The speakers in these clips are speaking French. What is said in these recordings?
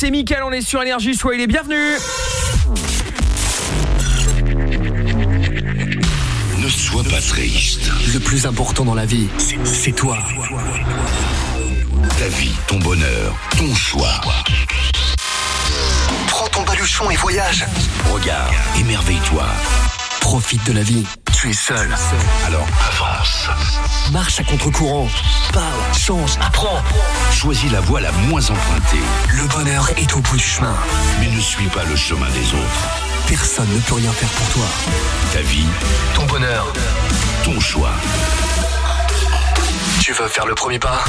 c'est Mickaël, on est sur Énergie, soyez les bienvenus Ne sois pas triste. Le plus important dans la vie, c'est- c'est toi. Ta vie, ton bonheur, ton choix. Prends ton baluchon et voyage. Regarde, émerveille-toi. Profite de la vie. Tu es seul. Alors avance. Marche à contre-courant. Parle, change, apprends. Choisis la voie la moins empruntée. Le bonheur est au bout du chemin. Mais ne suis pas le chemin des autres. Personne ne peut rien faire pour toi. Ta vie, Ton bonheur. ton choix. Tu veux faire le premier pas?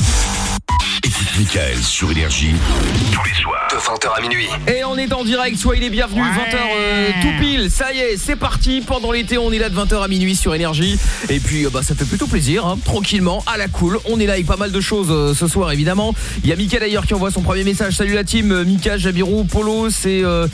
Michael sur Énergie. Tous les soirs. De 20h à minuit. Et on est en direct, soyez les bienvenus, 20h tout pile, ça y est, c'est parti, pendant l'été on est là de 20h à minuit sur Énergie, et puis euh, bah, ça fait plutôt plaisir, hein, tranquillement, à la cool, on est là avec pas mal de choses euh, ce soir évidemment, il y a Mika d'ailleurs qui envoie son premier message, salut la team, Euh, Mika, Jabirou, Polo, c'est euh,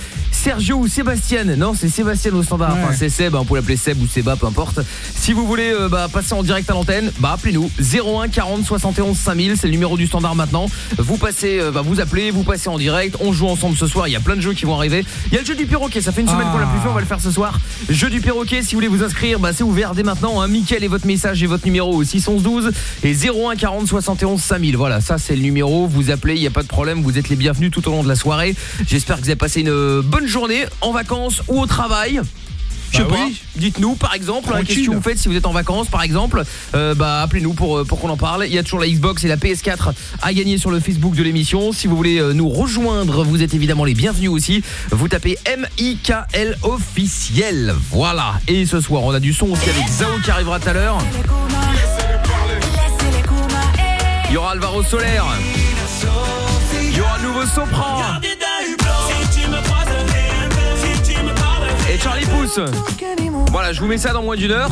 Sergio ou Sébastien, non c'est Sébastien au standard, enfin c'est Seb, hein, on peut l'appeler Seb ou Seba, peu importe, si vous voulez euh, bah, passer en direct à l'antenne, bah appelez-nous, 01 40 71 5000, c'est le numéro du standard maintenant, vous passez, euh, bah, vous appelez, vous passez en direct, on joue ensemble ce soir, il y a plein de jeux qui vont arriver. Il y a le jeu du perroquet, ça fait une semaine qu'on l'a plus fait, on va le faire ce soir. Jeu du perroquet, si vous voulez vous inscrire, bah c'est ouvert dès maintenant. Hein. Mickaël et votre message et votre numéro au 612 et 01 40 71 5000. Voilà, ça c'est le numéro. Vous appelez, il n'y a pas de problème, vous êtes les bienvenus tout au long de la soirée. J'espère que vous avez passé une euh, bonne journée en vacances ou au travail. Je sais Bah pas. oui. Dites-nous par exemple, hein, qu'est-ce que vous faites si vous êtes en vacances par exemple Euh, Bah appelez-nous pour, euh, pour qu'on en parle. Il y a toujours la Xbox et la PS4 à gagner sur le Facebook de l'émission. Si vous voulez euh, nous rejoindre, vous êtes évidemment les bienvenus aussi. Vous tapez M-I-K-L officiel. Voilà. Et ce soir, on a du son aussi avec Zao qui arrivera tout à l'heure. Il y aura Alvaro Soler. Il y aura un nouveau Sopran. Voilà, je vous mets ça dans moins d'une heure.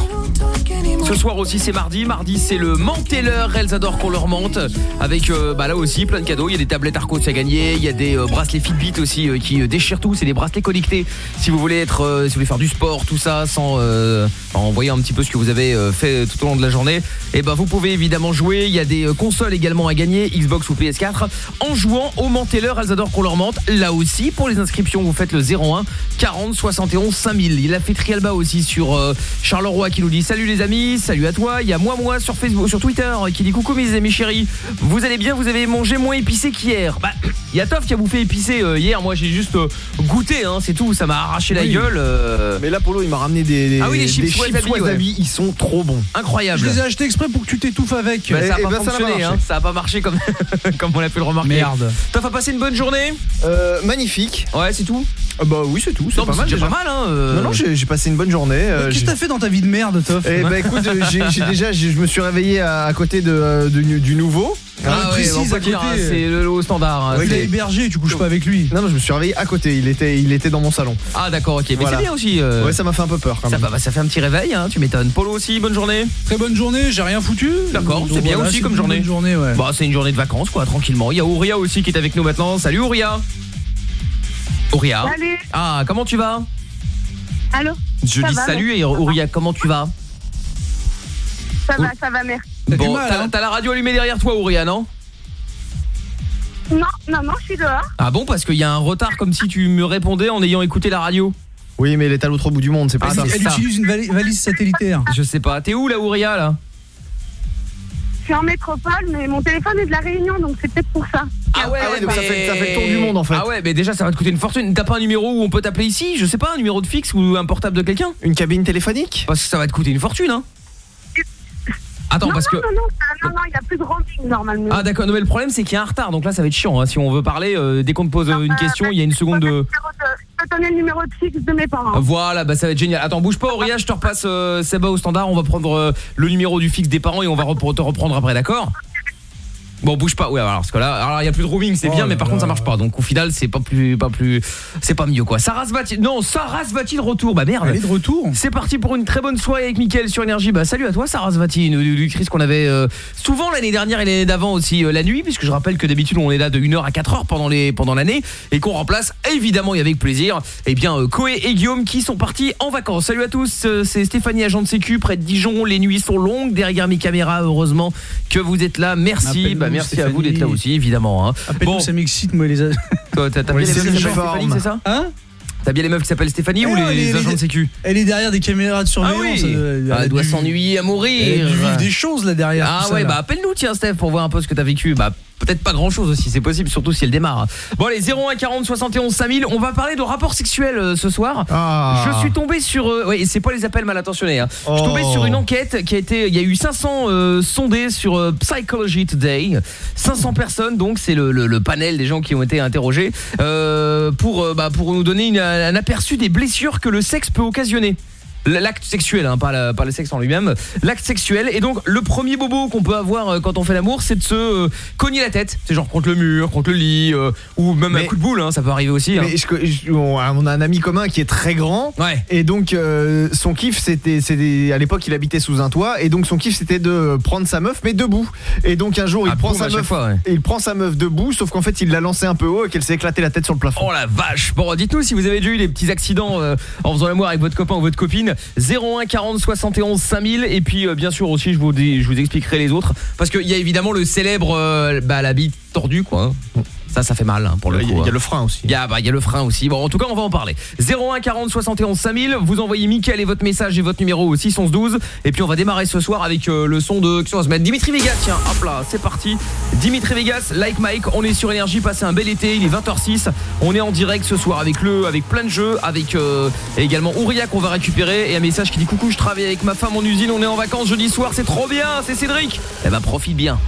Ce soir aussi c'est mardi, mardi c'est le Menteller, elles adorent qu'on leur mente. Avec euh, bah là aussi plein de cadeaux, il y a des tablettes Arcos à gagner, il y a des euh, bracelets Fitbit aussi euh, qui déchirent tout, c'est des bracelets connectés. Si vous voulez être si vous voulez faire du sport tout ça sans euh, en voyant un petit peu ce que vous avez fait tout au long de la journée, et ben vous pouvez évidemment jouer, il y a des consoles également à gagner, Xbox ou PS4 en jouant au Menteller, elles adorent qu'on leur mente. Là aussi pour les inscriptions, vous faites le 01 40 71 5000. Il a fait Trialba aussi sur Charleroi qui nous dit salut les amis, salut à toi. Il y a moi moi sur Facebook, sur Twitter qui dit coucou mes amis chéris. Vous allez bien, vous avez mangé moins épicé qu'hier. Bah il y a Toff qui a bouffé épicé euh, hier. Moi j'ai juste euh, goûté hein, c'est tout, ça m'a arraché la gueule. euh, Mais là, Polo, il m'a ramené des, des, Ah oui, les chips des wasabi, ouais. wasabi, ils sont trop bons. incroyable. Je les ai achetés exprès pour que tu t'étouffes avec. Bah, ça a Eh pas ben, ça n'a pas fonctionné, marché. hein. ça a pas marché comme, comme on l'a pu le remarquer. Merde. Toff a passé une bonne journée Euh, magnifique. Ouais, c'est tout. Ah bah oui, c'est tout. C'est Non, pas mais mal. déjà déjà. pas mal, hein. euh. Non, non, j'ai j'ai passé une bonne journée. euh, Qu'est-ce j'ai- que t'as fait dans ta vie de merde, Toff Eh bah écoute, euh, j'ai j'ai déjà, j'ai- je me suis réveillé à, à côté de, euh, de- du nouveau. Ah ouais, on peut dire, côté. hein, c'est le, le haut standard. hein, Oui, Il est hébergé, tu couches pas avec lui. Non, non, je me suis réveillé à côté. Il était, il était dans mon salon. Ah d'accord, ok. Mais Voilà. c'est bien aussi. euh, Ouais, ça m'a fait un peu peur quand ça, même. va- bah, ça fait un petit réveil, hein, tu m'étonnes. Polo aussi, bonne journée. Très bonne journée, j'ai rien foutu. D'accord, Donc c'est bien voilà, aussi c'est comme journée. bonne journée, ouais. Bah c'est une journée de vacances quoi, tranquillement. Il y a Ouria aussi qui est avec nous maintenant. Salut Ouria. Ouria. Salut, Ah, comment tu vas? Allô? Je Ça dis va, salut et Ouria, comment tu vas? Ça va, ça va, merci. Bon, t'as hein t'as la radio allumée derrière toi Ouria, non? Non, non, non, je suis dehors. Ah bon, parce qu'il y a un retard comme si tu me répondais en ayant écouté la radio. Oui, mais elle est à l'autre bout du monde, c'est pas Ah, ça. c'est Elle ça. utilise une vali- valise satellitaire. Je sais pas. T'es où là Ouria là? Je suis en métropole, mais mon téléphone est de la Réunion, donc c'est peut-être pour ça. Ah ouais, Ah ouais, donc ça fait- ça fait le tour du monde, en fait. Ah ouais, mais déjà ça va te coûter une fortune. T'as pas un numéro où on peut t'appeler ici? Je sais pas, un numéro de fixe ou un portable de quelqu'un? Une cabine téléphonique? Parce que ça va te coûter une fortune, hein Attends, non, parce que... non, non, non, non, non, il n'y a plus de roaming normalement. Ah d'accord, mais le problème c'est qu'il y a un retard, donc là ça va être chiant. hein. Si on veut parler, euh, dès qu'on te pose euh, une Euh, question, il y a une seconde de... Je peux donner le numéro de fixe de mes parents. Voilà, bah ça va être génial. Attends, bouge pas Auria, je te repasse euh, Seba au standard, on va prendre le numéro du fixe des parents et on va te reprendre après, d'accord? Bon, bouge pas. Ouais, alors parce que là, alors il y a plus de roaming, c'est Oh bien, mais par là. contre ça marche pas. Donc au final, c'est pas plus pas plus c'est pas mieux quoi. Sarah va-t-il Non, Sarah va-t-il retour? Bah merde. Elle est de retour. C'est parti pour une très bonne soirée avec Mickaël sur Énergie. Bah salut à toi Sarah Svati, du, du Chris qu'on avait euh, souvent l'année dernière et l'année d'avant aussi euh, la nuit puisque je rappelle que d'habitude on est là de 1h à 4h pendant les pendant l'année et qu'on remplace évidemment et avec plaisir eh bien euh, Koé et Guillaume qui sont partis en vacances. Salut à tous, c'est Stéphanie agent de sécu près de Dijon, les nuits sont longues derrière mes caméras heureusement que vous êtes là. Merci. Bah merci à vous d'être là aussi, évidemment. Hein. Appelle-nous, Bon. ça m'excite, moi, les... Toi, T'as bien les c'est ça Hein? T'as bien les meufs qui s'appellent Stéphanie Eh ou les, agents de sécu Elle est derrière des caméras de Ah surveillance. oui euh, Ah, Elle doit s'ennuyer à Elle mourir dû vivre des choses là derrière. Ah ça, ouais, bah appelle-nous tiens Steph pour voir un peu ce que t'as vécu. Bah peut-être pas grand-chose aussi, c'est possible, surtout si elle démarre. Bon allez, 01 40 71 5000, on va parler de rapports sexuels euh, ce soir. Ah. Je suis tombé sur euh, ouais, c'est pas les appels mal intentionnés hein. Je suis Oh. tombé sur une enquête qui a été il y a eu 500 euh, sondés sur Psychology Today. 500 personnes donc c'est le, le- le panel des gens qui ont été interrogés pour bah, pour nous donner une- un aperçu des blessures que le sexe peut occasionner. L'acte sexuel, hein, pas, la- pas le sexe en lui-même. L'acte sexuel. Et donc, le premier bobo qu'on peut avoir euh, quand on fait l'amour, c'est de se euh, cogner la tête. C'est genre contre le mur, contre le lit, euh, ou même un coup de boule, hein, ça peut arriver aussi. hein. Mais je- je- on a un ami commun qui est très grand. Ouais. Et donc euh, son kiff c'était à l'époque il habitait sous un toit et donc son kiff c'était de prendre sa meuf mais debout. Et donc un jour il Ah, prend boum, sa meuf fois, ouais. et il prend sa meuf debout sauf qu'en fait il l'a lancée un peu haut et qu'elle s'est éclatée la tête sur le plafond. Oh la vache Bon, dites-nous si vous avez déjà eu des petits accidents euh, en faisant l'amour avec votre copain ou votre copine. 01 40 71 5000 et puis euh, bien sûr aussi je vous dis, je vous expliquerai les autres parce qu'il y a évidemment le célèbre euh, bah la bite tordue quoi. hein. Ça ça fait mal hein, pour le Il y, coup. a- il y a hein. le frein aussi. Il y, a, bah, il y a le frein aussi. Bon, en tout cas, on va en parler. 01 40 71 5000. Vous envoyez Mickaël et votre message et votre numéro au 611 12. Et puis, on va démarrer ce soir avec euh, le son de. Qu'est-ce qu'on va se mettre Dimitri Vegas, tiens. Hop là, c'est parti. Dimitri Vegas, like Mike. On est sur Énergie. Passez un bel été. Il est 20h06. On est en direct ce soir avec le, avec plein de jeux. Avec euh, également Ouria qu'on va récupérer. Et un message qui dit Coucou, je travaille avec ma femme en usine. On est en vacances jeudi soir. C'est trop bien. C'est Cédric. Eh ben, profite bien.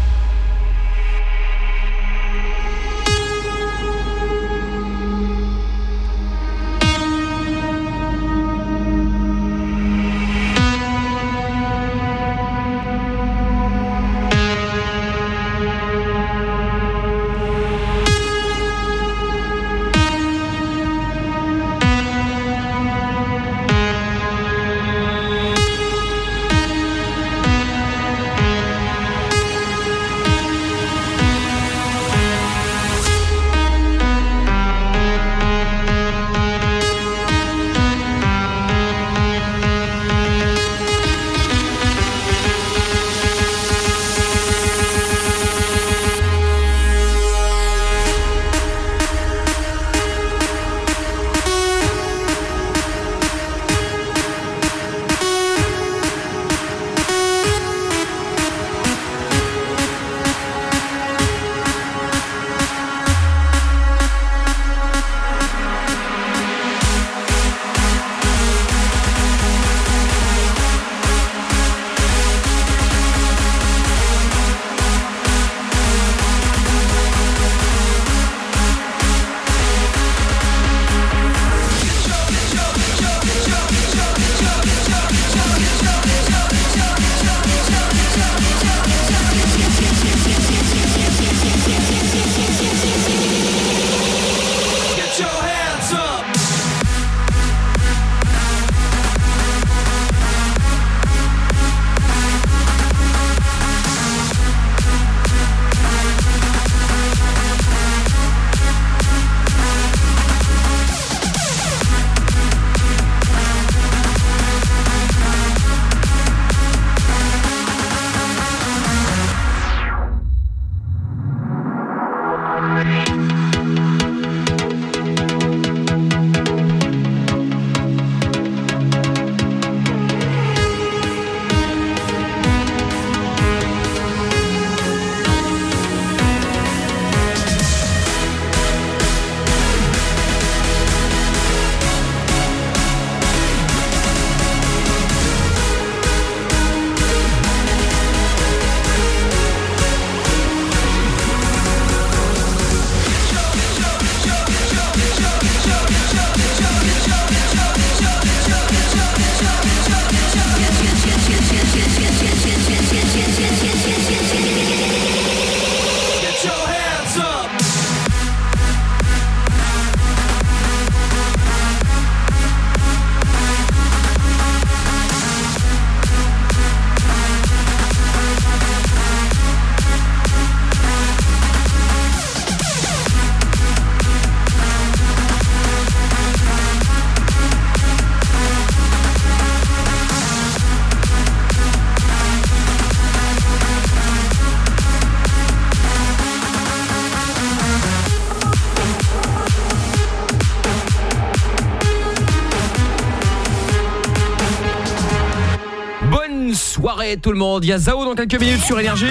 Tout le monde. Il y a Zao dans quelques minutes sur Énergie.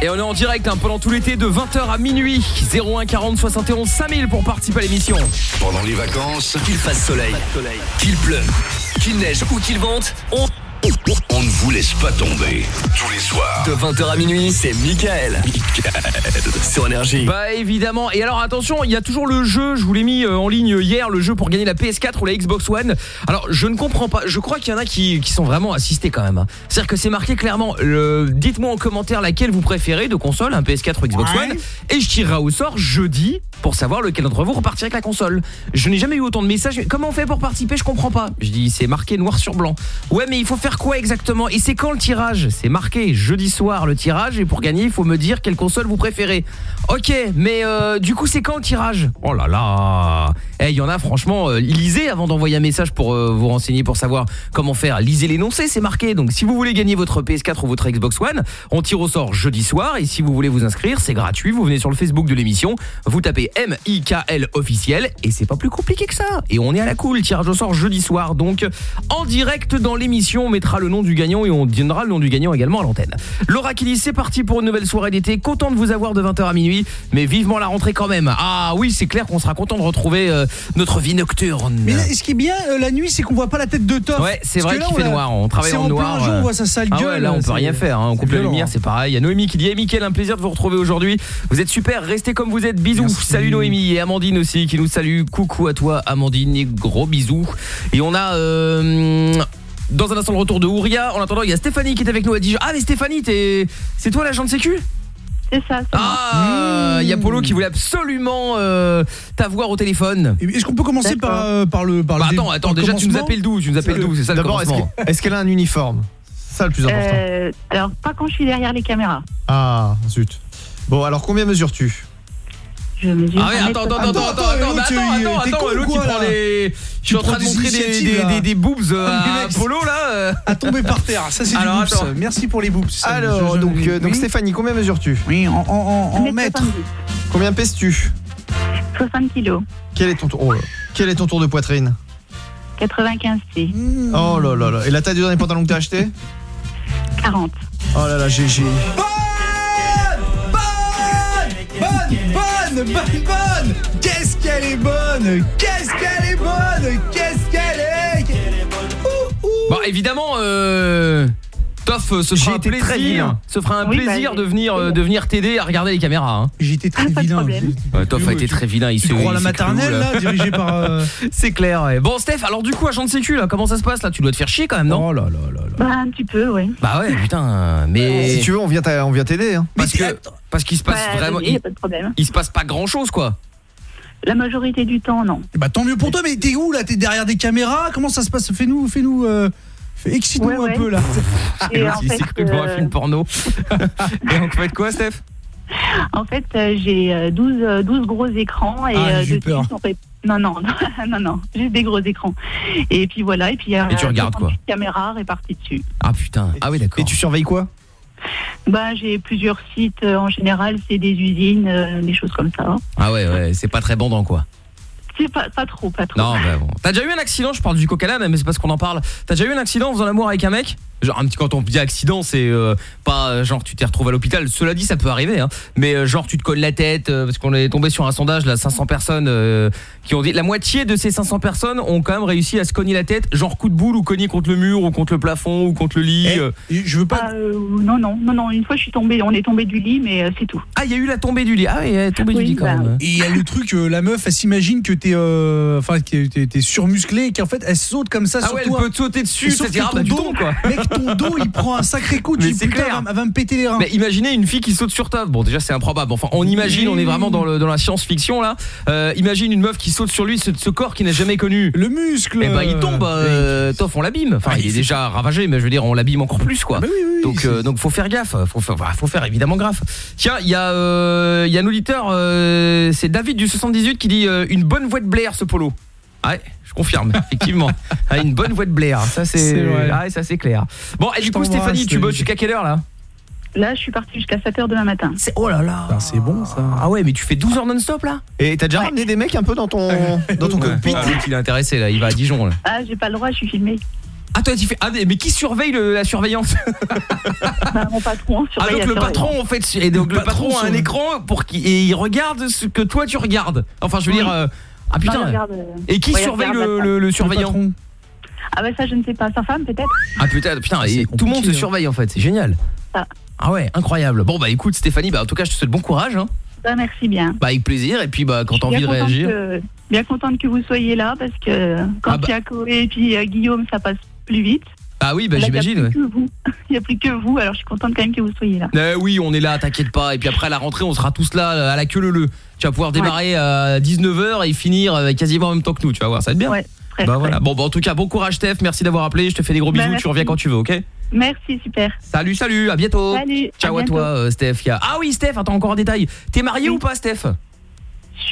Et on est en direct hein, pendant tout l'été de 20h à minuit. 01 40 71 5000 pour participer à l'émission. Pendant les vacances, Qu'il fasse soleil, qu'il pleuve, qu'il neige ou qu'il vente, on... vous laisse pas tomber. Tous les soirs. De 20h à minuit, c'est Michael. Sur Énergie. Bah évidemment. Et alors attention, il y a toujours le jeu, je vous l'ai mis euh, en ligne hier, le jeu pour gagner la PS4 ou la Xbox One. Alors je ne comprends pas, je crois qu'il y en a qui, qui sont vraiment assistés quand même. hein. C'est-à-dire que c'est marqué clairement, le- dites-moi en commentaire laquelle vous préférez de console, un PS4 ou Xbox One, et je tirerai au sort jeudi pour savoir lequel d'entre vous repartira avec la console. Je n'ai jamais eu autant de messages. Comment on fait pour participer? Je comprends pas. Je dis c'est marqué noir sur blanc. Ouais mais il faut faire quoi exactement? Et c'est quand le tirage? C'est marqué jeudi soir le tirage et pour gagner il faut me dire quelle console vous préférez. Ok mais euh, du coup c'est quand le tirage? Oh là là Eh il y en a franchement euh, lisez avant d'envoyer un message pour euh, vous renseigner pour savoir comment faire. Lisez l'énoncé c'est marqué. Donc si vous voulez gagner votre PS4 ou votre Xbox One, on tire au sort jeudi soir et si vous voulez vous inscrire c'est gratuit. Vous venez sur le Facebook de l'émission, vous tapez M-I-K-L officiel et c'est pas plus compliqué que ça. Et on est à la cool, tirage au sort jeudi soir donc en direct dans l'émission on mettra le nom du gagnant et on donnera le nom du gagnant également à l'antenne. Laura dit c'est parti pour une nouvelle soirée d'été, content de vous avoir de 20h à minuit mais vivement la rentrée quand même. Ah oui c'est clair qu'on sera content de retrouver euh, notre vie nocturne. Mais ce qui est bien euh, la nuit, c'est qu'on voit pas la tête de Toff. Ouais, c'est vrai qu'il fait noir, on travaille en en noir. plein jour, euh. on voit sa sale Ah gueule. ouais, là on peut rien faire, hein. on coupe la lumière, c'est pareil. Il y a Noémie qui dit "Eh Mickaël, un plaisir de vous retrouver aujourd'hui. Vous êtes super, restez comme vous êtes. Bisous. Merci. Salut Noémie et Amandine aussi qui nous salue. Coucou à toi Amandine et gros bisous. Et on a euh, dans un instant le retour de Ouria. En attendant, il y a Stéphanie qui est avec nous à Dijon. Ah mais Stéphanie, t'es c'est toi l'agent de sécu? C'est ça. Ah, il y a Polo qui voulait absolument euh, t'avoir au téléphone. Est-ce qu'on peut commencer par, euh, par le par Bah le attends, attends, par déjà tu nous appelles d'où? Tu nous appelles d'où? C'est ça D'abord, est-ce qu'elle a un uniforme? C'est ça le plus important. Euh, alors, pas quand je suis derrière les caméras. Ah, zut. Bon, alors combien mesures-tu? Je mesure. Ah ouais, 1m70. attends, attends, attends, attends, Attends, attends, attends, l'autre qui quoi, prend là les... Je suis en train de montrer des, boobs euh, à Mec, Polo là euh. à tomber par terre. Ça c'est du. Merci pour les boops. Ça, Alors, donc, euh, donc. Stéphanie, combien mesures-tu? Oui, en, en, en, en 1m70. mètres. Combien pèses-tu? 60 kilos. Quel est ton tour oh. Quel est ton tour de poitrine? 95 C. Mmh. Oh là là là. Et la taille du dernier pantalon que t'as acheté? 40. Oh là là, j'ai j'ai- Bonne, bonne, bonne, bonne Qu'est-ce qu'elle est bonne Qu'est-ce qu'elle est bonne Qu'est-ce qu'elle est Ouh, ouh. Bon évidemment euh... Toff euh, se fera un très plaisir vilain. Se fera un Oui, plaisir bah, de venir euh, de venir t'aider à regarder les caméras hein. J'ai été très Ah, vilain. Ouais, Toff a été très vilain il Tu se- crois la maternelle là là, dirigée par. euh, C'est clair ouais. Bon Steph alors du coup agent de sécu là comment ça se passe là? Tu dois te faire chier quand même non? Oh là là là là. Bah, un petit peu, oui. Bah ouais putain mais Si tu veux, on vient t'a- on vient t'aider. Hein. Parce que attends. Parce qu'il se passe Bah, vraiment il n'y il, a pas de problème. il se passe pas grand chose quoi La majorité du temps, non. Bah tant mieux pour toi, mais t'es où là? T'es derrière des caméras? Comment ça se passe? Fais-nous, fais-nous, euh, fais- excite-nous Ouais, un ouais. peu là. Et L'autre, en fait, devant un euh, film porno Et on fait quoi Steph? En fait, euh, j'ai euh, 12, euh, 12 gros écrans et Ah, j'ai dessus peur. Non, non, non, non, juste des gros écrans. Et puis voilà, et puis il y a Et tu regardes, quoi. 68 caméras réparties dessus. Ah putain Ah oui d'accord Et tu surveilles quoi? Bah, j'ai plusieurs sites, euh, en général, c'est des usines, euh, des choses comme ça. Ah ouais ouais c'est pas très bandant quoi C'est pas, pas trop, pas trop. Non, bah bon. T'as déjà eu un accident, je parle du coca mais c'est parce qu'on en parle. T'as déjà eu un accident en faisant l'amour avec un mec? Genre un petit quand on dit accident, c'est euh, pas euh, genre tu t'es retrouvé à l'hôpital. Cela dit, ça peut arriver hein. Mais euh, genre tu te colles la tête euh, parce qu'on est tombé sur un sondage là 500 personnes euh, qui ont dit la moitié de ces 500 personnes ont quand même réussi à se cogner la tête, genre coup de boule ou cogner contre le mur ou contre le plafond ou contre le lit. Eh, euh. je veux pas. Ah, euh, non, non, non, non, une fois je suis tombée, on est tombé du lit, mais euh, c'est tout. Ah, il y a eu la tombée du lit. Ah oui, elle tombée Oui, du lit quand bah, même. Et il y a le truc, euh, la meuf, elle s'imagine que t'es, euh, enfin, que t'es, surmusclé et qu'en fait, elle saute comme ça Ah sur ouais, elle toi. peut te sauter dessus, ça ton bah, tu dos- tombes quoi. Mec, ton dos, il prend un sacré coup. Tu dis, putain, clair. elle va, elle va me péter les reins. Mais imaginez une fille qui saute sur toi. Bon, déjà c'est improbable. Enfin, on imagine, on est vraiment dans, le, dans la science-fiction là. Euh, imagine une meuf qui saute sur lui, ce, ce corps qu'il n'a jamais connu. Le muscle. Et bah il tombe, euh, tof, on l'abîme. Enfin, Ah, il est déjà ravagé, mais je veux dire, on l'abîme encore plus quoi. Ah bah oui, oui, oui, Donc, c'est- euh, donc faut faire gaffe, faut faire, faut faire évidemment gaffe. Tiens, il y a, euh, il y a un auditeur, euh, c'est David du 78 qui dit euh, une bonne voix de Blair ce polo. Ouais, je confirme, effectivement. Ah, une bonne voix de Blair, ça c'est, ah, ouais, ça c'est clair. Bon, et Je du coup Stéphanie, tu bosses jusqu'à quelle heure là? Là, je suis partie jusqu'à 7h demain matin. C'est oh là là. Putain, c'est bon, ça. Ah ouais, mais tu fais 12 heures non-stop là? Et t'as déjà Ouais. ramené des mecs un peu dans ton, dans ton cockpit? Ah, il est intéressé là, il va à Dijon là. Ah, j'ai pas le droit, je suis filmée. Ah toi tu fais ah mais qui surveille le- la surveillance? Bah, mon patron Ah surveille donc la le patron en fait et donc le, Le patron patron a un écran pour qui et il regarde ce que toi tu regardes. Enfin je veux Oui. dire euh, ah putain. regarde, euh, et qui ouais, surveille regarde le, la le- le Le surveillant. Ah bah ça je ne sais pas, sa femme peut-être Ah putain putain et C'est tout le monde se hein. surveille en fait, c'est génial. Ah. Ah ouais, incroyable. Bon bah écoute Stéphanie, bah en tout cas je te souhaite bon courage hein. Bah merci bien. Bah avec plaisir et puis bah quand t'as envie de réagir. que- bien contente que vous soyez là parce que quand Ah bah. il y a Chloé et puis euh, Guillaume ça passe plus vite. Ah oui, bah j'imagine. Il n'y a plus que vous alors je suis contente quand même que vous soyez là. Eh oui, on est là, t'inquiète pas. Et puis après à la rentrée, on sera tous là euh, à la queue leu leu. Tu vas pouvoir démarrer à 19h et finir euh, quasiment en même temps que nous, tu vas voir, ça va être bien. Ouais, très, Bah très. voilà. Bon bah en tout cas, bon courage Steph, merci d'avoir appelé, je te fais des gros Bah, bisous, tu reviens quand tu veux, OK Merci, super. Salut, salut, à bientôt. Salut. Ciao à, bientôt. toi euh, Steph. Ah oui, Steph, attends encore un détail. T'es marié Oui. ou pas Steph?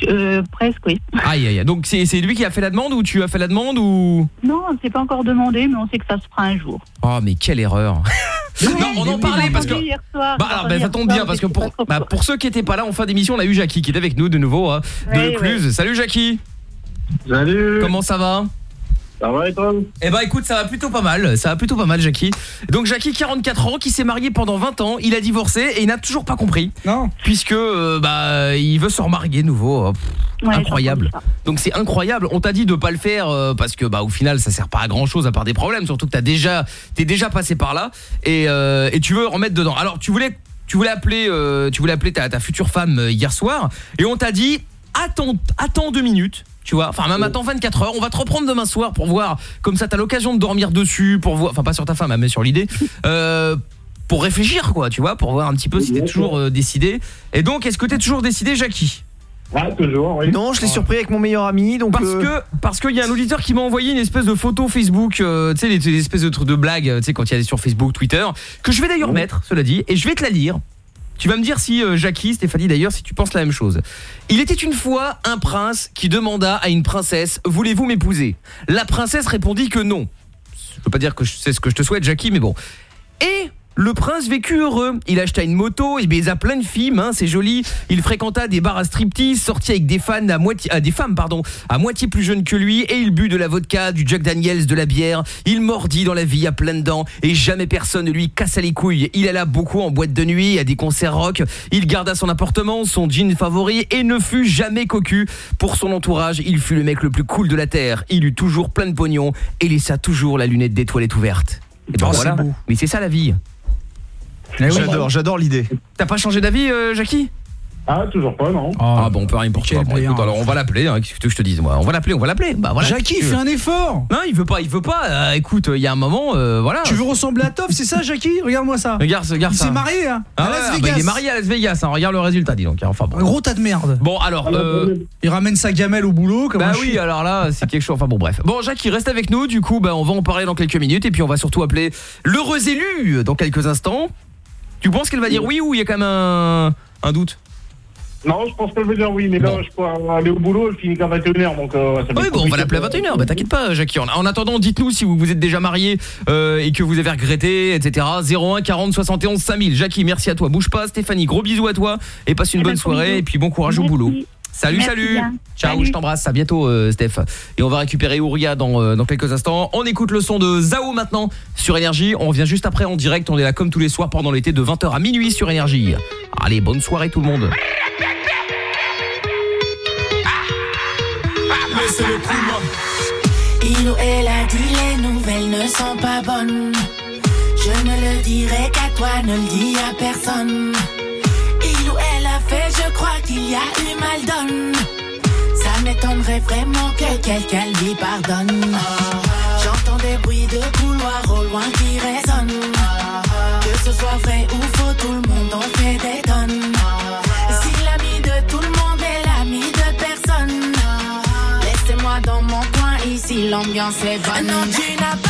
Euh, presque, oui. Aïe aïe. aïe. Donc c'est c'est lui qui a fait la demande ou tu as fait la demande ou? Non, on ne s'est pas encore demandé, mais on sait que ça se fera un jour. Oh mais quelle erreur. non, on en parlait parce que Hier soir, Bah alors bah, ça tombe soir, bien parce que pour bah, pour ceux qui étaient pas là en fin d'émission, on a eu Jackie qui est avec nous de nouveau hein, de Ouais, Cluse. Salut Jackie. Salut Comment ça va? Ça va et toi? Eh ben écoute, ça va plutôt pas mal, ça va plutôt pas mal Jackie. Donc Jackie 44 ans qui s'est marié pendant 20 ans, il a divorcé et il n'a toujours pas compris Non. puisque euh, bah il veut se remarier nouveau. Oh, pff, Ouais, j'ai incroyable. Donc c'est incroyable, on t'a dit de pas le faire euh, parce que bah au final ça sert pas à grand-chose à part des problèmes, surtout que t'as déjà t'es déjà passé par là et, euh, et tu veux remettre dedans. Alors tu voulais tu voulais appeler euh, tu voulais appeler ta, ta future femme euh, hier soir et on t'a dit attends attends deux minutes. Tu vois, enfin même attends 24 heures, on va te reprendre demain soir pour voir comme ça t'as l'occasion de dormir dessus pour voir enfin pas sur ta femme hein, mais sur l'idée euh, pour réfléchir quoi, tu vois, pour voir un petit peu si t'es toujours euh, décidé. Et donc est-ce que t'es toujours décidé Jackie? Ah, toujours, oui. Non, je l'ai surpris avec mon meilleur ami, donc parce euh, que parce qu'il y a un auditeur qui m'a envoyé une espèce de photo Facebook, euh, tu sais les espèces de trucs de blagues, tu sais quand il y a des sur Facebook, Twitter, que je vais d'ailleurs mettre, cela dit, et je vais te la lire. Tu vas me dire si euh, Jackie, Stéphanie d'ailleurs, si tu penses la même chose. Il était une fois un prince qui demanda à une princesse "Voulez-vous m'épouser? La princesse répondit que non. Je peux pas dire que c'est ce que je te souhaite Jackie, mais bon. Et le prince vécut heureux. Il acheta une moto, il baisa plein de filles, hein, c'est joli. Il fréquenta des bars à striptease, sortit avec des fans à moitié, ah, des femmes pardon, à moitié plus jeunes que lui, et il but de la vodka, du Jack Daniels, de la bière. Il mordit dans la vie à pleines dents, et jamais personne ne lui cassa les couilles. Il alla beaucoup en boîte de nuit, à des concerts rock. Il garda son appartement, son jean favori, et ne fut jamais cocu. Pour son entourage, il fut le mec le plus cool de la terre. Il eut toujours plein de pognon, et laissa toujours la lunette des toilettes ouverte. Et ben Oh, voilà. Mais c'est ça la vie. J'adore, j'adore l'idée. T'as pas changé d'avis, euh, Jackie? Ah, toujours pas, non. Ah bon, on peut rien pour toi. Bon, écoute, alors on va l'appeler. Hein, Qu'est-ce que tu veux que je te dise moi? On va l'appeler, on va l'appeler. Bah voilà. Jackie, fais un effort. Non, il veut pas, il veut pas. Euh, écoute, il y a un moment, euh, voilà. Tu veux ressembler à Toff, c'est ça, Jackie? Regarde-moi ça. Regarde, regarde Il ça. s'est marié, hein, Ah à ouais, Las ah bah, Vegas. il est marié à Las Vegas. Hein, regarde le résultat, dis donc. hein, Enfin bon. Un gros tas de merde. Bon alors. Euh, Il ramène sa gamelle au boulot comme bah un oui, chien. alors là, c'est quelque chose. Enfin bon, bref. Bon, il reste avec nous. Du coup, bah, on va en parler dans quelques minutes. Et puis, on va surtout appeler l'heureux élu dans quelques instants. Tu penses qu'elle va dire oui ou il y a quand même un, un doute? Non, je pense qu'elle veut dire oui, mais là, Bon. je peux aller au boulot, elle finit qu'à 21h, donc euh, ça va Oui, bon, on va l'appeler à 21h. Bah, t'inquiète pas, Jackie. En, en attendant, dites-nous si vous vous êtes déjà marié euh, et que vous avez regretté, etc. 01 40 71 5000. Jackie, merci à toi. Bouge pas, Stéphanie. Gros bisous à toi et passe une Eh ben, bonne soirée bisous. et puis bon courage au boulot. Salut, Merci salut. bien. Ciao, Salut. je t'embrasse. À bientôt, euh, Steph. Et on va récupérer Ouria dans, euh, dans quelques instants. On écoute le son de Zao maintenant sur Énergie. On revient juste après en direct. On est là comme tous les soirs pendant l'été de 20h à minuit sur Énergie. Allez, bonne soirée tout le monde. Il ou elle a dit les nouvelles ne sont pas bonnes. Je ne le dirai qu'à toi, ne le dis à personne. Crois qu'il y a eu mal donne. Ça m'étonnerait vraiment que quelqu'un lui pardonne. J'entends des bruits de couloir au loin qui résonnent. Que ce soit vrai ou faux, tout le monde en fait des tonnes. Si l'ami de tout le monde est l'ami de personne. Laissez-moi dans mon coin, ici l'ambiance est bonne. Non, tu n'as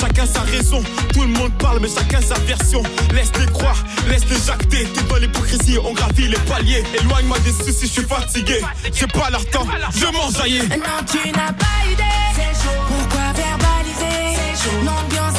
Chacun sa raison, tout le monde parle, mais chacun sa version. Laisse-les croire, laisse-les jacter. T'es dans l'hypocrisie, on gravit les paliers. Éloigne-moi des soucis, je suis fatigué. J'ai pas leur temps, je m'enjaillir. Non, tu n'as pas idée. Pourquoi verbaliser? L'ambiance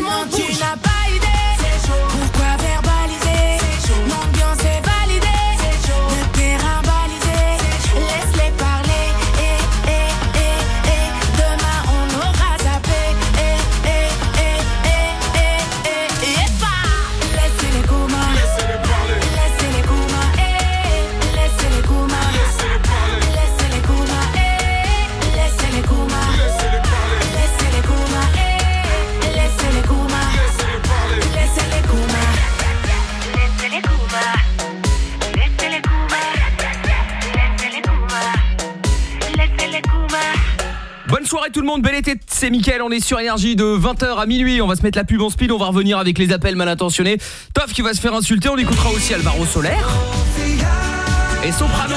Tout le soirée tout le monde, bel été, c'est Mickaël, on est sur énergie de 20h à minuit, on va se mettre la pub en speed, on va revenir avec les appels mal intentionnés. Toff qui va se faire insulter, on écoutera aussi Alvaro Solaire et Soprano.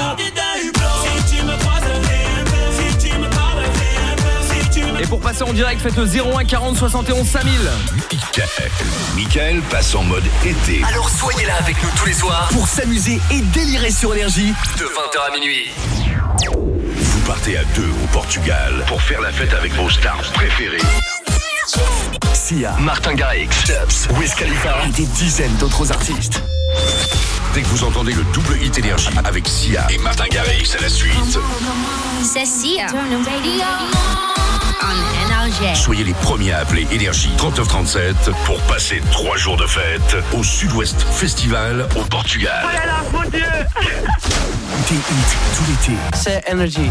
Et pour passer en direct, faites le 01 40 71 5000. Michael. Michael passe en mode été. Alors soyez là avec nous tous les soirs pour s'amuser et délirer sur énergie de 20h à minuit. Vous partez à deux au Portugal pour faire la fête avec vos stars préférées. Sia, Martin Garrix, Stubbs, Wiz Khalifa et des dizaines d'autres artistes. Dès que vous entendez le double hit énergie avec Sia et Martin Garrix à la suite, C'est Sia. Soyez les premiers à appeler Énergie 3937 pour passer trois jours de fête au Sud-Ouest Festival au Portugal. Des hits tout l'été. C'est Energy.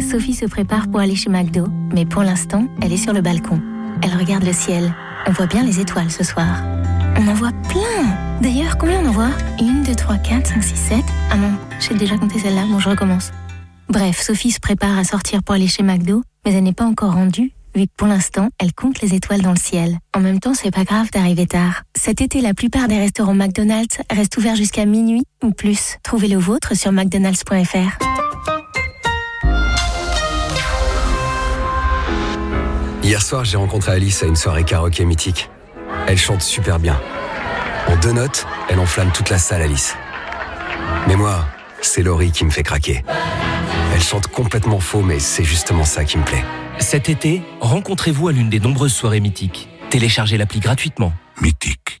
Sophie se prépare pour aller chez McDo, mais pour l'instant, elle est sur le balcon. Elle regarde le ciel. On voit bien les étoiles ce soir. On en voit plein D'ailleurs, combien on en voit? Une, deux, trois, quatre, cinq, six, sept. Ah non, j'ai déjà compté celle-là, bon, je recommence. Bref, Sophie se prépare à sortir pour aller chez McDo, mais elle n'est pas encore rendue, vu que pour l'instant, elle compte les étoiles dans le ciel. En même temps, c'est pas grave d'arriver tard. Cet été, la plupart des restaurants McDonald's restent ouverts jusqu'à minuit ou plus. Trouvez le vôtre sur mcdonalds.fr. Hier soir, j'ai rencontré Alice à une soirée karaoké mythique. Elle chante super bien. En deux notes, elle enflamme toute la salle, Alice. Mais moi, c'est Laurie qui me fait craquer. Elle chante complètement faux, mais c'est justement ça qui me plaît. Cet été, rencontrez-vous à l'une des nombreuses soirées mythiques. Téléchargez l'appli gratuitement. Mythique.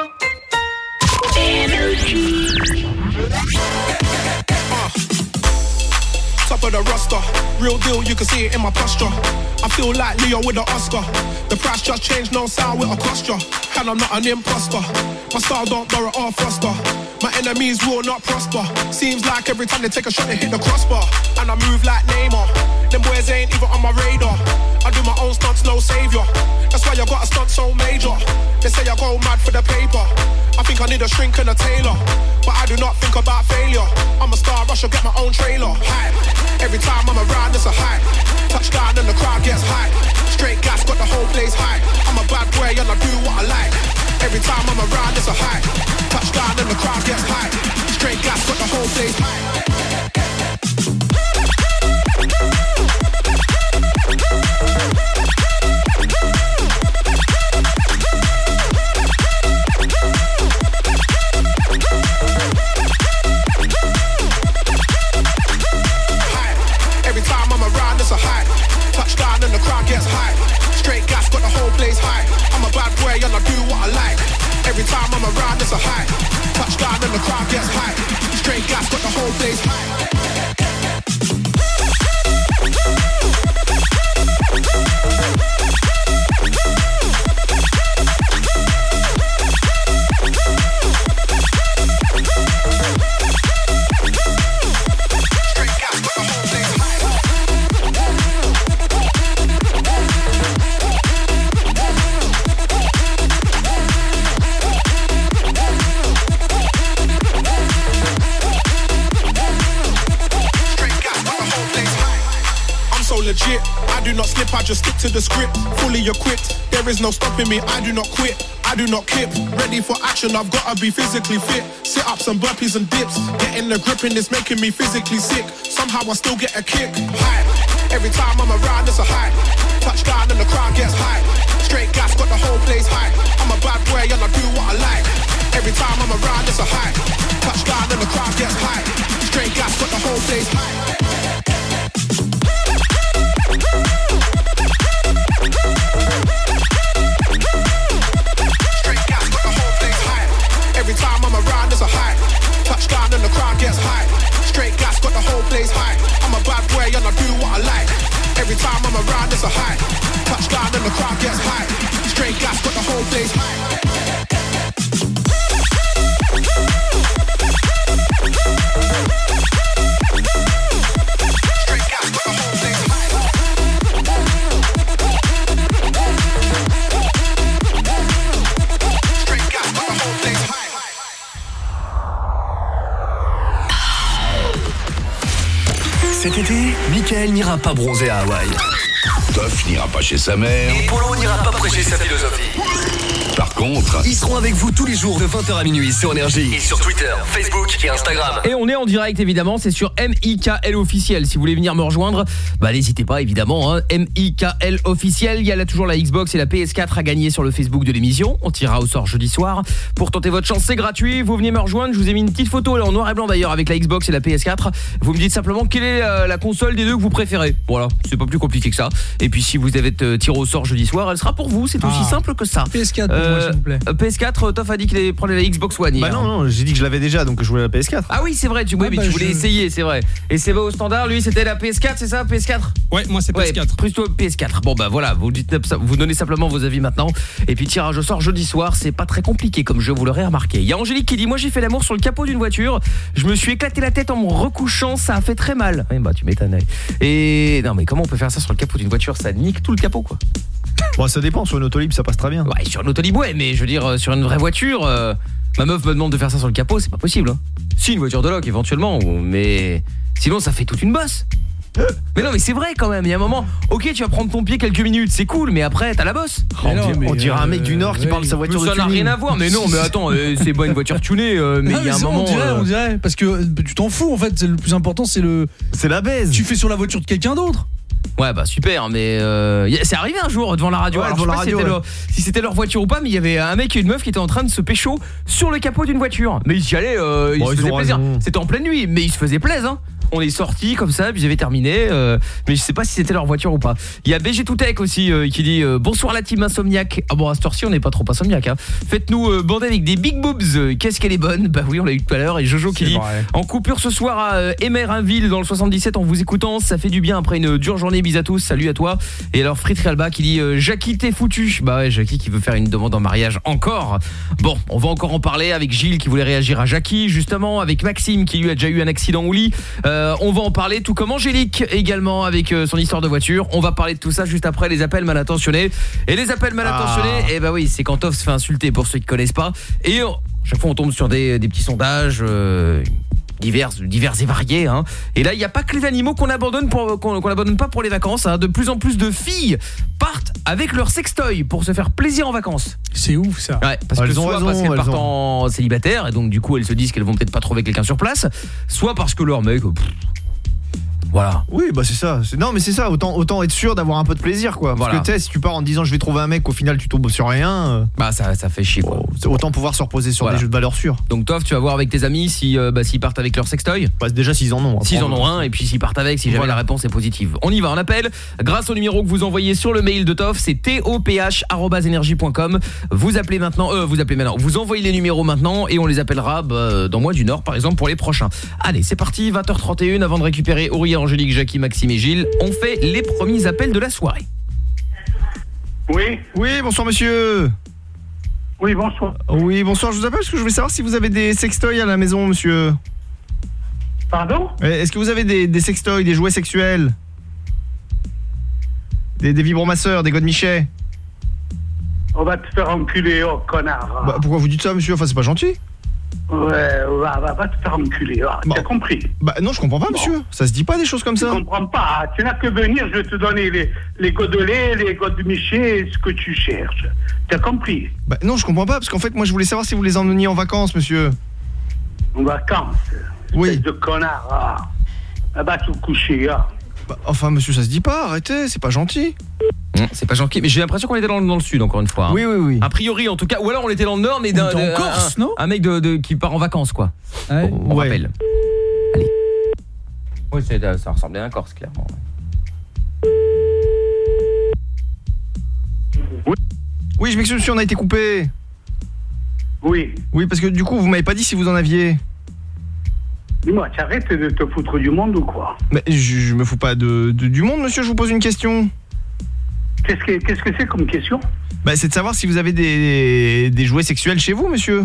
The roster. Real deal, you can see it in my posture. I feel like Leo with the Oscar. The price just changed, no sound with a posture. And I'm not an imposter. My style don't borrow or foster. My enemies will not prosper. Seems like every time they take a shot, they hit the crossbar. And I move like Neymar. Them boys ain't even on my radar. I do my own stunts, no savior. That's why I got a stunt so major. They say I go mad for the paper. I think I need a shrink and a tailor. But I do not think about failure. I'm a star, I should get my own trailer. Hype. Every time I'm around, it's a hype. Touchdown and the crowd gets hype. Straight gas, got the whole place hype. I'm a bad boy and I do what I like. Every time I'm around, it's a hype. Touchdown and the crowd gets hype. Straight gas, got the whole place hype. Gets hype. Straight gas, got the whole place hype. I'm a bad boy and I do what I like. Every time I'm around, it's a hype. Touchdown and the crowd gets hype. Straight gas, got the whole place hype. Do not slip, I just stick to the script. Fully equipped. There is no stopping me. I do not quit. I do not kip. Ready for action, I've gotta be physically fit. Sit ups and burpees and dips. Getting the grip and it's making me physically sick. Somehow I still get a kick. Hype. Every time I'm around, it's a hype. Touchdown and the crowd gets hype. Straight gas, got the whole place hype. I'm a bad boy and I do what I like. Every time I'm around, it's a hype. Touchdown and the crowd gets hype. Straight gas, got the whole place hype. Touchdown and the crowd gets hype. Straight gas, got the whole place hype. Cet été, Michael n'ira pas bronzer à Hawaï. Toff n'ira pas chez sa mère. Et Polo n'ira pas prêcher sa philosophie. Par contre, Ils seront avec vous tous les jours de 20h à minuit sur Énergie. Et sur Twitter, Facebook et Instagram. Et on est en direct évidemment, c'est sur MIKL officiel. Si vous voulez venir me rejoindre, bah n'hésitez pas évidemment. Hein. MIKL officiel, il y a là toujours la Xbox et la PS4 à gagner sur le Facebook de l'émission. On tirera au sort jeudi soir. Pour tenter votre chance, c'est gratuit. Vous venez me rejoindre. Je vous ai mis une petite photo là, en noir et blanc d'ailleurs avec la Xbox et la PS4. Vous me dites simplement quelle est euh, la console des deux que vous préférez. Voilà, c'est pas plus compliqué que ça. Et puis si vous avez euh, tiré au sort jeudi soir, elle sera pour vous. C'est aussi Ah. simple que ça. PS4 pour moi, s'il vous plaît. euh, PS4, Toff a dit qu'il prenait la Xbox One. Bah hier. non, non, j'ai dit que je l'avais déjà, donc je voulais la PS4. Ah oui, c'est vrai, tu, oui, Ah mais bah, tu voulais je- essayer, c'est vrai. Et c'est au standard, lui, c'était la PS4, c'est ça PS4 Ouais, moi c'est PS4. Plutôt PS4. Bon bah voilà, vous dites vous donnez simplement vos avis maintenant et puis tirage au sort jeudi soir, c'est pas très compliqué comme je vous l'aurais remarqué. Il y a Angélique qui dit moi j'ai fait l'amour sur le capot d'une voiture, je me suis éclaté la tête en me recouchant, ça a fait très mal. Oui bah tu m'étonnes. Et non mais comment on peut faire ça sur le capot d'une voiture? Ça nique tout le capot quoi. Bon, ça dépend, sur une autolib, ça passe très bien. Ouais, sur une autolib ouais, mais je veux dire euh, sur une vraie voiture euh, ma meuf me demande de faire ça sur le capot, c'est pas possible. hein. Si une voiture de loc éventuellement, mais sinon ça fait toute une bosse. Mais non mais c'est vrai quand même, il y a un moment, OK, tu vas prendre ton pied quelques minutes, c'est cool, mais après t'as la bosse. On dirait- on dirait un mec du Nord qui parle de sa voiture ça n'a rien à voir, mais non, mais attends, euh, c'est pas une voiture tunée, euh, mais il y a un moment. on dirait, euh, on dirait, parce que euh, tu t'en fous en fait. Le plus important, c'est le. C'est la baise. Tu fais sur la voiture de quelqu'un d'autre. Ouais bah super mais euh, c'est arrivé un jour devant la radio Ouais, Alors, je sais la pas si radio, c'était ouais. leur, si c'était leur voiture ou pas mais il y avait un mec et une meuf qui étaient en train de se pécho sur le capot d'une voiture mais ils y allaient euh, ils Bon, se ils faisaient plaisir c'était en pleine nuit mais ils se faisaient plaisir hein. On est sortis comme ça, puis j'avais terminé. euh, mais je sais pas si c'était leur voiture ou pas. Il y a BG Toutech aussi euh, qui dit euh, bonsoir la team insomniaque. Ah bon, à cette heure-ci, on n'est pas trop insomniaque. Hein. Faites-nous bander avec des big boobs. Qu'est-ce qu'elle est bonne? Bah oui, on l'a eu tout à l'heure. Et Jojo qui dit vrai. en coupure ce soir à Emeraville dans le 77 en vous écoutant, ça fait du bien après une dure journée. Bis à tous, salut à toi. Et alors Fritz Alba qui dit Jackie t'es foutu. Bah ouais, Jackie qui veut faire une demande en mariage encore. Bon, on va encore en parler avec Gilles qui voulait réagir à Jackie justement, avec Maxime qui lui a déjà eu un accident au lit. Euh, on va en parler tout comme Angélique également avec euh, son histoire de voiture. On va parler de tout ça juste après les appels mal intentionnés. Et les appels mal intentionnés, eh bah oui, c'est quand Toff se fait insulter pour ceux qui connaissent pas. Et euh, chaque fois on tombe sur des, des petits sondages euh, divers, divers et variés. Hein. Et là, il n'y a pas que les animaux qu'on abandonne pour qu'on abandonne pas pour les vacances. hein. De plus en plus de filles partent avec leur sextoy pour se faire plaisir en vacances. C'est ouf ça. Ouais, parce Elles que ont soit raison, parce qu'elles elles partent ont- en célibataire et donc du coup elles se disent qu'elles vont peut-être pas trouver quelqu'un sur place, soit parce que leur mec, pff, voilà. Oui, bah c'est ça. Non, mais c'est ça. Autant, autant être sûr d'avoir un peu de plaisir, quoi. Parce Voilà. que tu sais, si tu pars en disant je vais trouver un mec, au final tu tombes sur rien. euh, Bah ça, ça fait chier quoi. c'est autant pouvoir se reposer sur Voilà. des jeux de valeur sûre. Donc toi, tu vas voir avec tes amis si euh, bah, s'ils partent avec leur sextoy. Bah, déjà s'ils en ont. après, S'ils en on- ont un et puis s'ils partent avec si jamais Voilà. la réponse est positive. On y va, on appelle grâce au numéro que vous envoyez sur le mail de Toff, c'est toph@energie.com. Vous appelez maintenant euh, vous appelez maintenant. Vous envoyez les numéros maintenant et on les appellera bah, dans mois du Nord par exemple pour les prochains. Allez, c'est parti 20h31 avant de récupérer Aurélien, Angélique, Jackie, Maxime et Gilles. On fait les premiers appels de la soirée. Oui Oui, bonsoir monsieur. Oui, bonsoir. Oui, bonsoir. Je vous appelle parce que je voulais savoir si vous avez des sextoys à la maison, monsieur. Pardon? Euh, Est-ce que vous avez des, des sextoys, des jouets sexuels? Des, des vibromasseurs, des godemichets? On va te faire enculer, oh connard. bah, Pourquoi vous dites ça, monsieur? Enfin, c'est pas gentil. Ouais, va, va, va te faire enculer. Ah, Bon. T'as compris Bah non, je comprends pas, monsieur. Ça se dit pas des choses comme Tu ça. comprends pas. Tu n'as que venir, je vais te donner les, les godelets, les godemichés, ce que tu cherches. T'as compris Bah non, je comprends pas parce qu'en fait, moi, je voulais savoir si vous les emmeniez en vacances, monsieur. En vacances. Oui. Espèce de connard. Ah. Ah, va te coucher. Ah. Bah, enfin, monsieur, ça se dit pas. Arrêtez, c'est pas gentil. Hum, C'est pas gentil, mais j'ai l'impression qu'on était dans, le- dans le sud encore une fois. hein. Oui, oui, oui. A priori en tout cas, ou alors on était dans le nord mais d'un Corse, un, non un mec de, de- qui part en vacances quoi. Ouais. On Ouais. rappelle. Allez. Oui, c'est- ça ressemblait à un Corse clairement. Oui, je m'excuse, monsieur, on a été coupé. Oui. Oui, parce que du coup, vous m'avez pas dit si vous en aviez. Dis-moi, tu arrêtes de te foutre du monde ou quoi Mais je, je me fous pas de, de- du monde, monsieur, je vous pose une question. Qu'est-ce que qu'est-ce que c'est comme question Bah, c'est de savoir si vous avez des, des jouets sexuels chez vous, monsieur.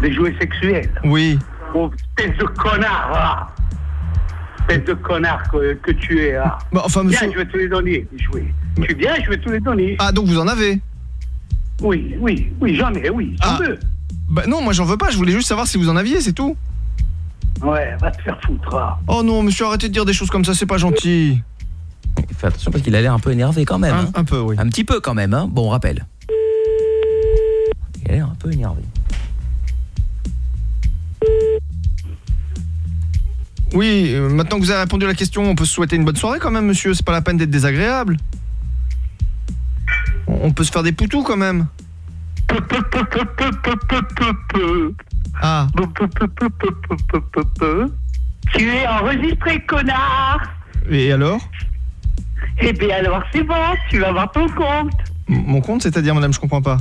Des jouets sexuels. Oui. Oh, espèce de connard, ah. Espèce de connard que, que tu es, ah. Bah, enfin, Viens, monsieur. je vais te les donner, les jouets. Tu viens, je vais te les donner. Ah, donc vous en avez Oui, oui, oui, j'en ai, oui, j'en Ah. veux. Bah non, moi j'en veux pas, je voulais juste savoir si vous en aviez, c'est tout. Ouais, va te faire foutre. Oh non, monsieur, arrêtez de dire des choses comme ça, c'est pas gentil. Fais attention parce qu'il a l'air un peu énervé quand même. Un, hein. un peu, oui. Un petit peu quand même, hein. Bon, on rappelle. Il a l'air un peu énervé. Oui, euh, maintenant que vous avez répondu à la question, on peut se souhaiter une bonne soirée quand même, monsieur, c'est pas la peine d'être désagréable. On on peut se faire des poutous quand même. Ah, Tu es enregistré, connard et alors Eh bien alors c'est bon, tu vas voir ton compte. M- Mon compte, c'est-à-dire, madame, je comprends pas.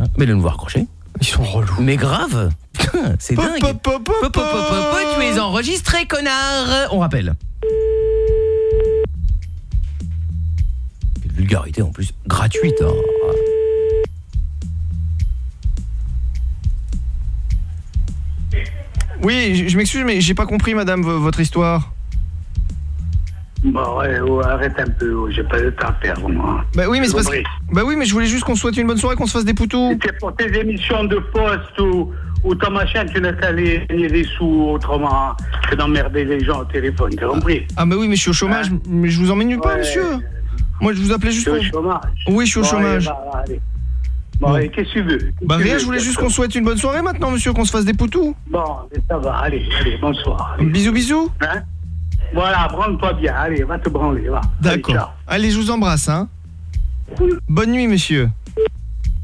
Hein, Mais le nous raccrocher. Ils sont relous. Mais grave C'est Pop, dingue pop, pop, pop, Pop, pop, pop, pop, pop, Tu es enregistré, connard On rappelle. Vulgarité en plus. Gratuite. hein. Oui, je- je m'excuse, mais j'ai pas compris, madame, vo- votre histoire. Bon, ouais, ouais, arrête un peu, j'ai pas de temps à perdre, moi. Bah oui, mais c'est parce que... Bah oui, mais je voulais juste qu'on souhaite une bonne soirée, qu'on se fasse des poutous. C'était pour tes émissions de poste ou, ou ton machin, tu n'as qu'à aller gagner des sous autrement que d'emmerder les gens au téléphone, t'as compris? Ah bah oui, mais je suis au chômage, mais je vous emmène nulle part, monsieur. Moi, je vous appelais juste es pour... au chômage Oui, je suis au Bon, chômage. allez, va, allez. Bon, Bon. allez, qu'est-ce que tu veux? Bah rien, je voulais juste qu'on souhaite une bonne soirée maintenant, monsieur, qu'on se fasse des poutous. Bon, mais ça va, allez, allez, bonsoir. allez. Bisous, bisous. Hein? Voilà, branle-toi bien, allez, va te branler, va. D'accord. Allez, je vous embrasse, hein. Bonne nuit, monsieur.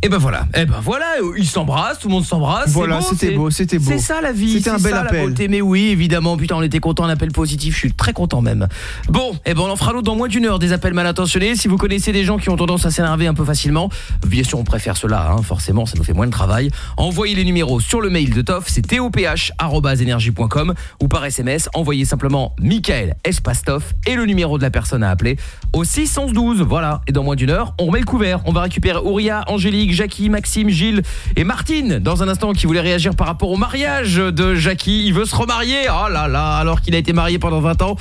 Et ben voilà, et ben voilà, ils s'embrassent, tout le monde s'embrasse. Voilà, c'était beau, c'était beau. C'est ça la vie, C'était un bel ça, la appel. beauté. Mais oui, évidemment, putain, on était content, un appel positif, je suis très content même. Bon, et ben on en fera l'autre dans moins d'une heure, des appels mal intentionnés. Si vous connaissez des gens qui ont tendance à s'énerver un peu facilement, bien sûr, on préfère cela, hein, forcément, ça nous fait moins de travail. Envoyez les numéros sur le mail de Toff, c'est toph@energie.com ou par SMS, envoyez simplement Michael espace Toff et le numéro de la personne à appeler au 612. Voilà, et dans moins d'une heure, on remet le couvert. On va récupérer Auria, Angélique, Jackie, Maxime, Gilles et Martine dans un instant qui voulait réagir par rapport au mariage de Jackie. Il veut se remarier. Oh là là, alors qu'il a été marié pendant 20 ans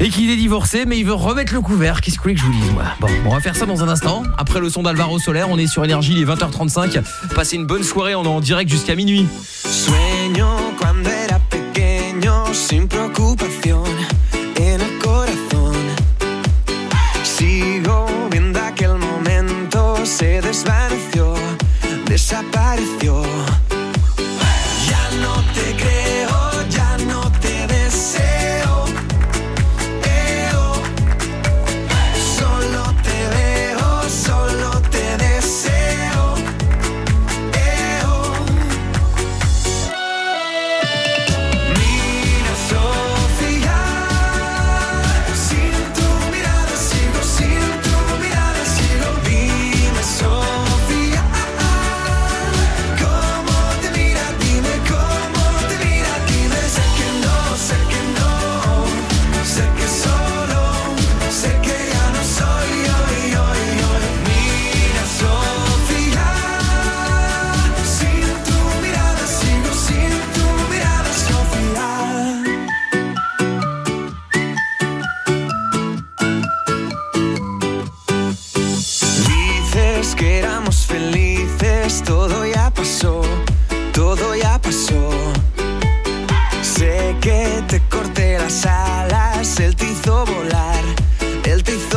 et qu'il est divorcé, mais il veut remettre le couvert. Qu'est-ce que vous voulez que je vous dise moi? Bon, on va faire ça dans un instant. Après le son d'Alvaro Solaire, on est sur énergie, il est 20h35. Passez une bonne soirée, on est en direct jusqu'à minuit. Desapareció.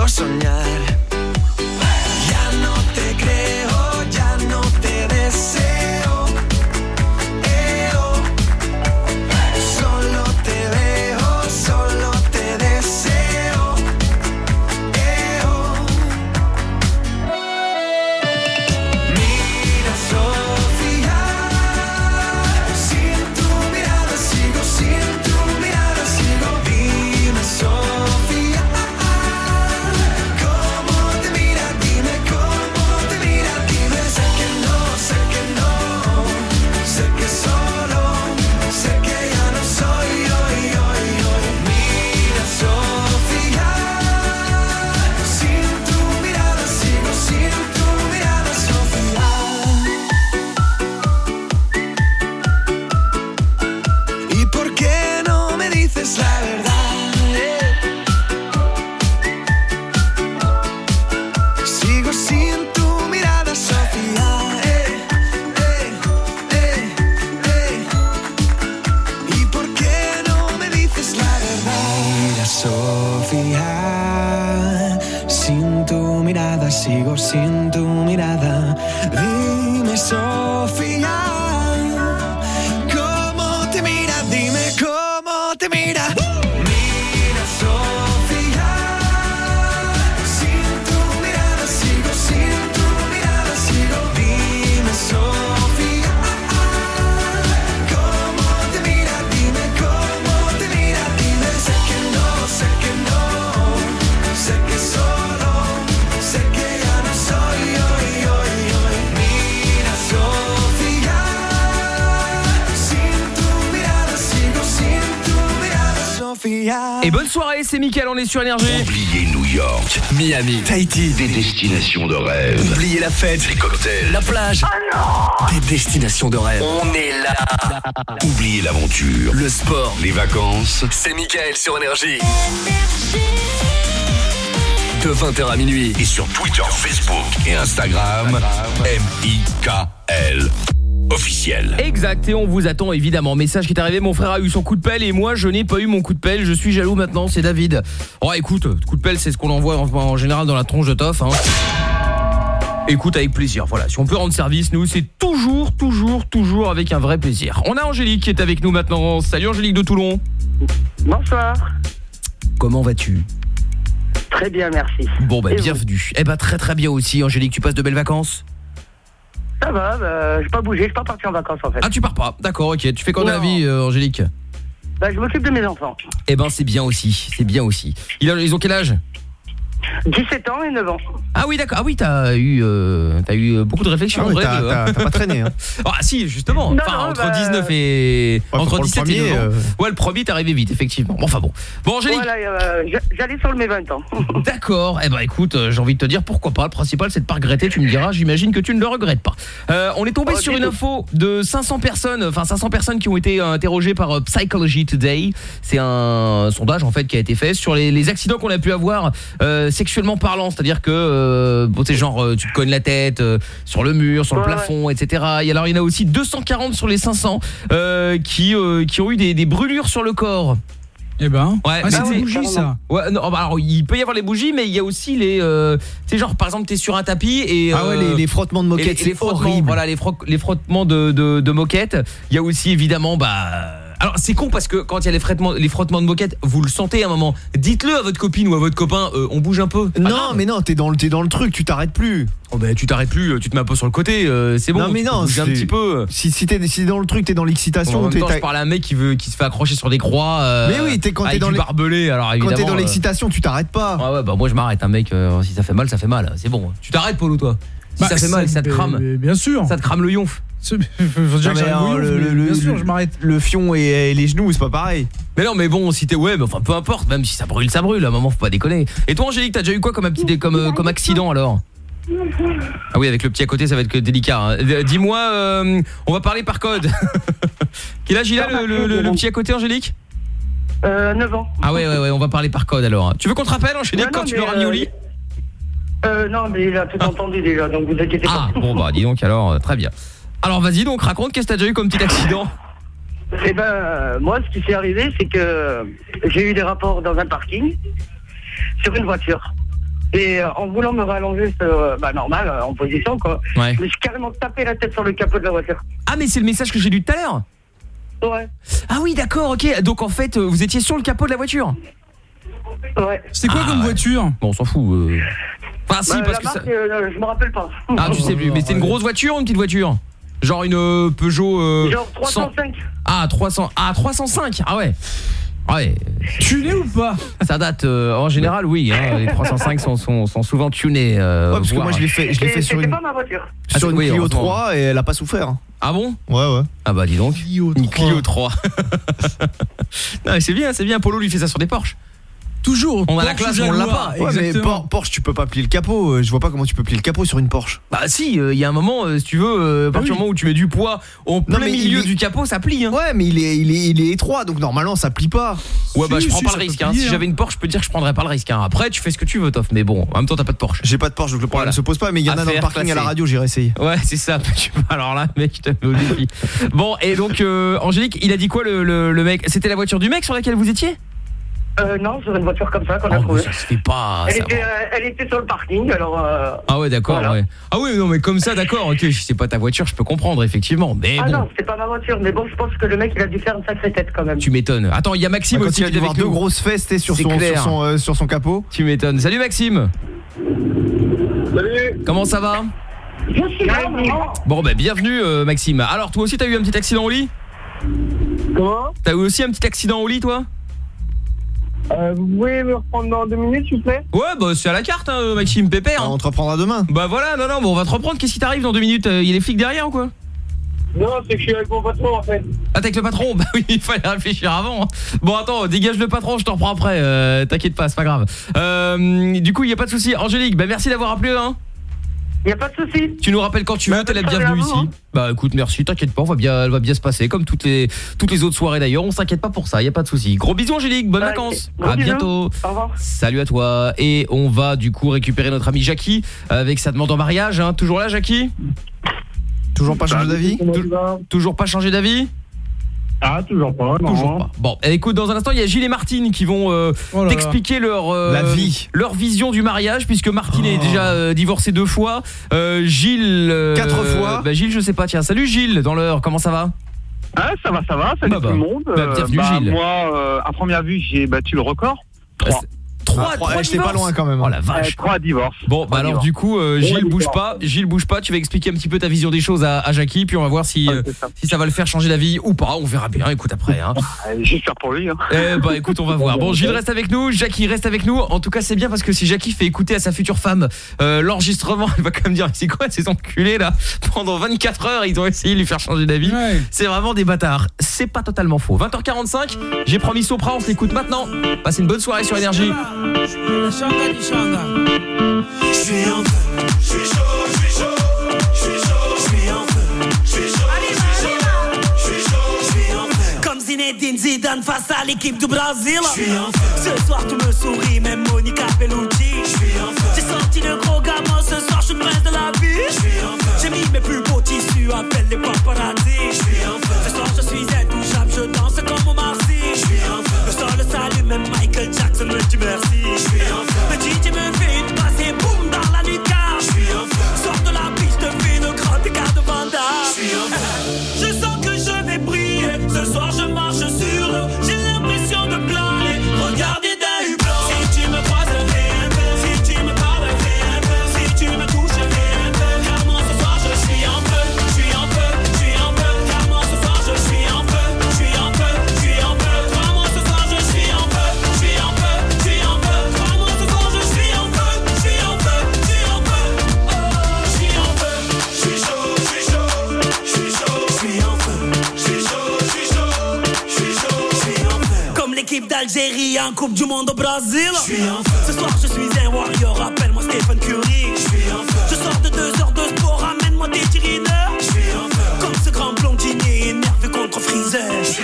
rico soñar. Et bonne soirée, c'est Mickaël, on est sur énergie. Oubliez New York, Miami, Tahiti, des destinations de rêve. Oubliez la fête, les cocktails, la plage, des destinations de rêve. On est là. Oubliez l'aventure, Le sport, les vacances. c'est Michael sur Énergie. De 20h à minuit. Et sur Twitter, Facebook et Instagram, M-I-K-L. Officiel. Exact, et on vous attend évidemment. Message qui est arrivé, mon frère a eu son coup de pelle et moi je n'ai pas eu mon coup de pelle. Je suis jaloux maintenant, c'est David. Oh écoute, coup de pelle c'est ce qu'on envoie en, en général dans la tronche de Toff. Hein. Écoute avec plaisir, voilà. Si on peut rendre service, nous, c'est toujours, toujours, toujours avec un vrai plaisir. On a Angélique qui est avec nous maintenant. Salut Angélique de Toulon. Bonsoir. Comment vas-tu? Très bien, merci. Bon bah Et bienvenue. Eh bah très très bien aussi Angélique, tu passes de belles vacances? Ça va, bah, j'ai pas bougé, je suis pas parti en vacances en fait. Ah, tu pars pas. D'accord, OK. Tu fais quoi dans la Non. vie euh, Angélique? Bah, je m'occupe de mes enfants. Eh ben, c'est bien aussi, c'est bien aussi. Ils ont quel âge? 17 ans et 9 ans. Ah oui, d'accord. Ah oui, t'as eu euh, t'as eu euh, beaucoup de réflexions Ah oui, en vrai, t'as- pas traîné, hein. Ah si, justement. Non, enfin, non, entre bah, 19 et faut entre pour le 17 et premier, 9 ans. euh. Ouais, le premier t'es arrivé vite effectivement. Bon, enfin bon. Bon, Angélique. Voilà, euh, j'allais sur le mes 20 ans. D'accord. Eh ben écoute, euh, j'ai envie de te dire pourquoi pas. Le principal c'est de pas regretter, tu me diras, j'imagine que tu ne le regrettes pas. Euh, on est tombé Oh, sur une info de 500 personnes, enfin 500 personnes qui ont été euh, interrogées par euh, Psychology Today. C'est un sondage en fait qui a été fait sur les, les accidents qu'on a pu avoir euh, sexuellement parlant, c'est-à-dire que euh, bon, c'est genre euh, tu te cognes la tête euh, sur le mur, sur le Ouais, plafond, etc. Et alors il y en a aussi 240 sur les 500 euh, qui euh, qui ont eu des, des brûlures sur le corps. Eh ben. Ouais, ah, c'est des bougies, ça. Ouais, non, bah alors il peut y avoir les bougies, mais il y a aussi les, euh, tu sais genre par exemple t'es sur un tapis et Ah ouais, les, les frottements de les c'est frottements, horrible. Voilà les, fro- les frottements de, de, de moquettes. Il y a aussi évidemment bah. Alors c'est con parce que quand il y a les frottements, les frottements de moquettes, vous le sentez à un moment. Dites-le à votre copine ou à votre copain, euh, on bouge un peu. Pas Non, grave. mais non, t'es dans, le- t'es dans le truc, tu t'arrêtes plus. Oh, bah, tu t'arrêtes plus, tu te mets un peu sur le côté, euh, c'est bon. non, mais tu non, un c'est- petit peu. Si, si t'es si t'es dans le truc, t'es dans Bon, en l'excitation. temps, je parle à un mec qui veut qui se fait accrocher sur des croix. euh, Mais oui, t'es- quand t'es dans barbelé, alors Quand t'es dans euh, l'excitation, tu t'arrêtes pas. Ouais ouais bah moi je m'arrête un mec euh, si ça fait mal ça fait mal c'est bon tu t'arrêtes Polo toi si Bah, ça fait mal ça te crame Bien sûr. ça te crame le yonf Euh, le- mais le- bien sûr, le- je m'arrête. Le fion et, et les genoux, c'est pas pareil. mais non mais bon si t'es ouais mais enfin peu importe même si ça brûle ça brûle à un moment faut pas déconner et toi Angélique t'as déjà eu quoi comme, un petit, comme, euh, comme accident alors? Ah oui avec le petit à côté ça va être que délicat hein. Euh, dis-moi euh, on va parler par code quel âge il a le, le- le- le petit à côté Angélique? Euh, 9 ans. ah ouais ouais ouais on va parler par code alors tu veux qu'on te rappelle Angélique Non, quand non, tu mais, l'auras mis au euh, lit? Euh, non, mais il a tout entendu déjà, donc vous inquiétez ah pas. bon bah dis donc alors euh, très bien alors vas-y donc raconte qu'est-ce que t'as déjà eu comme petit accident Eh ben, euh, moi, ce qui s'est arrivé, c'est que j'ai eu des rapports dans un parking sur une voiture. Et euh, en voulant me rallonger, sur, bah, normal, euh, en position, quoi, Ouais. je me suis carrément tapé la tête sur le capot de la voiture. Ah mais c'est le message que j'ai lu tout à l'heure Ouais. Ah oui d'accord ok donc en fait euh, vous étiez sur le capot de la voiture Ouais. C'est quoi Ah, comme ouais. voiture Bon on s'en fout euh. Enfin si Bah, parce la que ça... euh, je me rappelle pas. Ah tu sais plus mais c'est une grosse voiture ou une petite voiture Genre une euh, Peugeot euh, Genre 100 305. Ah 300 Ah 305 Ah ouais Ouais, Tuné ou pas? Ça date euh, en général oui hein, les 305 sont, sont, sont souvent tunés euh, Ouais, parce que moi, je l'ai fait, je l'ai Et fait sur c'était une, pas ma voiture. Ah, sur une oui, Clio heureusement. 3 et elle a pas souffert. Ah bon? Ouais, ouais. Ah bah dis donc Clio Une 3. Clio 3 Non mais c'est bien c'est bien Polo lui fait ça sur des Porsche Toujours. On a la Porsche classe, on l'a pas. Ouais, mais. Por- Porsche, tu peux pas plier le capot. euh, Je vois pas comment tu peux plier le capot sur une Porsche. Bah si, il y a un moment, euh, si tu veux, euh, à partir oui. du moment où tu mets du poids au plein mais milieu il- du capot, ça plie. Hein. Ouais, mais il est, il est, il est étroit, donc normalement ça plie pas. Ouais bah Si, je prends si, pas le risque. Hein. plier, Si hein. j'avais une Porsche, je peux te dire que je prendrais pas le risque. Hein. Après, tu fais ce que tu veux, Toff. Mais bon, en même temps, t'as pas de Porsche. J'ai pas de Porsche, donc le problème Voilà. ne se pose pas. Mais il y en a dans le parking à la radio, j'irai essayer. Ouais, c'est ça. Tu- Alors là, mec, je te mets au défi. Bon, et donc, euh, Angélique, il a dit quoi le mec? C'était la voiture du mec sur laquelle vous étiez? Euh, non, sur une voiture comme ça qu'on a Oh, trouvée. Ça se fait pas. Elle ça était, euh, elle était sur le parking, alors. euh, Ah ouais, d'accord. Voilà. ouais. Ah oui, non, mais comme ça, d'accord. Ok, si c'est pas ta voiture, je peux comprendre, effectivement. Mais Ah bon. non, c'est pas ma voiture, mais bon, je pense que le mec il a dû faire une sacrée tête quand même. Tu m'étonnes. Attends, il y a Maxime Bah, aussi il a avec deux nous. grosses fesses sur son, sur, son, euh, sur son capot. Tu m'étonnes. Salut Maxime. Salut Comment ça va? Je suis là. Bon bah bienvenue euh, Maxime. Alors toi aussi t'as eu un petit accident au lit? Comment? T'as eu aussi un petit accident au lit toi? Euh, Vous pouvez me reprendre dans deux minutes, s'il vous plaît Ouais bah c'est à la carte hein, Maxime Pépère. Hein. on te reprendra demain. Bah voilà non non bon, on va te reprendre qu'est-ce qui t'arrive dans deux minutes Il y a les flics derrière ou quoi Non, c'est que je suis avec mon patron en fait. Ah t'es avec le patron Bah oui il fallait réfléchir avant hein. Bon attends dégage le patron je te reprends après euh, T'inquiète pas c'est pas grave euh, Du coup il y a pas de souci Angélique bah merci d'avoir appelé hein. Y a pas de souci. Tu nous rappelles quand tu veux, t'es la bienvenue ici. hein. Bah écoute, merci, t'inquiète pas, on va bien, elle va bien se passer comme toutes les toutes les autres soirées d'ailleurs. On s'inquiète pas pour ça, y a pas de souci. Gros bisous Angélique, bonnes Ok. vacances. Gros à bisous. bientôt. Au revoir. Salut à toi et on va du coup récupérer notre ami Jackie avec sa demande en mariage. Hein. Toujours là, Jackie? Toujours pas changé d'avis? Toujours pas changé d'avis? Ah, toujours pas, non. Toujours pas. Bon, eh, écoute, dans un instant, il y a Gilles et Martine qui vont euh, Oh t'expliquer leur euh, La vie. leur vision du mariage, puisque Martine est Oh. déjà euh, divorcée deux fois. Euh, Gilles, euh, Quatre fois. Bah Gilles, je sais pas. Tiens, salut Gilles, dans l'heure. Comment ça va? Ah, ça va, ça va, salut Bah, bah. tout le monde. Bah, bienvenue, Gilles. Moi, euh, à première vue, j'ai battu le record. Trois. 3 Ah, trois, eh, j'étais pas loin quand même. Oh la vache. 3 divorces. Bon, bah alors divorces. du coup, euh, Gilles bouge pas, Gilles bouge pas, tu vas expliquer un petit peu ta vision des choses à, à Jackie, puis on va voir si, euh, si ça va le faire changer d'avis ou pas, on verra bien, écoute après. Hein. J'espère pour lui. Hein. Eh bah écoute, on va voir. Bon, Gilles reste avec nous, Jackie reste avec nous. En tout cas, c'est bien parce que si Jackie fait écouter à sa future femme euh, l'enregistrement, elle va quand même dire c'est quoi ces enculés là? Pendant 24 heures, ils ont essayé de lui faire changer d'avis. C'est vraiment des bâtards. C'est pas totalement faux. 20h45, j'ai promis Sopra, on se l'écoute maintenant. Passez une bonne soirée sur énergie. Je suis en feu, je suis chaud, je suis chaud, je suis chaud, je suis en feu, je suis chaud, je suis chaud, en feu. Comme Zinedine Zidane face à l'équipe du Brésil. Je suis. Ce soir tout me sourit, même Monica Bellucci. J'ai sorti le gros gamin, ce soir je suis prince de la vie. Je suis en. J'ai mis mes plus beaux tissus, appelle les paparazzi. Je suis en. Ce soir je suis intouchable, je danse comme au Marcy. Je suis en. Le sol le salue, même Michael Jackson me dit merci. Ce soir je marche l'équipe d'Algérie en Coupe du Monde au Brésil. Feu. Ce soir je suis un warrior, appelle-moi Stephen Curry. Je suis en feu. Je sors de deux heures de sport, ramène-moi des tirineurs. Feu. Comme ce grand blondinier énervé contre Freezer. Feu.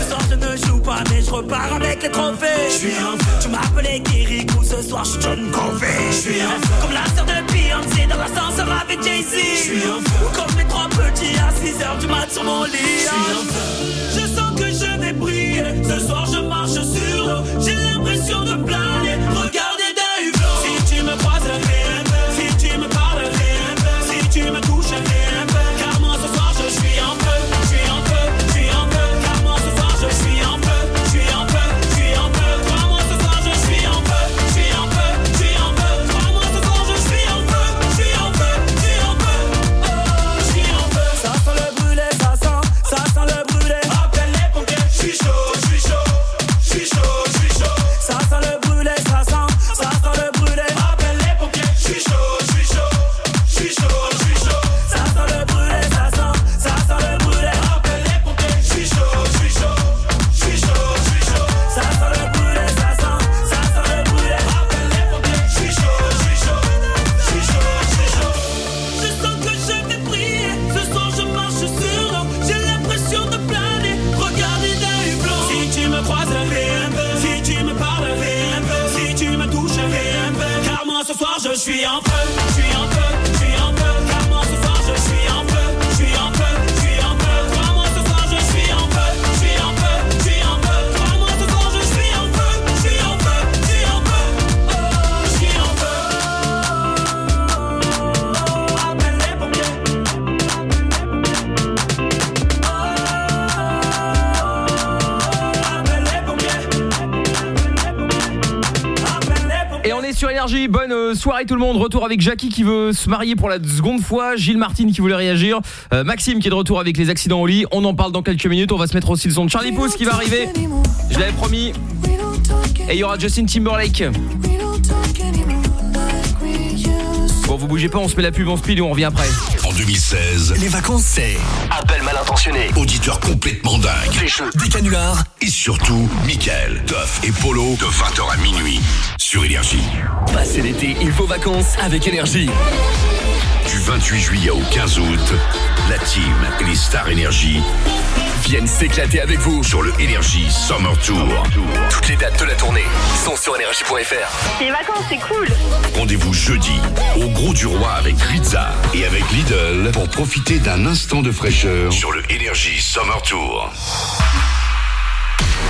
Ce soir je ne joue pas, mais je repars avec les trophées. Je suis en feu. Tu m'appelais Kirikou, ce soir je suis John Covey. Je suis en feu. Comme la sœur de Beyoncé dans l'ascenseur avec Jay-Z. Feu. Ou comme les trois petits à 6 heures du mat sur mon lit. Feu. Je sens que Ce soir je marche sur l'eau. J'ai l'impression de planer. Soirée tout le monde, retour avec Jackie qui veut se marier pour la seconde fois, Gilles Martin qui voulait réagir, euh, Maxime qui est de retour avec les accidents au lit, on en parle dans quelques minutes, on va se mettre aussi le son de Charlie Pouce qui va arriver, je l'avais promis, et il y aura Justin Timberlake. Bon vous bougez pas, on se met la pub, se pile et on revient après. En 2016, Les vacances, c'est appel mal intentionné, auditeur complètement dingue, des canulars. et surtout, Mickaël, Duff et Polo de 20h à minuit sur Énergie. Passez l'été, il faut vacances avec énergie. Du 28 juillet au 15 août, la team et les stars Énergie Viennent s'éclater avec vous. sur le Énergie Summer Tour. Toutes les dates de la tournée sont sur énergie.fr. Les vacances, c'est cool. Rendez-vous jeudi au Gros du Roi avec Rizza et avec Lidl pour profiter d'un instant de fraîcheur sur le Énergie Summer Tour.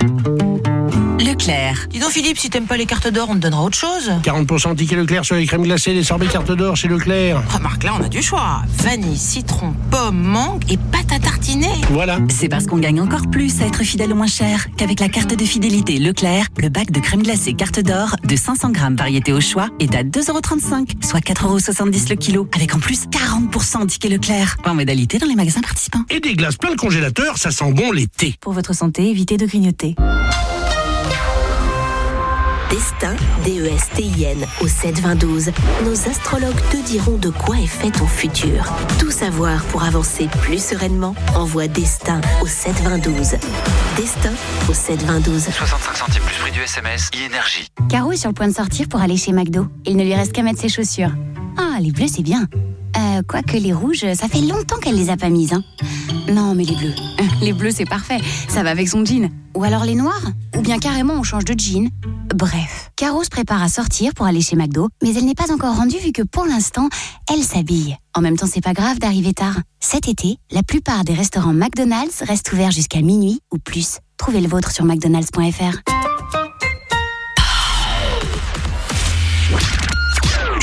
Thank you. Leclerc. Dis donc Philippe, si t'aimes pas les cartes d'or, on te donnera autre chose. 40% ticket Leclerc sur les crèmes glacées, les sorbets cartes d'or chez Leclerc. Remarque, là, on a du choix. Vanille, citron, pomme, mangue et pâte à tartiner. Voilà. C'est parce qu'on gagne encore plus à être fidèle au moins cher qu'avec la carte de fidélité Leclerc, le bac de crème glacée carte d'or de 500 grammes variété au choix est à 2,35€, soit 4,70€ le kilo, avec en plus 40% ticket Leclerc. En modalité dans les magasins participants. Et des glaces plein le congélateur, ça sent bon l'été. Pour votre santé, évitez de grignoter. Destin, D-E-S-T-I-N, au 7-20-12. Nos astrologues te diront de quoi est fait ton futur. Tout savoir pour avancer plus sereinement, envoie Destin au 7-20-12. Destin au 7-20-12. 65 centimes plus prix du SMS, e-énergie. Caro est sur le point de sortir pour aller chez McDo. Il ne lui reste qu'à mettre ses chaussures. Ah, les bleus, c'est bien. Euh, quoique les rouges, ça fait longtemps qu'elle les a pas mises. Hein. Non, mais les bleus. Euh, Les bleus, c'est parfait. Ça va avec son jean. Ou alors les noirs Ou bien carrément, on change de jean. Bref, Caro se prépare à sortir pour aller chez McDo, mais elle n'est pas encore rendue vu que pour l'instant, elle s'habille. En même temps, c'est pas grave d'arriver tard. Cet été, la plupart des restaurants McDonald's restent ouverts jusqu'à minuit ou plus. Trouvez le vôtre sur mcdonalds.fr.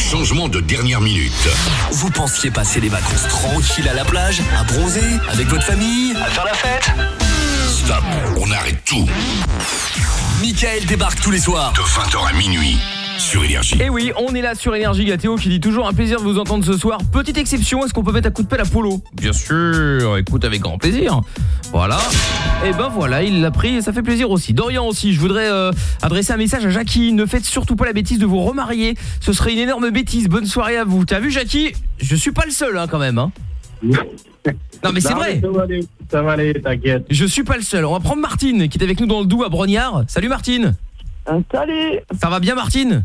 Changement de dernière minute. Vous pensiez passer les vacances tranquilles à la plage, à bronzer, avec votre famille, à faire la fête Stop, on arrête tout. Michael débarque tous les soirs. De 20h à minuit sur Énergie. Et Eh oui, on est là sur Énergie, il y a Théo qui dit toujours un plaisir de vous entendre ce soir. Petite exception, est-ce qu'on peut mettre à coup de pelle à Polo Bien sûr, écoute avec grand plaisir. Voilà. Et ben voilà, il l'a pris et ça fait plaisir aussi. Dorian aussi, je voudrais euh, adresser un message à Jackie. Ne faites surtout pas la bêtise de vous remarier. Ce serait une énorme bêtise. Bonne soirée à vous. T'as vu Jackie? Je suis pas le seul hein, quand même. Hein. Non mais c'est vrai. Ça va aller, ça va aller, t'inquiète. Je suis pas le seul. On va prendre Martine qui est avec nous dans le Doubs à Brognard. Salut Martine. Salut. Ça va bien Martine?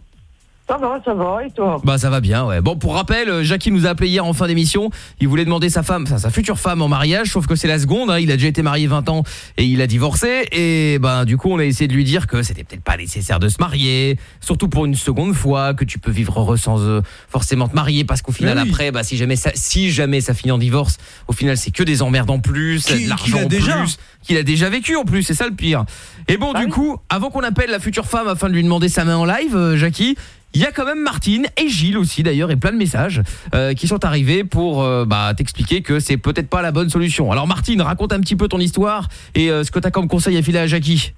Ça va, ça va, et toi Bah ça va bien ouais. Bon pour rappel, euh, Jackie nous a appelé hier en fin d'émission, il voulait demander sa femme, enfin sa future femme en mariage, sauf que c'est la seconde, hein. il a déjà été marié 20 ans et il a divorcé et ben du coup on a essayé de lui dire que c'était peut-être pas nécessaire de se marier, surtout pour une seconde fois, que tu peux vivre heureux sans euh, forcément te marier parce qu'au final oui. après bah si jamais ça si jamais ça finit en divorce, au final c'est que des emmerdes en plus, Qui- de l'argent qu'il a en déjà. plus qu'il a déjà vécu en plus, c'est ça le pire. Et bon, du coup, avant qu'on appelle la future femme afin de lui demander sa main en live, euh, Jackie, il y a quand même Martine et Gilles aussi d'ailleurs et plein de messages euh, qui sont arrivés pour euh, bah, t'expliquer que c'est peut-être pas la bonne solution. Alors Martine, raconte un petit peu ton histoire et euh, ce que tu as comme conseil à filer à Jackie.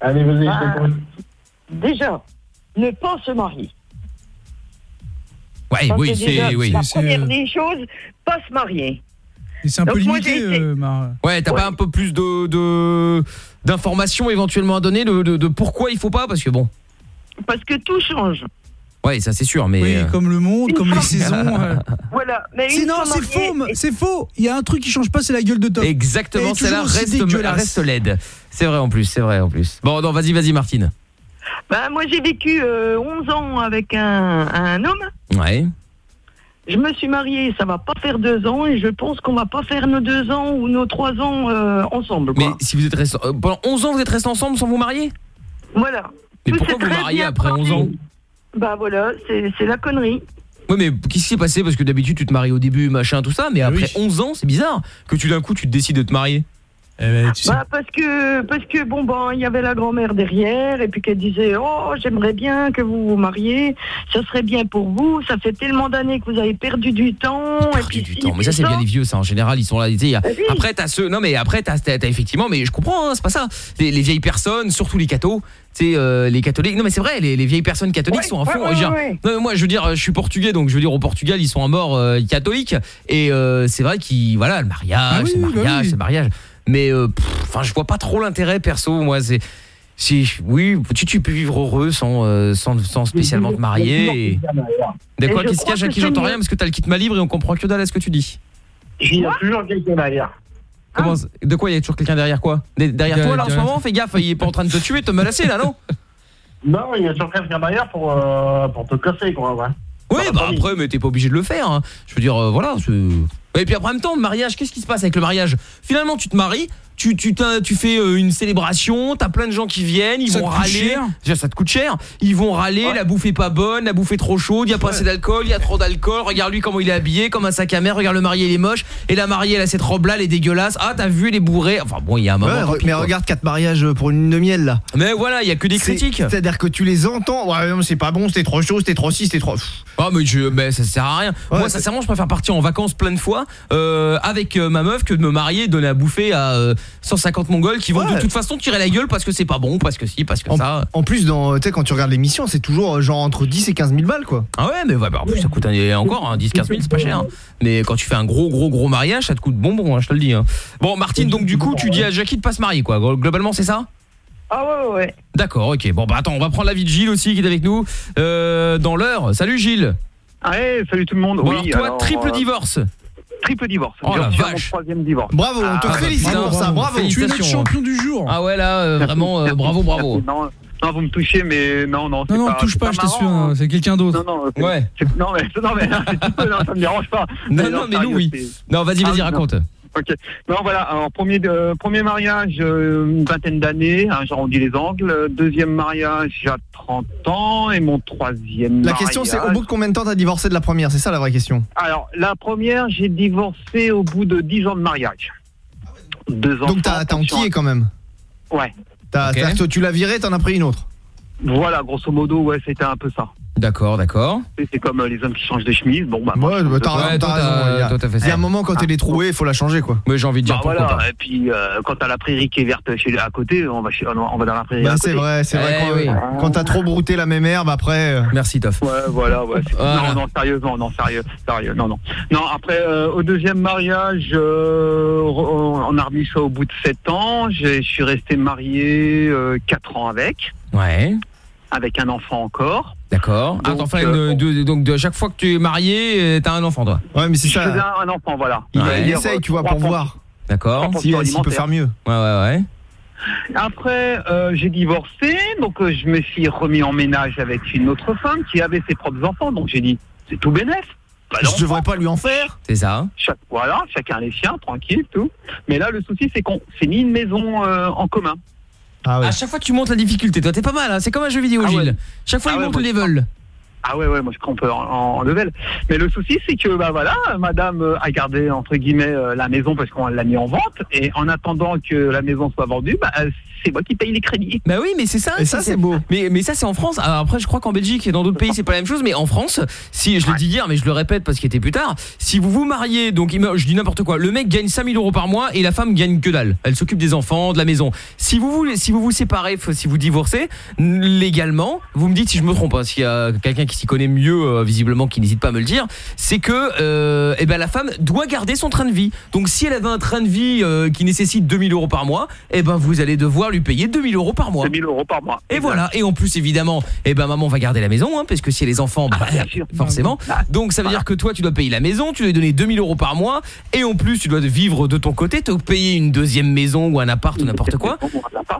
Allez, vas-y, je Ah. t'écoute. Déjà, ne pas se marier. Ouais, oui, c'est oui. La première des choses, pas se marier. Et c'est un peu Donc, limité, euh, Mar- Ouais, t'as pas un peu plus de de- d'informations éventuellement à donner de, de, de pourquoi il faut pas parce que bon. Parce que tout change. Ouais, ça c'est sûr mais Oui, euh, comme le monde, comme les saisons. euh. Voilà. Mais C'est- faux, c'est faux. Il y a un truc qui change pas, c'est la gueule de top. Exactement, celle-là reste, reste laide. C'est vrai en plus, c'est vrai en plus. Bon, non, vas-y, vas-y Martine. Ben, moi, j'ai vécu euh, 11 ans avec un, un homme. Ouais. Je me suis mariée, ça va pas faire deux ans, et je pense qu'on va pas faire nos deux ans ou nos trois ans euh, ensemble. Mais si vous êtes restés euh, pendant 11 ans vous êtes restés ensemble sans vous marier? Voilà. Mais pourquoi vous mariez après 11 ans Bah voilà, c'est la connerie. Oui, mais qu'est-ce qui s'est passé? Parce que d'habitude tu te maries au début, machin, tout ça, mais après oui. 11 ans, c'est bizarre que tu d'un coup tu te décides de te marier. Bah, parce que parce que bon ben il y avait la grand-mère derrière et puis qu'elle disait oh j'aimerais bien que vous vous mariez ça serait bien pour vous ça fait tellement d'années que vous avez perdu du temps et puis du temps. Mais ça c'est bien les vieux ça en général ils sont là tu sais, Ah oui. après t'as ceux non mais après t'as t'as effectivement mais je comprends hein, c'est pas ça les, les vieilles personnes surtout les cathos sais euh, les catholiques non mais c'est vrai les, les vieilles personnes catholiques Ouais, sont à fond ouais, dire, ouais, ouais. non, mais moi je veux dire je suis portugais donc je veux dire au Portugal ils sont à mort euh, catholiques et euh, c'est vrai qu'ils voilà le mariage Ah oui, c'est le bah mariage oui. c'est le mariage mais euh, enfin je vois pas trop l'intérêt perso moi c'est si oui tu, tu peux vivre heureux sans euh, sans, sans spécialement te marier et... De Et quoi je qu'est-ce qu'il y a Jackie j'entends rien parce que t'as le kit main libre et on comprend que dalle à ce que tu dis? Il y a toujours quelqu'un derrière. Comment ça- De quoi il y a toujours quelqu'un derrière quoi? Derrière De- toi là en ce moment Fais gaffe, il est pas en train de te tuer, de te menacer là non? Non, il y a toujours quelqu'un derrière pour, euh, pour te casser, quoi, ouais. Oui bah après mais t'es pas obligé de le faire hein. Je veux dire euh, voilà c'est- Et puis après en même temps le mariage qu'est-ce qui se passe avec le mariage? Finalement tu te maries tu, tu, t'as- tu fais euh, une célébration, t'as plein de gens qui viennent, ils Ça vont râler. cher. Déjà, ça te coûte cher. Ils vont râler, la bouffe est pas bonne, la bouffe est trop chaude, il y a pas assez d'alcool, il y a trop d'alcool. Regarde lui comment il est habillé, comme un sac à mer. Regarde le marié, il est moche. Et la mariée, elle a cette robe là, elle est dégueulasse. Ah, t'as vu, elle est bourrée. Enfin bon, il y a un moment. Ouais, tant re- pis, mais quoi. regarde quatre mariages pour une de miel là. Mais voilà, il y a que des critiques. C'est-à-dire que tu les entends. Ouais, non, c'est pas bon, c'était trop chaud, c'était trop ci, c'était trop. Ah mais je mais ça sert à rien. Moi sincèrement, je préfère partir en vacances plein de fois euh, avec euh, ma meuf que de me marier donner à bouffer à euh, 150 mongols qui vont de toute façon tirer la gueule parce que c'est pas bon, parce que si, parce que ça. En plus, dans, tu sais, quand tu regardes l'émission, c'est toujours euh, genre entre 10 et 15 000 balles quoi. Ah ouais, mais ouais, bah, en plus ça coûte un- encore hein, 10 15 000, c'est pas cher. hein. Mais quand tu fais un gros gros gros mariage, ça te coûte bonbon, hein, je te le dis. hein. Bon, Martine, donc du coup, tu dis à Jackie de pas se marier quoi. Globalement, c'est ça? Ah ouais, ouais, ouais. D'accord, OK. Bon bah attends, on va prendre l'avis de Gilles aussi qui est avec nous euh, dans l'heure. Salut Gilles. Ouais, salut tout le monde. Bon, oui, alors, toi, alors, triple euh, divorce. Triple divorce. Oh la vache. troisième divorce. Bravo, on te Ah, félicite bah, pour ça, bravo. Félicitations. champion du jour. Ah ouais là, euh, vraiment euh, bravo bravo. Non, non, vous me touchez, mais non, non. Non, non, pas, touche pas, je t'assure, marrant, hein, c'est quelqu'un d'autre. Non, non, Ouais. non, mais, non, mais non, ça me dérange pas. Non, non, mais sérieux, nous, oui. Non, vas-y, Ah, vas-y, non. raconte. Ok. Non, voilà. Alors, premier, euh, premier mariage, euh, une vingtaine d'années, hein, j'arrondis les angles. Deuxième mariage, j'ai 30 ans. Et mon troisième La question c'est au bout de combien de temps t'as divorcé de la première? C'est ça la vraie question. Alors, la première, j'ai divorcé au bout de 10 ans de mariage. Deux enfants. Donc t'as t'as enquillé quand même. Ouais. Tu l'as viré, t'en as pris une autre. Voilà, grosso modo, ouais, c'était un peu ça. D'accord, d'accord. C'est comme euh, les hommes qui changent de chemise. Bon, bah, moi, Ouais, bah, de t'as raison, t'as raison. Il y a- toi, t'as fait Il y a un moment quand elle est trouée, il faut la changer quoi. Mais j'ai envie de dire Bah pourquoi voilà, pas. et puis euh, quand t'as la prairie qui est verte chez à côté, on va, chez, on va dans la prairie Bah, c'est côté. vrai, c'est vrai. Eh quand, oui. quand t'as trop brouté la même herbe, après. euh, Merci Toff. Ouais, voilà, ouais. c'est- Voilà. Non, non, sérieusement, non, sérieux, sérieux, non, non. Non, après, euh, au deuxième mariage, euh, on a remis ça au bout de sept ans. J'ai- Je suis resté marié euh, quatre ans avec, Ouais. avec un enfant encore. D'accord. Ah, euh, de- donc de chaque fois que tu es marié, euh, t'as un enfant toi. Ouais, mais c'est ça. un, un enfant, voilà. Il, Ouais. il essaye, tu vois, pour voir D'accord. Si- s'il pensions peut faire mieux. Ouais ouais ouais. Après, euh, j'ai divorcé, donc euh, je me suis remis en ménage avec une autre femme qui avait ses propres enfants. Donc j'ai dit, c'est tout bénef. Bah, Je devrais pas lui en faire. C'est ça. chaque- voilà, chacun les siens, tranquille, tout. Mais là, le souci, c'est qu'on s'est mis une maison euh, en commun. Ah ouais. À chaque fois tu montes la difficulté, toi t'es pas mal, hein. c'est comme un jeu vidéo Ah ouais. Gilles. Chaque fois Ah il monte le level. Ah ouais, ouais, moi je campe en, en level. Mais le souci, c'est que, bah voilà, madame euh, a gardé, entre guillemets, euh, la maison parce qu'on l'a mis en vente. Et en attendant que la maison soit vendue, bah, euh, c'est moi qui paye les crédits. Bah oui, mais c'est ça. Et ça, c'est beau. Mais, mais ça, c'est en France. Alors après, je crois qu'en Belgique et dans d'autres pays, c'est pas la même chose. Mais en France, si je l'ai dit hier, mais je le répète parce qu'il était plus tard, si vous vous mariez, donc je dis n'importe quoi, le mec gagne 5000 euros par mois et la femme gagne que dalle. Elle s'occupe des enfants, de la maison. Si vous voulez, si vous vous séparez, si vous divorcez, légalement, vous me dites si je me trompe, hein, s'il y a quelqu'un qui s'y connaît mieux, euh, visiblement, qui n'hésite pas à me le dire, c'est que, euh, eh ben la femme doit garder son train de vie. Donc si elle avait un train de vie euh, qui nécessite 2000 euros par mois, eh ben vous allez devoir lui payer 2000 euros par mois. 2000 euros par mois. Et voilà, et en plus évidemment, eh ben maman va garder la maison, hein, parce que si elle a les enfants, bah, forcément. Donc ça veut dire que toi tu dois payer la maison, tu dois lui donner 2000 euros par mois, et en plus tu dois vivre de ton côté, te payer une deuxième maison ou un appart ou n'importe quoi.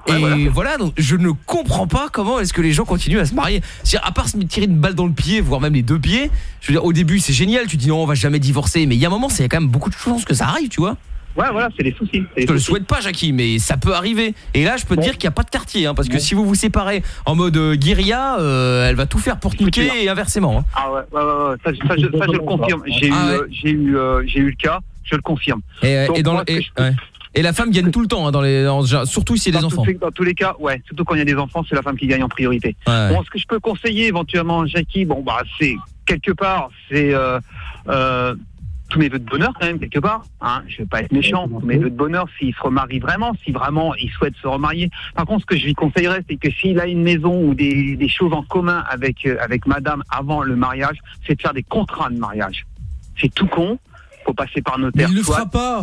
Et voilà. donc je ne comprends pas comment est-ce que les gens continuent à se marier. C'est-à-dire, à part se tirer une balle dans le pied, voire même les deux pieds, je veux dire, au début c'est génial, tu dis non on va jamais divorcer, mais il y a un moment c'est quand même beaucoup de chances que ça arrive, tu vois. Ouais, voilà, c'est les soucis. Je te le souhaite pas, Jackie, mais ça peut arriver. Et là, je peux te dire qu'il n'y a pas de quartier, hein, parce que si vous vous séparez en mode euh, guérilla, euh, elle va tout faire pour te niquer et inversement. hein. Ah ouais, ouais, ouais, ouais, ça, ça, je, ça, je le confirme. J'ai Ah eu, ouais. euh, j'ai eu, euh, j'ai eu le cas, je le confirme. Et, Donc, et dans moi, le- et-. Et la femme gagne tout le temps, hein, dans les, surtout si il y a des enfants. Dans tous les cas, ouais, surtout quand il y a des enfants, c'est la femme qui gagne en priorité. Ouais. Bon, ce que je peux conseiller éventuellement, Jackie, bon, bah, c'est quelque part, c'est euh, euh, tous mes vœux de bonheur quand même quelque part. Hein, je vais pas être méchant, tous mes vœux de bonheur s'il se remarie vraiment, si vraiment il souhaite se remarier. Par contre, ce que je lui conseillerais, c'est que s'il a une maison ou des, des choses en commun avec euh, avec Madame avant le mariage, c'est de faire des contrats de mariage. C'est tout con. Faut passer par notaire. Mais il le soit- fera pas.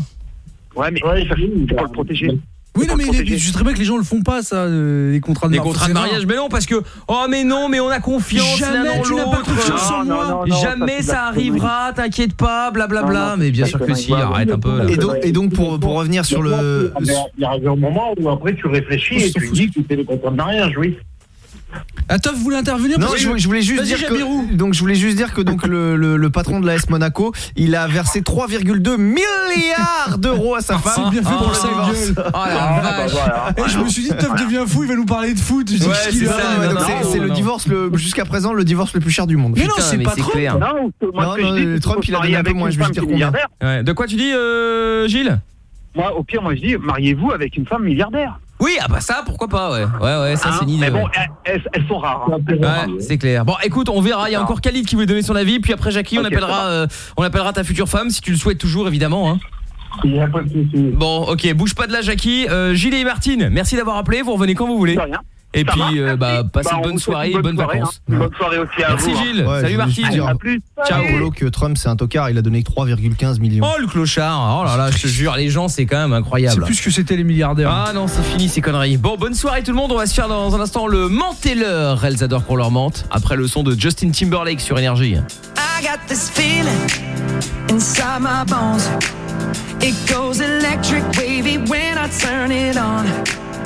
Ouais, mais ça, c'est pour le protéger. Oui, non, mais je sais très bien que les gens le font pas, ça, euh, les contrats de Les mariage. contrats de mariage, mais non, parce que oh mais non, mais on a confiance Jamais, tu n'as pas confiance en moi. non, non, Jamais ça, arrivera, t'inquiète pas, blablabla. Mais bien sûr que si, arrête un peu. là. Et donc, et donc pour, pour revenir sur le... Il arrive un moment où après tu réfléchis et tu dis que tu fais le contrat de mariage, oui. Vous voulez intervenir Non, parce je, que- je voulais juste Vas-y, dire que donc je voulais juste dire que donc le, le, le patron de l'AS Monaco, il a versé 3,2 milliards d'euros à sa femme C'est bien fait pour le sa divorce. gueule. Oh la vache. Eh, je me suis dit, Top devient fou, il va nous parler de foot. Je dis, Ouais, qu'est-ce qu'il c'est a ça, Ouais, non, donc non, c'est c'est le non. divorce le jusqu'à présent le divorce le plus cher du monde. Mais non, Putain, c'est mais pas c'est Trump. clair. Non, moi, Non, ce que non, je dis, c'est Trump, qu'il il a faut se donné un peu avec moins, une je vais femme dire combien. milliardaire. Ouais, De quoi tu dis, euh, Gilles? Moi, au pire, moi je dis, mariez-vous avec une femme milliardaire. Oui, ah bah ça, pourquoi pas, ouais. Ouais, ouais, ça Hein, c'est une idée. mais bon, ouais. elles, sont rares. hein. Ouais, c'est clair. Bon, écoute, on verra. Il y a encore Khalid qui veut donner son avis, puis après Jackie, on appellera, euh, on appellera ta future femme si tu le souhaites toujours, évidemment. Hein. Il n'y a pas de souci. Bon, ok, bouge pas de là, Jackie. Euh, Gilles et Martine, merci d'avoir appelé. Vous revenez quand vous voulez. De rien. Et Ça puis, euh, merci. bah, passez Bah, une on bonne soirée, une bonnes vacances. hein. Bonne soirée aussi à Merci vous. hein. Gilles. Ouais, Salut Martine. dire- À plus. Ciao. Polo que Trump c'est un tocard, il a donné que 3,15 millions. Oh le clochard. Oh là là, je te jure, les gens, c'est quand même C'est incroyable. plus que c'était les milliardaires. Ah non, c'est fini ces conneries. Bon, bonne soirée tout le monde. On va se faire dans un instant le menteur. Elles adorent qu'on leur mente. Après le son de Justin Timberlake sur Énergie. I got this feeling inside my bones. It goes electric wavy when I turn it on.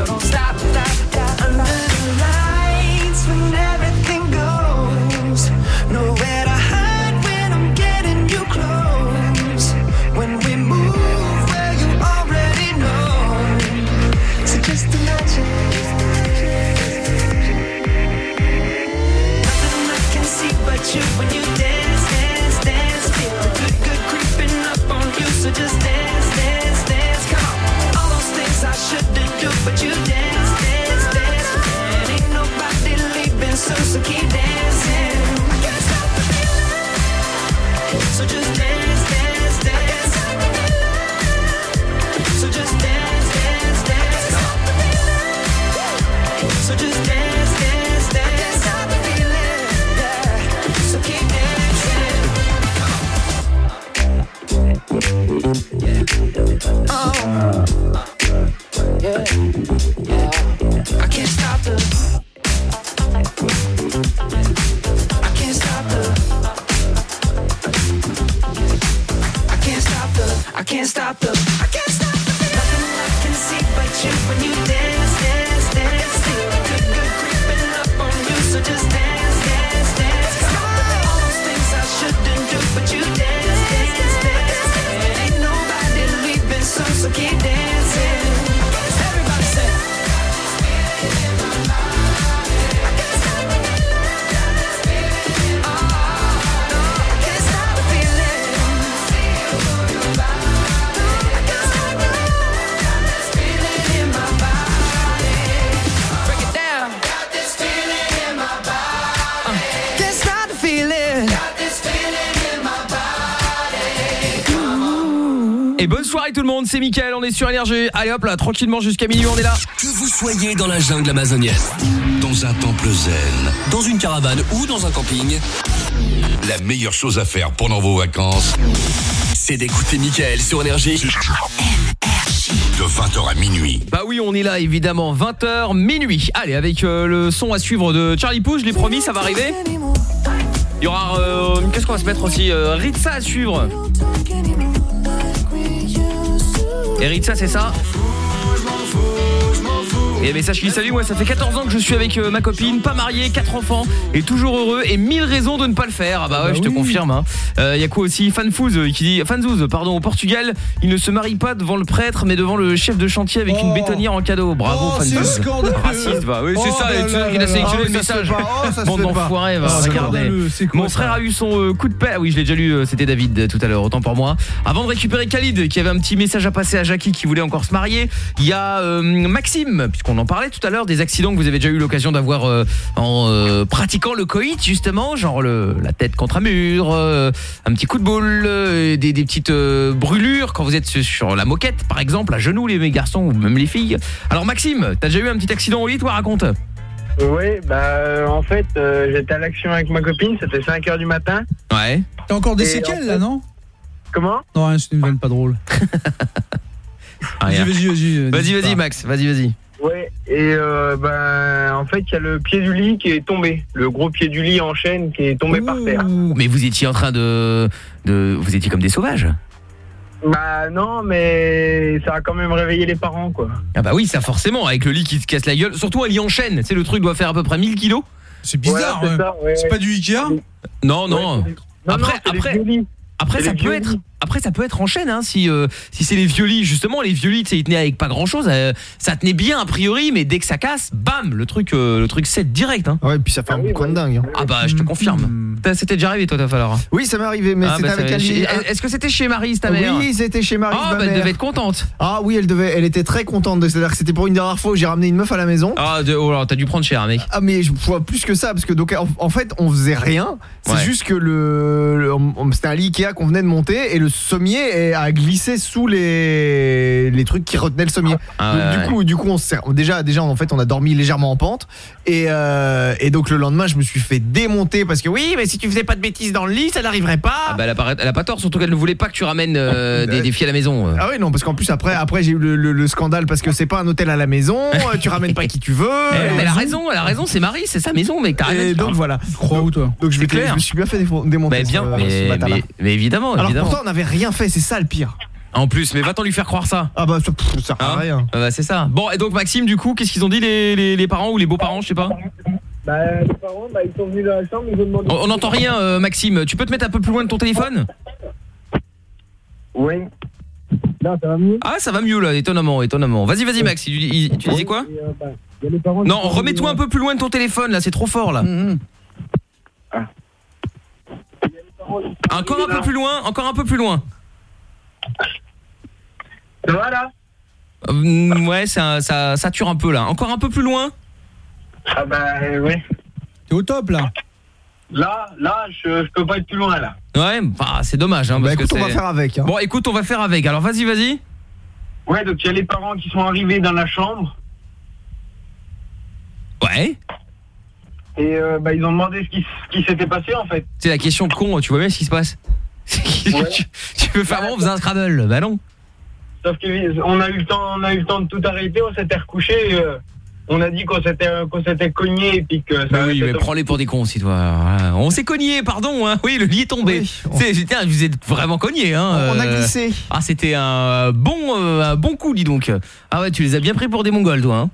So don't stop. C'est Mickaël, on est sur Énergie. Allez hop là, tranquillement jusqu'à minuit, on est là. Que vous soyez dans la jungle amazonienne, dans un temple zen, dans une caravane ou dans un camping, la meilleure chose à faire pendant vos vacances, c'est d'écouter Michael sur Énergie. De 20h à minuit. Bah oui, on est là évidemment, 20h, minuit. Allez, avec euh, le son à suivre de Charlie Puth, je l'ai promis, ça va arriver. Il y aura, euh, qu'est-ce qu'on va se mettre aussi euh, Ritza à suivre. Et Ritza, c'est ça et un message qui dit salut moi ça fait 14 ans que je suis avec euh, ma copine pas marié 4 enfants et toujours heureux et mille raisons de ne pas le faire. Ah bah ouais je te confirme hein. Euh, y a quoi aussi? Fanfouz euh, qui dit Fanzouz pardon au Portugal il ne se marie pas devant le prêtre mais devant le chef de chantier avec une bétonnière en cadeau. Bravo Oh, c'est raciste va. Oui c'est Oh ça là vois qu'il a sélectionné le Ah, message. Oh, pas. d'enfoirés va Ah. C'est mon frère a eu son coup de paix Ah oui je l'ai déjà lu c'était David tout à l'heure autant pour moi. Avant de récupérer Khalid qui avait un petit message à passer à Jackie qui voulait encore se marier il y a Maxime puisqu'on en parlait tout à l'heure des accidents que vous avez déjà eu l'occasion d'avoir euh, en euh, pratiquant le coït justement genre le, la tête contre un mur euh, un petit coup de boule euh, des, des petites euh, brûlures quand vous êtes sur- la moquette par exemple à genoux les garçons ou même les filles alors Maxime t'as déjà eu un petit accident au lit toi raconte Oui, bah en fait, euh, j'étais à l'action avec ma copine, c'était 5h du matin. Ouais. T'as encore des Et séquelles en là, non? Comment? Non, rien, c'est une vanne pas drôle. Vas-y, vas-y, vas-y. Vas-y, vas-y. Max, vas-y, vas-y. Ouais, et euh, ben en fait, il y a le pied du lit qui est tombé. Le gros pied du lit en chaîne qui est tombé par terre. Mais vous étiez en train de, de vous étiez comme des sauvages. Bah non, mais ça a quand même réveillé les parents, quoi. Ah bah oui, ça forcément avec le lit qui se casse la gueule, surtout un lit en chaîne, c'est le truc doit faire à peu près 1000 kilos. C'est bizarre. Ouais, c'est ouais, pas du Ikea Non, non. Non, Après, non, après, après ça peut être, lits. Après ça peut être en chaîne, hein, si euh, si c'est les vieux lits justement, les vieux lits, tu sais, ils tenaient avec pas grand chose, ça tenait bien a priori, mais dès que ça casse, bam, le truc, euh, le truc 7 direct. Hein. Ouais, puis ça fait un boucan de dingue. hein. Ah bah je te confirme. T'as- C'était déjà arrivé toi, t'as falloir. Oui, ça m'est arrivé, mais Ah, c'était bah, avec ça- Ali. chez- Est-ce que c'était chez Marise ta mère Oui, c'était chez Marie. Ah bah elle devait être contente. Ah oui, elle devait, elle était très contente. de- C'est-à-dire que c'était pour une dernière fois où j'ai ramené une meuf à la maison. Ah de, oh là, t'as dû prendre cher mec. Ah mais je vois plus que ça parce que donc en, en fait on faisait rien. C'est Ouais. juste que le, le- on- c'était un lit Ikea qu'on venait de monter et le sommier est- a glissé sous les les trucs qui retenaient le sommier. Ah, Donc, ouais, du ouais. coup du coup on s'est- déjà déjà en fait on a dormi légèrement en pente et euh, et donc le lendemain je me suis fait démonter parce que oui mais si tu faisais pas de bêtises dans le lit ça n'arriverait pas. Ah bah elle a pas, elle a pas tort, surtout qu'elle ne voulait pas que tu ramènes euh, des, des filles à la maison. euh. Ah oui non parce qu'en plus après après j'ai eu le, le- le scandale parce que c'est pas un hôtel à la maison tu ramènes pas qui tu veux. Eh, et- elle a raison, elle a raison, c'est Marie, c'est sa maison, mec. À Et donc voilà. Crois où toi? Donc je, clair. je me suis bien fait défo- démonter. Mais bien, ce- mais, mais, mais évidemment, Alors évidemment. pourtant on n'avait rien fait, c'est ça le pire. En plus, mais va-t'en lui faire croire ça. Ah bah ça, pff, ça sert à Hein rien. Ah bah, c'est ça. Bon, et donc Maxime, du coup, qu'est-ce qu'ils ont dit les, les, les parents ou les beaux-parents, je sais pas? Bah les parents, bah, ils sont venus dans la chambre, ils ont demandé. On on n'entend rien, euh, Maxime. Tu peux te mettre un peu plus loin de ton téléphone? Oui. Là, ça va mieux? Ah, ça va mieux là, étonnamment, étonnamment. Vas-y, vas-y, Max. Tu, disais quoi? euh, bah, il y a les parents Non, remets-toi un peu plus loin de ton téléphone là, c'est trop fort là. Encore un peu plus loin, encore un peu plus loin. Ça va là Euh, ouais, ça, ça sature un peu là. Encore un peu plus loin Ah bah ouais. T'es au top là. Là, là, je, je peux pas être plus loin là. Ouais, bah, c'est dommage. Hein, Bah parce que écoute, on va c'est- faire avec. hein. Bon, écoute, on va faire avec. Alors, vas-y, vas-y. Ouais, donc il y a les parents qui sont arrivés dans la chambre Ouais. Et euh, bah, ils ont demandé ce qui, s'était passé en fait. C'est la question con, tu vois bien ce qui se passe tu, tu veux faire bon, on faisait un Scrabble Bah non. Sauf qu'on a eu le temps, on a eu le temps de tout arrêter, on s'était recouché. euh, on a dit qu'on s'était qu'on s'était cogné et puis que ça. Bah oui, mais prends-les pour des cons aussi, toi. Voilà. On s'est cogné, pardon. Hein. Oui, le lit est tombé. C'est- vous êtes vraiment cogné. Hein. On a euh. glissé. Ah, c'était un bon, euh, un bon coup, dis donc. Ah ouais, tu les as bien pris pour des Mongols, toi. Hein.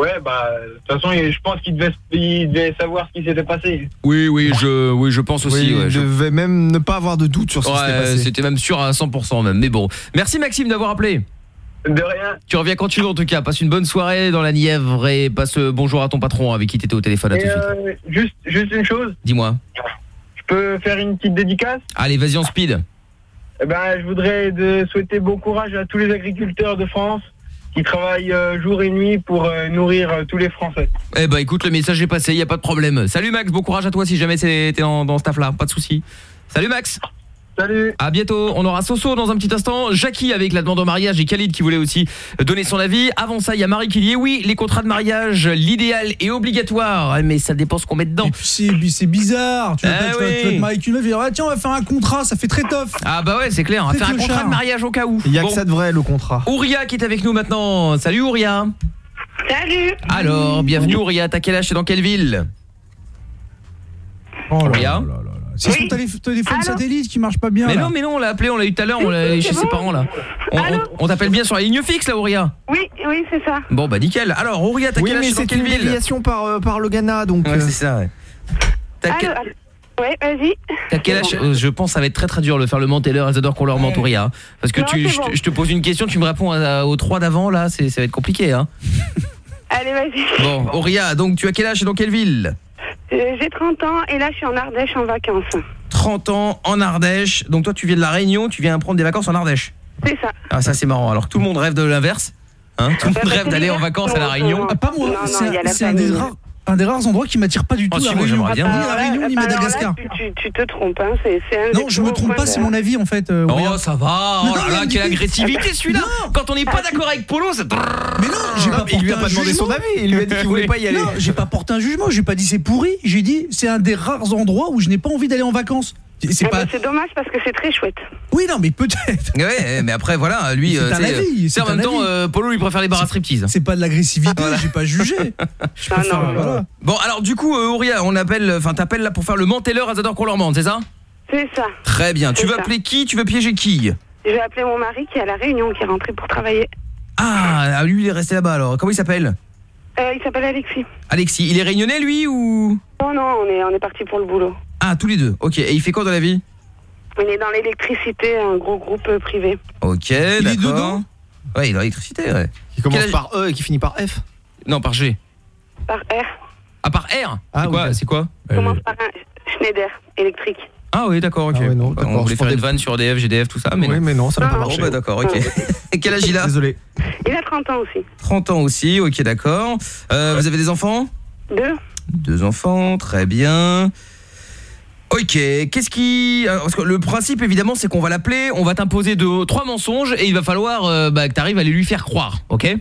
Ouais, bah de toute façon, je pense qu'il devait, il devait savoir ce qui s'était passé. Oui, oui, je, oui, je pense aussi. Oui, ouais, il je- devait même ne pas avoir de doute sur ce qui s'était Ouais, passé. c'était même sûr à 100%, même. Mais bon, merci Maxime d'avoir appelé. De rien. Tu reviens quand tu veux en tout cas. Passe une bonne soirée dans la Nièvre et passe euh, bonjour à ton patron avec qui t'étais au téléphone. À tout suite. euh, juste, juste une chose, Dis-moi. je peux faire une petite dédicace? Allez, vas-y en speed. Eh ben, je voudrais de souhaiter bon courage à tous les agriculteurs de France qui travaillent euh, jour et nuit pour euh, nourrir euh, tous les Français. Eh ben écoute, le message est passé, y a pas de problème. Salut Max, bon courage à toi si jamais t'es dans, dans ce taf-là, pas de souci. Salut Max. Salut. À bientôt. On aura Soso dans un petit instant, Jackie avec la demande en mariage et Khalid qui voulait aussi donner son avis. Avant ça, il y a Marie qui dit oui, les contrats de mariage, l'idéal est obligatoire, Ouais, mais ça dépend ce qu'on met dedans. C'est c'est bizarre. Tu vas, Ah tu vas- oui. te marier avec une meuf et dire ah, tiens on va faire un contrat, ça fait très tough. Ah bah ouais, c'est clair, on va faire un contrat de mariage au cas où. Il y a Bon. que ça de vrai le contrat. Ouria qui est avec nous maintenant. Salut Ouria. Salut Alors, bienvenue Ouria, t'as quel âge, c'est dans quelle ville? Oh là Ouria là là là. C'est son télé- téléphone satellite qui marche pas bien. Mais là. non, mais non, on l'a appelé, on l'a eu tout à l'heure, on l'a chez ses parents là. On, on- on t'appelle bien sur la ligne fixe là, Ouria Oui, oui, c'est ça. Bon bah nickel. Alors, Ouria, t'as Oui, quel âge mais c'est une ville déviation par, euh, par le Ghana, donc... Ouais, euh, c'est ça, ouais. T'as quel, Allô, allô. Ouais, vas-y. t'as quel âge Je pense que ça va être très très dur de faire le menteur, elles adorent qu'on leur mente, Ouria. hein. Parce que Non, tu, c'est je, te- bon. je te pose une question, tu me réponds à- aux trois d'avant là, c'est ça va être compliqué hein. Allez, vas-y. Bon, Ouria, donc tu as quel âge et dans quelle ville J'ai 30 ans et là, je suis en Ardèche en vacances. 30 ans en Ardèche. Donc toi tu viens de la Réunion, tu viens prendre des vacances en Ardèche. C'est ça. Ah ça c'est marrant. Alors tout le monde rêve de l'inverse. Hein tout le monde rêve d'aller en vacances à la Réunion. Ah, pas moi, Non, non, c'est il y a la c'est un, des rares- un des rares endroits qui m'attire pas du tout. Oh, si, la moi, Réunion. j'aimerais bien. Ni la Réunion ni là, Madagascar. tu, tu- tu te trompes, hein. c'est c'est un Non, je me trompe pas, c'est mon avis en fait. euh, Oh ça va, Non, oh là là, quelle agressivité celui-là Quand on n'est pas d'accord avec Polo, ça... Mais non, j'ai pas il lui a pas demandé son avis, il lui a dit qu'il voulait Oui. pas y aller. Non, j'ai pas porté un jugement, j'ai pas dit c'est pourri, j'ai dit c'est un des rares endroits où je n'ai pas envie d'aller en vacances. C'est- Eh pas ben, C'est dommage parce que c'est très chouette. Oui, non, mais peut-être. Ouais, mais après voilà, lui, C'est euh, un avis, c'est en même temps, euh, Polo lui préfère les bars à striptease. C'est pas de l'agressivité, j'ai pas jugé. Je Ah préfère- non. voilà. Bon alors du coup, euh, Auria, on appelle, enfin t'appelles là pour faire le menteur à Zador qu'on leur mente, c'est ça? C'est ça. Très bien. Tu veux ça. appeler qui? Tu veux piéger qui? Je vais appeler mon mari qui est à La Réunion, qui est rentré pour travailler. Ah, ah, lui il est resté là-bas alors. Comment il s'appelle? Euh, il s'appelle Alexis. Alexis. Il est réunionnais lui ou? Non, non, on est, on est parti pour le boulot. Ah, tous les deux. Ok. Et il fait quoi dans la vie? On est dans l'électricité, un gros groupe euh, privé. Ok, est d'accord. dedans? Ouais, il est dans l'électricité, ouais. Qui commence Quel âge- par E et qui finit par F? Non, par G. Par R. Ah, par R Ah, C'est quoi oui. C'est quoi? On commence par un Schneider électrique. Ah oui, d'accord, ok. Ah ouais, non, on voulait faire une vanne sur DF, GDF, tout ça, mais oui, non. mais non, ça n'a pas marché. bah d'accord, ok. Et quel âge il a? Désolé. Il a 30 ans aussi. 30 ans aussi, ok, d'accord. Euh, vous avez des enfants? Deux. Deux enfants, très bien. Ok, qu'est-ce qui... alors, parce que le principe, évidemment, c'est qu'on va l'appeler, on va t'imposer deux, trois mensonges, et il va falloir euh, bah, que tu arrives à les lui faire croire, ok?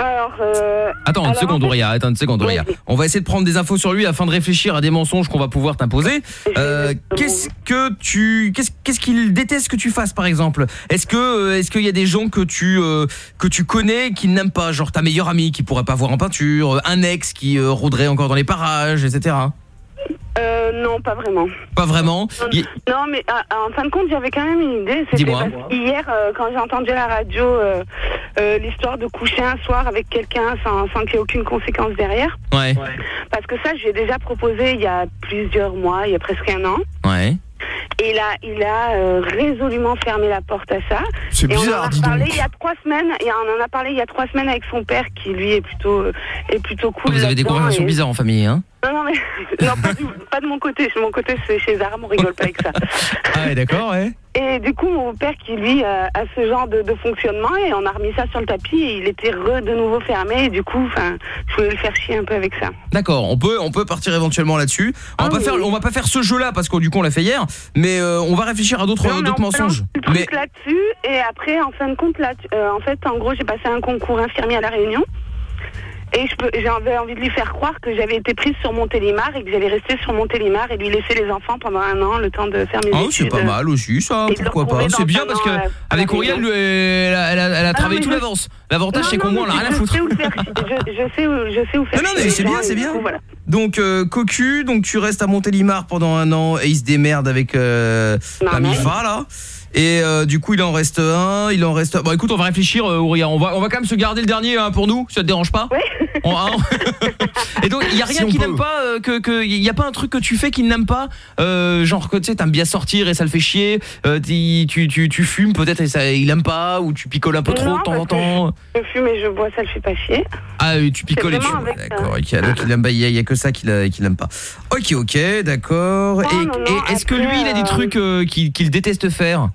Alors, euh, Attends une alors, seconde, en fait- Auria, attends une seconde, Auria. Oui. On va essayer de prendre des infos sur lui afin de réfléchir à des mensonges qu'on va pouvoir t'imposer. Euh, qu'est-ce que tu qu'est-ce qu'est-ce qu'il déteste que tu fasses par exemple? Est-ce que euh, est-ce qu'il y a des gens que tu euh, que tu connais qui n'aiment pas genre ta meilleure amie qui pourrait pas voir en peinture, euh, un ex qui euh, rôderait encore dans les parages, etc. euh, non, pas vraiment. Pas vraiment. Il- Non, mais ah, ah, en fin de compte, j'avais quand même une idée. C'était Dis-moi. parce qu'hier, euh, quand j'ai entendu à la radio euh, euh, l'histoire de coucher un soir avec quelqu'un sans, sans qu'il y ait aucune conséquence derrière, Ouais. parce que ça, je lui ai déjà proposé il y a plusieurs mois, il y a presque un an. Ouais. Et là, il a euh, résolument fermé la porte à ça. C'est Et on en bizarre, a dis parlé donc. il y a trois semaines. Et on en a parlé il y a trois semaines avec son père, qui lui est plutôt est plutôt cool. Vous avez des là-dedans, conversations et- bizarres en famille, hein Non, non, mais non, pas, du- pas de mon côté. De mon côté, c'est chez Zaram, on rigole pas avec ça. Ah ouais, d'accord, ouais. Et du coup, mon père qui lui euh, a ce genre de, de fonctionnement et on a remis ça sur le tapis et il était re de nouveau fermé et du coup, je voulais le faire chier un peu avec ça. D'accord, on peut on peut partir éventuellement là-dessus. On va Ah pas oui, faire oui. on va pas faire ce jeu-là parce que du coup on l'a fait hier, mais euh, on va réfléchir à d'autres mensonges. le truc Mais là-dessus et après, en fin de compte, là, euh, en fait, en gros, j'ai passé un concours infirmier à la Réunion. Et j'avais envie de lui faire croire que j'avais été prise sur Montélimar et que j'allais rester sur Montélimar et lui laisser les enfants pendant un an, le temps de faire mes Ah, études. c'est pas mal aussi ça, pourquoi pas. C'est bien parce que euh, avec Auriel elle a, elle a- elle a travaillé tout d'avance. L'avantage c'est qu'au moins on mais a rien à foutre. sais où le faire- je, je sais où, je sais où faire Non, non, mais c'est bien, c'est bien. coup, voilà. Donc euh, cocu, donc tu restes à Montélimar pendant un an et il se démerde avec euh, la. Mifa là. Et euh, du coup, il en reste un, il en reste. Bon, écoute, on va réfléchir, euh, Auria. On va, on va quand même se garder le dernier hein, pour nous. Ça te dérange pas On- hein Et donc, il y a rien Si qui n'aime pas, euh, que, que, il y a pas un truc que tu fais qu'il n'aime pas, euh, genre que tu sais, t'aimes bien sortir et ça le fait chier. euh, tu, tu, tu fumes peut-être et ça, il aime pas, ou tu picoles un peu trop Non, de temps en temps. Je fume et je bois, ça le fait pas chier. Ah oui, tu picoles et tu. D'accord, ok. Donc il aime pas, il y, a- il y a que ça qu'il aime pas. Ok, ok, d'accord. Et, non, et est-ce que lui, il a des trucs euh, qu'il qu'il déteste faire?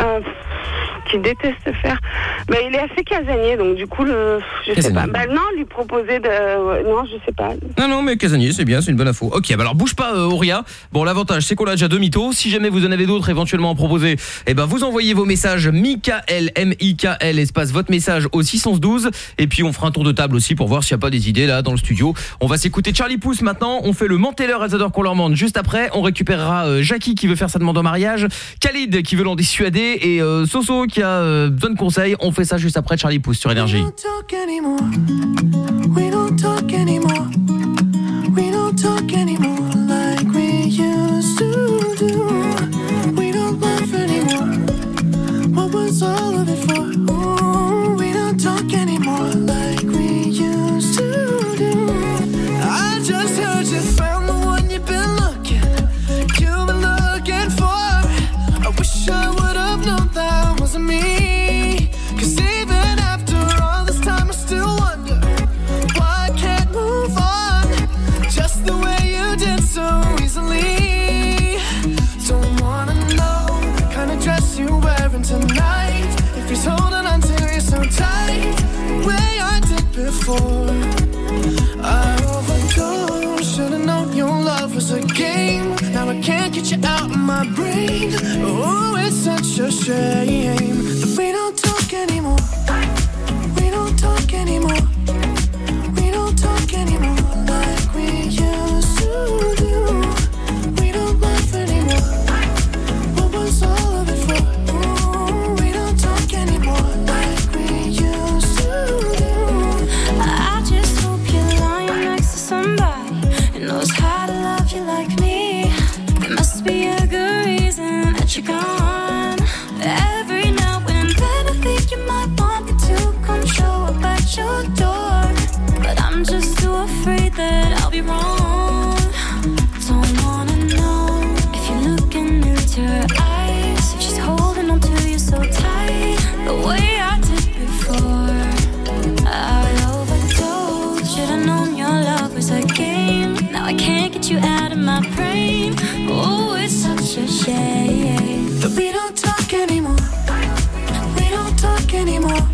Euh, déteste faire. Bah, il est assez casanier, donc du coup, le, je sais Casanier. pas. Bah, non, lui proposer de. non, je sais pas. Non, non, mais Casanier, c'est bien, c'est une bonne info. Ok, bah alors bouge pas, euh, Auria. Bon, l'avantage, c'est qu'on a déjà deux mythos. Si jamais vous en avez d'autres éventuellement à proposer, eh ben, vous envoyez vos messages Mikael, M-I-K-L, espace votre message au 612. Et puis, on fera un tour de table aussi pour voir s'il n'y a pas des idées là dans le studio. On va s'écouter Charlie Pouce maintenant. On fait le Menteleur Elsador qu'on leur demande juste après. On récupérera euh, Jackie qui veut faire sa demande en mariage, Khalid qui veut l'en dissuader et euh, Soso qui a euh, besoin de conseils. On fait ça juste après Charlie Pouce sur Énergie. Get you out of my brain. Oh, it's such a shame that we don't talk anymore. We don't talk anymore. you gone. Anymore. We don't talk anymore.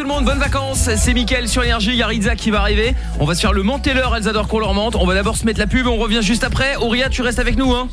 Tout le monde, bonnes vacances. C'est Mickaël sur Énergie, il y a Rizza qui va arriver. On va se faire le menteleur, elles adorent qu'on leur mente. On va d'abord se mettre la pub, on revient juste après. Auria, tu restes avec nous hein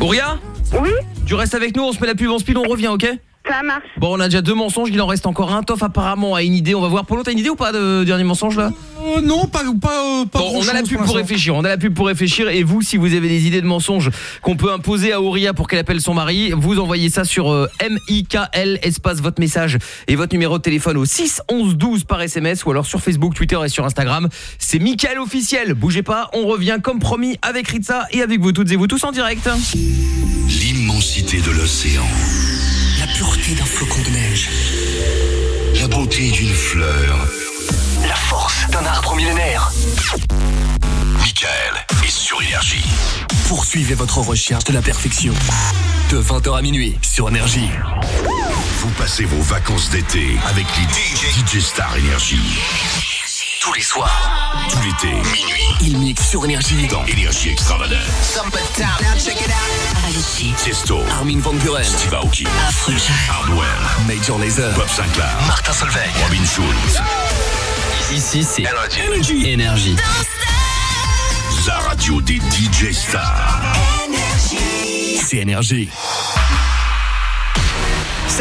Auria Oui Tu restes avec nous, on se met la pub en speed, on revient, OK Ça marche. Bon, on a déjà deux mensonges, il en reste encore un. Toff apparemment a une idée, on va voir. Polo, t'as une idée ou pas de dernier mensonge là Euh, non, pas, pas, euh, pas Bon, on a la pub pour réfléchir, on a la pub pour réfléchir et vous si vous avez des idées de mensonges qu'on peut imposer à Auria pour qu'elle appelle son mari, vous envoyez ça sur euh, MIKL espace votre message et votre numéro de téléphone au 6 11 12 par SMS ou alors sur Facebook, Twitter et sur Instagram. C'est Michael officiel. Bougez pas, on revient comme promis avec Ritza et avec vous toutes et vous tous en direct. L'immensité de l'océan. La pureté d'un flocon de neige. La beauté d'une fleur. D'un arbre millénaire. Michael est sur énergie. Poursuivez votre recherche de la perfection. De 20h à minuit sur Énergie. Vous passez vos vacances d'été avec les DJ, Star Énergie. Tous les soirs. Tout l'été, minuit. Il mixe sur Énergie. Dans Énergie Extravagant. Tiesto. Armin Van Buren. Steve Aoki. Hardwell. Major Lazer. Bob Sinclair. Martin Solveig. Robin Schulz. Ici, c'est Énergie. Énergie. La radio des DJ Stars. C'est Énergie.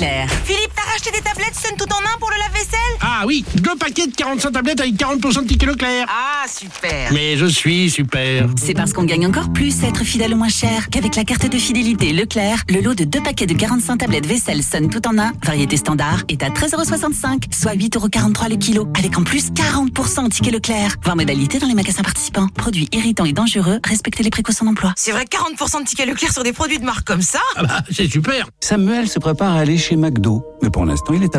Leclerc. Tablettes tout en un pour le lave-vaisselle Ah oui, deux paquets de 45 tablettes avec 40% de ticket Leclerc. Ah, super. Mais je suis super. C'est parce qu'on gagne encore plus à être fidèle au moins cher qu'avec la carte de fidélité Leclerc, le lot de deux paquets de 45 tablettes vaisselle Sun tout en un, variété standard, est à 13,65€, soit 8,43€ le kilo, avec en plus 40% de ticket Leclerc. Voir modalité dans les magasins participants. Produits irritants et dangereux, respectez les précautions d'emploi. C'est vrai, 40% de tickets Leclerc sur des produits de marque comme ça Ah bah, c'est super. Samuel se prépare à aller chez McDo, mais pour l'instant, il est à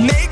Make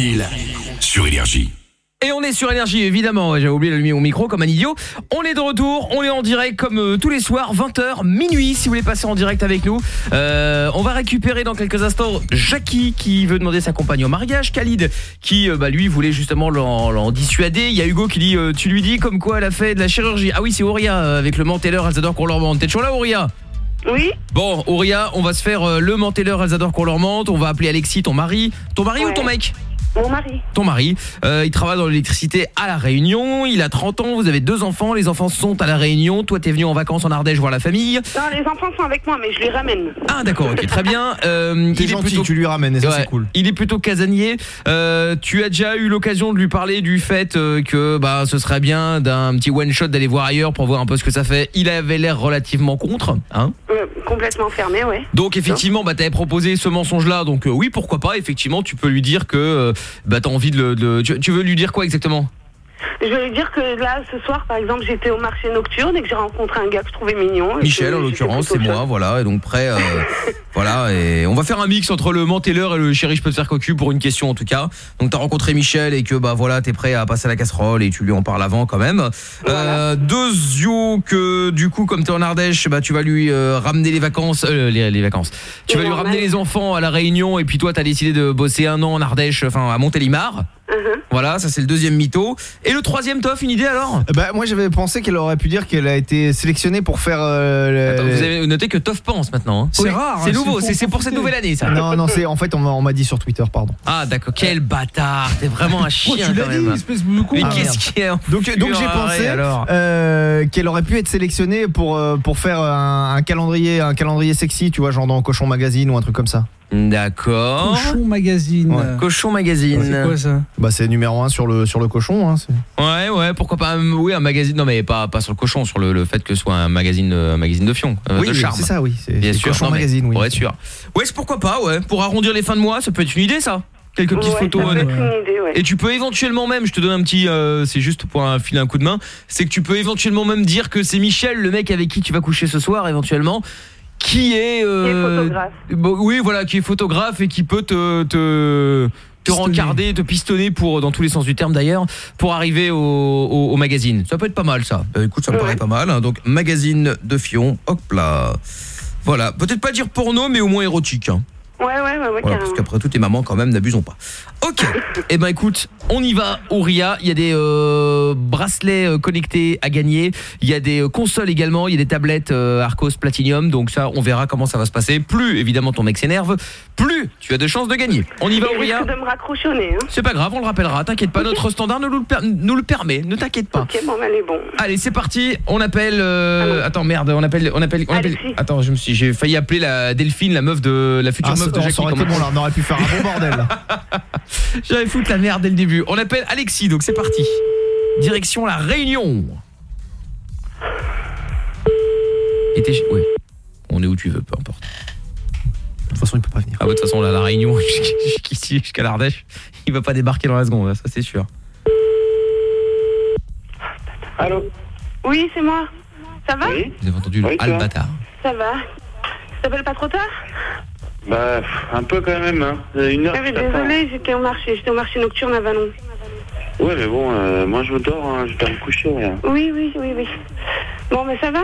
tranquille sur Énergie. Et on est sur énergie évidemment, j'avais oublié d'allumer mon micro comme un idiot. On est de retour, on est en direct comme euh, tous les soirs 20h minuit si vous voulez passer en direct avec nous. Euh, on va récupérer dans quelques instants Jackie qui veut demander sa compagne au mariage, Khalid qui euh, bah, lui voulait justement l'en dissuader. Il y a Hugo qui dit euh, tu lui dis comme quoi elle a fait de la chirurgie. Ah oui, c'est Auria avec le mentelleur, elle adore qu'on leur mente. T'es toujours là Auria? Oui. Bon, Auria, on va se faire euh, le mentelleur, elles adorent qu'on leur mente. On va appeler Alexis, ton mari. Ton mari ou ton mec? Mon mari. ton mari. Euh, il travaille dans l'électricité à La Réunion. Il a 30 ans, vous avez deux enfants. Les enfants sont à La Réunion. Toi, t'es venu en vacances en Ardèche voir la famille. Non, les enfants sont avec moi, mais je les ramène. Ah d'accord, ok, très bien. Euh, T'es il est gentil, plutôt- tu lui ramènes, et ça, c'est cool. Il est plutôt casanier. Euh, tu as déjà eu l'occasion de lui parler du fait euh, que bah ce serait bien d'un petit one shot d'aller voir ailleurs pour voir un peu ce que ça fait. Il avait l'air relativement contre, hein. Euh, complètement fermé, ouais. Donc effectivement, bah t'avais proposé ce mensonge-là, donc euh, oui, pourquoi pas. Effectivement, tu peux lui dire que euh, bah t'as envie de le. tu veux lui dire quoi exactement? Je vais dire que là, ce soir, par exemple, j'étais au marché nocturne et que j'ai rencontré un gars que je trouvais mignon. et Michel que en l'occurrence, c'est moi, voilà, et donc prêt, euh, voilà, et on va faire un mix entre le mentelleur et le chéri je peux te faire cocu pour une question en tout cas. Donc t'as rencontré Michel et que bah voilà, t'es prêt à passer à la casserole et tu lui en parles avant quand même. Euh, Deuxio que du coup comme t'es en Ardèche, bah tu vas lui euh, ramener les vacances, euh, les, les vacances. Tu vas lui ramener les enfants à la Réunion et puis toi t'as décidé de bosser un an en Ardèche, enfin à Montélimar. Voilà, ça c'est le deuxième mytho. Et le troisième, Toff, une idée alors? Bah moi j'avais pensé qu'elle aurait pu dire qu'elle a été sélectionnée pour faire euh, le- Attends, vous avez noté que Toff pense maintenant. hein. C'est Oui, rare, C'est hein, nouveau, c'est pour c'est pour cette nouvelle année ça. Non non c'est en fait on m'a dit sur Twitter pardon. Ah d'accord, quel bâtard, t'es vraiment un chien tu l'as quand dit, même. espèce de con. Mais Ah, qu'est-ce qu'il y a Donc donc j'ai pensé alors euh, qu'elle aurait pu être sélectionnée pour euh, pour faire un, un calendrier un calendrier sexy tu vois genre dans Cochon Magazine ou un truc comme ça. D'accord. Cochon Magazine. Ouais. Cochon Magazine. C'est quoi ça? Bah c'est numéro un sur le sur le cochon hein, Ouais, ouais, pourquoi pas un, oui, un magazine non mais pas pas sur le cochon, sur le, le fait que ce soit un magazine euh, un magazine de fion, euh, Oui, de charme. c'est ça, oui, c'est- Bien sûr, Cochon non, Magazine, oui. Pour être sûr. Ouais, c'est pourquoi pas, ouais, pour arrondir les fins de mois, ça peut être une idée ça. Quelques petites Ouais, photos. ça peut euh, être une idée, ouais. Et tu peux éventuellement même, je te donne un petit, euh, c'est juste pour un, filer un coup de main, c'est que tu peux éventuellement même dire que c'est Michel, le mec avec qui tu vas coucher ce soir, éventuellement, qui est, euh, photographe. bon, oui, voilà, qui est photographe et qui peut te, te te rencarder, te pistonner pour dans tous les sens du terme d'ailleurs pour arriver au, au, au magazine. Ça peut être pas mal ça. Euh, écoute, ça me paraît pas mal. hein. Donc magazine de Fion, hop là. Voilà, peut-être pas dire porno mais au moins érotique. hein. Ouais, ouais, ouais, ouais, Voilà, parce qu'après tout, tes mamans quand même, n'abusons pas. Ok, eh ben écoute, on y va, Auria. Il y a des euh, bracelets euh, connectés à gagner. Il y a des euh, consoles également. Il y a des tablettes euh, Arcos Platinum. Donc ça, on verra comment ça va se passer. Plus évidemment ton mec s'énerve, plus tu as de chances de gagner. On y va, risque de me nez, hein. C'est pas grave, on le rappellera. T'inquiète pas, notre standard nous le, per- nous le permet. Ne t'inquiète pas. Ok, bon, bah, allez, bon. Allez, c'est parti. On appelle. euh, attends, merde. On appelle. On appelle. On appelle. Attends, je me suis. J'ai failli appeler la Delphine, la meuf de la future Ah, meuf ça aurait été bon, là, on aurait pu faire un bon bordel. J'avais foutu la merde dès le début. On appelle Alexis, donc c'est parti. Direction la Réunion. Et t'es- ouais. On est où tu veux, peu importe. De toute façon, il peut pas venir. Ah, ouais, de toute façon, là, la Réunion, jusqu'ici, jusqu'à l'Ardèche, il va pas débarquer dans la seconde, ça c'est sûr. Allô Oui, c'est moi. Ça va Vous avez entendu le Oui, ça al va. bâtard. Ça va. Tu t'appelles pas trop tard? Bah, un peu quand même, hein. Euh, Une heure. Ah, mais. Désolée, j'étais au marché. J'étais au marché nocturne à Vallon. Ouais, mais bon, euh, moi je dors, hein, je dois me coucher. Hein. Oui, oui, oui, oui. Bon, mais ça va?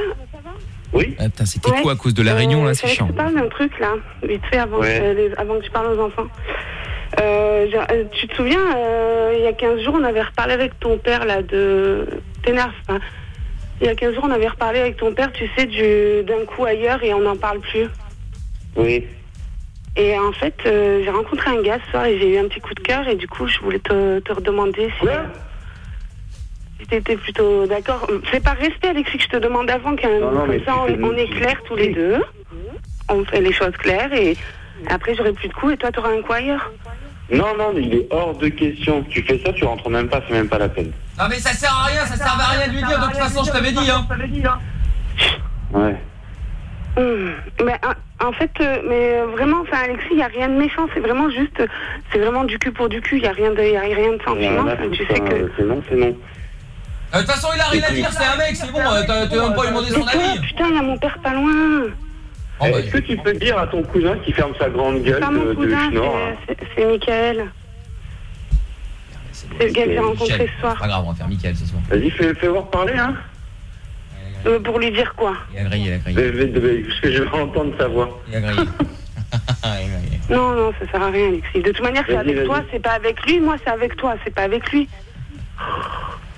Oui Ah, putain, c'était Ouais. quoi à cause de la Réunion, là, Euh, c'est chiant. Je te parle d'un truc, là, vite fait, avant, Ouais. que, les- avant que je parle aux enfants. Euh, euh, tu te souviens, euh, il y a 15 jours, on avait reparlé avec ton père, là, de... T'énerve, hein. Il y a 15 jours, on avait reparlé avec ton père, tu sais, du... d'un coup ailleurs, et on n'en parle plus. Oui. Et en fait, euh, j'ai rencontré un gars ce soir, et j'ai eu un petit coup de cœur, et du coup, je voulais te, te redemander si... si t'étais plutôt d'accord. C'est par respect, Alexis, que je te demande avant, quand même. Non, non, Comme mais ça, tu on, est clairs tous les deux. On fait les choses claires et après, j'aurai plus de coups et toi, t'auras un coup ailleurs. Non, non, mais il est hors de question. Tu fais ça, tu rentres même pas, c'est même pas la peine. Non, mais ça sert à rien, ça servait à rien de lui dire, de toute façon, je t'avais dit, hein. Ouais. Hum. Mais en, fait, euh, mais euh, vraiment, enfin, Alexis, il n'y a rien de méchant. C'est vraiment juste, euh, c'est vraiment du cul pour du cul. Il n'y a rien de, y a rien de sentiment. Enfin, tu sais hein, que. C'est non, c'est non. Euh, De toute façon, il a rien à dire, c'est un mec, c'est bon, euh, t'as t'as même pas lui demander son toi, avis. putain, il y a mon père pas loin. Eh, Est-ce que tu peux dire à ton cousin qui ferme sa grande gueule Pas mon de, de cousin, schnorr, c'est- c'est- c'est Michael. C'est le gars que j'ai rencontré ce soir. Pas grave, on va faire Michael ce soir. Vas-y, fais, fais voir parler, hein. Euh, pour lui dire quoi Il a grillé, il a grillé. Parce que je vais entendre sa voix. Il a grillé. Non, non, ça sert à rien, Alexis. De toute manière, c'est avec toi, c'est pas avec lui. Moi, c'est avec toi, c'est pas avec lui.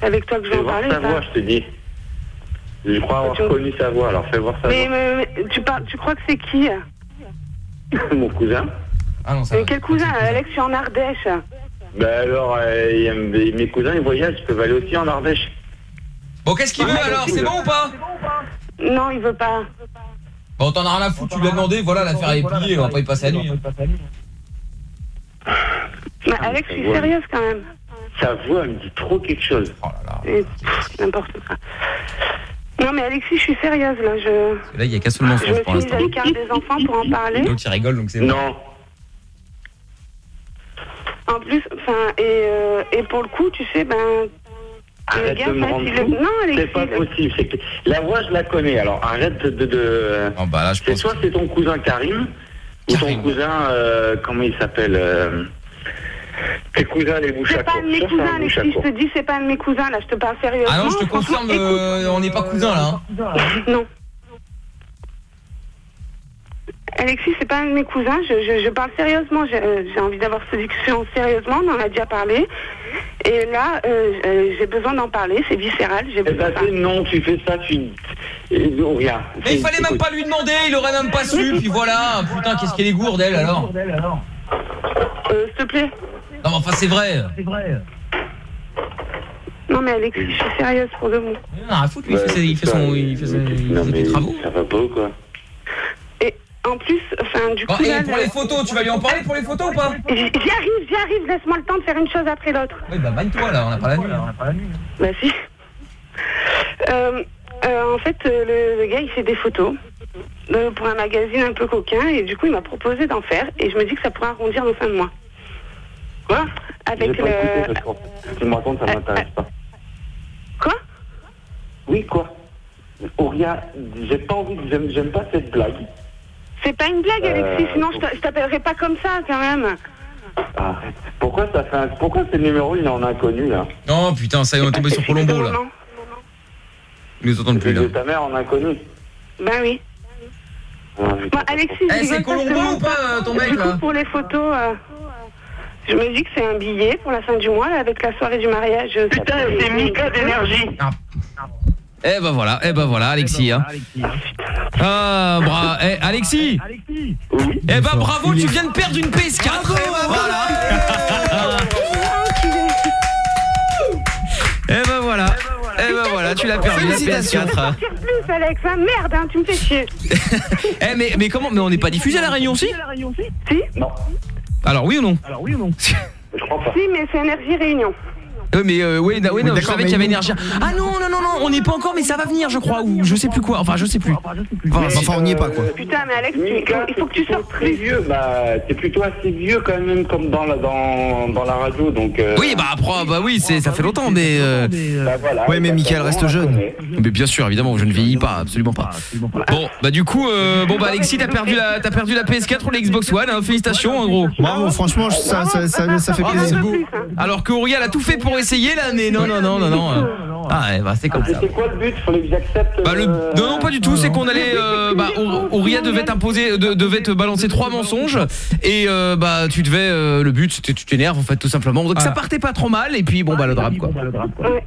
C'est avec toi que je vais en voir parler. sa voix, je te dis. Je crois avoir reconnu sa voix, alors fais voir sa Mais, voix. mais- mais tu, parles, tu crois que c'est qui Mon cousin. Ah non, Mais Quel cousin Alex, je suis en Ardèche. Ben alors, euh, mes cousins, ils voyagent, ils peuvent aller aussi en Ardèche. Bon, qu'est-ce qu'il veut alors? C'est bon ou pas? Non, il veut pas. Bon, t'en as rien à foutre, tu lui as demandé, voilà, l'affaire est pliée, on va pas y passer la nuit. Mais Alex, je suis sérieuse quand même. Sa voix me dit trop quelque chose. Oh là là. N'importe quoi. Non, mais Alexis, je suis sérieuse là. Je, Là, il y a qu'un seul je mensonge me pour suis mise l'instant. à l'écart des enfants pour en parler. Donc il rigole, donc c'est. Non. En plus, enfin, et, euh, et pour le coup, tu sais, ben. Arrête de me rendre fou. Non. C'est pas possible. c'est que- La voix, je la connais. Alors arrête de. de... Oh, bah c'est soit c'est ton cousin Karim, ou ton cousin, euh, comment il s'appelle euh, Tes cousins les bouches à C'est pas de mes cousins, Alexis, je te dis, c'est pas un de mes cousins, là, je te parle sérieusement. Ah non, je te confirme, euh, on n'est pas cousins là. hein. Non. Alexis, c'est pas un de mes cousins, je, je, je parle sérieusement, j'ai euh, j'ai envie d'avoir cette discussion sérieusement, on en a déjà parlé. Et là, euh, euh, j'ai besoin d'en parler, c'est viscéral, j'ai Eh besoin ben, c'est non, tu fais ça, tu. Oh, regarde. Mais il fallait même pas lui demander, il aurait même pas su, puis voilà. Putain, qu'est-ce qu'elle est gourde, elle alors Euh, s'il te plaît. Non, mais enfin, c'est vrai. C'est vrai. Non mais Alexis, je suis sérieuse pour de bon. Non, à foutre, lui, il fait, ses- il fait son. Il fait, ses- il Non, fait travaux. ça va pas ou quoi en plus, enfin, du coup... Bon, et là, pour là- les photos, tu vas lui en parler pour les photos ou pas J'y arrive, j'y arrive, laisse-moi le temps de faire une chose après l'autre. Oui, bah, bagne-toi là, on n'a pas la nuit. hein. Bah si. Euh, euh, en fait, le, le gars, il fait des photos euh, pour un magazine un peu coquin et du coup, il m'a proposé d'en faire et je me dis que ça pourrait arrondir nos fins de mois. Quoi Avec pas le... tu me racontes, ça m'intéresse pas. Quoi Oui, quoi Auria, j'ai pas envie, j'aime pas cette blague. C'est pas une blague, Alexis, Euh, sinon je t'a- je t'appellerai pas comme ça quand même. Arrête. Pourquoi ça fait un... Pourquoi ce numéro il est en inconnu là Non, putain, ça y est, on est tombé sur Colombo là. Ils nous entendent plus là. De ta mère en inconnu. Ben oui. Ah, Bon, Alexis, Eh, c'est pas, Colombo ou pas, ton mec, Du coup, là pour les photos, euh, je me dis que c'est un billet pour la fin du mois, là, avec la soirée du mariage. Putain, c'est Mika d'énergie. Eh ben voilà, eh ben voilà, Alexis. Hein. Ah, bra eh, Alexis. Eh ben bravo, tu viens de perdre une PS4 Eh ben voilà. Eh ben voilà, tu l'as perdu la Félicitations. PS4 Tire plus, Alex, hein, merde, hein, tu me fais chier. Eh mais, mais comment Mais on n'est pas diffusé à la Réunion, si. Si. Non. Alors oui ou non? Alors oui ou non? Je crois pas. Si, mais c'est Énergie Réunion. Euh, mais euh, oui, da- oui, non, je d'accord, savais qu'il y avait énergie. Ah non, non, non, non, on n'y est pas encore, mais ça va venir, je crois, ou je sais plus quoi. Enfin, je sais plus. Enfin, Enfin, on n'y est pas quoi. Putain, mais Alex, tu- il faut que tu sortes C'est vieux, bah, c'est plutôt assez vieux quand même comme dans la, dans, dans la radio, donc... euh, Oui, bah après, bah oui, c'est ça fait longtemps, mais. euh, bah, voilà, Ouais, mais bah, Michael reste jeune. Mais bien sûr, évidemment, je ne vieillis pas, absolument pas. Bon, bah du coup, euh, bon bah Alexis, t'as perdu la, t'as perdu la PS4 ou la Xbox One, hein, félicitations, en gros. Bravo, franchement, ça, ça, ça, ça fait Ah, plaisir. Alors que Auriel a tout fait pour essayer là, mais non, non, non, non, non. euh. Ah, ouais, bah c'est comme ça. C'est quoi le but Fallait que j'accepte Bah le euh, non non pas du tout c'est qu'on allait euh, bah Au- Auria devait t'imposer de- devait te balancer trois mensonges et euh, bah tu devais euh, le but c'était tu t'énerves en fait tout simplement donc ça partait pas trop mal et puis bon bah le drame quoi Ouais.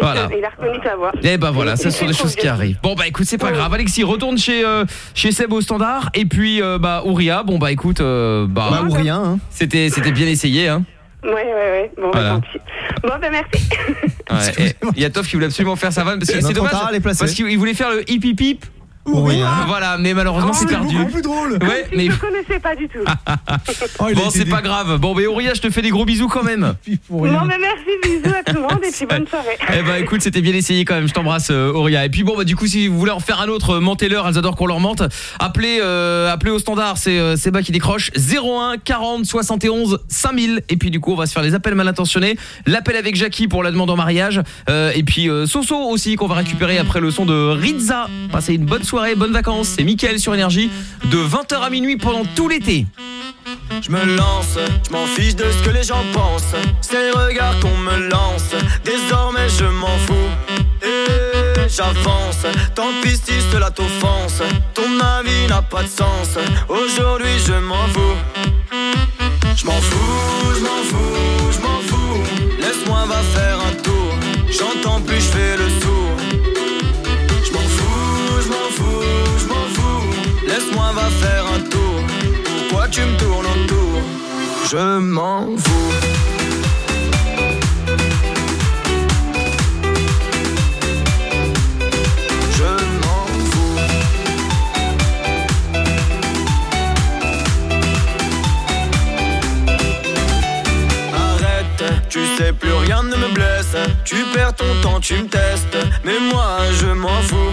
Voilà. ça, Il a reconnu ta voix. et bah voilà ce sont des choses qui arrivent bon bah écoute c'est pas grave Alexis retourne chez euh, chez Seb au standard et puis euh, bah Ouria bon bah écoute euh, bah, Bah, ou rien, hein. c'était c'était bien essayé hein Ouais, ouais, ouais. Bon, Voilà. Bon, bah, merci. Il y a Toff qui voulait absolument faire sa vanne parce que c'est dommage parce qu'il il voulait faire le hip hip hip Ou rien. voilà mais malheureusement c'est perdu plus drôle. ouais Je mais ne connaissais pas du tout. Oh, bon c'est pas grave bon mais Auria je te fais des gros bisous quand même. Bon, bah, merci, bisous à tout le monde et puis bonne soirée. Eh bah écoute, c'était bien essayé quand même. Je t'embrasse euh, Auria. Et puis bon bah du coup si vous voulez en faire un autre, euh, mentez-leur, elles adorent qu'on leur mente. Appelez euh, appelez au standard, c'est euh, Seba qui décroche 01 40 71 5000 et puis du coup, on va se faire les appels mal intentionnés, l'appel avec Jackie pour la demande en mariage euh, et puis euh, Soso aussi qu'on va récupérer après le son de Rizza. Passez une bonne soirée, bonnes vacances. C'est Mickaël sur énergie de 20h à minuit pendant tout l'été. je me lance, je m'en fiche de ce que les gens pensent. Les regards qu'on me lance, désormais je m'en fous. Et j'avance, tant pis si cela t'offense. Ton avis n'a pas de sens, aujourd'hui je m'en fous. Je m'en fous, je m'en fous, je m'en fous. Laisse-moi va faire Je m'en fous. Je m'en fous. Arrête, tu sais plus rien ne me blesse. Tu perds ton temps, tu me testes. Mais moi je m'en fous.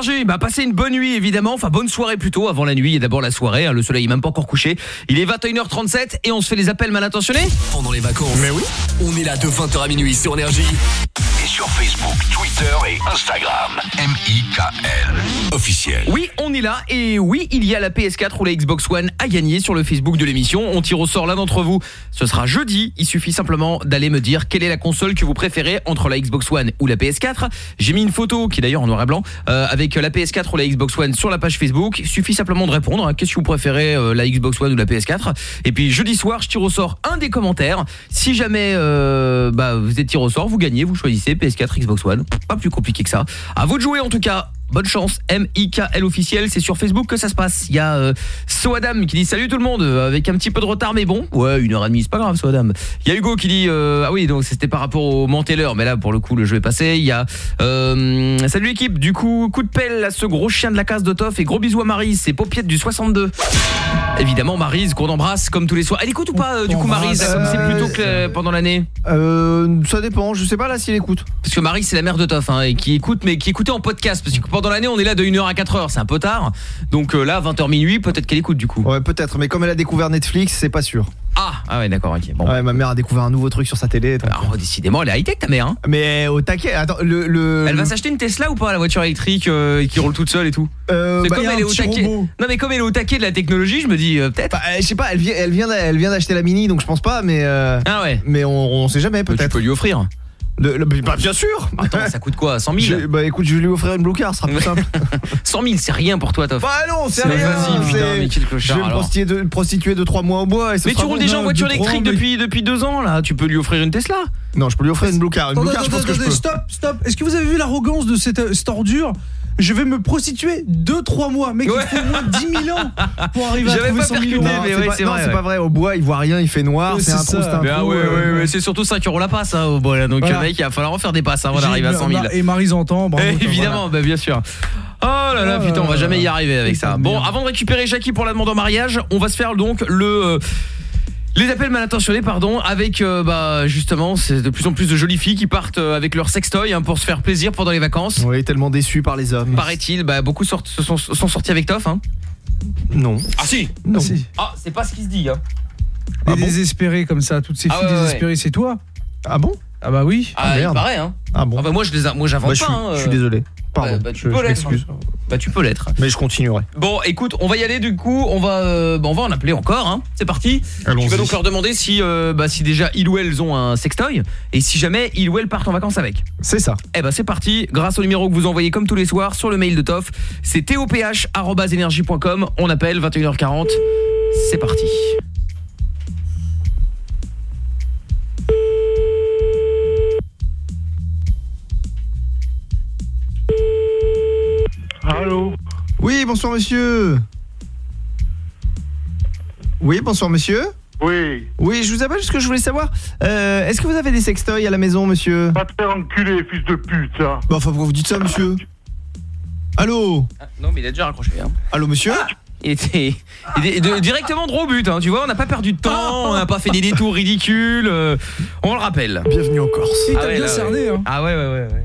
Bah passez une bonne nuit évidemment, enfin bonne soirée plutôt avant la nuit et d'abord la soirée, hein. le soleil est même pas encore couché. Il est 21h37 et on se fait les appels mal intentionnés Pendant les vacances. Mais oui. On est là de 20h à minuit sur Énergie. Et sur Facebook, Et Instagram. M-I-K-L. Officiel. Oui, on est là et oui, il y a la PS4 ou la Xbox One à gagner sur le Facebook de l'émission. On tire au sort l'un d'entre vous. Ce sera jeudi. Il suffit simplement d'aller me dire quelle est la console que vous préférez entre la Xbox One ou la PS4. J'ai mis une photo qui est d'ailleurs en noir et blanc euh, avec la PS4 ou la Xbox One sur la page Facebook. Il suffit simplement de répondre. hein, Qu'est-ce que vous préférez, euh, la Xbox One ou la PS4 Et puis jeudi soir, je tire au sort un des commentaires. Si jamais euh, bah, vous êtes tiré au sort, vous gagnez, vous choisissez PS4, Xbox One. Pas plus compliqué que ça. À vous de jouer en tout cas. Bonne chance, M-I-K-L officiel, c'est sur Facebook que ça se passe. Il y a euh, Soadam qui dit salut tout le monde, euh, avec un petit peu de retard mais bon. Ouais, une heure et demie, c'est pas grave Soadam. Il y a Hugo qui dit, euh, ah oui, donc c'était par rapport au Manteller, mais là pour le coup le jeu est passé. Il y a, euh, salut l'équipe, du coup, coup de pelle à ce gros chien de la case de Toff et gros bisous à Marise, c'est Paupiette du 62. Évidemment Marise qu'on embrasse comme tous les soirs. Elle écoute ou pas du coup Marise, comme c'est plutôt que pendant l'année ça dépend, je sais pas là si elle écoute. Parce que Marie c'est la mère de Toff hein, et qui écoute mais qui écoutait en podcast parce que pendant l'année on est là de 1h à 4h, c'est un peu tard. Donc euh, là 20h minuit, peut-être qu'elle écoute du coup. Ouais, peut-être, mais comme elle a découvert Netflix, c'est pas sûr. Ah, ah ouais d'accord, OK. Bon. Ouais, ma mère a découvert un nouveau truc sur sa télé. donc- Alors décidément, elle est high-tech ta mère hein. Mais au taquet, attends, le... le Elle va s'acheter une Tesla ou pas la voiture électrique euh, qui roule toute seule et tout? Euh, bah, comme elle est au petit taquet. robot. Non mais comme elle est au taquet de la technologie, je me dis euh, peut-être. Bah, je sais pas, elle vient, elle vient, d'acheter la Mini, donc je pense pas, mais. euh, Ah ouais. Mais on, on sait jamais, Tu peut-être. peux lui offrir. Le- le- bah, bien sûr. Attends, ça coûte quoi 100 000 Je- Bah écoute, je vais lui offrir une Blue Car, ce sera plus simple. 100 000, c'est rien pour toi, Toff. Bah non, c'est rien. vas-y, putain, c'est- mais quel Je vais me alors. prostituer de, prostituer de 3 mois au bois. Et ce Mais tu roules déjà en voiture électrique mais- depuis depuis deux ans là. Tu peux lui offrir une Tesla. Non, je peux lui offrir une Blue Car. Une Blue Attendez, Car, je pense que je attendez, peux. stop, stop. Est-ce que vous avez vu l'arrogance de cette, cette ordure? Je vais me prostituer 2-3 mois. Mec, Ouais. il faut au moins 10 000 ans pour arriver à J'avais trouver pas 100 percuté, millions. Non, mais c'est ouais, pas, c'est vrai, pas vrai. Au bois, il voit rien, il fait noir. C'est un c'est trou, ça. c'est un ah trou, ouais, euh, ouais, ouais, c'est surtout 5 euros la passe hein, au bois là. Donc Voilà. euh, mec, il va falloir en faire des passes avant d'arriver à 100 000. Et Marie entend. bravo, Eh, évidemment, bah bien sûr. Oh là là, Oh putain, on va jamais y arriver avec ça. Bon, avant de récupérer Jackie pour la demande en mariage, on va se faire donc le euh, Les appels mal intentionnés, pardon, avec euh, bah justement, c'est de plus en plus de jolies filles qui partent euh, avec leur sextoy hein, pour se faire plaisir pendant les vacances. Oui, tellement déçus par les hommes. Paraît-il, bah beaucoup sortent- se sont, sont sortis avec Toff. Hein. Non. Ah si Non. Ah, c'est pas ce qui se dit. Hein. Les désespérés comme ça, toutes ces Ah filles ouais, ouais, désespérées, c'est toi Ah bon? Ah bah oui. Ah, il paraît, hein. Ah bon bah moi, je les, a- moi j'invente Bah, je pas. suis- hein, je suis euh. désolé. Pardon. Ouais, bah, tu Je- peux je l'être. m'excuse. Bah tu peux l'être. Mais je continuerai. Bon, écoute, on va y aller du coup. On va, euh, bah, on va en appeler encore. Hein. C'est parti. Allons-y. Tu vas donc leur demander si, euh, bah, si déjà ils ou elles ont un sextoy et si jamais ils ou elles partent en vacances avec. C'est ça. Eh ben c'est parti. Grâce au numéro que vous envoyez comme tous les soirs sur le mail de Toff, c'est toph@energie.com. On appelle 21h40. C'est parti. Allô Oui, bonsoir monsieur. Oui, bonsoir monsieur. Oui. Oui, je vous appelle parce que je voulais savoir, euh, est-ce que vous avez des sextoys à la maison, monsieur Va te faire enculer, fils de pute, ça. Bah, enfin, pourquoi vous dites ça, monsieur Allô non mais il a déjà raccroché. Hein. Allô, monsieur Il était, il est de- directement droit au but. Hein, tu vois, on n'a pas perdu de temps, on n'a pas fait des détours ridicules. euh, on le rappelle. Bienvenue en Corse. Il t'a ouais, bien là, cerné, ouais. hein. Ah ouais, ouais, ouais. ouais.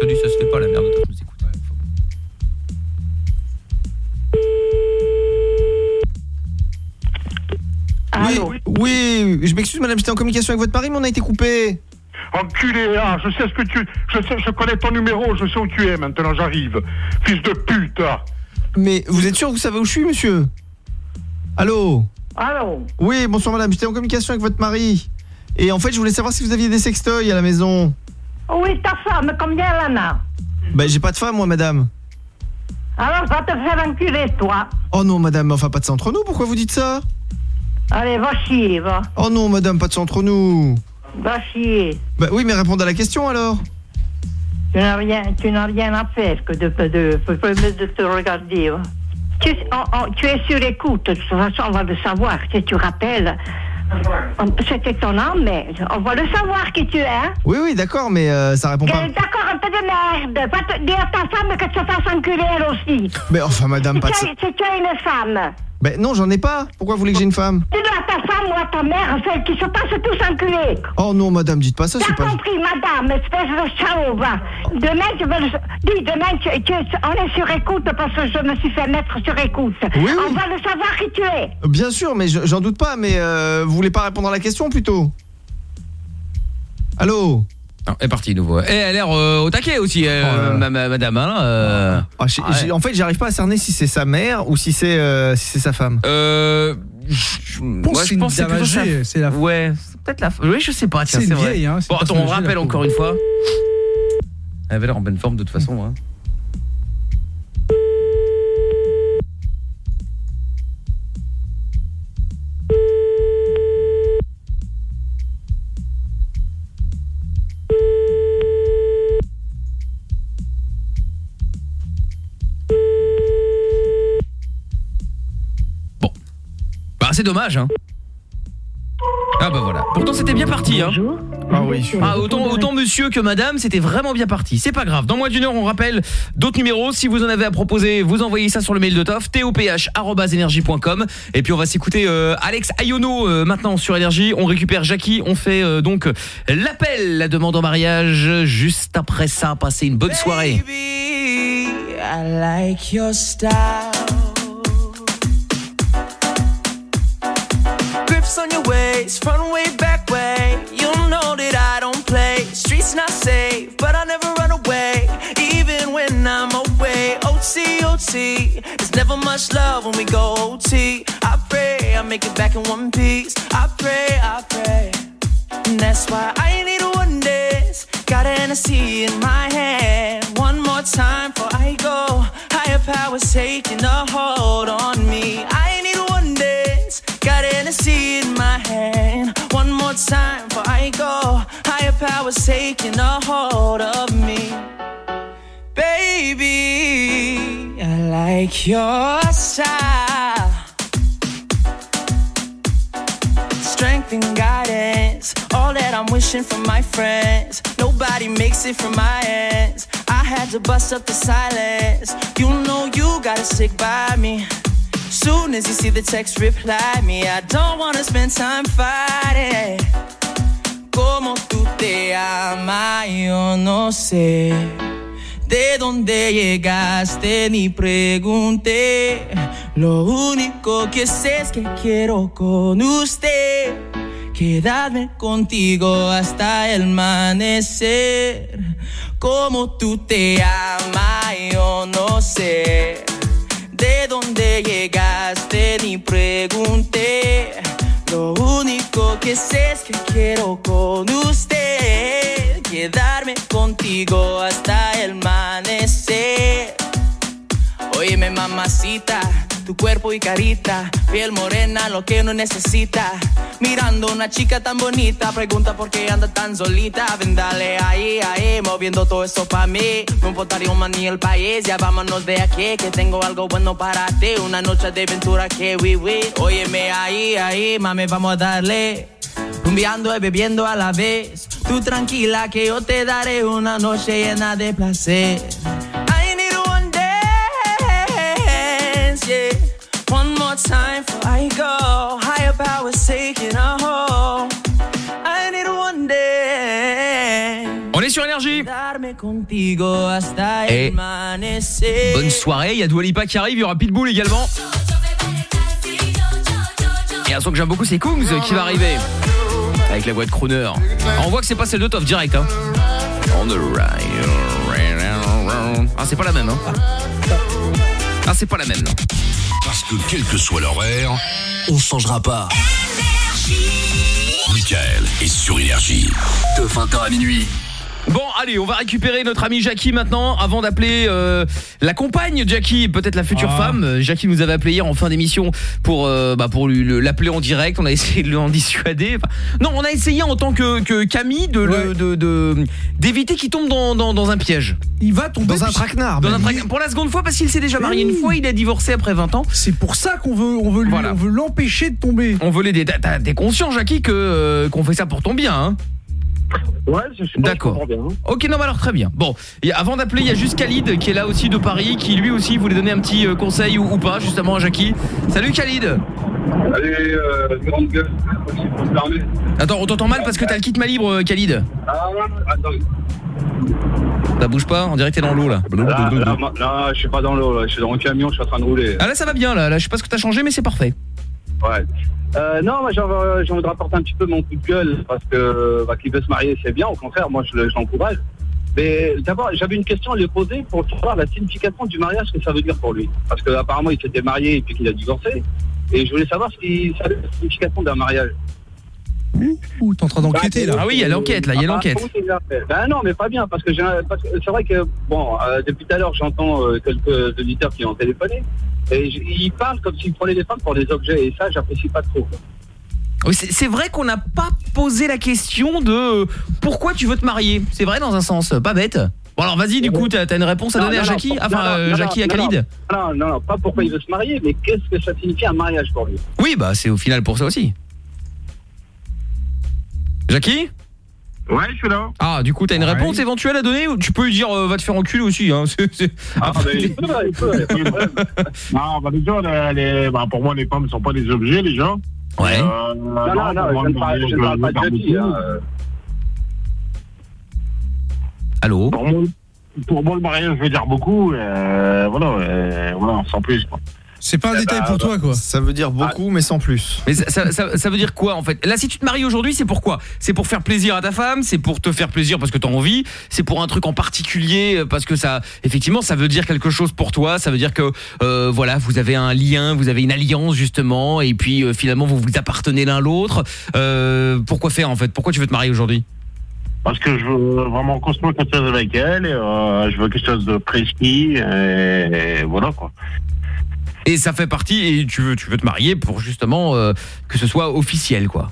Salut, ça se fait pas la merde de Toff nous écoute. Oui, oui, je m'excuse madame, j'étais en communication avec votre mari, mais on a été coupé. Enculé, ah, je sais ce que tu... Je sais, je connais ton numéro, je sais où tu es, maintenant j'arrive. Fils de pute, ah. Mais vous êtes sûr que vous savez où je suis, monsieur? Allô? Allô? Oui, bonsoir madame, j'étais en communication avec votre mari. Et en fait, je voulais savoir si vous aviez des sextoys à la maison. Oui, ta femme, combien elle en a? Bah, j'ai pas de femme, moi, madame. Alors, va te faire enculer, toi. Oh non, madame, enfin, pas de ça entre nous, pourquoi vous dites ça? Allez, va chier, va. Oh non, madame, pas de ça entre nous. Va chier. Bah oui, mais répondez à la question alors. Tu n'as rien, tu n'as rien à faire que de, de, de, de te regarder. va. Tu, on- on- tu es sur écoute, de toute façon, on va le savoir, si tu rappelles. C'est étonnant, mais on va le savoir qui tu es. Hein? Oui, oui, d'accord, mais euh, ça répond pas. D'accord, un peu de merde. Va te dire à ta femme que tu te fasses enculer elle aussi. Mais enfin, madame, pas de Si tu, as- si tu as une femme, Bah non, j'en ai pas. Pourquoi vous voulez que j'ai une femme dis à ta femme ou à ta mère, celle qui se passe tous enculés. Oh non, madame, dites pas ça, c'est pas. compris, madame, espèce de chauve. Demain, je vais le... Dis, demain, tu, tu- on est sur écoute parce que je me suis fait mettre sur écoute. Oui, oui. On va le savoir qui tu es. Bien sûr, mais je- j'en doute pas, mais euh, vous voulez pas répondre à la question plutôt? Allô? Non, elle est partie nouveau. Et elle a l'air euh, au taquet aussi, euh, ma- ma- madame. Hein, euh. Ah, Ah ouais. En fait, j'arrive pas à cerner si c'est sa mère ou si c'est euh, si c'est sa femme. Euh, je pense ouais, que je c'est pense que la- Ouais, peut-être la. Oui, je sais pas. Tiens, C'est vrai. vieille, hein, bon, attends, on rappelle encore une fois. Elle avait l'air en bonne forme de toute façon. Hein. C'est dommage, hein. Ah bah voilà. Pourtant c'était bien parti, hein. Ah oui. Ah, autant, autant monsieur que madame, c'était vraiment bien parti. C'est pas grave. Dans moins d'une heure, on rappelle d'autres numéros. Si vous en avez à proposer, vous envoyez ça sur le mail de Toff, toph.energie.com. Et puis on va s'écouter euh, Alex Ayono euh, maintenant sur Énergie. On récupère Jackie. On fait euh, donc l'appel, la demande en mariage. Juste après ça, passez une bonne soirée. I like your style. Your front way, back way. You know that I don't play. Streets not safe, but I never run away, even when I'm away. OT, OT. There's never much love when we go OT. I pray I make it back in one piece. I pray, I pray. And that's why I need a one dance. Got an Hennessy in my hand. One more time before I go. Higher powers taking a hold on me. I More time for I go. Higher powers taking a hold of me. Baby, I like your style. strength and guidance. All that I'm wishing from my friends. Nobody makes it from my ends. I had to bust up the silence. You know you gotta stick by me. Soon as you see the text, reply me. I don't wanna spend time fighting. Como tú te amas, yo no sé. De dónde llegaste ni pregunté. Lo único que sé es que quiero con usted. Quedarme contigo hasta el amanecer. Como tú te amas, yo no sé. De dónde llegaste ni pregunté. Lo único que sé es que quiero con usted. Quedarme contigo hasta el amanecer. Óyeme, mamacita, tu cuerpo y carita, piel morena, lo que uno necesita. Mirando una chica tan bonita, pregunta por qué anda tan solita. Ven, dale ahí, ahí, moviendo todo eso pa' mí. No importaría un man ni el país, ya vámonos de aquí, que tengo algo bueno para ti. Una noche de aventura que we we. Óyeme ahí, ahí, mami, vamos a darle. Rumbeando y bebiendo a la vez. Tú tranquila que yo te daré una noche llena de placer. Yeah. One more time before I go. Higher powers taking a hold. I need one dance. On est sur énergie. Et. Bonne soirée, il y a Dua Lipa qui arrive, il y aura Pitbull également. Et un son que j'aime beaucoup, c'est Kungs qui va arriver. Avec la voix de crooner. Alors, on voit que c'est pas celle de Toff direct. Hein. On the right. Ah, c'est pas la même. Hein. Ah, c'est pas la même. non. Parce que quel que soit l'horaire, on changera pas. Michael est sur Énergie. De 20h à minuit. Bon, allez, on va récupérer notre ami Jackie maintenant avant d'appeler euh, la compagne Jackie, peut-être la future Ah. femme. Euh, Jackie nous avait appelé hier en fin d'émission pour euh, bah, pour l'appeler en direct, on a essayé de l'en dissuader. Enfin, non, on a essayé en tant que, que Camille de le- de de- d'éviter qu'il tombe dans, dans, dans un piège. Il va tomber Dans un traquenard. Dans un traquenard. Pour la seconde fois parce qu'il s'est déjà marié une fois, il a divorcé après 20 ans. C'est pour ça qu'on veut, on veut, Voilà. l'empêcher de tomber. On veut l'aider. T'es conscient Jackie que euh, qu'on fait ça pour ton bien hein Ouais, je suis D'accord. Ok, non, mais alors très bien. Bon, et avant d'appeler, il y a juste Khalid qui est là aussi de Paris, qui lui aussi voulait donner un petit euh, conseil ou, ou pas, justement à Jackie. Salut Khalid Allez, euh, grande gueule, si vous me permettez. Attends, on t'entend mal parce que t'as le kit main libre, euh, Khalid. Ah, attends. Ça bouge pas, on dirait que t'es dans l'eau là. Là, là, moi- là, je suis pas dans l'eau, là. je suis dans le camion, je suis en train de rouler. Ah là, ça va bien là, là je sais pas ce que t'as changé, mais c'est parfait. Ouais. Euh, non, moi j'ai envie de rapporter un petit peu mon coup de gueule parce que bah, qu'il veut se marier, c'est bien. Au contraire, moi je le- je l'encourage. Mais d'abord, j'avais une question à lui poser pour savoir la signification du mariage, ce que ça veut dire pour lui. Parce qu'apparemment, il s'était marié et puis qu'il a divorcé. Et je voulais savoir ce qu'il savait la signification d'un mariage. Ouh, t'es en train d'enquêter là. Ah oui, il y a l'enquête là, il y a Ah, l'enquête. Ben non, mais pas bien, parce que, j'ai un- parce que c'est vrai que, bon, euh, depuis tout à l'heure, j'entends euh, quelques auditeurs qui ont téléphoné, et ils parlent comme s'ils prenaient les femmes pour des objets, et ça, j'apprécie pas trop. Oui, c'est vrai qu'on n'a pas posé la question de euh, pourquoi tu veux te marier? C'est vrai dans un sens, pas bête? Bon alors vas-y, du coup, t'as as une réponse à Non, donner non, à Jackie? non, Enfin, euh, Jackie à Khalid Non, non, non, pas pourquoi il veut se marier, mais qu'est-ce que ça signifie un mariage pour lui? Oui, bah c'est au final pour ça aussi. Jackie? Ouais, je suis là. Ah, du coup, t'as une réponse éventuelle à donner ou tu peux lui dire euh, va te faire enculer aussi hein. Ah, ben, il peut, il peut, il peut, il peut. Non, bah déjà, les, les- bah, pour moi, les femmes ne sont pas des objets, les gens. Ouais. Euh, Non, non, non, pour moi, je ne parle, parle pas de Jackie. Hein. euh. Allô pour moi, pour moi, le mariage veut dire beaucoup. euh, voilà, euh, voilà, sans plus. Quoi. C'est pas un Eh détail bah, pour toi quoi. Ça veut dire beaucoup, mais sans plus. Mais ça, ça- ça- ça veut dire quoi en fait? Là, si tu te maries aujourd'hui, c'est pourquoi C'est pour faire plaisir à ta femme, c'est pour te faire plaisir parce que t'as envie, c'est pour un truc en particulier parce que ça, effectivement, ça veut dire quelque chose pour toi? Ça veut dire que euh, voilà, vous avez un lien, vous avez une alliance justement, et puis euh, finalement vous vous appartenez l'un l'autre. Euh, pourquoi faire en fait? Pourquoi tu veux te marier aujourd'hui? Parce que je veux vraiment construire quelque chose avec elle. Et, euh, je veux quelque chose de précis. Et, et voilà, quoi. Et ça fait partie, et tu veux, tu veux te marier pour justement euh, que ce soit officiel, quoi.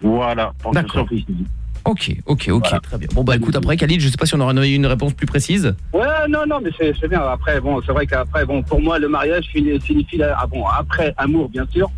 Voilà, pour que ce soit D'accord. officiel. Ok, ok, ok, très bien. Bon bah écoute, après Khalid, je sais pas si on aura une- une réponse plus précise. Ouais, non, non, mais c'est bien. Après, bon, c'est vrai qu'après, bon, pour moi, le mariage signifie, la, ah, bon, après amour, bien sûr,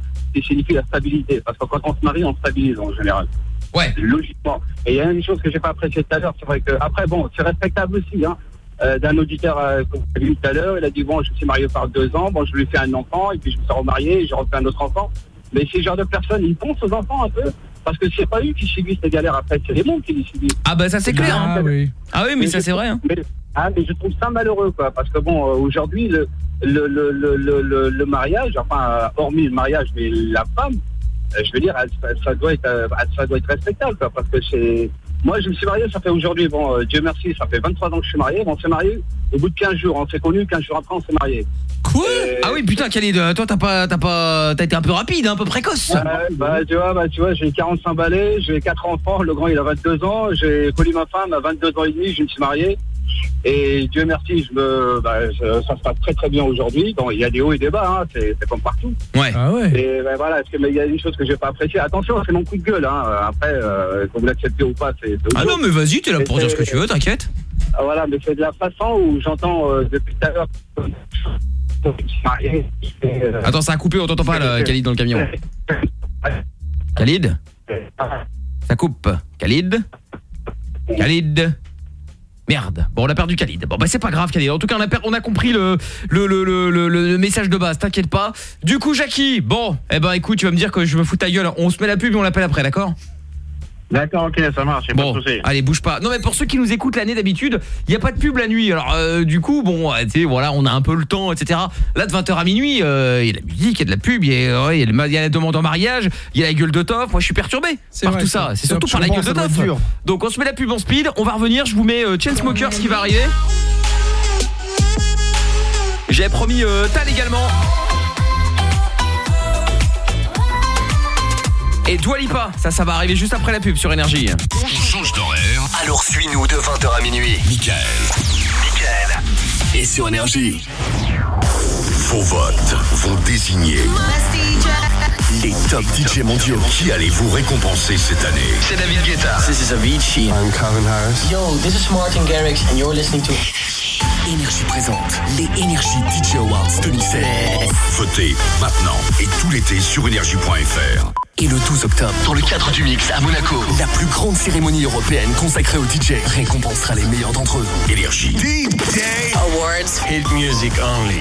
signifie la stabilité. Parce que quand on se marie, on stabilise en général. Ouais. Logiquement. Et il y a une chose que j'ai pas appréciée tout à l'heure, c'est vrai que, après, bon, c'est respectable aussi, hein. Euh, d'un auditeur euh, qu'on a vu tout à l'heure. Il a dit bon, je suis marié par deux ans, bon, je lui fais un enfant, et puis je me suis remarié, et j'ai refait un autre enfant. Mais ces genres de personnes, ils pensent aux enfants un peu, parce que c'est pas eux qui subissent les galères après, c'est les mômes qui les subissent. Ah bah ça c'est clair. Ah oui. Ah oui, mais ça c'est vrai. hein. mais- ah, mais je trouve ça malheureux, quoi, parce que bon, euh, aujourd'hui, le, le, le, le, le, le- le mariage, enfin, hormis le mariage, mais la femme, euh, je veux dire, elle- ça, doit être, ça doit être respectable, quoi, parce que c'est. Moi, je me suis marié, ça fait aujourd'hui, bon, euh, Dieu merci, ça fait 23 ans que je suis marié. Bon, on s'est marié au bout de 15 jours, on s'est connus, 15 jours après, on s'est marié. Quoi Ah oui, putain, Khalid, euh, toi t'as pas t'as pas t'as été un peu rapide, hein, un peu précoce. Ouais, bah, tu vois, bah, tu vois, j'ai 45 balais, j'ai 4 enfants, le grand il a 22 ans, j'ai connu ma femme à 22 ans et demi, je me suis marié. Et Dieu merci, je me, bah, je- ça se passe très très bien aujourd'hui. Bon, il y a des hauts et des bas, hein, c'est comme partout. Ouais. Ah ouais. Et bah, voilà, est-ce que- mais il y a une chose que j'ai pas appréciée? Attention, c'est mon coup de gueule. Hein. Après, euh, que vous l'acceptez ou pas, c'est. Ah non, mais vas-y, t'es là pour dire ce que tu veux, t'inquiète. Ah, Voilà, mais c'est de la façon où j'entends euh, depuis tout à l'heure. Attends, ça a coupé, on t'entend pas là, Khalid dans le camion. Khalid? Ça coupe. Khalid? Khalid? Merde. Bon, on a perdu Khalid. Bon, bah c'est pas grave, Khalid. En tout cas, on a, compris le message de base. T'inquiète pas. Du coup, Jackie, bon, eh ben écoute, tu vas me dire que je me fous ta gueule. On se met la pub et on l'appelle après, d'accord? D'accord, ok, ça marche, Bon, allez, bouge pas. Non, mais pour ceux qui nous écoutent l'année d'habitude, il y a pas de pub la nuit. Alors, euh, du coup, bon, euh, tu sais, voilà, on a un peu le temps, etc. Là, de 20h à minuit, euh, il y a de la musique, il y a de la pub, il y a, ouais, y y la demande en mariage, il y a la gueule de Toff. Moi, je suis perturbé par vrai, tout ça. C'est surtout par la gueule de Toff. Donc, on se met la pub en speed. On va revenir. Je vous mets euh, Chainsmokers qui va arriver. J'avais promis euh, Tal également. Et Dua Lipa, ça, ça va arriver juste après la pub sur Énergie. On change d'horaire, alors suis-nous de 20h à minuit. Michael. Michael. Et sur Énergie. Vos votes vont désigner les top DJ mondiaux. Qui allez-vous récompenser cette année? C'est David Guetta. This is Avicii. I'm Calvin Harris. Yo, this is Martin Garrix and you're listening to Énergie présente les Énergie DJ Awards 2016. Votez maintenant et tout l'été sur énergie.fr. Et le 12 octobre, dans le cadre du Mix à Monaco, la plus grande cérémonie européenne consacrée aux DJ récompensera les meilleurs d'entre eux. Énergie. DJ Awards. Hit music only.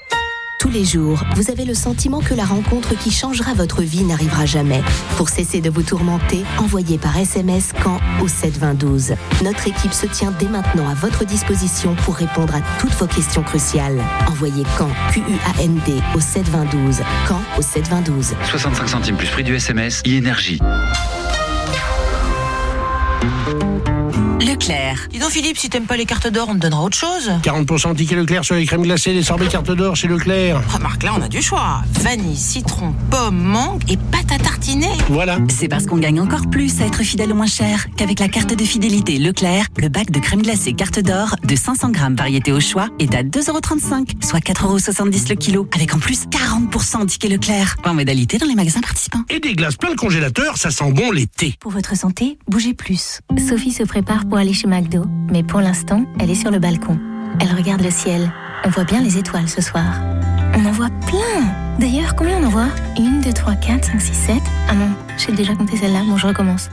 Les jours, vous avez le sentiment que la rencontre qui changera votre vie n'arrivera jamais. Pour cesser de vous tourmenter, envoyez par SMS quand au 72012. Notre équipe se tient dès maintenant à votre disposition pour répondre à toutes vos questions cruciales. Envoyez quand Q-U-A-N-D au 72012. Quand au 72012. 65 centimes plus prix du SMS, e-énergie. Leclerc. Dis donc Philippe, si t'aimes pas les cartes d'or, on te donnera autre chose. 40% ticket Leclerc sur les crèmes glacées, les sorbets carte d'or chez Leclerc. Remarque, là, on a du choix. Vanille, citron, pomme, mangue et pâte à tartiner. Voilà. C'est parce qu'on gagne encore plus à être fidèle au moins cher qu'avec la carte de fidélité Leclerc, le bac de crème glacée carte d'or de 500 grammes variété au choix est à 2,35€, soit 4,70€ le kilo, avec en plus 40% en ticket Leclerc. En modalité dans les magasins participants. Et des glaces plein le congélateur, ça sent bon l'été. Pour votre santé, bougez plus. Sophie se prépare pour aller chez McDo, mais pour l'instant, elle est sur le balcon. Elle regarde le ciel. On voit bien les étoiles ce soir. On en voit plein D'ailleurs, combien on en voit? Une, deux, trois, quatre, cinq, six, sept. Ah non, j'ai déjà compté celle-là, bon je recommence.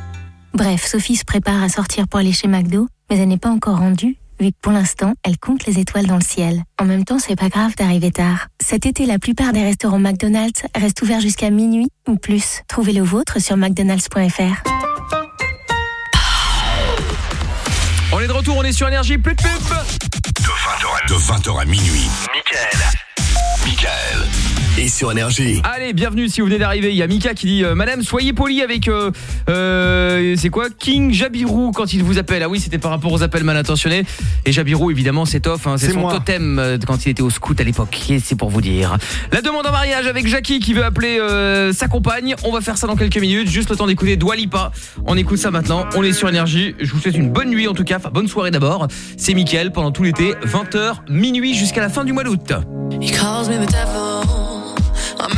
Bref, Sophie se prépare à sortir pour aller chez McDo, mais elle n'est pas encore rendue, vu que pour l'instant, elle compte les étoiles dans le ciel. En même temps, c'est pas grave d'arriver tard. Cet été, la plupart des restaurants McDonald's restent ouverts jusqu'à minuit ou plus. Trouvez le vôtre sur mcdonalds.fr. On est de retour, on est sur énergie, plus de pub. De 20h à minuit. Michael. Michael. Et sur Énergie. Allez, bienvenue si vous venez d'arriver. Il y a Mika qui dit euh, Madame, soyez poli avec euh, euh, c'est quoi? King Jabirou quand il vous appelle. Ah oui, c'était par rapport aux appels mal intentionnés. Et Jabirou, évidemment, c'est off. hein. c'est son moi. totem euh, quand il était au scout à l'époque. Et C'est pour vous dire. La demande en mariage avec Jackie qui veut appeler euh, sa compagne. On va faire ça dans quelques minutes. Juste le temps d'écouter Dua Lipa. On écoute ça maintenant. On est sur énergie. Je vous souhaite une bonne nuit en tout cas. Enfin, bonne soirée d'abord. C'est Mickaël pendant tout l'été, 20h minuit jusqu'à la fin du mois d'août. He calls me the devil.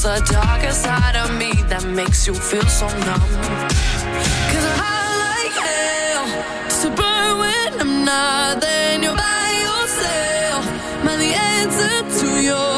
There's a darker side of me that makes you feel so numb. Cause I like hell to burn when I'm not there and you're by yourself. Man, the answer to your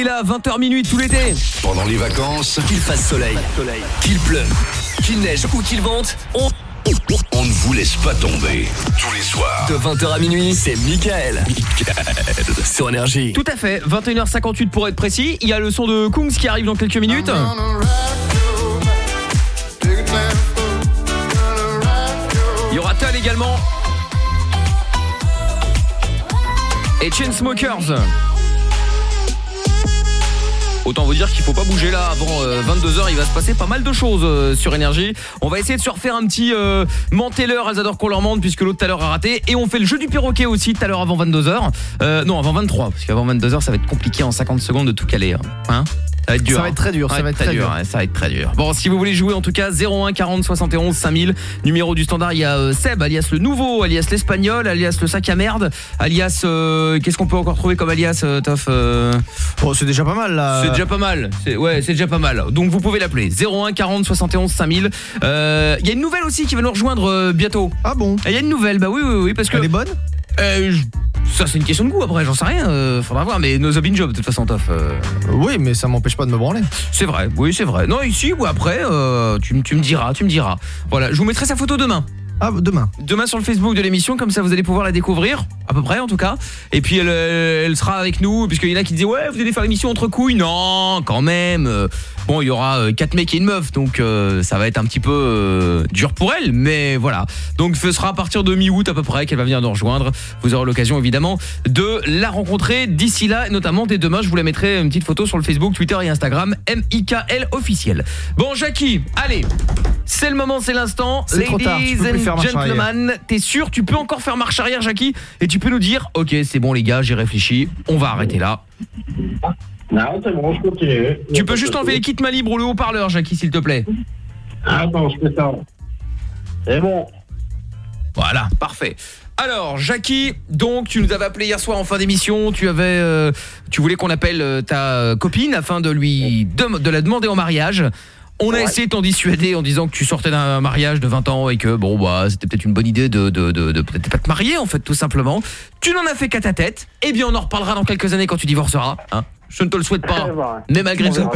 est là, 20h minuit tout l'été. Pendant les vacances, qu'il fasse soleil, qu'il pleuve, qu'il neige ou qu'il vente, on... on ne vous laisse pas tomber. Tous les soirs. De 20h à minuit, c'est Michael. Michael. Sur énergie. Tout à fait, 21h58 pour être précis. Il y a le son de Kungs qui arrive dans quelques minutes. Il y aura Tal également. Et Chainsmokers. Autant vous dire qu'il faut pas bouger là avant 22h, il va se passer pas mal de choses euh, sur énergie. On va essayer de se refaire un petit euh, mentez-leur, qu'on leur mente puisque l'autre tout à l'heure a raté et on fait le jeu du perroquet aussi tout à l'heure avant 22h. Euh, non, avant 23 parce qu'avant 22h ça va être compliqué en 50 secondes de tout caler hein. Hein? Ça va être dur. Ça va être très dur, ça va être très dur. ouais, ça va être très dur. Bon, si vous voulez jouer en tout cas 01 40 71 5000 numéro du standard, il y a euh, Seb alias le nouveau, alias l'espagnol, alias le sac à merde, alias euh, qu'est-ce qu'on peut encore trouver comme alias euh, Toff euh? Bon, c'est déjà pas mal là. c'est déjà pas mal. Ouais, c'est déjà pas mal. Donc vous pouvez l'appeler 01 40 71 5000. Euh, Il y a une nouvelle aussi qui va nous rejoindre bientôt. Ah bon? Il y a une nouvelle. Bah oui oui oui parce que Elle est bonne? Euh, ça c'est une question de goût après, j'en sais rien, euh, faudra voir mais nos Zobin Job de toute façon Toff. euh, Oui, mais ça m'empêche pas de me branler. c'est vrai. Oui, c'est vrai. Non, ici ou après euh, tu, me- tu me diras, tu me diras. Voilà, je vous mettrai sa photo demain. Ah, demain. Demain sur le Facebook de l'émission, comme ça vous allez pouvoir la découvrir, à peu près en tout cas. Et puis elle, elle sera avec nous, puisqu'il y en a qui disaient ouais, vous allez faire l'émission entre couilles. Non, quand même. Bon, il y aura euh, quatre mecs et une meuf, donc euh, ça va être un petit peu euh, dur pour elle, mais voilà. Donc ce sera à partir de mi-août à peu près qu'elle va venir nous rejoindre. Vous aurez l'occasion évidemment de la rencontrer d'ici là, notamment dès demain. Je vous la mettrai une petite photo sur le Facebook, Twitter et Instagram, MIKL officiel. Bon, Jackie, allez, c'est le moment, c'est l'instant. C'est trop tard, tu peux plus and gentlemen, t'es sûr, tu peux encore faire marche arrière, Jackie? Et tu peux nous dire, ok, c'est bon les gars, j'ai réfléchi, on va arrêter là. Non, c'est bon, je continue. Tu peux juste enlever les kits main libre ou le haut-parleur, Jackie, s'il te plaît. Attends, je fais ça. C'est bon. Voilà, parfait. Alors, Jackie, donc tu nous avais appelé hier soir en fin d'émission, tu avais euh, tu voulais qu'on appelle euh, ta copine afin de lui de, de la demander en mariage. On a essayé de t'en dissuader en disant que tu sortais d'un mariage de 20 ans et que bon bah c'était peut-être une bonne idée de de de, de peut-être pas te marier en fait tout simplement. Tu n'en as fait qu'à ta tête. Eh bien on en reparlera dans quelques années quand tu divorceras, hein. Je ne te le souhaite pas. Mais malgré On tout,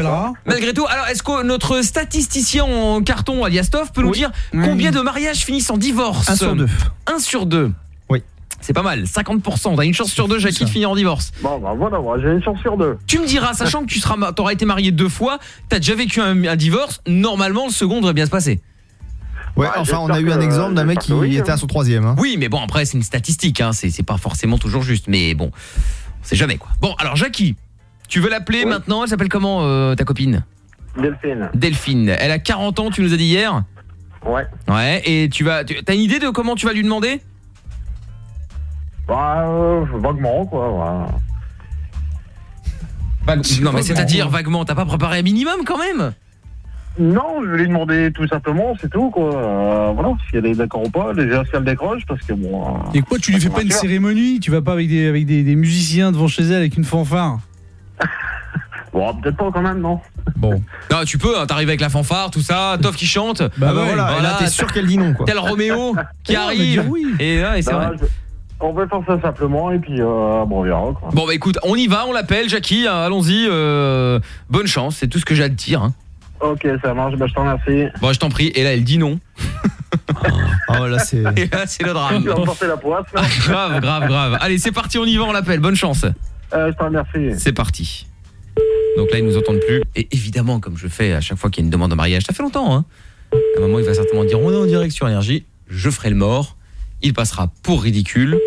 malgré tout, alors est-ce que notre statisticien en carton alias Toff peut nous dire combien de mariages finissent en divorce Un sur deux. Un sur deux. Oui. C'est pas mal, 50%. T'as une chance sur deux, Jackie, de finir en divorce. Bon, bah voilà, moi, j'ai une chance sur deux. Tu me diras, sachant que tu seras, t'auras été marié deux fois, t'as déjà vécu un, un divorce, normalement le second devrait bien se passer. Ouais, enfin, on a eu un exemple d'un mec qui était à son troisième. hein. Oui, mais bon, après c'est une statistique, hein, c'est c'est pas forcément toujours juste, mais bon, on sait jamais quoi. Bon, alors Jackie, tu veux l'appeler maintenant Elle s'appelle comment euh, ta copine? Delphine. Delphine. Elle a 40 ans, tu nous as dit hier? Ouais. Ouais, et tu vas, tu- t'as une idée de comment tu vas lui demander? Bah, euh, vaguement, quoi. voilà. Non, mais c'est-à-dire vaguement, t'as pas préparé un minimum quand même? Non, je vais lui demander tout simplement, c'est tout, quoi. Euh, voilà, si elle est d'accord ou pas, déjà si elle décroche, parce que bon. euh, Et quoi, tu lui fais pas une cérémonie? Tu vas pas avec des, avec des, des musiciens devant chez elle avec une fanfare? Bon, peut-être pas quand même, non. Bon. Non, tu peux, hein, t'arrives avec la fanfare, tout ça, Toff qui chante. Bah, bah voilà, et là, t'es sûr qu'elle dit non, quoi. T'as le Roméo qui arrive. oui. Et, ouais, c'est vrai. je- On va faire ça simplement, et puis, euh, bon, on verra, quoi. Bon bah écoute, on y va, on l'appelle, Jackie, hein, allons-y, euh, bonne chance, c'est tout ce que j'ai à te dire. hein. Ok, ça marche, bah, je t'en remercie. Bon, je t'en prie, et là elle dit non. Oh là c'est... Et là c'est le drame. Tu vas la poisse, là. grave, grave, grave. Allez, c'est parti, on y va, on l'appelle, bonne chance. Euh, je remercie. C'est parti. Donc là, ils nous entendent plus. Et évidemment, comme je fais à chaque fois qu'il y a une demande de mariage, ça fait longtemps, hein. À un moment, il va certainement dire, on est en direct sur Énergie, je ferai le mort, il passera pour ridicule,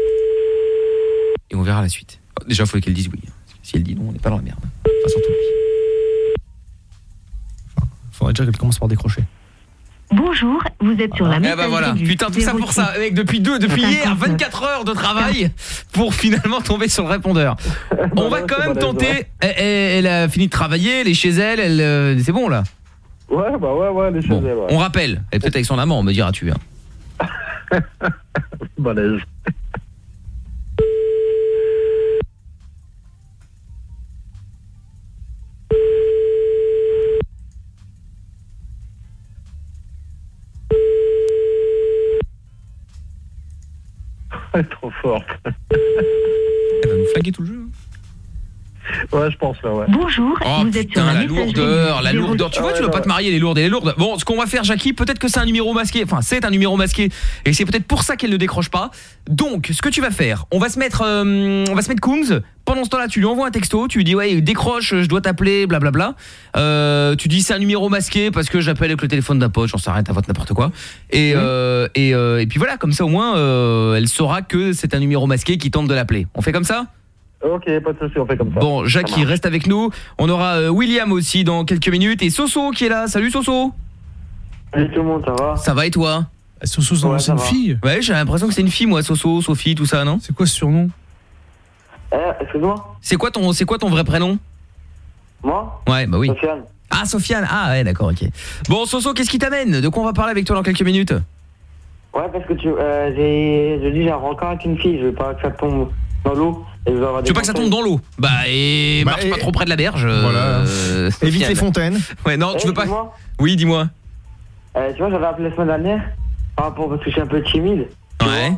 et on verra la suite. Déjà, il faut qu'elle dise oui. hein. Si elle dit non, on n'est pas dans la merde. Enfin, surtout lui. Faudrait déjà qu'elle commence par décrocher. Bonjour, vous êtes sur la Eh messagerie ben voilà, putain tout ça pour ça, mec, depuis deux, depuis hier, 24 heures de travail pour finalement tomber sur le répondeur. On va quand même tenter. Elle, elle- elle a fini de travailler, elle est chez elle, elle, euh, c'est bon là. Ouais, bah ouais, ouais, les choses, ouais. On rappelle, elle est peut-être avec son amant, me diras-tu. hein. Balèze. trop forte. Elle va nous flaguer tout le jeu. Ouais, je pense là, ouais. Bonjour, Oh vous êtes sur putain, la, la lourdeur, la lourdeur. Tu vois, tu Ouais, veux pas te marier, elle est lourde, elle est lourde. Bon, ce qu'on va faire, Jackie, peut-être que c'est un numéro masqué. Enfin, c'est un numéro masqué, et c'est peut-être pour ça qu'elle ne décroche pas. Donc, ce que tu vas faire, on va se mettre, euh, on va se mettre Kungs. Pendant ce temps-là, tu lui envoies un texto, tu lui dis ouais, décroche, je dois t'appeler, blablabla. Euh, tu dis c'est un numéro masqué parce que j'appelle avec le téléphone d'un pote, j'en sais rien, t'inventes n'importe quoi. Et euh, et, euh, et puis voilà, comme ça au moins, euh, elle saura que c'est un numéro masqué qui tente de l'appeler. On fait comme ça? Ok, pas de soucis, on fait comme ça. Bon, Ça Jackie, reste avec nous. On aura euh, William aussi dans quelques minutes et Soso qui est là. Salut Soso. Salut tout le monde, ça va? Ça va et toi? Soso, c'est Ouais, c'est ça une va. fille Ouais, j'ai l'impression que c'est une fille moi, Soso, Sophie, tout ça, non? C'est quoi ce surnom? Eh, excuse-moi? C'est quoi ton c'est quoi ton vrai prénom? Moi? Ouais, bah oui. Sofiane Ah Sofiane. Ah ouais, d'accord, OK. Bon, Soso, qu'est-ce qui t'amène? De quoi on va parler avec toi dans quelques minutes? Ouais, parce que tu, euh, j'ai, je dis, j'ai un rencard avec une fille, je veux pas que ça tombe dans l'eau. Tu veux pas que ça tombe dans l'eau Bah et Bah, marche et- pas trop près de la berge. Voilà. euh, Évite Sofiane. les fontaines. Ouais, non, Eh, tu veux pas dis-moi, Oui, dis-moi. euh, tu vois, j'avais appelé la semaine dernière, par rapport parce que je suis un peu timide. Ouais.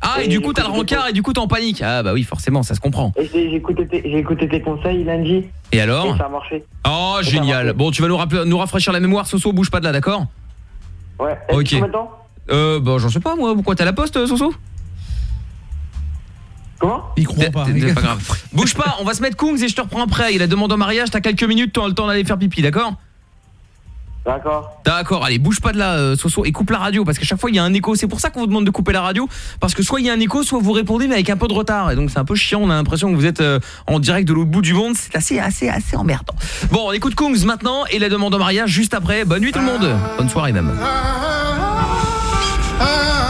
Ah, et Et du coup, t'as le j'écoute tes rencard et du coup, t'es en panique. Ah bah oui, forcément, ça se comprend. Et j'ai j'ai écouté, tes, j'ai écouté tes conseils lundi. Et alors Et ça a marché. Oh, ça génial. marche. Bon, tu vas nous, rappeler, nous rafraîchir la mémoire, Soso, bouge pas de là, d'accord Ouais. Et Ok. Euh, bah j'en sais pas moi, pourquoi t'es à la poste, euh, Soso? Comment Il croit pas. C'est pas grave. Bouge pas, on va se mettre Kungs et je te reprends après. Il a demandé en mariage, t'as quelques minutes, t'as le temps d'aller faire pipi, d'accord D'accord. D'accord, allez, bouge pas de là, euh, Soso, et coupe la radio, parce qu'à chaque fois il y a un écho. C'est pour ça qu'on vous demande de couper la radio, parce que soit il y a un écho, soit vous répondez, mais avec un peu de retard. Et donc c'est un peu chiant, on a l'impression que vous êtes euh, en direct de l'autre bout du monde. C'est assez, assez, assez emmerdant. Bon, on écoute Kungs maintenant, et la demande en mariage juste après. Bonne nuit tout le monde. Bonne soirée même. I'm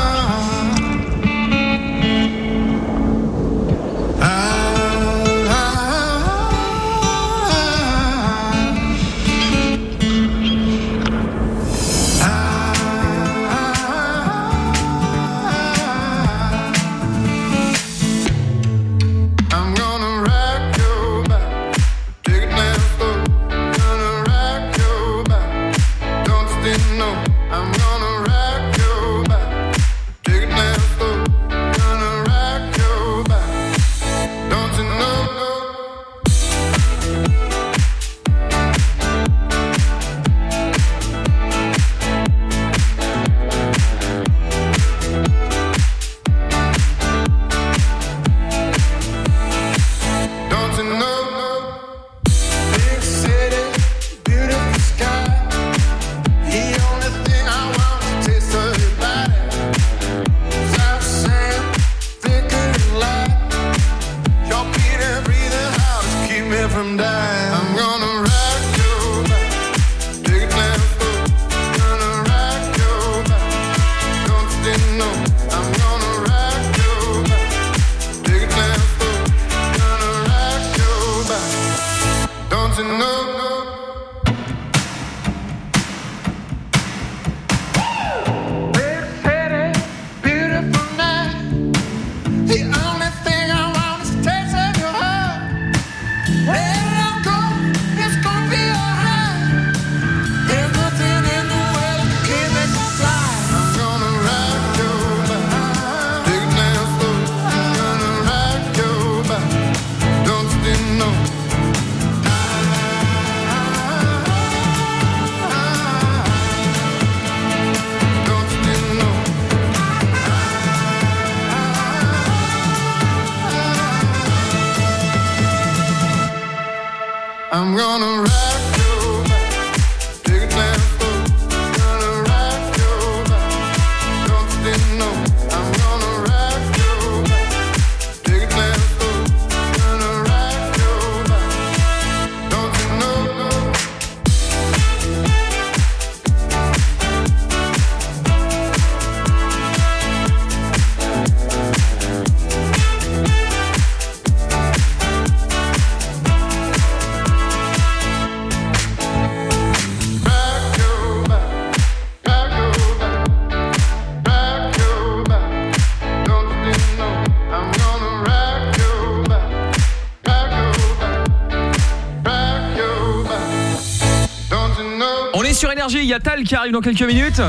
qui arrive dans quelques minutes.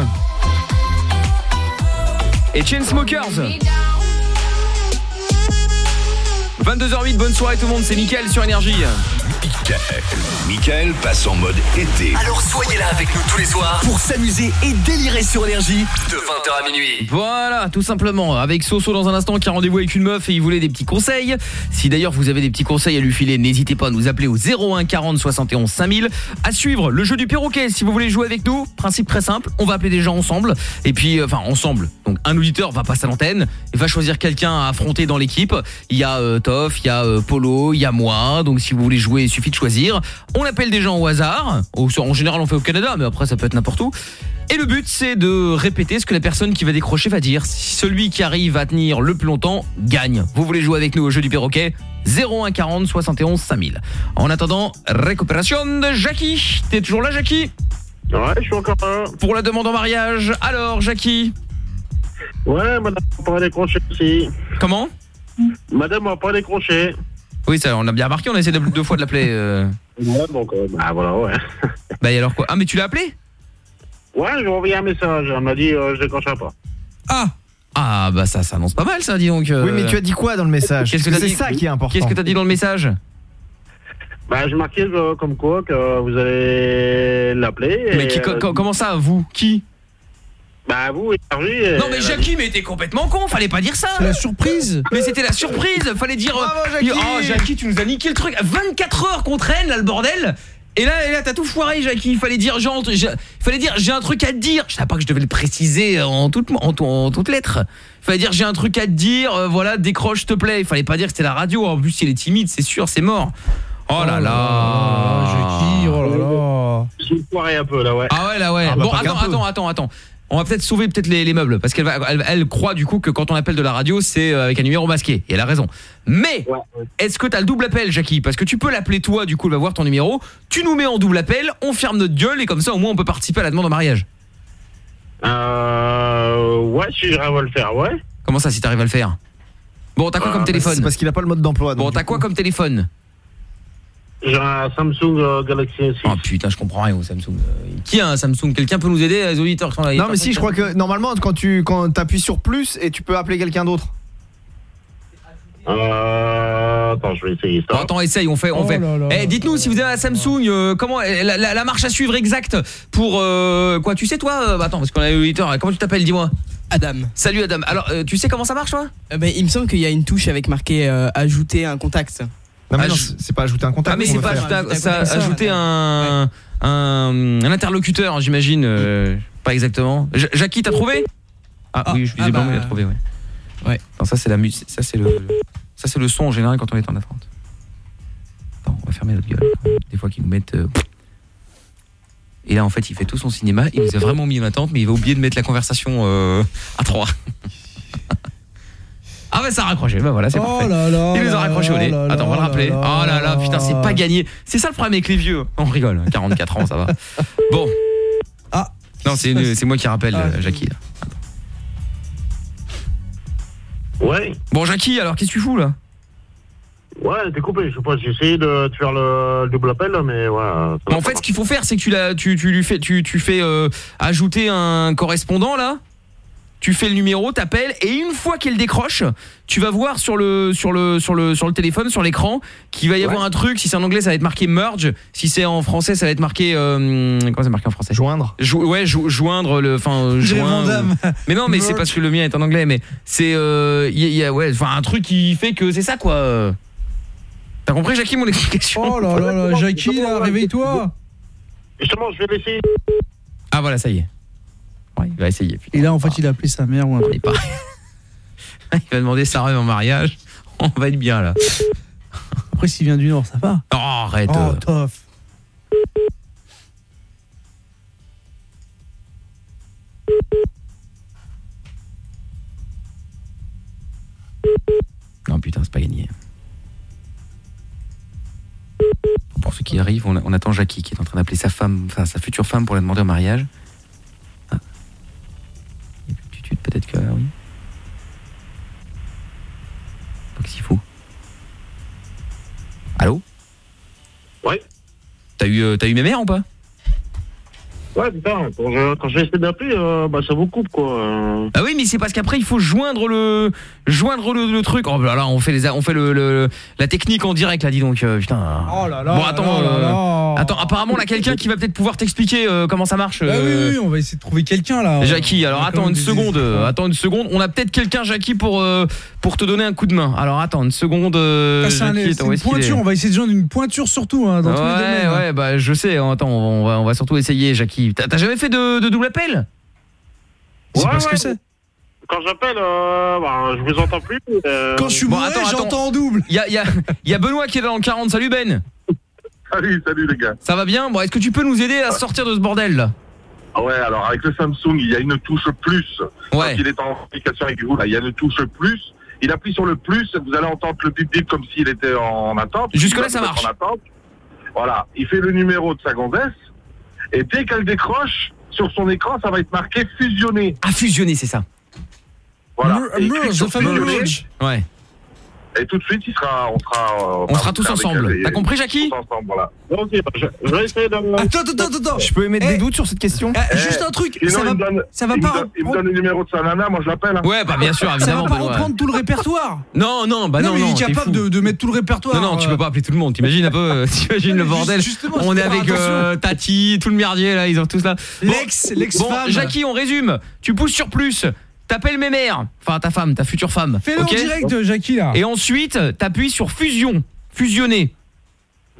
Et Chainsmokers. 22h08, bonne soirée tout le monde, c'est Mickaël sur énergie. Michael passe en mode été. Alors soyez là avec nous tous les soirs pour s'amuser et délirer sur énergie de 20h à minuit. Voilà, tout simplement. Avec Soso dans un instant qui a rendez-vous avec une meuf et il voulait des petits conseils. Si d'ailleurs vous avez des petits conseils à lui filer, n'hésitez pas à nous appeler au 01 40 71 5000. À suivre le jeu du perroquet. Si vous voulez jouer avec nous, principe très simple, on va appeler des gens ensemble. Et puis, euh, enfin ensemble. Donc un auditeur va passer à l'antenne et va choisir quelqu'un à affronter dans l'équipe. Il y a euh, Toff, il y a euh, Polo, il y a moi. Donc si vous voulez jouer, il suffit de choisir. On appelle des gens au hasard. En général, on fait au Canada, mais après ça peut être n'importe où. Et le but, c'est de répéter ce que la personne qui va décrocher va dire. Celui qui arrive à tenir le plus longtemps gagne. Vous voulez jouer avec nous au jeu du perroquet? 01 40 71 5000. En attendant, récupération de Jackie. T'es toujours là, Jackie? Ouais, je suis encore là. Pour la demande en mariage. Alors, Jackie? Ouais, madame m'a pas décroché aussi. Comment? Madame m'a pas décroché. Oui, ça, on a bien remarqué, on a essayé de- deux fois de l'appeler. euh. Ouais, donc, euh, bah voilà, ouais. Bah et alors quoi? Ah, mais tu l'as appelé? Ouais, je lui ai envoyé un message. Elle m'a dit, euh, je décrocherai pas. Ah Ah, bah ça s'annonce pas mal, ça, dis donc. euh. Oui, mais tu as dit quoi dans le message? Qu'est-ce que Parce t'as c'est dit ça qui est important. Qu'est-ce que t'as dit dans le message? Bah, je marquais euh, comme quoi que vous allez l'appeler. Mais euh, co- comment ça, vous? Qui? Bah vous, énergie. euh, Non mais Jackie, mais t'es complètement con, fallait pas dire ça. C'est la surprise. Mais c'était la surprise, fallait dire. Bravo, euh, Jackie. Oh Jackie, tu nous as niqué le truc. 24 heures qu'on traîne là le bordel. Et là, et là t'as tout foiré Jackie, il fallait dire genre, j'ai- fallait dire j'ai un truc à te dire. Je savais pas que je devais le préciser en toutes en, lettres. Il fallait dire j'ai un truc à te dire, euh, voilà, décroche s'il te plaît. Il fallait pas dire que c'était la radio. En plus, il est timide, c'est sûr, c'est mort. Oh là là. Jackie, oh là là. J'ai foiré un peu là, ouais. Ah ouais là ouais. Ah bah, bon attends attends attends attends. On va peut-être sauver peut-être les, les meubles parce qu'elle elle, elle croit du coup que quand on appelle de la radio c'est euh, avec un numéro masqué et elle a raison. Mais Ouais, ouais. est-ce que tu as le double appel Jackie? Parce que tu peux l'appeler toi du coup elle va voir ton numéro, tu nous mets en double appel, on ferme notre gueule et comme ça au moins on peut participer à la demande en mariage. Euh, ouais, si j'arrive à le faire, ouais. Comment ça si t'arrives à le faire? Bon, t'as quoi comme C'est téléphone? parce qu'il a pas le mode d'emploi. Bon, t'as quoi coup. comme téléphone? J'ai un Samsung euh, Galaxy S6. Oh putain, je comprends rien au Samsung. Euh, Qui a un Samsung? Quelqu'un peut nous aider les auditeurs qui sont là? Non mais si, je crois que normalement quand tu quand appuies sur plus et tu peux appeler quelqu'un d'autre. Euh, attends, je vais essayer ça. attends, essaye, on fait. On Oh fait. Eh, dites-nous si vous avez un Samsung, euh, comment euh, la, la- la marche à suivre exacte pour euh, quoi Tu sais toi euh, bah, Attends, parce qu'on a l'auditeur. Comment tu t'appelles Dis-moi? Adam. Salut Adam. Alors, euh, tu sais comment ça marche toi? Euh, ben, il me semble qu'il y a une touche avec marqué euh, ajouter un contact. Non mais c'est pas ajouter un contact. Ah mais c'est pas ajouter, Ajouter un ça, contact, ça, ajouter ouais. un, interlocuteur, j'imagine. euh, pas exactement. Ja- Jackie, t'as trouvé? Ah, Ah, oui, je ah visiblement bah, il a trouvé, ouais. ouais. Non, ça c'est la musique, ça c'est le, le- ça c'est le son en général quand on est en attente. Attends, on va fermer notre gueule. Des fois qu'ils nous mettent. euh, Et là en fait il fait tout son cinéma, il nous a vraiment mis en attente, mais il va oublier de mettre la conversation euh, à 3 Ah bah ça a raccroché, bah voilà c'est Oh parfait. là là. Il nous a raccroché au nez. Attends, on va le rappeler. là Oh là là, putain, c'est pas gagné. C'est ça le problème avec les vieux. On rigole, 44 ans, ça va. Bon. Ah. Non, c'est c'est moi qui rappelle Ah. euh, Jackie. là. Ouais, Bon, Jackie, alors qu'est-ce que tu fous là? Ouais, t'es coupé. Je sais pas, j'ai essayé de te faire le double appel, là, mais ouais. En fait, ce qu'il faut faire, c'est que tu, l'as- tu, tu lui fais, tu, tu fais euh, ajouter un correspondant là? Tu fais le numéro, t'appelles et une fois qu'elle décroche, tu vas voir sur le sur le sur le sur le téléphone, sur l'écran, qu'il va y avoir un truc. Si c'est en anglais, ça va être marqué merge. Si c'est en français, ça va être marqué euh, comment c'est marqué en français? Joindre. Jo- ouais, jo- joindre le enfin euh, Damme. Mais non, mais c'est parce que le mien est en anglais mais c'est euh, il y a- il y a ouais, enfin un truc qui fait que c'est ça quoi. T'as compris Jackie mon explication? Oh là là là, Jackie, là, réveille-toi. Justement, je vais l'essayer. Ah voilà, ça y est. Ouais, il va essayer. putain. Et là, en fait, il a appelé sa mère ou un truc. il va demander sa rêve en mariage. On va être bien là. Après, s'il vient du Nord, ça va. Oh, arrête. Oh, tof. Non putain, c'est pas gagné. Pour ceux qui arrivent, on, on attend Jackie qui est en train d'appeler sa femme, enfin sa future femme pour la demander en mariage. Peut-être que oui. Pas que s'il faut. Allô? Ouais. T'as eu, euh, t'as eu mes mères ou pas? Ouais, putain, quand je, quand je vais essayer d'appeler, euh, bah, ça vous coupe, quoi. euh. Ah oui, mais c'est parce qu'après il faut joindre le joindre le, le truc. Oh là là, on fait les on fait le, le- la technique en direct là, dis donc euh, putain. Oh là là. Bon attends, là là euh, là. attends, apparemment là quelqu'un qui va peut-être pouvoir t'expliquer euh, comment ça marche. Bah euh, oui, oui, on va essayer de trouver quelqu'un là. Jackie, alors attends une seconde, euh, attends une seconde, on a peut-être quelqu'un Jackie pour euh, pour te donner un coup de main. Alors attends une seconde euh, Ah, Jackie, attends, une pointure, on va essayer de joindre une pointure surtout hein, dans tous les Ouais, domaines. hein. ouais, bah je sais, attends, on va, on va surtout essayer Jackie. T'as t'as jamais fait de, de double appel? C'est Ouais, pas ce que ouais. c'est. Quand j'appelle, euh, bah, je vous entends plus. euh, Quand je suis Bon, bourré, j'entends en double. Il y a, il y, a, il y a Benoît qui est dans le 40, salut Ben Salut, salut les gars. Ça va bien? Bon, est-ce que tu peux nous aider à sortir de ce bordel là? Ah ouais, alors avec le Samsung, il y a une touche plus. Ouais. Quand il est en application avec vous, là, il y a une touche plus. Il appuie sur le plus, vous allez entendre le bip bip comme s'il était en attente. Jusque-là, ça marche. En attente. Voilà, il fait le numéro de sa gonzesse. Et dès qu'elle décroche, sur son écran, ça va être marqué fusionné. Ah, fusionner, c'est ça. Voilà. Merge, merge. Ouais. Et tout de suite, il sera, on sera. euh, On sera tous ensemble. T'as compris, Jackie Tous ensemble, voilà. Ok, je, je vais essayer de. Attends, attends, attends, attends. Je peux émettre des doutes sur cette question Eh, juste un truc, Sinon, ça il va, me donne, ça va il pas. me donne, il me donne le numéro de sa nana, moi je l'appelle. hein. Ouais, bah bien sûr, ça évidemment. va pas reprendre tout le répertoire. Non, non, bah non, mais non. il est capable de, de mettre tout le répertoire. Non, non, tu euh, peux pas appeler tout le monde. T'imagines un peu, t'imagines le bordel. Justement, on est avec euh, Tati, tout le merdier là, ils ont tous là. Bon, L'ex- l'ex-femme. Bon, Jackie, on résume. Tu pousses sur plus. T'appelles mes mères, enfin ta femme, ta future femme. Fais-le en direct, Jackie, là. Et ensuite, t'appuies sur fusion, fusionner.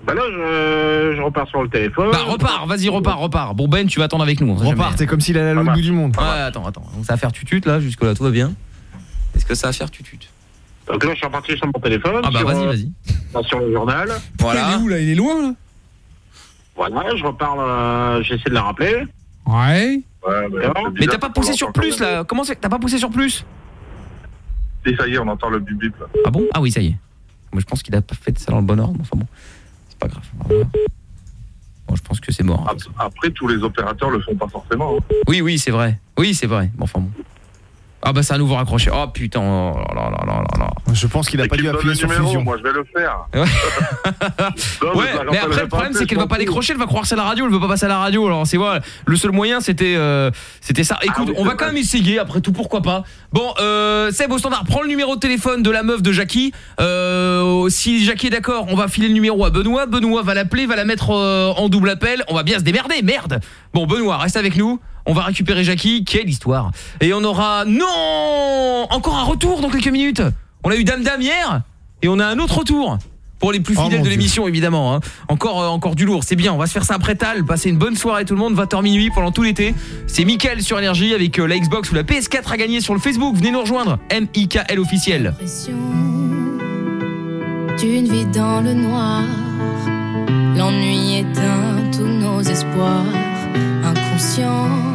Bah là, je, je repars sur le téléphone. Bah repars, vas-y repars, repars. Bon Ben, tu vas attendre avec nous. Repart, jamais. c'est comme s'il allait à l'autre bout du monde. Ouais, attends, attends. Donc ça va faire tutut là, jusque là tout va bien. Est-ce que ça va faire tutut Donc là, je suis reparti sur mon téléphone. Ah bah vas-y, euh, vas-y. Sur le journal. Voilà. Il est où, là? Il est loin, là? Voilà, je reparle, euh, j'essaie de la rappeler. Ouais. Ouais, bah, Mais t'as pas poussé sur plus là Comment c'est T'as pas poussé sur plus Si, ça y est, on entend le bip bip là. Ah bon? Ah oui, ça y est. Moi je pense qu'il a pas fait ça dans le bon ordre, enfin bon. C'est pas grave. Bon, je pense que c'est mort. Ap- Après, tous les opérateurs le font pas forcément. hein. Oui, oui, c'est vrai. Oui, c'est vrai. Bon, enfin bon. Ah bah c'est à nouveau raccroché. Oh putain, oh là là là là là. Je pense qu'il a pas dû appuyer sur numéro, fusion. Moi, je vais le faire. Ouais. Non, mais Ouais, après le problème c'est qu'elle va pas décrocher, elle va croire que c'est la radio, elle veut pas passer à la radio. Alors c'est voilà, le seul moyen c'était euh, c'était ça. Écoute, oui, on va quand même essayer après tout pourquoi pas. Bon, euh Seb au standard, prends le numéro de téléphone de la meuf de Jackie. Euh, si Jackie est d'accord, on va filer le numéro à Benoît, Benoît va l'appeler, va la mettre euh, en double appel, on va bien se démerder, merde. Bon Benoît, reste avec nous. On va récupérer Jackie, quelle histoire. Et on aura non, encore un retour dans quelques minutes. On a eu Dame Dame hier et on a un autre retour. Pour les plus Oh, fidèles de l'émission évidemment hein. Encore euh, encore du lourd, c'est bien. On va se faire ça après Tal, passer une bonne soirée tout le monde 20h minuit pendant tout l'été. C'est Mickaël sur énergie avec euh, la Xbox ou la PS4 à gagner sur le Facebook. Venez nous rejoindre. M I K L officiel. d'une vie dans le noir. L'ennui éteint tous nos espoirs inconscients.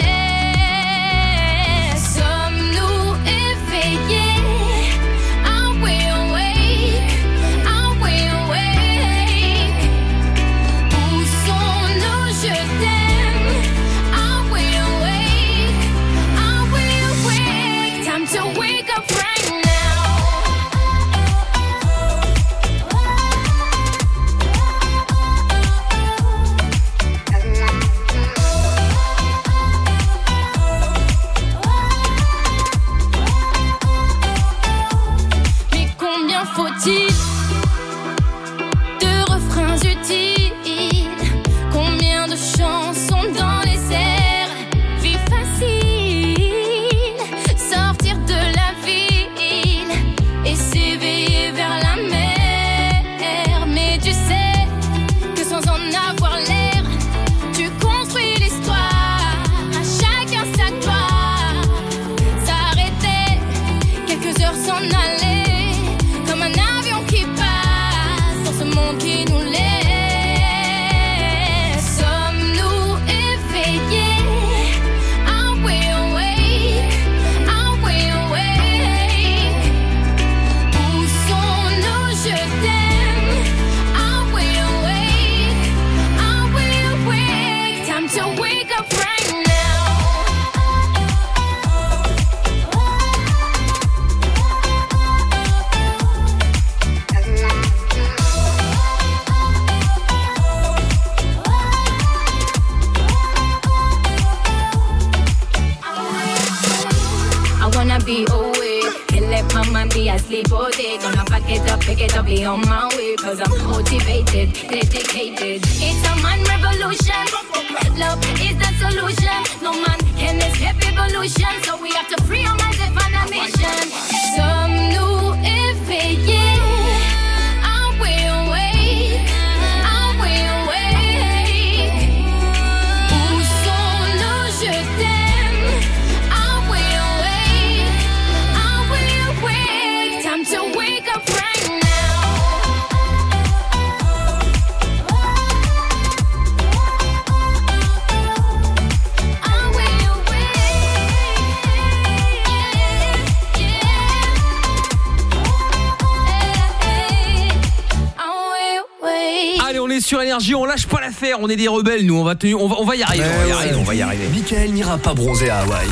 On est des rebelles nous, on va tenir, on va, on va y arriver, on va y arriver, on va y arriver. Michael n'ira pas bronzer à Hawaï.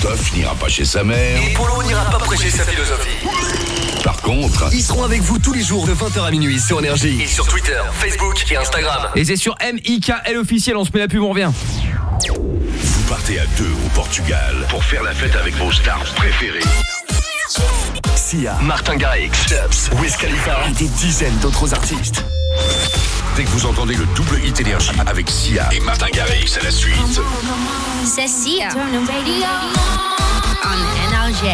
Toff n'ira pas chez sa mère. Et Polo n'ira pas prêcher sa philosophie. Par contre, Ils seront avec vous tous les jours de 20h à minuit sur Énergie. Et sur Twitter, Facebook et Instagram. Et c'est sur MIKL officiel, on se met la pub, on revient. vous partez à deux au Portugal pour faire la fête avec vos stars préférées. Sia, Martin Garrix, Dubs, Wiz Khalifa et des dizaines d'autres artistes. Dès que vous entendez le double hit énergie avec Sia et Martin Garrix à la suite, C'est Sia.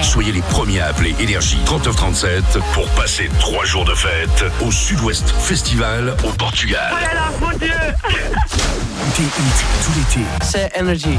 Soyez les premiers à appeler Énergie 3937 pour passer trois jours de fête au Sud-Ouest Festival au Portugal. Oh là là, mon Dieu Des hits tout l'été. C'est Energy.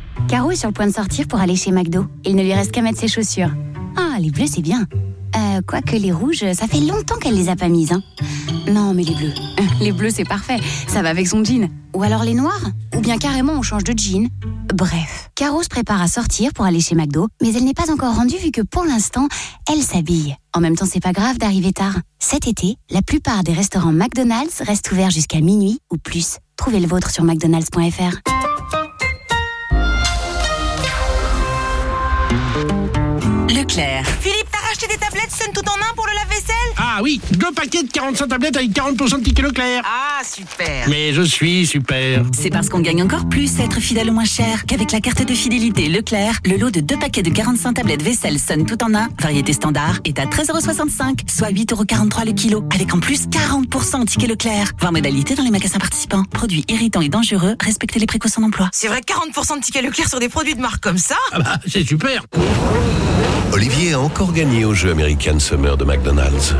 Caro est sur le point de sortir pour aller chez McDo. Il ne lui reste qu'à mettre ses chaussures. Ah, les bleus, c'est bien. Euh, quoique les rouges, ça fait longtemps qu'elle les a pas mises. Hein. Non, mais les bleus. Les bleus, c'est parfait. Ça va avec son jean. Ou alors les noirs Ou bien carrément, on change de jean. Bref, Caro se prépare à sortir pour aller chez McDo, mais elle n'est pas encore rendue vu que pour l'instant, elle s'habille. En même temps, c'est pas grave d'arriver tard. Cet été, la plupart des restaurants McDonald's restent ouverts jusqu'à minuit ou plus. Trouvez le vôtre sur mcdonalds.fr. Philippe, t'as racheté des tablettes Sun tout en un pour le lave-vaisselle? Ah oui, deux paquets de 45 tablettes avec 40% de tickets Leclerc. Ah, super. Mais je suis super. C'est parce qu'on gagne encore plus à être fidèle au moins cher qu'avec la carte de fidélité Leclerc, le lot de deux paquets de 45 tablettes vaisselle Sun tout en un, variété standard, est à 13,65€, soit 8,43€ le kilo, avec en plus 40% en ticket Leclerc. Voir modalité dans les magasins participants. Produits irritants et dangereux, respectez les précautions d'emploi. C'est vrai, 40% de tickets Leclerc sur des produits de marque comme ça Ah bah, c'est super. Olivier a encore gagné au jeu American Summer de McDonald's.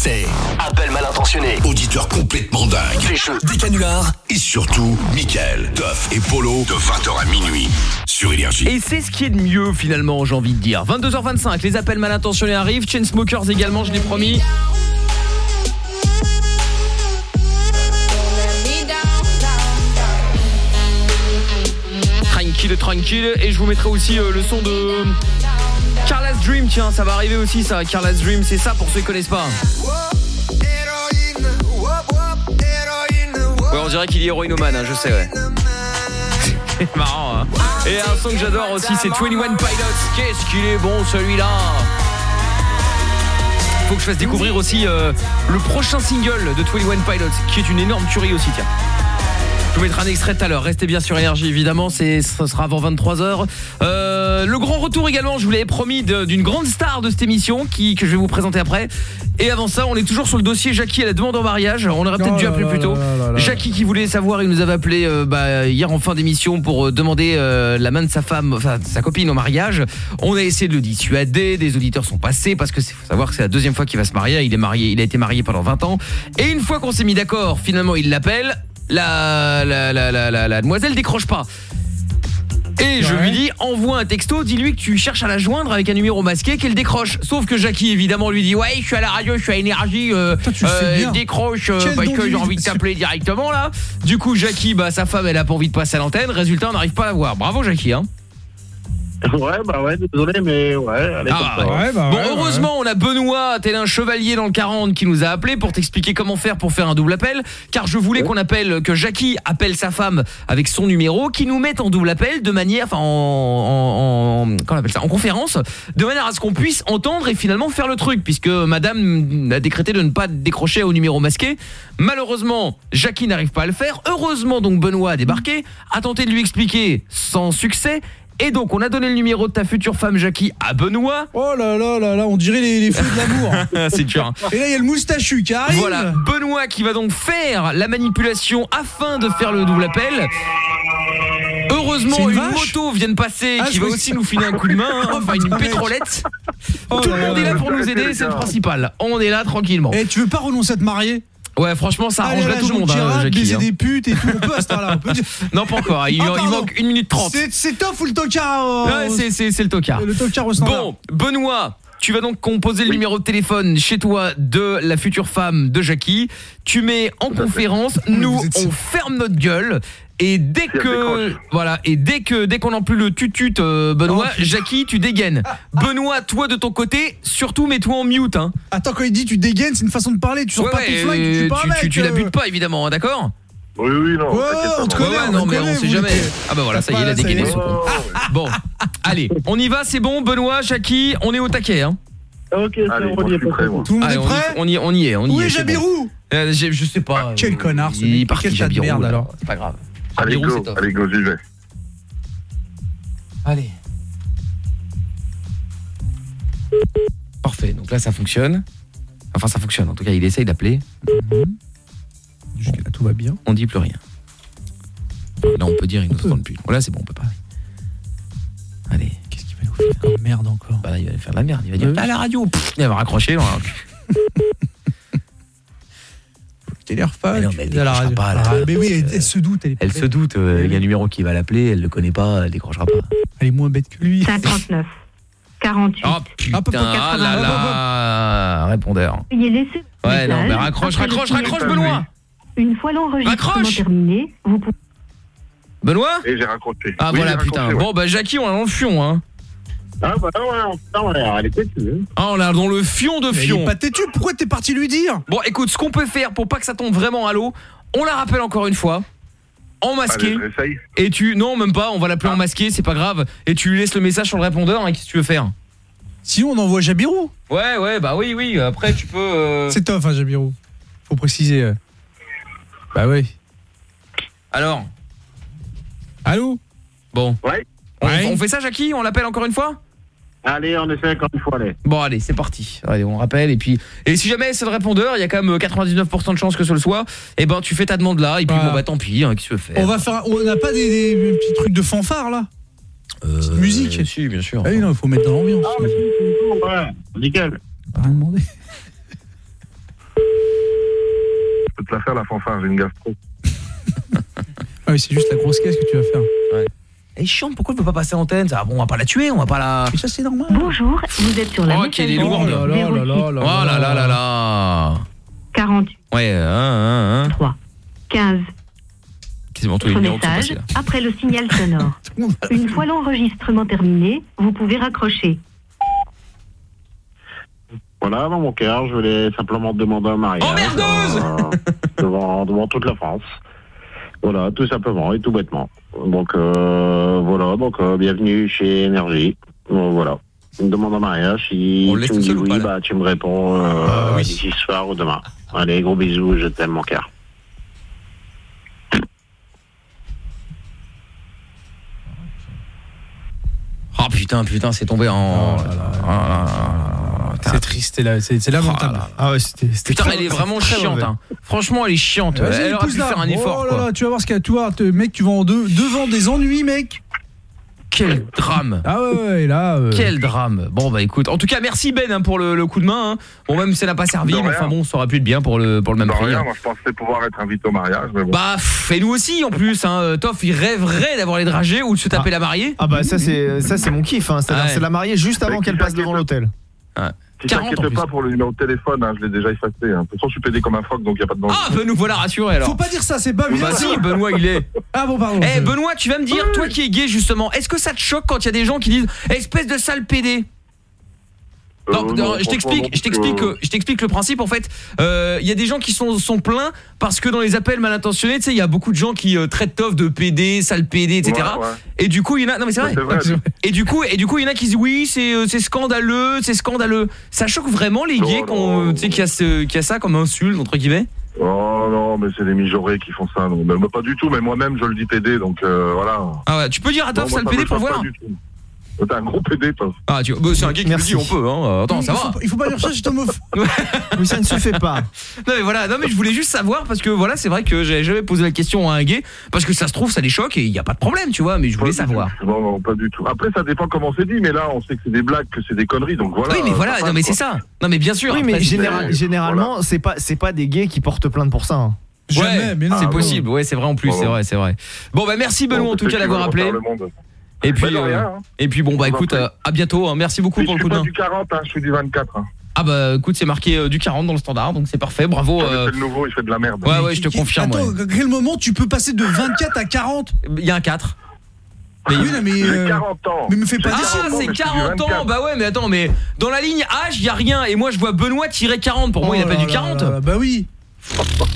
C'est appel mal intentionné, Auditeur complètement dingue. des jeux, Des canulars et surtout Mickaël, Toff et Polo de 20h à minuit sur Énergie. Et c'est ce qui est de mieux finalement, j'ai envie de dire. 22h25, les appels mal intentionnés arrivent. Chainsmokers également, je l'ai promis. Tranquille, tranquille. Et je vous mettrai aussi euh, le son de Dream. Tiens, ça va arriver aussi ça. Carla's Dream, c'est ça pour ceux qui connaissent pas. Ouais, on dirait qu'il est héroïnomane, hein, je sais, ouais. C'est marrant, hein. Et un son que j'adore aussi, c'est 21 Pilots. Qu'est-ce qu'il est bon celui-là Faut que je fasse découvrir aussi euh, le prochain single de 21 Pilots, qui est une énorme tuerie aussi, tiens. Je vous mettrai un extrait tout à l'heure. Restez bien sur Énergie, évidemment. Ce sera avant 23h. Euh, le grand retour également, je vous l'avais promis, d'une grande star de cette émission qui, que je vais vous présenter après. Et avant ça, on est toujours sur le dossier Jackie à la demande en mariage. On aurait peut-être Oh dû appeler là plus tôt. là là là. Jackie qui voulait savoir, il nous avait appelé euh, bah, hier en fin d'émission pour euh, demander euh, la main de sa femme, enfin sa copine au mariage. On a essayé de le dissuader, des auditeurs sont passés parce que faut savoir que c'est la deuxième fois qu'il va se marier. Il est marié, il a été marié pendant 20 ans. Et une fois qu'on s'est mis d'accord, finalement il l'appelle. La, la, la, la, la, la demoiselle décroche pas. Et je lui dis envoie un texto, dis-lui que tu cherches à la joindre avec un numéro masqué qu'elle décroche. Sauf que Jackie évidemment lui dit "Ouais, je suis à la radio, je suis à énergie euh, euh, décroche euh, don que j'ai envie de t'appeler directement là." Du coup, Jackie bah sa femme elle a pas envie de passer à l'antenne, résultat on n'arrive pas à la voir. Bravo Jackie hein. Ouais, bah ouais, désolé, mais ouais, allez, Ah, comme ça. ouais. bah bon, heureusement, on a Benoît, tel un chevalier dans le 40 qui nous a appelé pour t'expliquer comment faire pour faire un double appel car je voulais qu'on appelle que Jackie appelle sa femme avec son numéro qui nous mette en double appel de manière enfin en, en, en- comment on appelle ça en conférence de manière à ce qu'on puisse entendre et finalement faire le truc puisque madame a décrété de ne pas décrocher au numéro masqué. Malheureusement, Jackie n'arrive pas à le faire. Heureusement donc Benoît a débarqué, a tenté de lui expliquer sans succès et donc, on a donné le numéro de ta future femme Jackie à Benoît. Oh là là là là, on dirait les, les feux de l'amour. C'est dur. hein. Et là, il y a le moustachu qui arrive. Voilà, Benoît qui va donc faire la manipulation afin de faire le double appel. Heureusement, une moto vient de passer Ah, qui va aussi nous filer un coup de main, hein, enfin une pétrolette. Oh Tout le là monde est là pour nous aider, c'est le principal. On est là tranquillement. Eh, tu veux pas renoncer à te marier? Ouais, franchement, ça arrangerait tout le monde, hein, Jackie. baiser hein. des putes et tout. On peut à ce temps-là. on peut dire- Non, pas encore. Il, Ah, il pardon. manque 1 minute 30. C'est c'est Toff ou le tocard euh, Ouais, c'est- c'est c'est le tocard. Le tocard au standard. Bon, Benoît, tu vas donc composer le numéro de téléphone chez toi de la future femme de Jackie. Tu mets en conférence, nous on ferme notre gueule et dès que voilà et dès que dès qu'on n'a plus le tutut euh, Benoît, Oh. Jackie, tu dégaines. Benoît, toi de ton côté, surtout mets-toi en mute hein. Attends, quand il dit tu dégaines, c'est une façon de parler. Tu sors Ouais, pas ouais, ton flingue, tu euh, tues pas un tu, tu, tu la euh. butes pas évidemment, hein, d'accord? Oui, oui, non. Ouais, on te non. connaît, Ouais, ouais, on non te mais connaît, on sait jamais. Ah bah voilà, ça y est, il a dégainé est. con. Bon, allez, on y va, c'est bon Benoît, Jackie, on est au taquet hein. Ok, c'est Allez, on y est prêt. Tout le monde Allez, est on y- prêt? on y, on y est, on y Où est. est bon. Jabirou? Euh, je sais pas. Quel euh, connard, ce Il est mec. parti Quel tas de Jabirou, merde, alors. C'est pas grave. Allez, Jabirou, go, c'est top. allez, go, j'y vais. Allez. Parfait, donc là ça fonctionne. Enfin ça fonctionne, en tout cas il essaye d'appeler. Jusque là, tout va bien. On dit plus rien. Là on peut dire il nous entend plus. Bon, là c'est bon, on peut parler. Allez. Qu'est-ce qu'il va nous faire? Comme merde encore Bah là il va faire de la merde, il va dire à la radio, Pff, il va raccrocher. Mais non, mais elle fais à la décrochera radio. pas, là. Ah, Mais oui, elle, elle se doute. Elle est, Elle se doute, euh, il y a un numéro qui va l'appeler, elle le connaît pas, elle décrochera pas. elle est moins bête que lui. 59, 48. Oh putain, ah là 80. là, répondeur. Veuillez laisser le Ouais, non, mais raccroche, raccroche, raccroche. Benoît. Une fois l'enregistrement terminé, vous pouvez... Benoît? Et j'ai raccroché. Ah Oui, voilà, putain. ouais. Bon bah Jackie, on est dans le fion, hein. Ah, bah ouais, on ouais, quoi tu veux. Ah, on est dans le fion de Mais il fion. est pas têtu. Pourquoi t'es parti lui dire? Bon, écoute, ce qu'on peut faire pour pas que ça tombe vraiment à l'eau, on la rappelle encore une fois. En masqué. Allez. Et tu. Non, même pas, on va l'appeler en masqué, c'est pas grave. Et tu lui laisses le message sur le répondeur, hein, qu'est-ce que tu veux faire? Sinon, on envoie Jabirou. Ouais, ouais, bah oui, oui. Après, tu peux. euh, C'est tough, hein, Jabirou. Faut préciser. euh. Bah oui. Alors? Allô? Bon. Ouais. On, Ouais. on fait ça, Jackie? On l'appelle encore une fois? Allez, on essaie encore une fois, allez. Bon, allez, c'est parti. Allez, on rappelle. Et puis. Et si jamais c'est le répondeur, il y a quand même euh, 99% de chances que ce le soit. Et ben, tu fais ta demande là. Et puis, Voilà. bon, bah tant pis, hein, qu'est-ce que faire? On va faire. On n'a pas des, petits trucs de fanfare là? Euh, petite musique. Si, bien sûr. Ah oui, non, il faut mettre dans l'ambiance. Ah, ouais, nickel. Rien demandé. peux te la faire la fanfare, j'ai une gastro. Ah oui, c'est juste la grosse caisse que tu vas faire. Ouais. Elle est chiante, pourquoi elle veut pas passer à l'antenne? Ça, Bon, on va pas la tuer, on va pas la... Mais ça, c'est normal. Bonjour, vous êtes sur la Oh, qu'elle est lourde. Oh là là là là Oh là là là là 48 Ouais, hein, hein, hein. 15. Quasiment tous les numéros qui sont message passés là. après le signal sonore. Une fois l'enregistrement terminé, vous pouvez raccrocher. Voilà, dans mon cœur, je voulais simplement te demander un mariage. euh, devant, devant toute la France. Voilà, tout simplement et tout bêtement. Donc euh, voilà, donc euh, bienvenue chez Énergie. Donc, voilà. Une demande en mariage. Si On tu me dis oui, pas, là bah tu me réponds euh, d'ici ce soir ou demain. Allez, gros bisous, je t'aime mon cœur. Oh putain, putain, c'est tombé en... Oh là là C'est triste, c'est là- c'est lamentable. Ah ouais, c'était. Putain, elle est vraiment chiante. hein. Franchement, elle est chiante. Vas-y, Elle aurait pu faire un effort. Oh là quoi. là, tu vas voir ce qu'il y a. Tu vois, mec, tu vas en deux, devant des ennuis, mec. Quel drame. Ah ouais, ouais, là. euh, Quel drame. Bon bah écoute, en tout cas merci Ben hein, pour le, le coup de main. hein. Bon même si ça n'a pas servi, mais enfin bon, ça aurait pu être bien pour le pour le même prix. rien, hein. moi je pensais pouvoir être invité au mariage, mais bon. Bah pff, et nous aussi en plus hein. Euh, Toff il rêverait d'avoir les dragées ou de se taper la mariée. Ah bah ça c'est ça c'est mon kiff hein. C'est-à-dire Ouais. c'est la mariée juste avant qu'elle passe devant l'hôtel. Si 40 en t'inquiète pas pour le numéro de téléphone, hein, je l'ai déjà effacé. hein. De toute façon, je suis pédé comme un phoque, donc il n'y a pas de danger. Ah bah nous voilà rassurés alors. Faut pas dire ça, c'est pas bien. Bah si, Benoît il est. Ah bon, pardon. Eh Benoît, tu vas me dire, toi qui es gay justement, est-ce que ça te choque quand il y a des gens qui disent espèce de sale PD non, Euh, non, je t'explique, je t'explique, je t'explique le principe en fait. Euh, Il y a des gens qui sont sont pleins parce que dans les appels mal intentionnés, tu sais, il y a beaucoup de gens qui euh, traitent Toff de PD, sale PD, etc. Ouais, ouais. Et du coup, il y en a, non mais c'est vrai. Vrai. Et du coup, et du coup, il y en a qui disent oui, c'est c'est scandaleux, c'est scandaleux. Ça choque vraiment les gays qu'on, tu sais, qu'il y a ce, qu'il y a ça comme insulte entre guillemets? Oh non, mais c'est les mijaurés qui font ça. Non. Mais, pas du tout, mais moi-même je le dis PD, donc euh, voilà. Ah ouais, tu peux dire à moi, sale PD pour pas voir. du tout. T'es un gros PD, toi. Ah, tu, bah, c'est un gay qui me le dit, on peut, hein. Attends, ça faut, va. pas- il faut pas dire ça, je t'homophobe. Oui, ça ne se fait pas. Non mais voilà, non mais je voulais juste savoir parce que voilà, c'est vrai que j'avais jamais posé la question à un gay parce que ça se trouve ça les choque et il y a pas de problème, tu vois, mais je voulais savoir. Non, non, pas du tout. Après, ça dépend comment c'est dit, mais là, on sait que c'est des blagues, que c'est des conneries, donc voilà. oui, mais voilà, non mais c'est ça. Non mais bien sûr. Oui, mais après, général- c'est- généralement c'est pas c'est pas des gays qui portent plainte pour ça. hein. Ouais, mais non. c'est Ah, possible. Ouais, c'est vrai en plus, Bon. c'est vrai, c'est vrai. Bon bah merci Benoît en tout cas d'avoir appelé. Et puis Mais de euh, rien, hein. et puis bon bah Je écoute, euh, à bientôt, hein. merci beaucoup pour je le suis coup de pas main. du 40, hein, je suis du 24. hein. Ah bah écoute, c'est marqué euh, du 40 dans le standard, donc c'est parfait. Bravo. Ah, mais euh, C'est le nouveau, il fait de la merde. Ouais ouais, je te confirme. Attends, ouais. à quel moment tu peux passer de 24 à 40 Il y a un 4. Oui, non, mais. Euh, 40 ans. Mais me fais pas dire Ah, ça. 40 ans, c'est mais je suis du 40 ans. 24. Bah ouais, mais attends, mais dans la ligne âge, il y a rien et moi je vois Benoît tirer 40. Pour moi, il Oh a pas là du là 40. là là, Bah oui.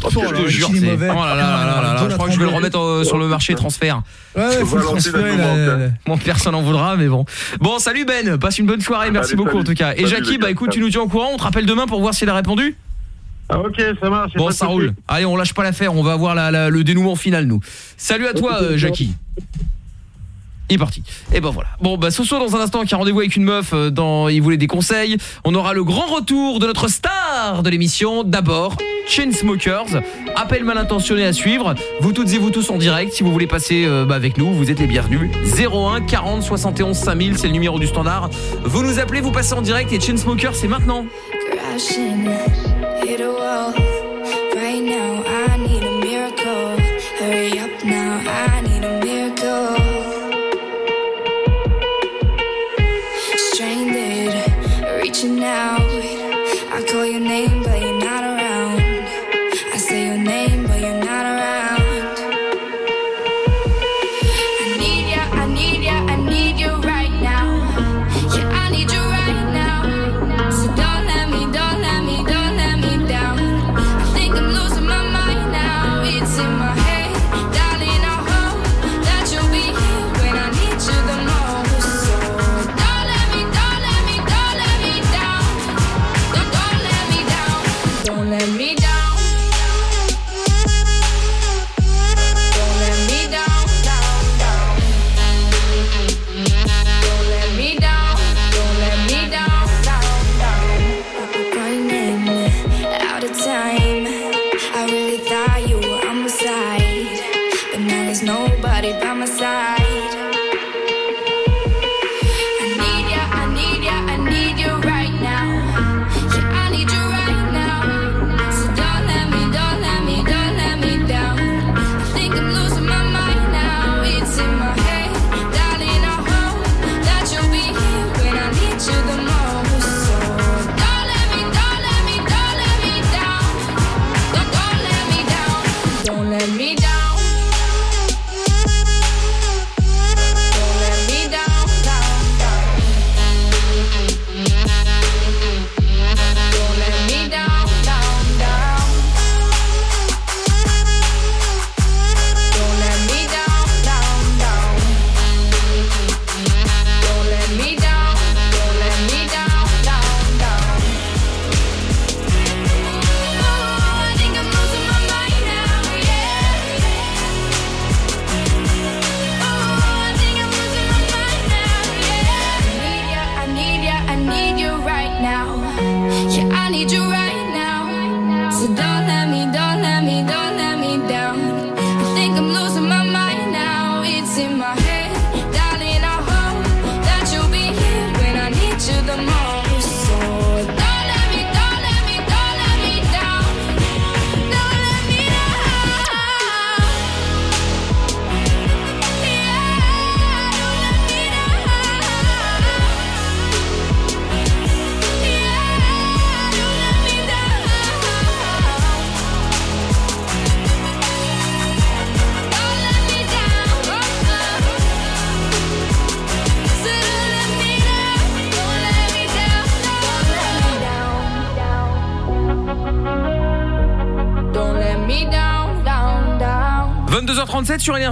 Oh, je te là, jure, c'est- mauvais. Oh là là là là là là, je crois que je vais le remettre euh, sur le marché transfert. Ouais, faut. Bon, personne en voudra, mais bon. Bon, salut Ben, passe une bonne soirée, merci beaucoup en tout cas. Et Jackie, bah écoute, tu nous tiens au courant, on te rappelle demain pour voir s'il a répondu Ah, ok, ça marche. Bon, ça roule. Allez, on lâche pas l'affaire, on va voir la- la- le dénouement final, nous. Salut à toi, euh, Jackie. Il est parti. Et ben voilà. Bon, bah ce soir dans un instant, qui a rendez-vous avec une meuf euh, dans Il voulait des conseils. On aura le grand retour de notre star de l'émission. D'abord, Chainsmokers. Appel mal intentionné à suivre. Vous toutes et vous tous en direct. Si vous voulez passer euh, bah, avec nous, vous êtes les bienvenus. 01 40 71 5000, c'est le numéro du standard. Vous nous appelez, vous passez en direct et Chainsmokers, c'est maintenant. crashing, hit a wall.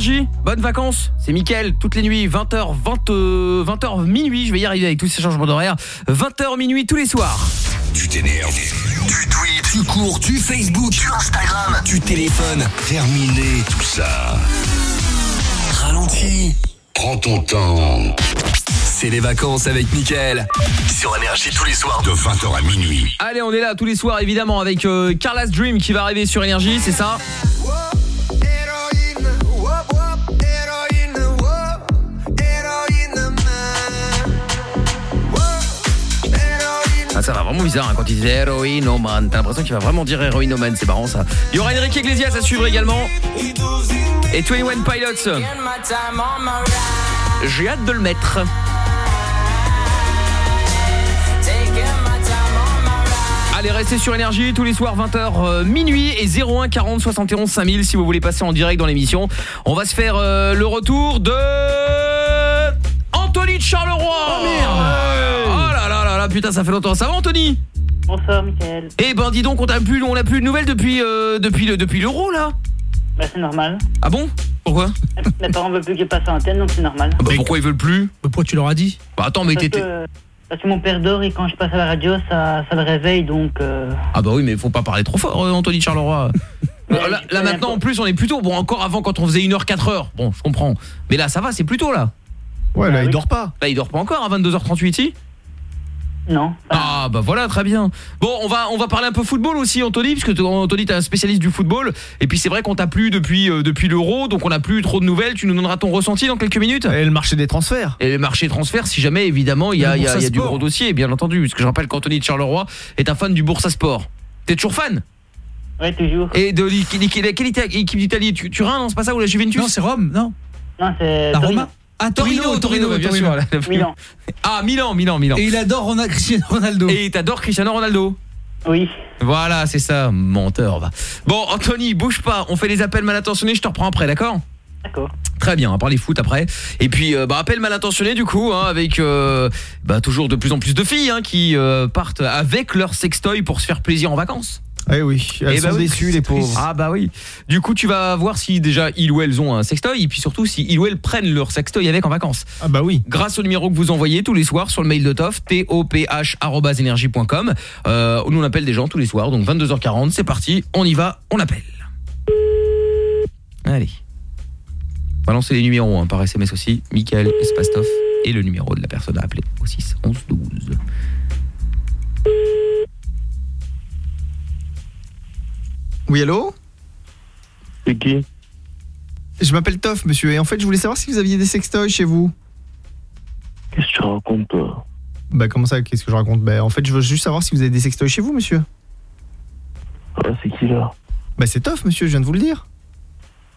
Énergie. Bonnes vacances. C'est Mickaël toutes les nuits 20h 20 euh, 20h minuit, je vais y arriver avec tous ces changements d'horaire. 20h minuit tous les soirs. Tu t'énerves, tu tweets, tu cours, tu Facebook, tu Instagram, tu téléphones. Terminé tout ça. Ralentis. Prends ton temps. C'est les vacances avec Mickaël. Sur Énergie tous les soirs de 20h à minuit. Allez, on est là tous les soirs évidemment avec euh, Carla's Dream qui va arriver sur Énergie, c'est ça? Ça va vraiment bizarre hein, quand il dit héroïnoman T'as l'impression qu'il va vraiment dire héroïnoman C'est marrant ça Il y aura Enrique Iglesias à suivre également Et 21 Pilots J'ai hâte de le mettre Allez, restez sur Énergie tous les soirs 20h minuit et 01 40 71 5000 si vous voulez passer en direct dans l'émission. On va se faire euh, le retour de Anthony de Charleroi. Oh merde. Putain, ça fait longtemps. Ça va Anthony Bonsoir, Michael. Eh ben dis donc, on n'a plus on a plus de nouvelles depuis euh, depuis le depuis l'euro là. Bah, c'est normal. Ah bon? Pourquoi? Mes parents veulent plus que je passe à l'antenne, donc c'est normal. bah, pourquoi ils veulent plus? Pourquoi tu leur as dit? Bah attends, mais parce t'étais que, parce que mon père dort et quand je passe à la radio, ça, ça le réveille, donc... euh, Ah bah oui, mais faut pas parler trop fort euh, Anthony Charleroi. Là, là, maintenant en plus on est plutôt bon encore avant quand on faisait 1h 4h. Bon, je comprends. Mais là ça va, c'est plutôt là. Ouais, là il dort pas. Là il dort pas encore à 22h38 ici Non. Ah bah voilà, très bien. Bon, on va on va parler un peu football aussi Anthony puisque toi, Anthony t'es un spécialiste du football et puis c'est vrai qu'on t'a plus depuis euh, depuis l'Euro, donc on n'a plus trop de nouvelles, tu nous donneras ton ressenti dans quelques minutes. Et le marché des transferts. Et le marché des transferts si jamais évidemment il y a il y a, y du gros dossier bien entendu parce que je rappelle qu'Anthony de Charleroi est un fan du Boursa Sport. T'es toujours fan? Ouais, toujours. Et de quelle équipe d'Italie Tu- Turin, non, c'est pas ça ou la Juventus? Non, c'est Rome, non? Non, c'est... La Torino. Roma? Ah, Torino, Torino, bah, bien Torino. sûr. la- la- Milan. Ah, Milan, Milan, Milan. Et il adore Ronald- Cristiano Ronaldo. Et t'adores Cristiano Ronaldo Oui. Voilà, c'est ça, menteur. va. Bon, Anthony, bouge pas. On fait les appels mal intentionnés, je te reprends après, d'accord? D'accord. Très bien, on va parler foot après. Et puis, euh, bah, appel mal intentionné du coup, hein, avec euh, bah, toujours de plus en plus de filles hein, qui euh, partent avec leur sextoy pour se faire plaisir en vacances. Eh oui, elles Eh sont bah oui, déçues les pauvres. Ah bah oui. Du coup, tu vas voir si déjà ils ou elles ont un sextoy et puis surtout si ils ou elles prennent leur sextoy avec en vacances. Ah bah oui. Grâce au numéro que vous envoyez tous les soirs sur le mail de Toff, toph@energie.com. Euh, nous on appelle des gens tous les soirs donc 22h40, c'est parti, on y va, on appelle. Allez. Balancez les numéros hein, par SMS aussi, Michael espace Toff et le numéro de la personne à appeler au 6 11 12. Oui, allô C'est qui Je m'appelle Toff, monsieur, et en fait, je voulais savoir si vous aviez des sextoys chez vous. Qu'est-ce que tu racontes, toi Bah, comment ça, qu'est-ce que je raconte? Bah, en fait, je veux juste savoir si vous avez des sextoys chez vous, monsieur. Ouais, c'est qui, là? Bah, c'est Toff, monsieur, je viens de vous le dire.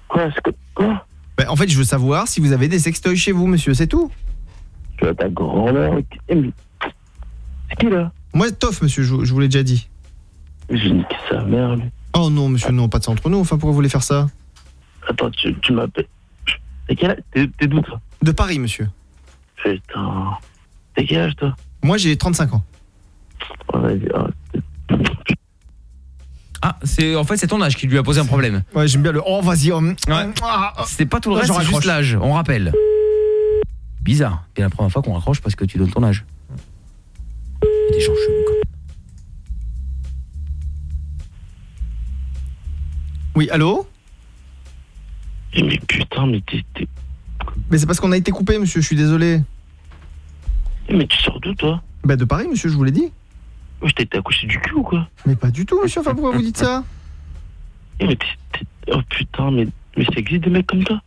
Quoi c'est que- Quoi? Bah, en fait, je veux savoir si vous avez des sextoys chez vous, monsieur, c'est tout. Tu as ta grand-mère Eh, mais- C'est qui, là? Moi, Toff, monsieur, je, je vous l'ai déjà dit. J'ai niqué sa mère, lui. Oh non, monsieur, non, pas de ça entre nous. Enfin, pourquoi vous voulez faire ça Attends, tu, tu m'appelles... T'es quel T'es d'où, toi De Paris, monsieur. Putain... T'es quel âge, toi Moi, j'ai 35 ans. Oh, vas-y, ah, Ah, c'est en fait c'est ton âge qui lui a posé un problème. Ouais, j'aime bien le oh, vas-y. oh, Ouais. ah, ah. C'est pas tout le reste, c'est juste l'âge, on rappelle. Bizarre. C'est la première fois qu'on raccroche parce que tu donnes ton âge. Des gens chelous Oui, allô Eh, Mais putain, mais t'es... Mais c'est parce qu'on a été coupé, monsieur, je suis désolé. Eh, Mais tu sors d'où, toi Bah, de Paris, monsieur, je vous l'ai dit. Ouais, je t'ai accouché du cul, ou quoi Mais pas du tout, monsieur, enfin, pourquoi vous dites ça Eh, mais t'es... t'es- Oh, putain, mais... Mais ça existe des mecs comme toi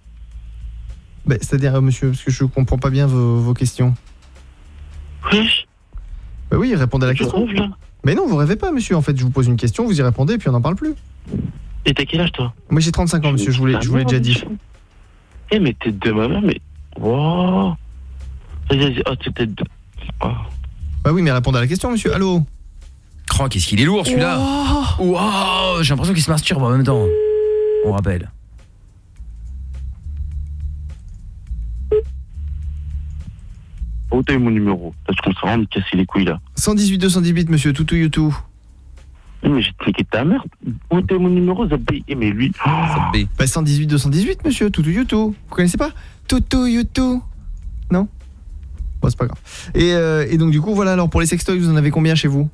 Bah, c'est-à-dire, euh, monsieur, parce que je comprends pas bien vos, vos questions. Wesh Bah oui, répondez à la question. là Mais non, vous rêvez pas, monsieur. En fait, je vous pose une question, vous y répondez, et puis on n'en parle plus. Et t'as quel âge, toi Moi, j'ai 35 ans, monsieur, je vous l'ai je vous l'ai déjà dit. Eh, mais t'es de ma mère, mais... Wow Vas-y, vas-y, oh, t'es de... Oh. Bah oui, mais répondez à la question, monsieur. Allô Oh, qu'est-ce qu'il est lourd celui-là. Wow, j'ai l'impression qu'il se masturbe en même temps. On rappelle. Oh, t'as eu mon numéro. Parce qu'on s'en rend me casser les couilles, là. 118 218, monsieur, toutou youtou. Mais j'ai cliqué ta mère. Où était mon numéro, Zabé Eh, mais lui. oh, Bah 118 218 monsieur, Toutou Youtou. Vous connaissez pas Toutou Youtou Non Bon, c'est pas grave. Et, euh, et donc du coup voilà, alors pour les sextoys, vous en avez combien chez vous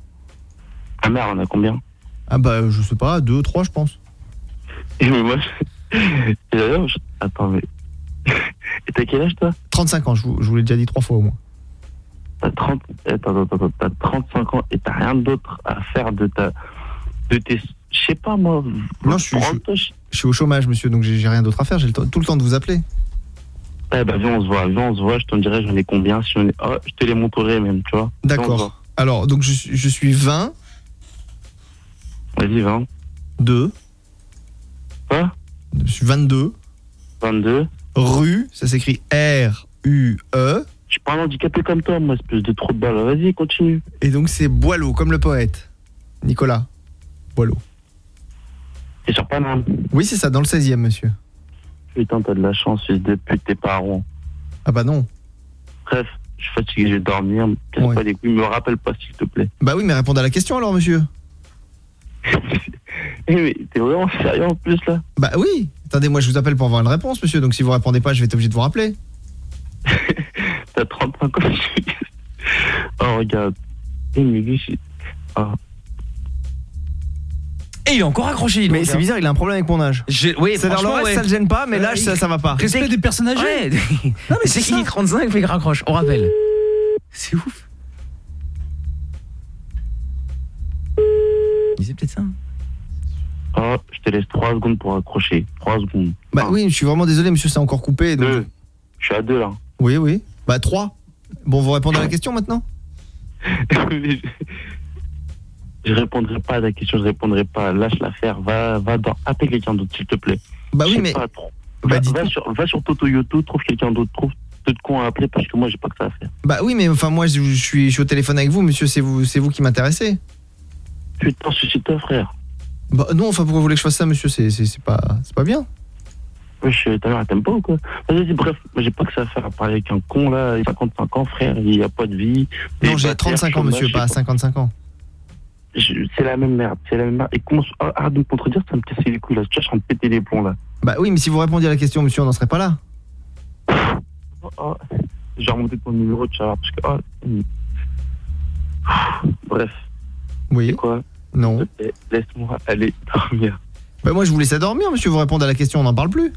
Ta mère, on a combien Ah bah je sais pas, 2 3 je pense. Et mais moi, je- et d'ailleurs, je- attends, mais. Et t'as quel âge, toi 35 ans, je vous, je vous l'ai déjà dit trois fois au moins. T'as 30. Attends, attends, attends, t'as 35 ans et t'as rien d'autre à faire de ta. De tes. Je sais pas, moi. Non, je suis, je, je suis au chômage monsieur, donc j'ai rien d'autre à faire, j'ai le temps- tout le temps de vous appeler. Eh ben, viens, on se voit, viens, on se voit, je t'en dirai, j'en ai combien. Si oh, je te les montrerai même, tu vois. D'accord. Alors donc je, suis- je suis 20 Vas-y, 20. 2 Quoi? Je suis 22 22 rue, ça s'écrit R U E. Je suis pas un handicapé comme toi, moi, espèce de trou de balle. Vas-y, continue. Et donc c'est Boileau comme le poète. Nicolas Boileau. C'est sur Paname. Oui, c'est ça dans le 16e monsieur. Putain, t'as de la chance, fils de pute, tes parents. Ah bah non. Bref, je suis fatigué, je vais dormir. Casse Ouais. pas les couilles, me rappelle pas, s'il te plaît. Bah oui, mais répondez à la question alors monsieur. Eh, mais t'es vraiment sérieux en plus, là? Bah oui. Attendez, moi je vous appelle pour avoir une réponse monsieur, donc si vous répondez pas, je vais être obligé de vous rappeler. T'as 35 ans. oh, regarde. Oh. Et il est encore accroché. Mais c'est bizarre, il a un problème avec mon âge. Oui, le franchement, reste, ouais. ça le gêne pas, mais l'âge, ça, ça va pas. Respect des personnes âgées. Ouais. Non, mais c'est c'est qui ça. 35 fait qu'il raccroche. On rappelle. C'est ouf. Mais C'est peut-être ça. Oh, je te laisse 3 secondes pour accrocher. 3 secondes. Bah oui, je suis vraiment désolé monsieur, c'est encore coupé. donc- Deux. Je suis à 2, là. Oui, oui. Bah 3. Bon, vous répondez à la question maintenant? Mais je- répondrai pas à ta question, je répondrai pas. Lâche l'affaire, va, va dans, appelle quelqu'un d'autre, s'il te plaît. Bah oui, mais- pas. Bah, Va, sur, va sur Toto Yoto, trouve quelqu'un d'autre, trouve d'autres cons à appeler parce que moi j'ai pas que ça à faire. Bah oui, mais enfin moi je, je suis, je suis au téléphone avec vous monsieur, c'est vous, c'est vous qui m'intéressez. Putain, suicide-toi, frère. Bah non, enfin pourquoi vous voulez que je fasse ça monsieur, c'est c'est- c'est pas, c'est pas bien. Wesh, ta mère, elle t'aime pas ou quoi? Vas-y, bref, moi j'ai pas que ça à faire à parler avec un con là, il a 55 ans, frère, il a pas de vie. Non, j'ai célibataire, 35 ans monsieur, pas sais 55 ans. Je- C'est la même merde, c'est la même merde. Et commence, ah, arrête de me contredire, ça me casse les couilles là. Tu vois, je suis en train de péter les plombs là. Bah oui, mais si vous répondiez à la question monsieur, on n'en serait pas là. Oh, oh, J'ai remonté ton numéro, tu vas voir, parce que. oh. Bref. Oui. quoi? Non. Laisse-moi aller dormir. Bah moi je vous laisse dormir monsieur, vous répondez à la question, on n'en parle plus.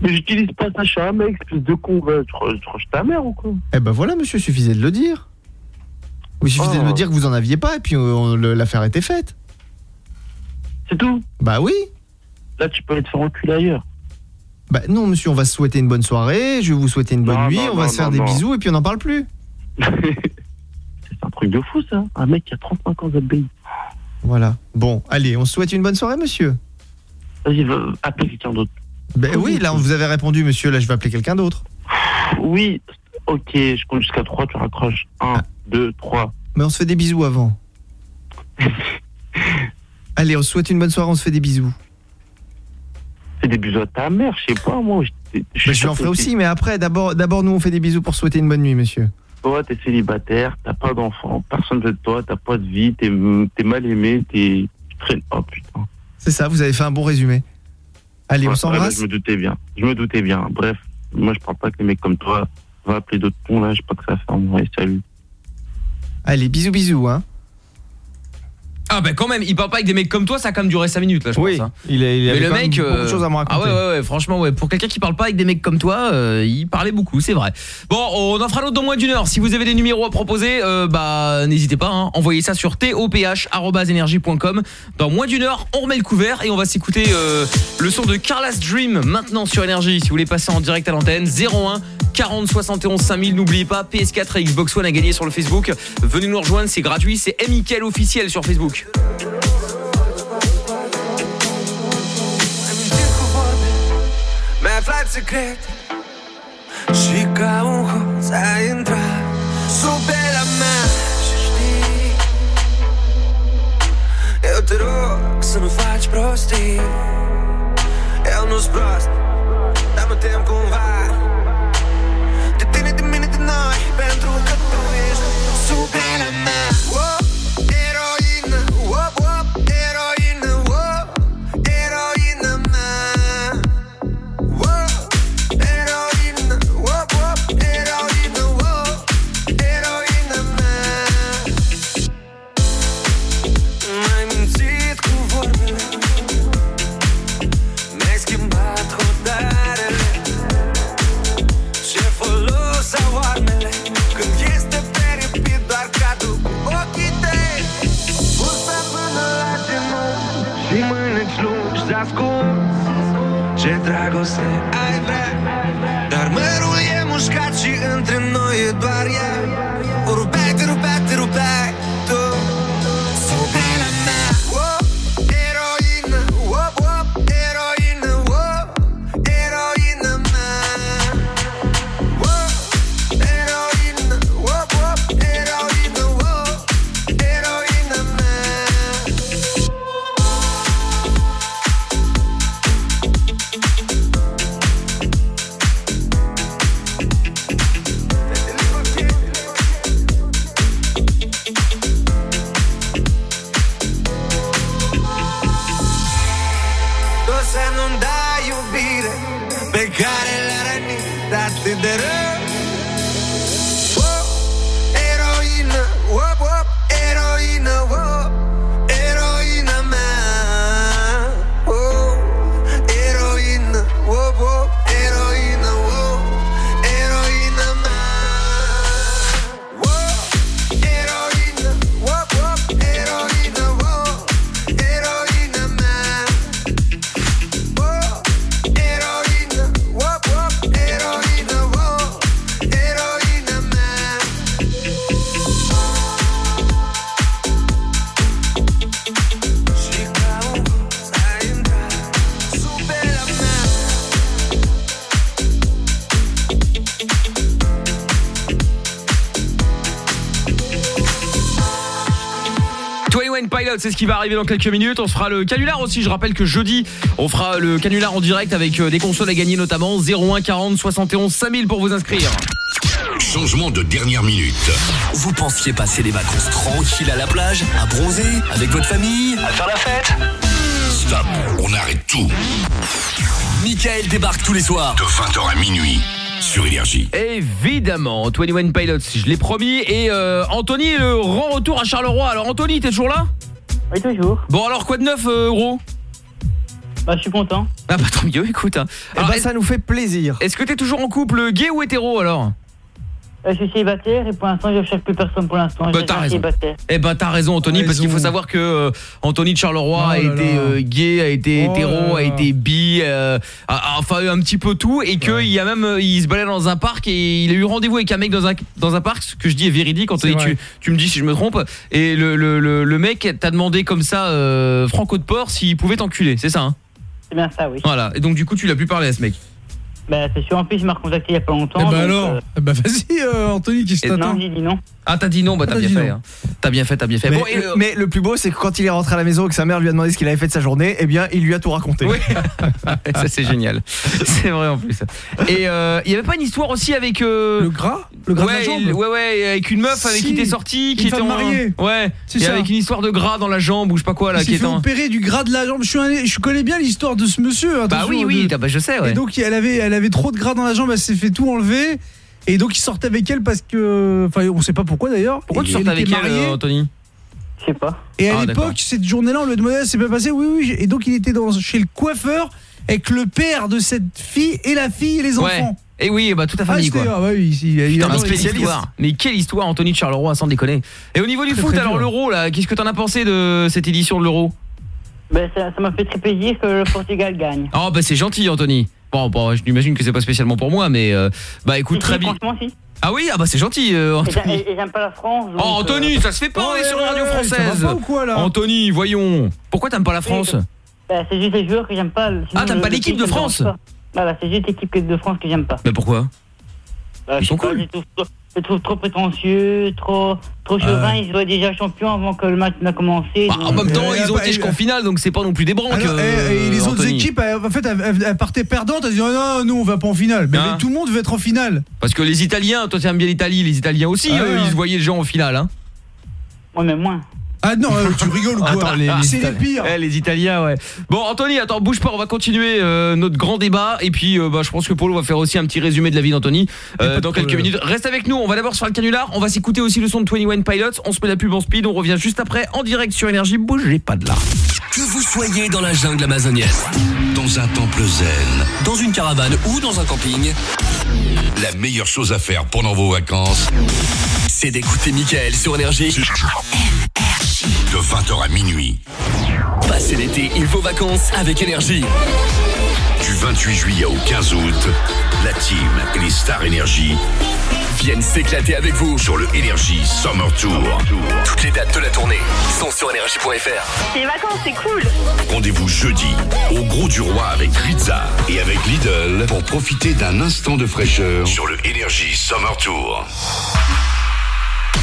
Mais j'utilise pas ça, je suis un mec, espèce de con, crois que je suis ta mère ou quoi? Eh bah voilà monsieur, suffisait de le dire. Il suffisait de Oh. me dire que vous en aviez pas et puis on- le- l'affaire était faite. C'est tout? Bah oui. Là, tu peux aller te faire enculer ailleurs. Bah non monsieur, on va se souhaiter une bonne soirée, je vais vous souhaiter une bonne Non, nuit, non, on va non, se faire des bisous et puis on n'en parle plus. C'est un truc de fou ça. Un mec qui a 35 ans d'abbaye. Voilà. Bon, allez, on se souhaite une bonne soirée monsieur. Vas-y, va appeler quelqu'un d'autre. Ben oui, là vous avez répondu monsieur, là je vais appeler quelqu'un d'autre. Oui, ok, je compte jusqu'à 3, tu raccroches. 1, 2, 3. Mais on se fait des bisous avant. allez, on se souhaite une bonne soirée, on se fait des bisous. C'est des bisous à ta mère, je sais pas moi. Je, je lui en ferai aussi, mais après, d'abord, d'abord nous on fait des bisous pour souhaiter une bonne nuit monsieur. Toi, t'es célibataire, t'as pas d'enfant, personne veut de toi, t'as pas de vie, t'es t'es mal aimé, t'es. Oh putain. C'est ça, vous avez fait un bon résumé. Allez, on s'embrasse. ouais, Je me doutais bien. Je me doutais bien. Bref, moi je parle pas que les mecs comme toi. Va appeler d'autres cons là, j'ai pas que ça. Moi, et salut. Allez, bisous bisous hein. Ah bah quand même, il parle pas avec des mecs comme toi, ça a quand même duré 5 minutes là, je Oui, pense. hein. il, a, il Mais avait le quand même mec, beaucoup de euh, choses à me raconter. Ah ouais, ouais, ouais, franchement, ouais. Pour quelqu'un qui parle pas avec des mecs comme toi, euh, il parlait beaucoup, c'est vrai. Bon, on en fera l'autre dans moins d'une heure. Si vous avez des numéros à proposer, euh, bah n'hésitez pas. Hein, envoyez ça sur toph@energie.com. Dans moins d'une heure, on remet le couvert et on va s'écouter euh, le son de Carla's Dream maintenant sur Énergie. Si vous voulez passer en direct à l'antenne, 01 40 71 5000. N'oubliez pas, PS4 et Xbox One à gagner sur le Facebook. Venez nous rejoindre, c'est gratuit. C'est Michael officiel sur Facebook. Mi-ai aflat secret Și ca un hoț ai intrat Sub pielea mea și știi Eu te rog să nu faci prostii. Eu nu-s prost Dar mă tem cumva ascuns. Ce dragoste ai vrea? Dar mărul e mușcat și între noi e doar ea 21 Pilots, c'est ce qui va arriver dans quelques minutes. On se fera le canular aussi. Je rappelle que jeudi, on fera le canular en direct avec euh, des consoles à gagner notamment 01 40 71 5000 pour vous inscrire. Changement de dernière minute. Vous pensiez passer des vacances tranquilles à la plage, à bronzer, avec votre famille, à faire la fête? Stop, on arrête tout. Michael débarque tous les soirs. De 20h à minuit sur Énergie. Évidemment, 21 Pilots, je l'ai promis. Et euh, Anthony, le rend retour à Charleroi. Alors Anthony, t'es toujours là? Oui, toujours. Bon alors quoi de neuf, euh, Euro Bah, je suis content. Ah bah tant mieux, écoute. hein. Alors, bah, est-ce- ça nous fait plaisir. Est-ce que t'es toujours en couple gay ou hétéro alors? Je suis célibataire et pour l'instant, je ne cherche plus personne pour l'instant. Bah, Je t'as suis raison. célibataire. Eh ben t'as raison Anthony parce qu'il faut savoir que euh, Anthony de Charleroi Oh a été euh, gay, a été Oh hétéro, là a été bi, euh, a- a- enfin un petit peu tout et que il y a même euh, il se baladait dans un parc et il a eu rendez-vous avec un mec dans un dans un parc ce que je dis est véridique Anthony tu, tu me dis si je me trompe et le, le, le, le mec t'a demandé comme ça euh, Franco de Port s'il pouvait t'enculer, c'est ça hein? C'est bien ça, oui. Voilà, et donc du coup tu l'as plus parlé à ce mec. Bah, c'est sûr, en plus, il m'a recontacté il y a pas longtemps. Eh bah donc, alors euh, Eh Bah vas-y euh, Anthony, qu'est-ce que Et t'attends non, j'ai dit non. Ah t'as dit non, bah Ah, t'as t'as bien fait hein. T'as bien fait, t'as bien fait. Mais, Bon, et, euh, mais le plus beau, c'est que quand il est rentré à la maison et que sa mère lui a demandé ce qu'il avait fait de sa journée, eh bien, il lui a tout raconté. Oui. ça c'est génial. C'est vrai en plus. Et euh, il y avait pas une histoire aussi avec euh, le gras Le gras de ouais, la jambe il- Ouais ouais, avec une meuf avec Si. qui t'es sorti qui Une était femme en- mariée. Ouais. C'est Et ça. avec une histoire de gras dans la jambe ou je sais pas quoi là il qui s'est est fait en opérer du gras de la jambe. Je, suis un- je connais bien l'histoire de ce monsieur. Bah attention, oui oui, de- t'as- bah, je sais ouais. Et donc elle avait, elle avait trop de gras dans la jambe, elle s'est fait tout enlever. Et donc il sortait avec elle parce que, enfin on sait pas pourquoi d'ailleurs. Pourquoi Et tu sortais elle avec elle euh, Anthony? Je sais pas. Et à Ah, l'époque, cette journée-là, on lui a demandé, Ah, c'est pas passé? Oui, oui. Et donc il était dans, chez le coiffeur avec le père de cette fille et la fille et les Ouais. enfants. Et oui, bah toute la Ah, famille c'était- quoi. ah, bah oui, il, il Putain, a histoire Mais quelle histoire Anthony de Charleroi sans déconner. Et au niveau du Très, foot très alors l'Euro là, qu'est-ce que t'en as pensé de cette édition de l'Euro? Ben, ça ça m'a fait très plaisir que le Portugal gagne. Oh bah c'est gentil Anthony. Bon, bon je m'imagine que c'est pas spécialement pour moi mais euh, bah écoute Si, très si, bien. Franchement, si. Ah oui, ah bah c'est gentil euh, Anthony. Et et j'aime pas la France. donc, Oh Anthony, euh, ça se fait pas, on est sur une radio française. va pas ou quoi, là Anthony, voyons. Pourquoi t'aimes pas la France ben, c'est juste les joueurs que j'aime pas. sinon, Ah, t'aimes le- pas le l'équipe de ça me dérange France pas. Voilà, c'est juste l'équipe de France que j'aime pas. Mais pourquoi? Bah, je sais pas, Je les trouve, trop- je les trouve trop prétentieux, trop, trop chauvin. Ils doivent déjà champions avant que le match n'a commencé. Bah, En même temps, euh, ils ont été jusqu'en finale, donc c'est pas non plus des branques. Alors, euh, et, et les autres équipes, en fait, elles, elles- elles partaient perdantes. Elles disaient oh non, nous on va pas en finale. Mais, Hein mais tout le monde veut être en finale. Parce que les Italiens, toi tu aimes bien l'Italie, les Italiens aussi, Ah euh, ouais. ils se voyaient déjà en finale. Hein. Ouais, mais moins. Ah non, euh, tu rigoles ou quoi Attends, les- les C'est les pires. Eh, les Italiens, ouais. Bon, Anthony, attends, bouge pas, on va continuer euh, notre grand débat. Et puis, euh, bah, je pense que Paulo va faire aussi un petit résumé de la vie d'Anthony euh, dans quelques minutes. Reste avec nous, on va d'abord sur le canular. On va s'écouter aussi le son de 21 Pilots. On se met la pub en speed, on revient juste après en direct sur Énergie. Bougez pas de là. Que vous soyez dans la jungle amazonienne, Dans un temple zen, dans une caravane ou dans un camping, la meilleure chose à faire pendant vos vacances, c'est d'écouter Michael sur Énergie. De 20h à minuit. Passez l'été et vos vacances avec énergie. Du 28 juillet au 15 août, la team et les stars énergie viennent s'éclater avec vous sur le Énergie Summer Tour. Toutes les dates de la tournée sont sur énergie.fr. Les vacances, c'est cool. Rendez-vous jeudi au Gros du Roi avec Rizza et avec Lidl pour profiter d'un instant de fraîcheur sur le Énergie Summer Tour.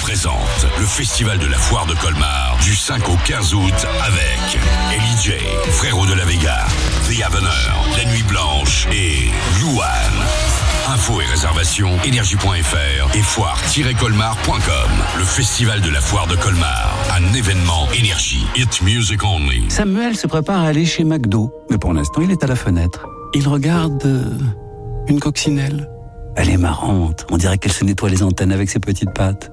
Présente le festival de la foire de Colmar du 5 au 15 août avec Ellie J, Frérot de la Vega, The Avener, La Nuit Blanche et Luan. Infos et réservations énergie.fr et foire-colmar.com. Le festival de la foire de Colmar, un événement énergie. It music only. Samuel se prépare à aller chez McDo, mais pour l'instant il est à la fenêtre. Il regarde euh, une coccinelle. Elle est marrante, on dirait qu'elle se nettoie les antennes avec ses petites pattes.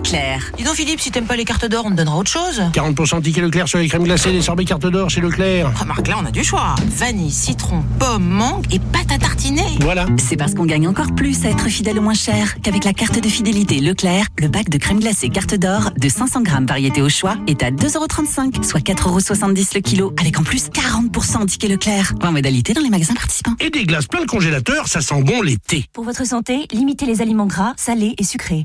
Leclerc. Dis donc Philippe, si t'aimes pas les cartes d'or, on te donnera autre chose. 40% ticket Leclerc sur les crèmes glacées, les sorbets cartes d'or chez Leclerc. Remarque là, on a du choix. Vanille, citron, pomme, mangue et pâte à tartiner. Voilà. C'est parce qu'on gagne encore plus à être fidèle au moins cher qu'avec la carte de fidélité Leclerc, le bac de crème glacée carte d'or de 500 grammes variété au choix est à 2,35€, soit 4,70€ le kilo, avec en plus 40% ticket Leclerc. En modalité dans les magasins participants. Et des glaces plein de congélateur, ça sent bon l'été. Pour votre santé, limitez les aliments gras, salés et sucrés.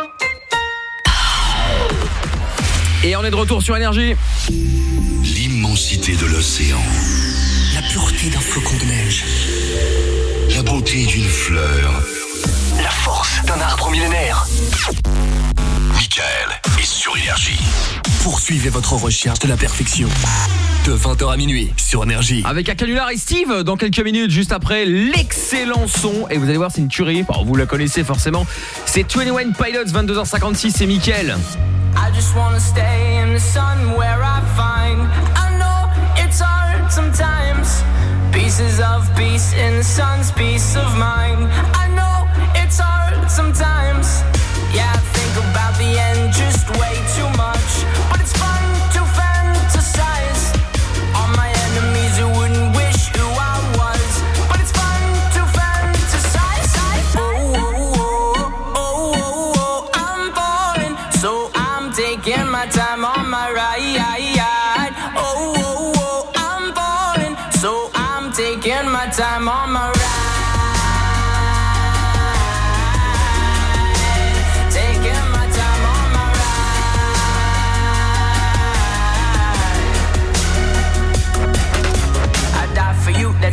Et on est de retour sur Énergie. L'immensité de l'océan. La pureté d'un flocon de neige. La beauté d'une fleur. La force d'un arbre millénaire. Michael est sur Énergie. Poursuivez votre recherche de la perfection. De 20h à minuit sur Énergie. Avec un canular et Steve dans quelques minutes juste après l'excellent son et vous allez voir c'est une tuerie. Bon, vous la connaissez forcément. C'est 21 Pilots 22h56 c'est Mickaël. I just wanna stay in the sun where I find I know it's hard sometimes Pieces of peace in the sun's peace of mind I Yeah, I think about the end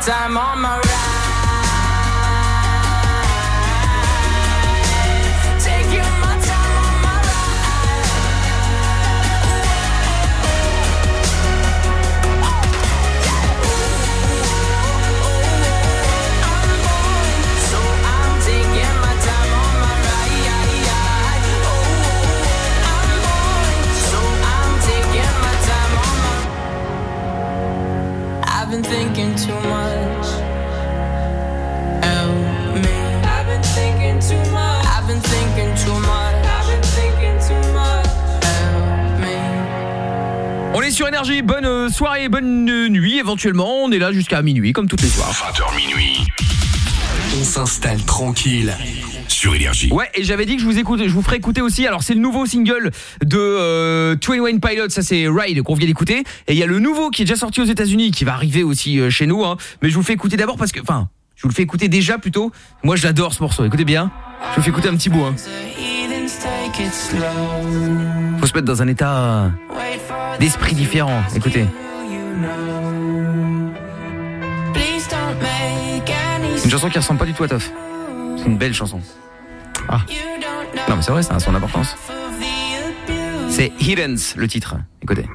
time on my sur énergie, bonne euh, soirée, bonne euh, nuit éventuellement, on est là jusqu'à minuit comme toutes les soirs. 20h minuit. On s'installe tranquille sur Énergie. Ouais, et j'avais dit que je vous écoute, je vous ferai écouter aussi. Alors c'est le nouveau single de euh, 21 Pilots, ça c'est Ride qu'on vient d'écouter et il y a le nouveau qui est déjà sorti aux États-Unis qui va arriver aussi euh, chez nous hein. Mais je vous le fais écouter d'abord parce que enfin, je vous le fais écouter déjà plutôt. Moi j'adore ce morceau. Écoutez bien. Je vous fais écouter un petit bout hein. Faut se mettre dans un état d'esprit différent. Écoutez. Please don't make any C'est une chanson qui ressemble pas du tout à Toff. C'est une belle chanson. Ah. Non mais c'est vrai, ça a son importance. C'est Hidden le titre. Écoutez.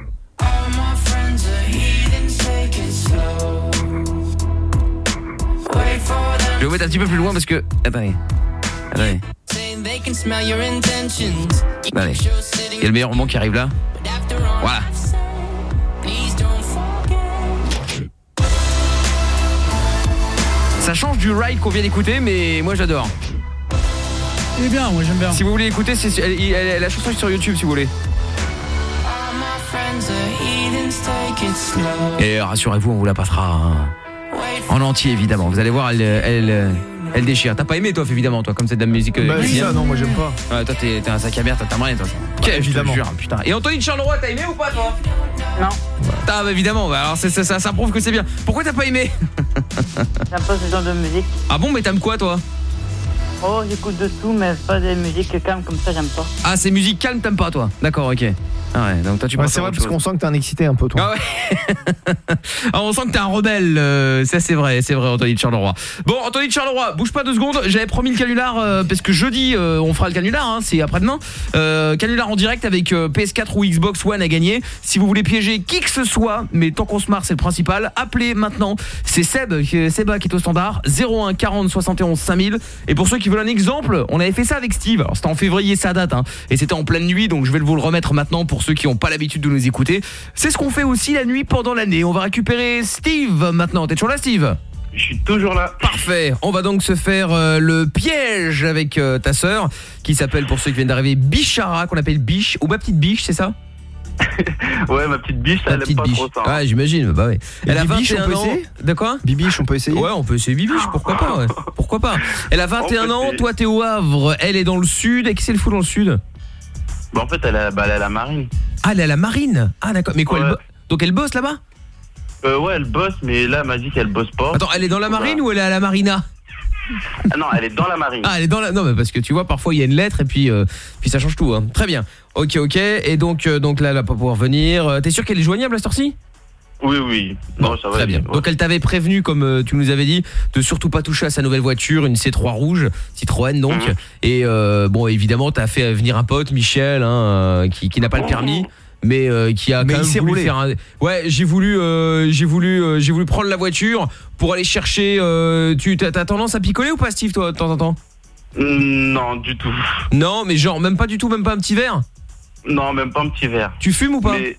Heathens. Je vais vous mettre un petit peu plus loin parce que attendez. Attendez. Saying they can smell your intentions. Attendez. Il y a le meilleur moment qui arrive là. Voilà. Please don't forget. Ça change du ride qu'on vient d'écouter mais moi j'adore. Il est bien, moi j'aime bien. Si vous voulez écouter, c'est elle- elle- la chanson est sur YouTube si vous voulez. Et rassurez-vous, on vous la passera hein. en entier évidemment. Vous allez voir, elle, elle, elle déchire. T'as pas aimé toi évidemment toi comme de la musique. euh, Bah, c'est ça, non, moi, j'aime pas. Ouais, toi t'es un sac à merde, t'as rien toi. Ok, évidemment. putain. Et Anthony de Charleroi, t'as aimé ou pas toi? Non. Ah bah évidemment, bah, alors ça, ça prouve que c'est bien. Pourquoi t'as pas aimé? J'aime pas ce genre de musique. Ah bon, mais t'aimes quoi toi? Oh, j'écoute de tout, mais pas des musiques calmes comme ça, j'aime pas. Ah c'est musique calme, t'aimes pas toi? D'accord, ok. Ah ouais, donc toi tu Ouais, c'est vrai parce qu'on sent que t'es un excité un peu toi. Ah ouais. Ah, on sent que t'es un rebelle, euh, ça c'est vrai, c'est vrai Anthony de Charleroi. Bon Anthony de Charleroi, bouge pas deux secondes, j'avais promis le canular euh, parce que jeudi euh, on fera le canular, hein, c'est après-demain. Euh, canular en direct avec euh, PS4 ou Xbox One à gagner. Si vous voulez piéger qui que ce soit, mais tant qu'on se marre c'est le principal, appelez maintenant. C'est Seb, Seba qui est au standard 01 40 71 5000. Et pour ceux qui veulent un exemple, on avait fait ça avec Steve. Alors c'était en février ça date, hein, et c'était en pleine nuit, donc je vais vous le remettre maintenant pour ceux qui n'ont pas l'habitude de nous écouter. C'est ce qu'on fait aussi la nuit pendant l'année. On va récupérer Steve maintenant. T'es toujours là Steve? Je suis toujours là. Parfait. On va donc se faire euh, le piège avec euh, ta sœur qui s'appelle pour ceux qui viennent d'arriver Bichara qu'on appelle Biche ou ma petite Biche, c'est ça? Ouais, ma petite biche, elle aime pas biche. trop ça. hein. Ah, j'imagine, bah ouais. Et Elle a Bibiche, 21 on peut ans. essayer? De quoi? Bibiche, on peut essayer Ouais, on peut essayer Bibiche, pourquoi pas ouais. Pourquoi pas Elle a 21 ans, toi t'es au Havre, elle est dans le sud, et qui c'est le fou dans le sud? Bah, en fait, elle a, bah, elle a la marine. Ah, elle est à la marine. Ah d'accord, mais quoi elle Ouais. Donc elle bosse là-bas? Euh, ouais, elle bosse, mais là, elle m'a dit qu'elle bosse pas. Attends, elle est dans la marine ou elle est à la marina? Ah non, elle est dans la marine. Ah, elle est dans la. Non, mais parce que tu vois, parfois il y a une lettre et puis euh, puis ça change tout. Hein. Très bien. Ok, ok. Et donc euh, donc là, elle va pas pouvoir venir. Euh, T'es sûr qu'elle est joignable à cette heure-ci? Oui, oui. Non, ça va. Très bien. Donc elle t'avait prévenu, comme euh, tu nous avais dit, de surtout pas toucher à sa nouvelle voiture, une C3 rouge, Citroën donc. Mhm. Et euh, bon, évidemment, t'as fait venir un pote, Michel, hein, qui, qui n'a pas le permis. Mais euh, qui a Mais quand même s'est voulu roulé. faire un... Ouais, j'ai voulu, euh, j'ai voulu, euh, j'ai voulu prendre la voiture pour aller chercher. euh, tu t'as tendance à picoler ou pas, Steve, toi, de temps en temps? Mm, Non, du tout. Non, mais genre même pas du tout, même pas un petit verre? Non, même pas un petit verre. Tu fumes ou pas? Mais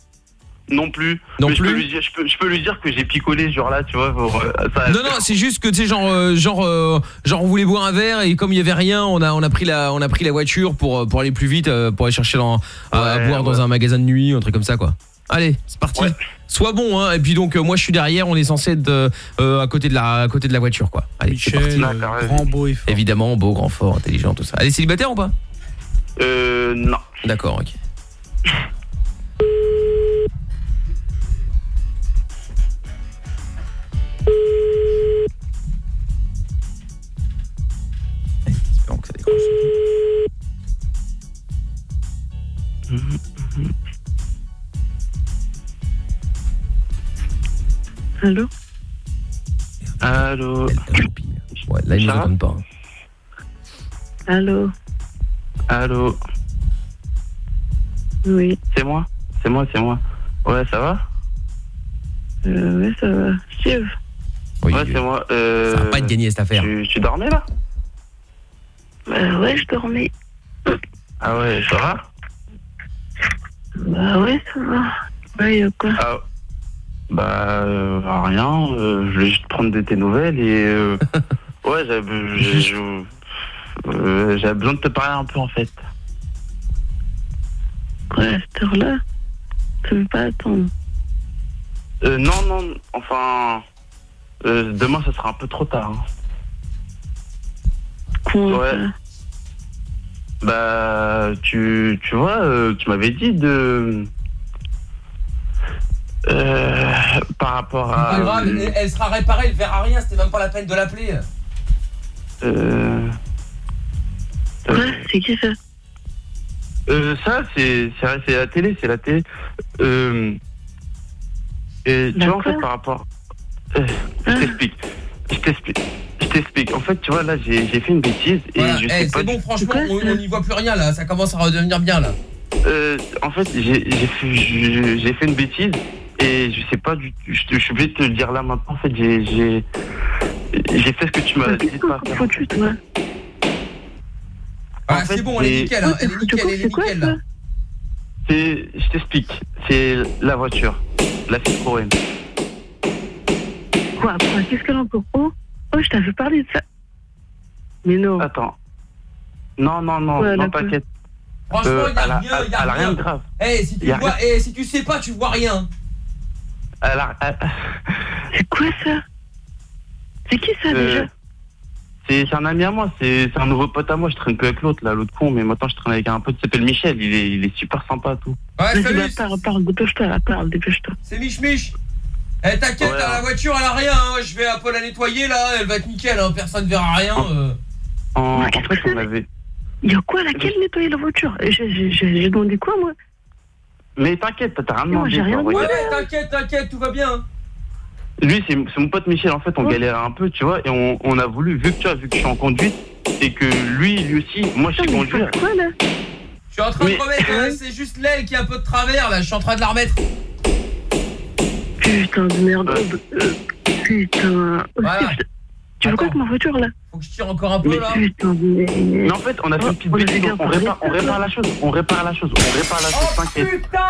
non plus. Non Mais je peux plus lui dire- Je peux, je peux lui dire que j'ai picolé ce jour-là, tu vois. pour, euh, ça- Non non, c'est juste que tu sais genre euh, genre euh, genre on voulait boire un verre et comme il y avait rien, on a on a pris la on a pris la voiture pour pour aller plus vite pour aller chercher dans, à, à Ouais, boire dans un magasin de nuit, un truc comme ça quoi. Allez, c'est parti. Sois bon hein et puis donc euh, moi je suis derrière, on est censé être à côté de la à côté de la voiture quoi. Allez, c'est parti. Michel, euh, grand, beau et fort. Évidemment, beau, grand, fort, intelligent tout ça. Est célibataire ou pas? Euh, non. D'accord, OK. Allô Allô Ouais, là, il nous entend pas. Allô Allô Oui. C'est moi? C'est moi, c'est moi. Ouais, ça va? Euh, ouais, ça va. Steve Ouais, c'est moi. Euh, Ça va pas être gagné cette affaire. Tu, tu dormais là? Bah ouais, je dormais. Ah ouais, ça va? Bah ouais, ça va. Ouais, y'a quoi Ah, Bah, euh, rien. euh, je voulais juste prendre de tes nouvelles et. euh, ouais, j'avais besoin de te parler un peu en fait. Ouais, à cette heure-là? Tu veux pas attendre? Euh, non, non, enfin. euh, demain, ça sera un peu trop tard. hein. Ouais. Bah, tu, tu vois, euh, tu m'avais dit de. Euh, par rapport à. Pas grave, elle, elle sera réparée, elle verra rien, c'était même pas la peine de l'appeler. Euh, Ouais, c'est qui ça? Euh, ça, c'est c'est c'est la télé, c'est la télé. Euh, et tu vois, en fait, par rapport. Euh, je t'explique. Je t'explique. Je t'explique. En fait, tu vois, là, j'ai fait une bêtise et Voilà, je eh, sais pas. c'est bon, du- franchement, on n'y voit plus rien là, ça commence à redevenir bien là. Euh, en fait, j'ai fait, une bêtise et je sais pas du Je, te- je suis obligé de te le dire là maintenant. En fait, j'ai fait ce que tu m'as dit faire. Foutu, toi. Ah, c'est bon, elle est nickel, hein, elle est nickel, elle est nickel là. C'est, je t'explique. C'est la voiture, la Citroën. Quoi, quoi Qu'est-ce qu'elle a encore Oh, oh, je t'avais parlé de ça. Mais non. Attends. Non, non, non, Ouais, non, t'inquiète. Franchement, Euh, il y a rien, il a a rien de grave. Eh, si tu Y a vois, rien. eh, si tu sais pas, tu vois rien. Elle a- elle- C'est quoi ça C'est qui ça Euh, déjà C'est c'est un ami à moi, c'est c'est un nouveau pote à moi. Je traîne que avec l'autre, là, l'autre con, mais maintenant je traîne avec un pote qui s'appelle Michel. Il est, il est super sympa, tout. Ouais, salut, bah, parle, parle, dépêche-toi, parle, dépêche-toi. c'est Mich Mich. Eh, t'inquiète, Ouais, hein, la ouais. voiture elle a rien, hein. je vais un peu la nettoyer là, elle va être nickel, hein. personne verra rien. euh. En, en fait, on avait. Il y a quoi, laquelle nettoyer la voiture? J'ai- demandé quoi, moi? Mais t'inquiète, t'as rien Moi, demandé. j'ai rien toi, Ouais, ouais, t'inquiète, t'inquiète, tout va bien. Lui, c'est mon pote Michel. En fait, on galérait un peu, tu vois, et on, on a voulu, vu que tu vois, vu que je suis en conduite, et que lui, lui aussi, moi, je sais conduire. Quoi, là? Je suis en train Mais- de remettre, euh, c'est juste l'aile qui est un peu de travers là, je suis en train de la remettre. Putain de merde. Euh, Putain. Oh, Voilà. Tu veux quoi avec ma voiture, là Faut que je tire encore un peu Mais là. Putain de merde. Mais en fait, on a fait une petite on a bêtise, on parlé répare, on répare la chose, on répare la chose, on répare la chose, t'inquiète. Putain,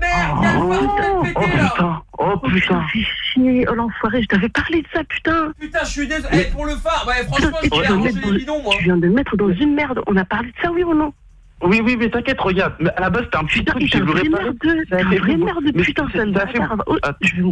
merde, y'a le phare qui vient de Oh péter là. putain, oh putain. Fais chier, oh l'enfoiré, je t'avais parlé de ça, putain. Putain, je suis désolé. Eh, pour le phare, ouais, franchement, je tu, vais arranger les bidons moi. tu viens de me mettre dans une merde. On a parlé de ça, oui ou non Oui, oui, mais t'inquiète, regarde. Mais à la base, c'était un petit Putain, truc, t'es un vrai Mais putain, ça- a fait. Oh, Attends. je vais,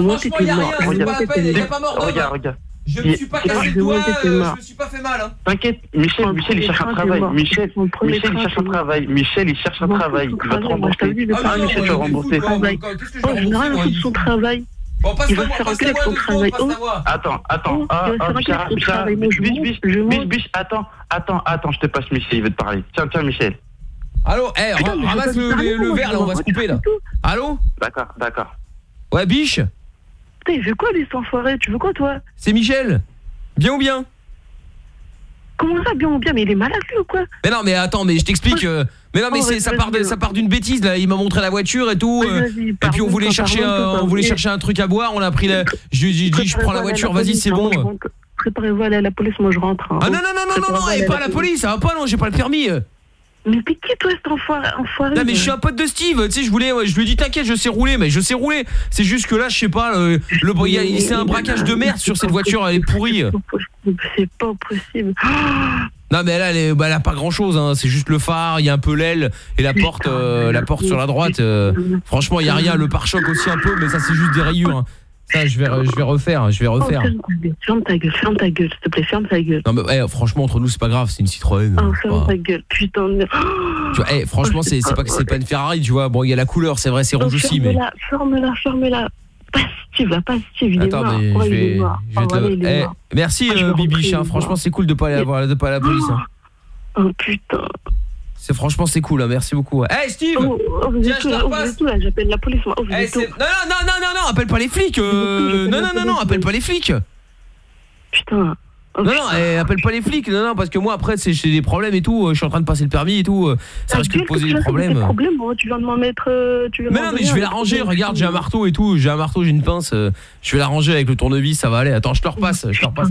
monter tes c'est Regarde, pas pas. Regarde, regarde. Je me suis pas cassé le doigt, euh, je me suis pas fait mal. Hein. T'inquiète, Michel, Michel, il cherche un travail. Michel, Michel, il cherche un travail. Michel, il cherche un travail. Il va te rembourser. parler, non, Michel, tu vas rembourser qu'est-ce que je vais rembourser, foutre de son travail. Bon, passe Il la va voix, se faire voix, son travail. secondes, passe la Oh. voix. Attends, attends. Oh, Ah, ah. Moi, je biche, biche, attends, attends, attends, je te passe Michel, il veut te parler. Tiens, tiens, Michel. Allô, eh, je ramasse le, parler, le moi, verre là, on va se couper là. Allô D'accord, d'accord. Ouais, biche Putain, il veut quoi, lui, cet enfoiré Tu veux quoi, toi? C'est Michel Bien ou bien? Comment ça, bien ou bien? Mais il est malade, lui, ou quoi? Mais non, mais attends, mais je t'explique. euh, mais non, mais Oh, ça part de- ça part d'une bêtise là. Il m'a montré la voiture et tout. Vas-y, euh, et puis on voulait chercher, un, on voulait chercher un truc à boire. On a pris la. Je lui ai dit, je prends la voiture. Vas-y, c'est bon. Je rentre. Préparez-vous à aller à la police, moi je rentre. hein. Ah non non non non non non, et pas à la police, ça va pas non, j'ai pas le permis. Mais t'es qui, toi, cet enfoiré, enfoiré? Non mais je suis un pote de Steve, tu sais, je voulais, ouais, je lui ai dit t'inquiète, je sais rouler, mais je sais rouler. C'est juste que là, je sais pas, le, le c'est un braquage de merde sur cette voiture, elle est pourrie. C'est pas possible. Non mais là, elle, bah, elle a pas grand chose, hein. c'est juste le phare, il y a un peu l'aile et la porte, euh, la porte sur la droite. euh, franchement, il y a rien, le pare-choc aussi un peu, mais ça c'est juste des rayures. hein. Ça, je vais, je vais refaire, je vais refaire. Oh, ferme ta gueule, ferme ta gueule, s'il te plaît, ferme ta gueule. Non mais ouais, franchement entre nous c'est pas grave, c'est une Citroën. Oh, c'est ferme ta gueule, putain de... Tu vois, eh, franchement c'est pas que c'est pas une Ferrari, tu vois. Bon, il y a la couleur, c'est vrai, c'est rouge aussi, mais. Ferme-la, ferme-la, ferme-la. Pas Steve, là, pas Steve, il est Attends, mais je vais, je vais Oh, te Eh, merci Ah, je euh, Bibiche, hein. franchement c'est cool de pas aller de pas aller à la police. hein. Oh putain. C'est franchement c'est cool, hein. merci beaucoup. Hey Steve, Oh, oh, vous Tiens, je te oh, repasse. J'appelle la police, moi. Oh, Eh, non non non non non non, appelle pas les flics. euh, Non non non non, appelle pas les flics. Putain. Non, non, eh, appelle pas les flics, non, non, parce que moi après, c'est j'ai des problèmes et tout, euh, je suis en train de passer le permis et tout, euh, ça risque de poser des problèmes. problème, bon, tu viens de m'en mettre. euh, Tu viens de Mais non, mais je vais l'arranger, regarde, j'ai un marteau et tout, j'ai un marteau, j'ai une pince, euh, je vais l'arranger avec le tournevis, ça va aller. Attends, je te repasse, je te repasse.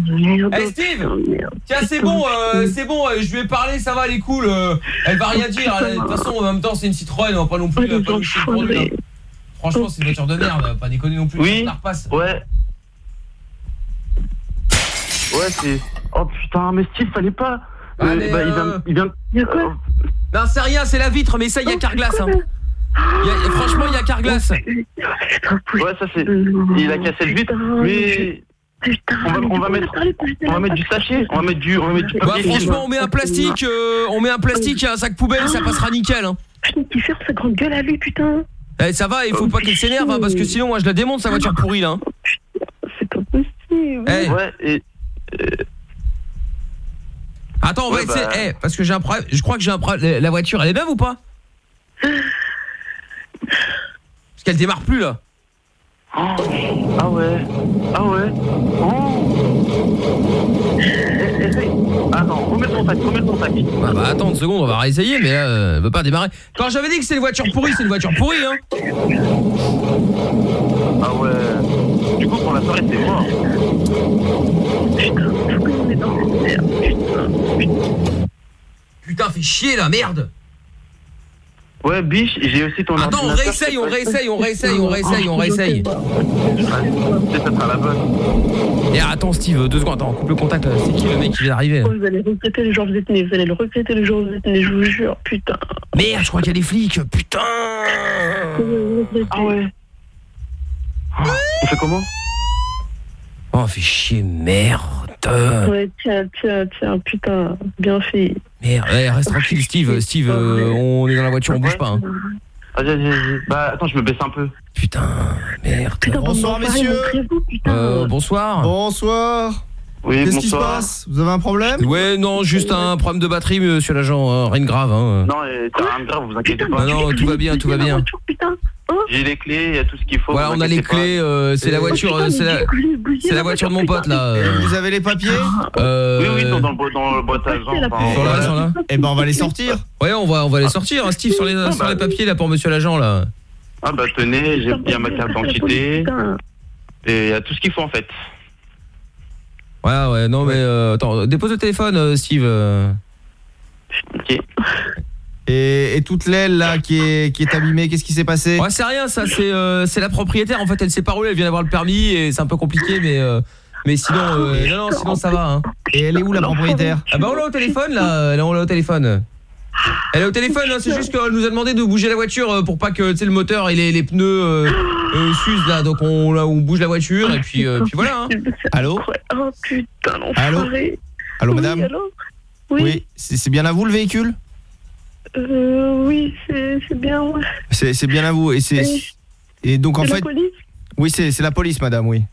Eh Steve Tiens, c'est bon, euh, c'est bon, euh, je lui ai parlé, ça va, elle est cool, euh, elle va rien dire, de toute façon, en même temps, c'est une Citroën, on va pas non plus, euh, pas nous chier le produit, hein. Franchement, c'est une voiture de merde, pas déconner non plus, Oui. je te la repasse. Ouais. Ouais, c'est. Oh putain, mais Steve, fallait pas. Euh, Allez, bah, il euh, vient. Il vient... Non, c'est rien, c'est la vitre, mais ça, il y a Carglass, hein. Y a- franchement, il y a Carglass. Ouais, ça c'est. Il a cassé le vitre, mais. On va, on va mettre, on va mettre du sachet, on va mettre du, on va mettre du Bah, papier film. franchement, on met un plastique, euh, on met un plastique et un sac poubelle, ça passera nickel. Hein. Putain, qui ferme sa grande gueule à lui, putain. Eh, ça va, il faut pas qu'elle s'énerve, hein, parce que sinon, moi, je la démonte sa voiture pourrie là. hein. Eh. Ouais, et. Attends, on va essayer. bah. eh, parce que j'ai un problème. Je crois que j'ai un problème. La voiture, elle est neuve ou pas? Parce qu'elle démarre plus là. Ah ouais, ah ouais. Oh. Attends, remets ton sac, remets ton sac. Ah bah attends une seconde, on va réessayer, mais euh, elle veut pas démarrer. Quand j'avais dit que c'est une voiture pourrie, c'est une voiture pourrie, hein. Ah ouais. Du coup, pour la soirée, c'est mort. Putain, fais chier là, merde. Ouais, biche, j'ai aussi ton Attends, on réessaye, on réessaye, on réessaye, on réessaye, on réessaye. Sera la bonne. Et attends, Steve, deux secondes, attends, coupe le contact là. C'est qui le mec qui vient d'arriver Vous allez regretter le jour où vous êtes né, vous allez le regretter le jour où vous êtes né, je vous jure, putain. Merde, je crois qu'il y a des flics, putain. Ah ouais. On fait comment? Oh, fais chier, merde. Ouais, tiens, tiens, tiens, putain, bien fait. Merde, ouais, reste tranquille, Steve. Steve, euh, on est dans la voiture, on bouge pas. Hein. Vas-y, vas-y, vas-y. Bah, attends, je me baisse un peu. Putain, merde. Bonsoir messieurs. Euh, bonsoir. Bonsoir. Oui, Qu'est-ce qui se passe Vous avez un problème Ouais, non, juste un problème de batterie, monsieur l'agent, hein, rien de grave. Hein. Non, t'as rien de grave, vous inquiétez pas. Non, non, tout va bien, tout va bien. J'ai les clés, il y a tout ce qu'il faut. Voilà, vous on a les inquiétez pas. clés, euh, c'est la voiture, euh, c'est la, c'est la voiture de mon pote là. euh. Vous avez les papiers Euh, Oui, oui, dans, dans le, bo- dans le enfin, là, sur là. Eh ben on va les sortir. Ouais, on va, on va les sortir, hein, Steve, sur les, Ah, sur bah. les papiers là pour monsieur l'agent là. Ah bah tenez, j'ai bien ma carte d'identité. Et il y a tout ce qu'il faut en fait. Ouais, ouais, non mais euh, attends, dépose le téléphone, euh, Steve. euh. Et, et toute l'aile là qui est qui est abîmée, qu'est-ce qui s'est passé? Ouais, c'est rien, ça, c'est euh, c'est la propriétaire. En fait, elle s'est pas roulée, elle vient d'avoir le permis et c'est un peu compliqué, mais euh, mais sinon, euh, non, non, sinon ça va. Hein. Et elle est où la propriétaire? Ah bah on l'a au téléphone là, là on l'a au téléphone? Elle est au téléphone, hein, c'est juste qu'elle nous a demandé de bouger la voiture euh, pour pas que tu sais le moteur et les, les pneus euh, euh, s'usent là, donc on, là, on bouge la voiture et puis euh, puis voilà. hein. Allô Oh putain, Allô l'enfoiré. Allô Oui, madame allô Oui, c'est c'est bien à vous le véhicule euh, oui, c'est c'est bien, ouais. C'est c'est bien à vous et c'est Oui. et donc en C'est la fait police Oui, c'est c'est la police madame, oui.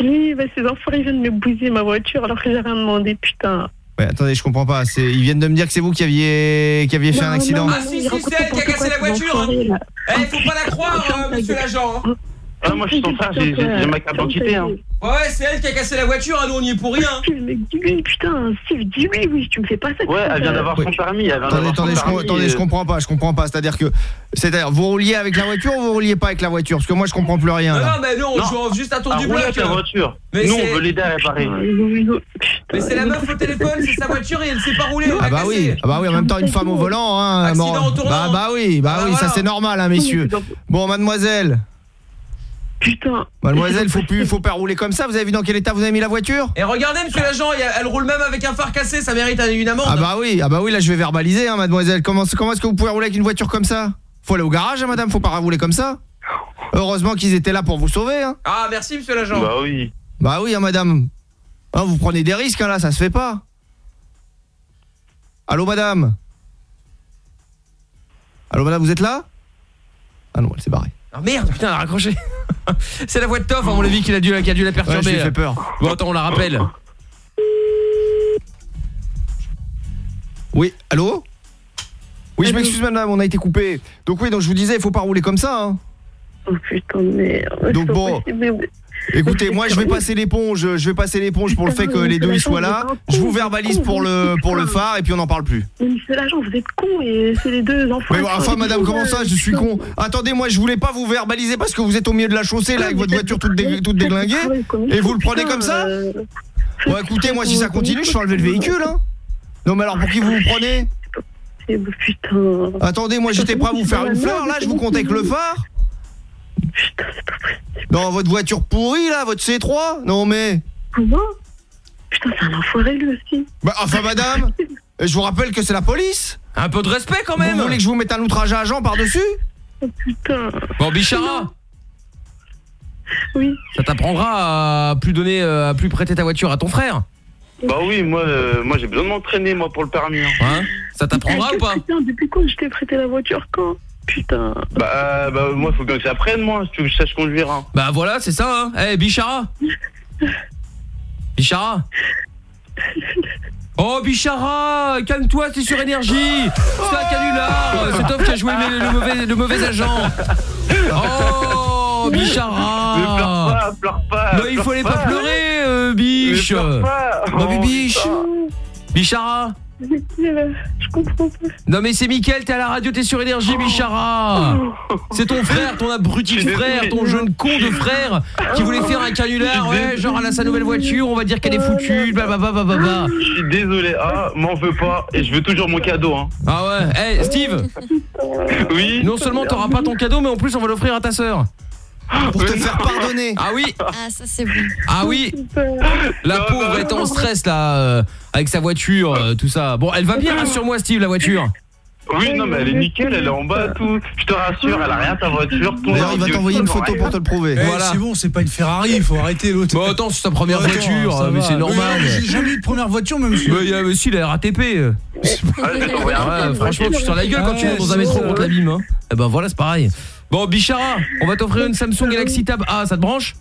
Oui, bah ces enfoirés viennent me bousiller ma voiture alors que j'ai rien demandé, putain. Ouais, attendez, je comprends pas, c'est ils viennent de me dire que c'est vous qui aviez qui aviez fait un accident. Ah si, si, c'est elle qui a cassé la voiture. hein. Eh, faut pas la croire, euh, monsieur l'agent. hein. Ah, moi je suis son frère, j'ai ma carte d'identité. Hein. Ouais, c'est elle qui a cassé la voiture, hein, nous on y est pour rien. Dis-lui, putain, Steve, dis-lui, oui, tu me fais pas ça. Ouais, elle vient d'avoir son permis. Elle vient Attendez, d'avoir son attendez, je, com- permis, attendez, je comprends pas, je comprends pas. C'est-à-dire que, c'est-à-dire, vous rouliez avec la voiture ou vous rouliez pas avec la voiture? Parce que moi, je comprends plus rien. Non, là. non, mais nous on Non. joue juste un tour à du rouler bloc. avec la voiture. Mais Nous, on veut l'aider à réparer. Mais c'est la meuf au téléphone, c'est sa voiture et elle s'est pas roulée. elle Ah bah oui, ah bah oui, en même temps une femme au volant, hein. Accident au tournant. bah bah oui, bah Ah bah oui, ça c'est normal, hein, messieurs. Bon, mademoiselle. Putain. Mademoiselle, faut plus, faut pas rouler comme ça. Vous avez vu dans quel état vous avez mis la voiture? Et regardez, monsieur l'agent, elle roule même avec un phare cassé, ça mérite une amende. Ah bah oui, ah bah oui, là je vais verbaliser, hein, mademoiselle. Comment, comment est-ce que vous pouvez rouler avec une voiture comme ça? Faut aller au garage, hein, madame. Faut pas rouler comme ça. Heureusement qu'ils étaient là pour vous sauver, hein. Ah, merci, monsieur l'agent. Bah oui. Bah oui, hein, madame. Hein, vous prenez des risques, hein, là, ça se fait pas. Allô, madame? Allô, madame, vous êtes là? Ah non, elle s'est barrée. Ah merde, putain, elle a raccroché. c'est la voix de Toff, à mon avis, qui a dû, qui a dû la perturber. Ouais, je lui fait peur. Bon, attends, on la rappelle. Oui, allô? Oui, je m'excuse, madame, on a été coupé. Donc oui, donc je vous disais, il faut pas rouler comme ça, hein. Oh putain de merde. Donc c'est bon. possible, Écoutez, moi je vais passer l'éponge, je vais passer l'éponge pour le fait que les deux ils soient là. Je vous verbalise pour le pour le phare et puis on n'en parle plus. Mais c'est l'agent, vous êtes con et c'est les deux enfants. Mais enfin madame, comment ça, je suis con Attendez, moi je voulais pas vous verbaliser parce que vous êtes au milieu de la chaussée là avec votre voiture toute, dé- toute déglinguée et vous le prenez comme ça Bon écoutez, moi si ça continue, je fais enlever le véhicule hein. Non mais alors pour qui vous vous prenez Putain. Attendez, moi j'étais prêt à vous faire une fleur, là je vous avec le phare Non, votre voiture pourrie là, votre C3 Non mais... Comment? Putain, c'est un enfoiré lui aussi. Bah enfin madame, je vous rappelle que c'est la police. Un peu de respect quand même. Vous voulez que je vous mette un outrage à agent par-dessus? Oh putain. Bon, Bichara Oui. Ça t'apprendra à plus donner, euh, à plus prêter ta voiture à ton frère. Bah oui, moi, euh, moi j'ai besoin de m'entraîner moi pour le permis. hein. Hein? Ça t'apprendra ou pas? Putain, depuis quand je t'ai prêté la voiture quand? Putain. Bah, euh, bah moi faut que j'apprenne moi, si tu veux que je sache conduire. Hein. Bah voilà, c'est ça, hein Eh, Bichara Bichara Oh Bichara, calme-toi, t'es sur énergie C'est un canular C'est Toff qui a joué le, le mauvais, le mauvais agent Oh Bichara Ne pleure pas, pleure pas. Non, il pleure fallait pas pleurer, euh, biche Ne pleure pas. Bah, Oh, biche Bichara Je comprends pas. Non mais c'est Mickaël, t'es à la radio, t'es sur énergie, Bichara. C'est ton frère, ton abruti de frère, ton jeune con de frère qui voulait faire un canular, ouais, genre elle a sa nouvelle voiture, on va dire qu'elle est foutue, blablabla. Je suis désolé, ah, m'en veux pas, et je veux toujours mon cadeau. Hein. Ah ouais, eh Steve. Oui. Non seulement t'auras pas ton cadeau, mais en plus on va l'offrir à ta sœur Pour te faire pardonner Ah oui Ah, ça c'est bon. Ah oui La pauvre est en stress là, euh, avec sa voiture, euh, tout ça. Bon, elle va bien, rassure-moi Steve, la voiture Oui, non, mais elle est nickel, elle est en bas, tout. Je te rassure, elle a rien ta voiture. ton D'ailleurs, il va t'envoyer une photo pour te le prouver. Eh, Voilà. C'est bon, c'est pas une Ferrari, il faut arrêter l'autre. Bon attends, c'est sa première Attends, voiture, ça mais va. c'est normal J'ai jamais eu de première voiture, même si. Bah, il y a aussi la RATP euh. Ah, je t'envoie un Ouais, truc. franchement, tu sors la gueule quand tu Ouais, montes dans un métro contre l'abîme. Hein. Eh ben voilà, c'est pareil. Bon, Bichara, on va t'offrir une Samsung Galaxy Tab A, ça te branche?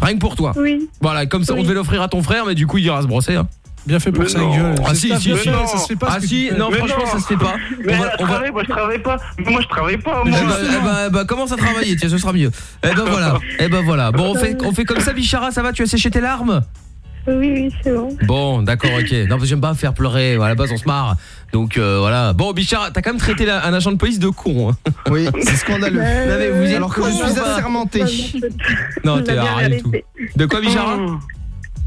Rien que pour toi. Oui. Voilà, comme ça, on devait l'offrir à ton frère, mais du coup, il ira se brosser. Hein. Bien fait pour Mais ça, non. gueule. Ah si, si, si. non, ça se fait pas. Ah si, non, Mais franchement, non. ça se fait pas. Mais On va- on va- travaille, moi je travaille pas. Mais moi je travaille pas, Eh moi. ben, eh ben, eh ben, commence à travailler, tiens, ce sera mieux. Eh ben voilà, eh ben voilà. Bon, on fait, on fait comme ça, Bichara, ça va Tu as séché tes larmes? Oui, oui, c'est bon. Bon, d'accord, ok. Non, parce que j'aime pas faire pleurer. À la base, on se marre. Donc euh, voilà. Bon, Bichara, t'as quand même traité la- un agent de police de con. hein. Oui, c'est scandaleux. Non, mais vous êtes Alors que je suis assermenté. Non, t'es rien du tout. De quoi, Bichara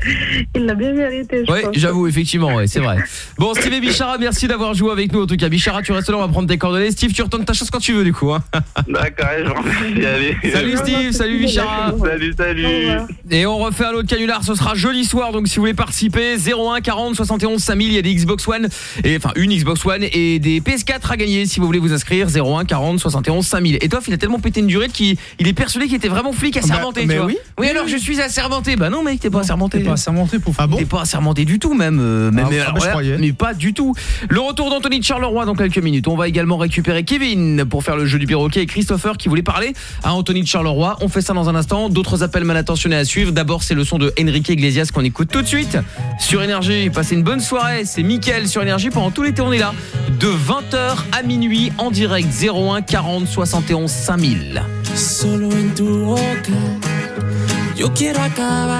Il l'a bien mérité, je Oui, j'avoue, effectivement, ouais, c'est vrai. Bon, Steve et Bichara, merci d'avoir joué avec nous. En tout cas, Bichara, tu restes là, on va prendre tes coordonnées. Steve, tu retournes ta chance quand tu veux, du coup. hein. D'accord, je vous remercie, allez. Salut Steve, salut Bichara. Salut, salut. Et on refait un autre canular, ce sera jeudi soir donc si vous voulez participer 01 40 71 5000, il y a des Xbox One et enfin une Xbox One et des PS4 à gagner si vous voulez vous inscrire 01 40 71 5000. Et Toff, il a tellement pété une durée qu'il il est persuadé qu'il était vraiment flic assermenté, Bah, mais tu vois. oui. Oui, alors je suis assermenté. Bah non mec, t'es pas assermenté. Pas assermenté pour Ah bon T'es pas assermenté du tout même euh, mais, Ah, mais ah, alors bah, je là, croyais. mais pas du tout. Le retour d'Anthony de Charleroi dans quelques minutes. On va également récupérer Kevin pour faire le jeu du perroquet et Christopher qui voulait parler à Anthony de Charleroi. On fait ça dans un instant. D'autres appels mal intentionnés à suivre. D'abord, c'est le son de Enrique Iglesias qu'on écoute tout de suite sur Énergie. Passez une bonne soirée. C'est Mickaël sur Énergie. Pendant tout l'été, on est là. De 20h à minuit en direct 01 40 71 5000. Solo en tu boca, yo quiero acabar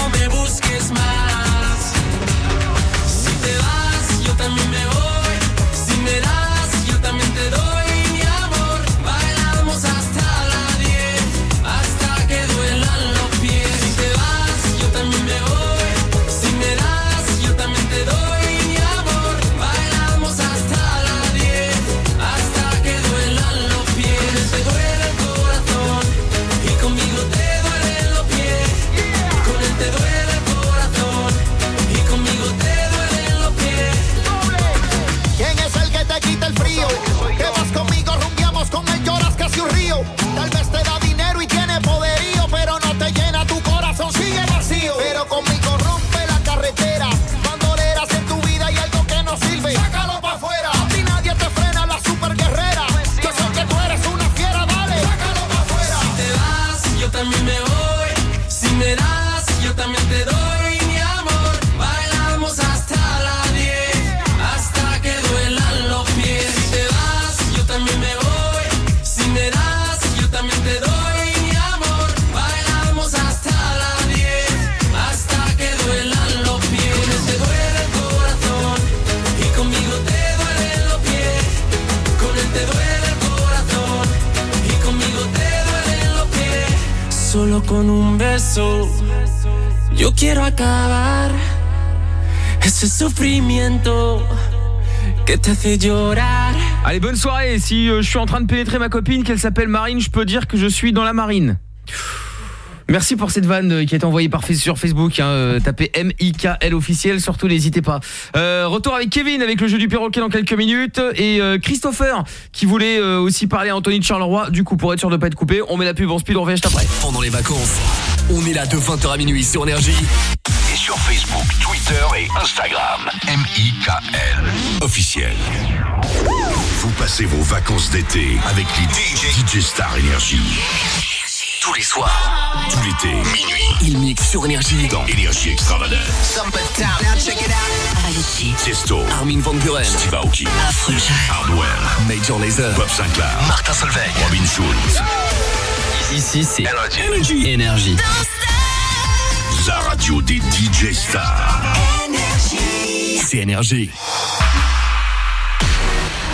yo quiero acabar ese sufrimiento que te hace llorar. Allez, bonne soirée. Si euh, je suis en train de pénétrer ma copine, qu'elle s'appelle Marine, je peux dire que je suis dans la marine. Merci pour cette vanne euh, qui a été envoyée par, sur Facebook. Hein, euh, tapez M-I-K-L officiel, surtout n'hésitez pas. Euh, retour avec Kevin avec le jeu du perroquet dans quelques minutes. Et euh, Christopher qui voulait euh, aussi parler à Anthony de Charleroi. Du coup, pour être sûr de pas être coupé, on met la pub en speed, on revient juste après. Pendant les vacances, on est là de 20h à minuit sur Énergie. Et sur Facebook, Twitter et Instagram. M-I-K-L. Officiel. Vous passez vos vacances d'été avec les DJ, Star Énergie. Tous les soirs, tout l'été, minuit. Il mixe sur Énergie dans Énergie Extravagance. Sesto, Armin Van Buren, Steve Aoki, Hardwell, Major Lazer, Bob Sinclair, Martin Solveig, Robin Schulz. Ici, c'est Énergie. Énergie. La radio des DJ stars. C'est Énergie.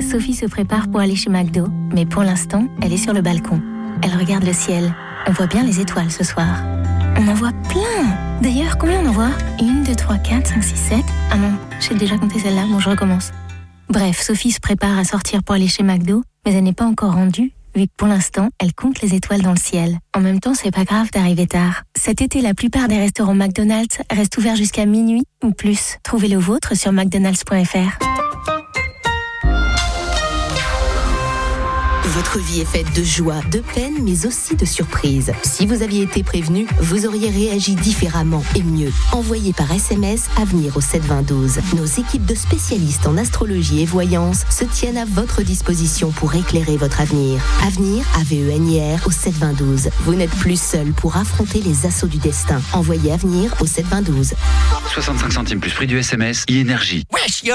Sophie se prépare pour aller chez McDo, mais pour l'instant, elle est sur le balcon. Elle regarde le ciel. On voit bien les étoiles ce soir. On en voit plein D'ailleurs, combien on en voit? 1, 2, 3, 4, 5, 6, 7 Ah non, j'ai déjà compté celle-là, bon je recommence. Bref, Sophie se prépare à sortir pour aller chez McDo, mais elle n'est pas encore rendue, vu que pour l'instant, elle compte les étoiles dans le ciel. En même temps, c'est pas grave d'arriver tard. Cet été, la plupart des restaurants McDonald's restent ouverts jusqu'à minuit ou plus. Trouvez le vôtre sur mcdonalds.fr. Votre vie est faite de joie, de peine, mais aussi de surprises. Si vous aviez été prévenu, vous auriez réagi différemment et mieux. Envoyez par SMS Avenir au 72012. Nos équipes de spécialistes en astrologie et voyance se tiennent à votre disposition pour éclairer votre avenir. Avenir, A-V-E-N-I-R, au 72012. Vous n'êtes plus seul pour affronter les assauts du destin. Envoyez Avenir au 72012. 65 centimes plus prix du SMS, e-énergie. Wesh yo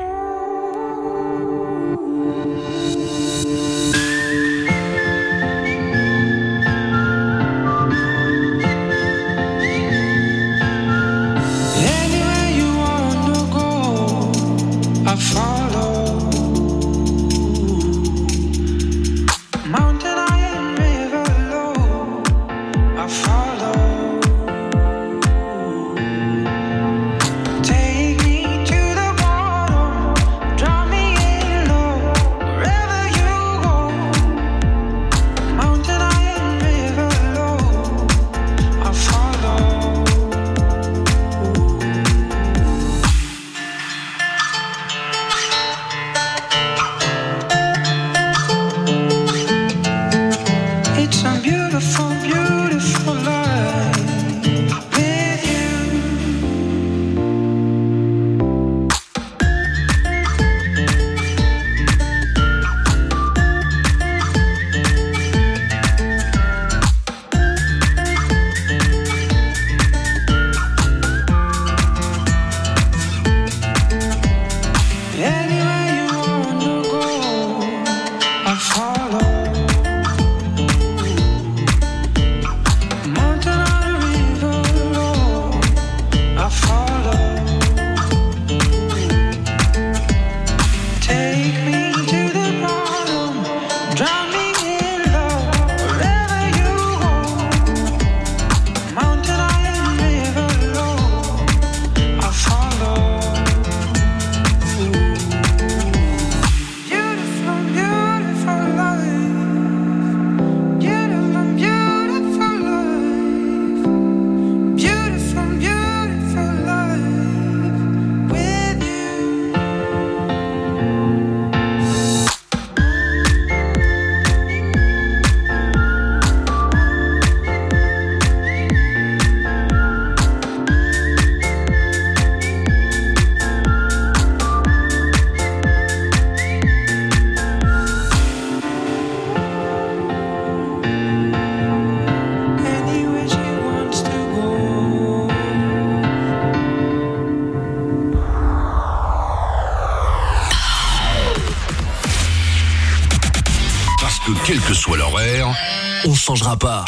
pas.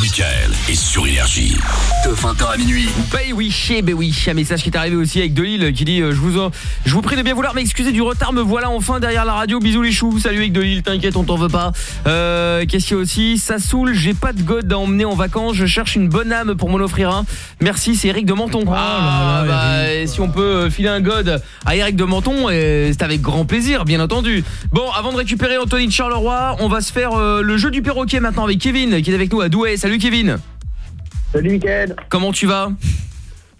Michael est sur Énergie. De 20h à minuit. Bah oui, eh ben oui, un message qui est arrivé aussi avec Delille qui dit euh, je vous en- je vous prie de bien vouloir m'excuser du retard, me voilà enfin derrière la radio. Bisous les choux. Salut avec Delille, t'inquiète, on t'en veut pas. Euh qu'est-ce qu'il y a aussi? Ça saoule, j'ai pas de god à emmener en vacances, je cherche une bonne âme pour m'en offrir un. Merci, c'est Eric de Menton. ah bah et si on peut euh, filer un god à Eric de Menton, c'est avec grand plaisir, bien entendu. Bon, avant de récupérer Anthony de Charleroi, on va se faire euh, le jeu du perroquet maintenant avec Kevin qui est avec nous à Douai. Salut Kevin. Salut Mickaël. Comment tu vas?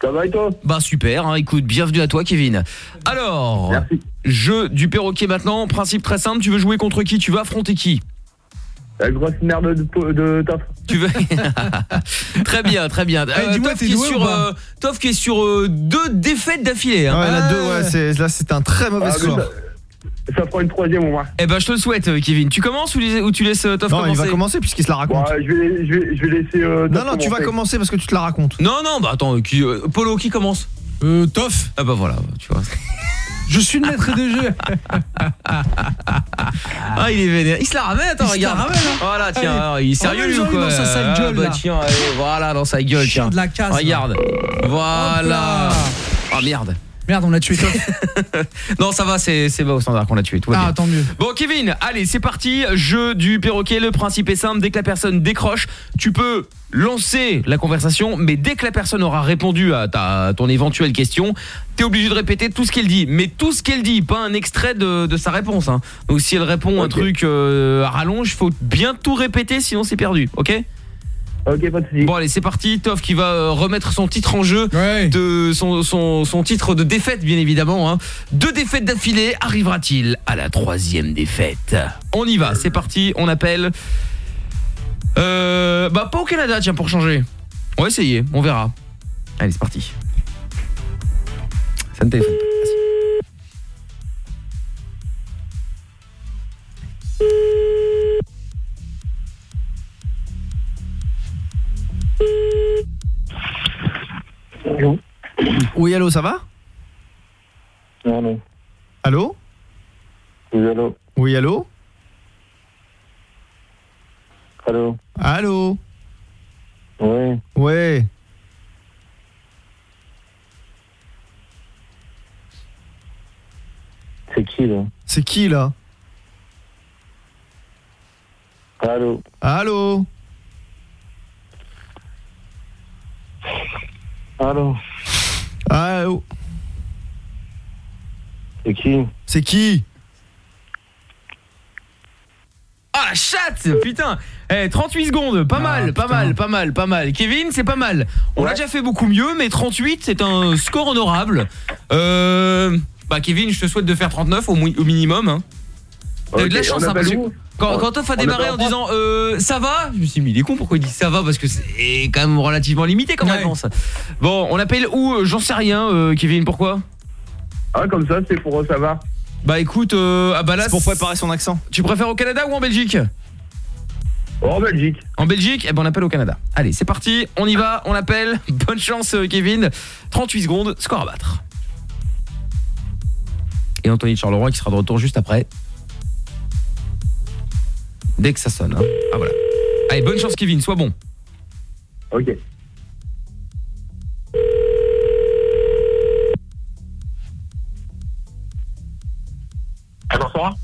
Ça va et toi? Bah super, hein, écoute, bienvenue à toi Kevin. Alors, jeu du perroquet maintenant, principe très simple, tu veux jouer contre qui? Tu veux affronter qui? La grosse merde de, de Toff. Tu veux Très bien, très bien. Euh, dis-moi, Toff t'es qui sur euh, Toff qui est sur euh, deux défaites d'affilée hein. Ouais, là, deux, ouais, c'est- là, c'est un très mauvais Ah, score. ça- Ça fera une troisième au moins. Eh ben je te le souhaite euh, Kevin. Tu commences ou, les- ou tu laisses euh, Toff Non, commencer il va commencer puisqu'il se la raconte. je, vais, je, vais, je vais laisser. euh, non, Toff non, tu vas commencer parce que tu te la racontes. Non, non, bah attends, qui, euh, Polo qui commence? Euh Toff. Ah bah voilà, tu vois. Je suis le maître de jeu. Ah, il est vénère. Il se la ramène, attends, Il se la regarde. ramène, hein. Voilà, tiens, alors, il est sérieux lui ou quoi dans sa sale Ah, gueule, bah là. tiens, allez, voilà, dans sa gueule, tiens. de la casse, là. Regarde. Voilà. Hop Ah merde. Merde, on l'a tué. Non, ça va, c'est c'est bas au standard qu'on l'a tué. Tout va Ah, bien. tant mieux. Bon, Kevin, allez, c'est parti. Jeu du perroquet. Le principe est simple. Dès que la personne décroche, tu peux lancer la conversation, mais dès que la personne aura répondu à, ta, à ton éventuelle question, t'es obligé de répéter tout ce qu'elle dit. Mais tout ce qu'elle dit, pas un extrait de, de sa réponse. hein. Donc, si elle répond un truc euh, à rallonge, faut bien tout répéter, sinon c'est perdu. Ok? Ok, pas de soucis. Bon allez c'est parti, Toff qui va euh, remettre son titre en jeu, de son, son, son titre de défaite bien évidemment. Hein. Deux défaites d'affilée, arrivera-t-il à la troisième défaite? On y va, c'est parti, on appelle... Euh, bah pas au Canada tiens pour changer. On va essayer, on verra. Allez c'est parti. Ça ne téléphone pas. Oui, allô, ça va Non, non. Allô Oui, allô Oui, allô Allô Allô Ouais. Ouais. C'est qui là C'est qui là Allô Allô Allô Allô C'est qui? C'est qui? Ah la chatte Putain eh, 38 secondes, pas mal, pas mal, pas mal, pas mal. Kevin, c'est pas mal. On a déjà fait beaucoup mieux, mais 38, c'est un score honorable. Euh... Bah Kevin, je te souhaite de faire 39 au, mou- au minimum. Hein. T'as eu de la chance, hein, parce que quand, Toff a démarré en disant euh, ça va, je me suis dit mais il est con pourquoi il dit ça va parce que c'est quand même relativement limité comme réponse. Bon, on appelle où Euh, J'en sais rien, euh, Kevin, pourquoi Ah, comme ça, c'est pour savoir. Bah écoute, euh, ah bah là pour préparer son accent. Tu préfères au Canada ou en Belgique En Belgique. En Belgique, eh ben on appelle au Canada. Allez, c'est parti, on y va, on appelle. Bonne chance euh, Kevin. 38 secondes, score à battre. Et Anthony de Charleroi qui sera de retour juste après. Dès que ça sonne. hein. Ah voilà. Allez, bonne chance Kevin, sois bon. Ok. bonsoir.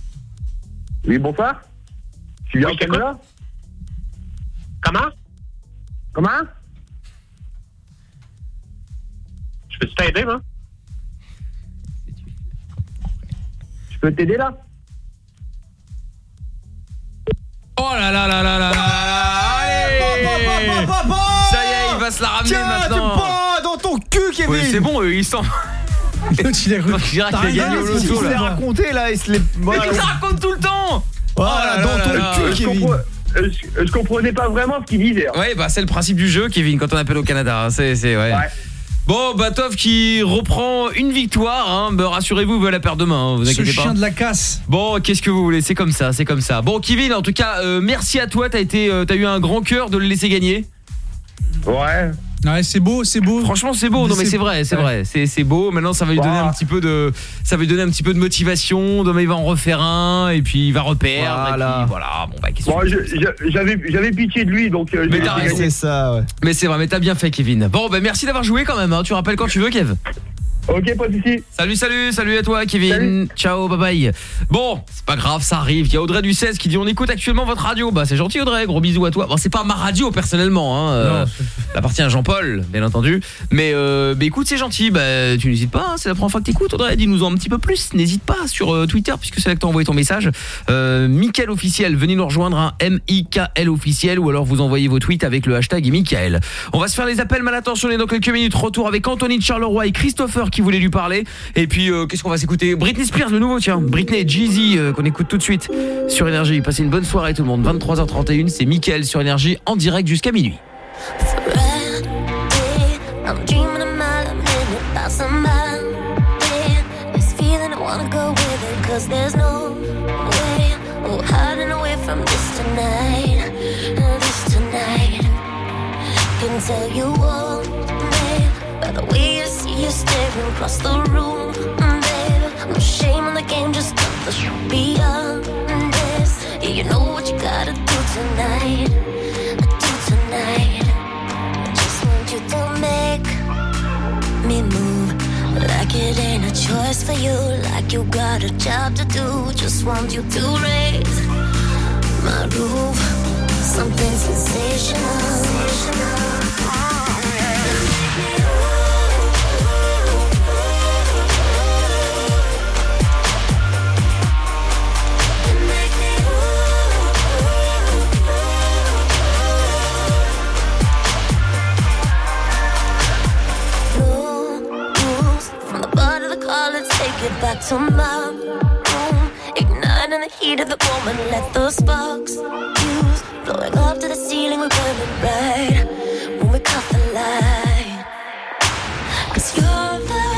Oui, bonsoir. Tu viens au Canada Comment? Comment? Je peux t'aider, moi? Je peux t'aider là? Oh là là là là là là là Allez Ça y est, il va se la ramener Tiens, maintenant. tu pas dans ton cul, Kevin c'est bon, euh, il sent. il est Je dirais qu'il a gagné au Il loto se l'est là. raconté là, il se l'est. Mais tu te racontes tout le temps Voilà, Oh là dans là ton là cul, Kevin. je, comprenais pas vraiment ce qu'il disait. hein. Ouais, bah c'est le principe du jeu, Kevin, quand on appelle au Canada. hein, C'est, c'est, ouais. Bon, Batov qui reprend une victoire. Hein. Bah, rassurez-vous, il veut la perdre demain. hein, vous Ce inquiétez pas. chien de la casse. Bon, qu'est-ce que vous voulez? C'est comme ça, c'est comme ça. Bon, Kevin, en tout cas, euh, merci à toi. T'as été, euh, t'as eu un grand cœur de le laisser gagner. Ouais. Ouais, c'est beau, c'est beau. Franchement, c'est beau. Non mais c'est vrai, c'est vrai. C'est c'est beau. Maintenant, ça va lui donner un petit peu de ça va lui donner un petit peu de motivation. Demain, il va en refaire un et puis il va reperdre et Voilà. puis voilà. Bon bah qu'est-ce Bon, j'avais j'avais pitié de lui, donc. euh, Mais t'as raison. ça, ouais. Mais c'est vrai, mais t'as bien fait Kevin. Bon bah merci d'avoir joué quand même hein. Tu rappelles quand tu veux Kev. Ok, pas de soucis. Salut, salut, salut à toi Kevin. Ciao, bye bye. Bon, c'est pas grave, ça arrive. Il y a Audrey du 16 qui dit on écoute actuellement votre radio. Bah c'est gentil Audrey, gros bisous à toi. Bon, c'est pas ma radio personnellement hein. euh, elle appartient à Jean-Paul, bien entendu. Mais euh, bah, écoute, c'est gentil. Bah tu n'hésites pas, hein, c'est la première fois que t'écoutes Audrey, dis-nous en un petit peu plus. N'hésite pas sur euh, Twitter puisque c'est là que t'as envoyé ton message. Euh Mickaël officiel, venez nous rejoindre un M I K L officiel ou alors vous envoyez vos tweets avec le hashtag Mickaël. On va se faire les appels mal attention, on est dans quelques minutes retour avec Anthony de Charleroi et Christopher qui voulait lui parler. Et puis euh, qu'est-ce qu'on va s'écouter Britney Spears le nouveau tiens, Britney Jeezy euh, qu'on écoute tout de suite sur énergie. Passez une bonne soirée tout le monde. 23h31, c'est Mickaël sur énergie en direct jusqu'à minuit. Across the room, mm, babe. No shame in the game, just cut the show beyond this. Yeah, you know what you gotta do tonight. Do tonight. Just want you to make me move like it ain't a choice for you, like you got a job to do. Just want you to raise my roof, something sensational. rules. It back to my room. Igniting the heat of the moment, let the sparks fuse. Blowing up to the ceiling, we're burning bright. When we caught the light. Cause you're the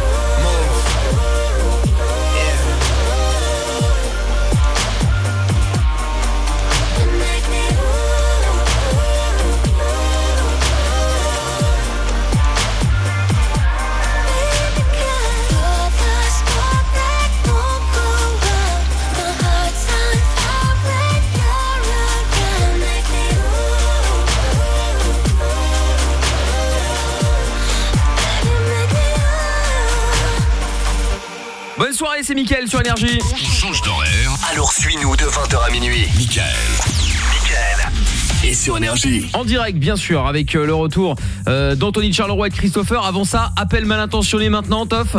Bonne soirée, c'est Mickaël sur énergie. On change d'horaire. Alors suis-nous de 20h à minuit. Michael. Et sur Énergie. En direct, bien sûr, avec euh, le retour euh, d'Anthony Charleroi et de Christopher. Avant ça, appel mal intentionné maintenant, Toff.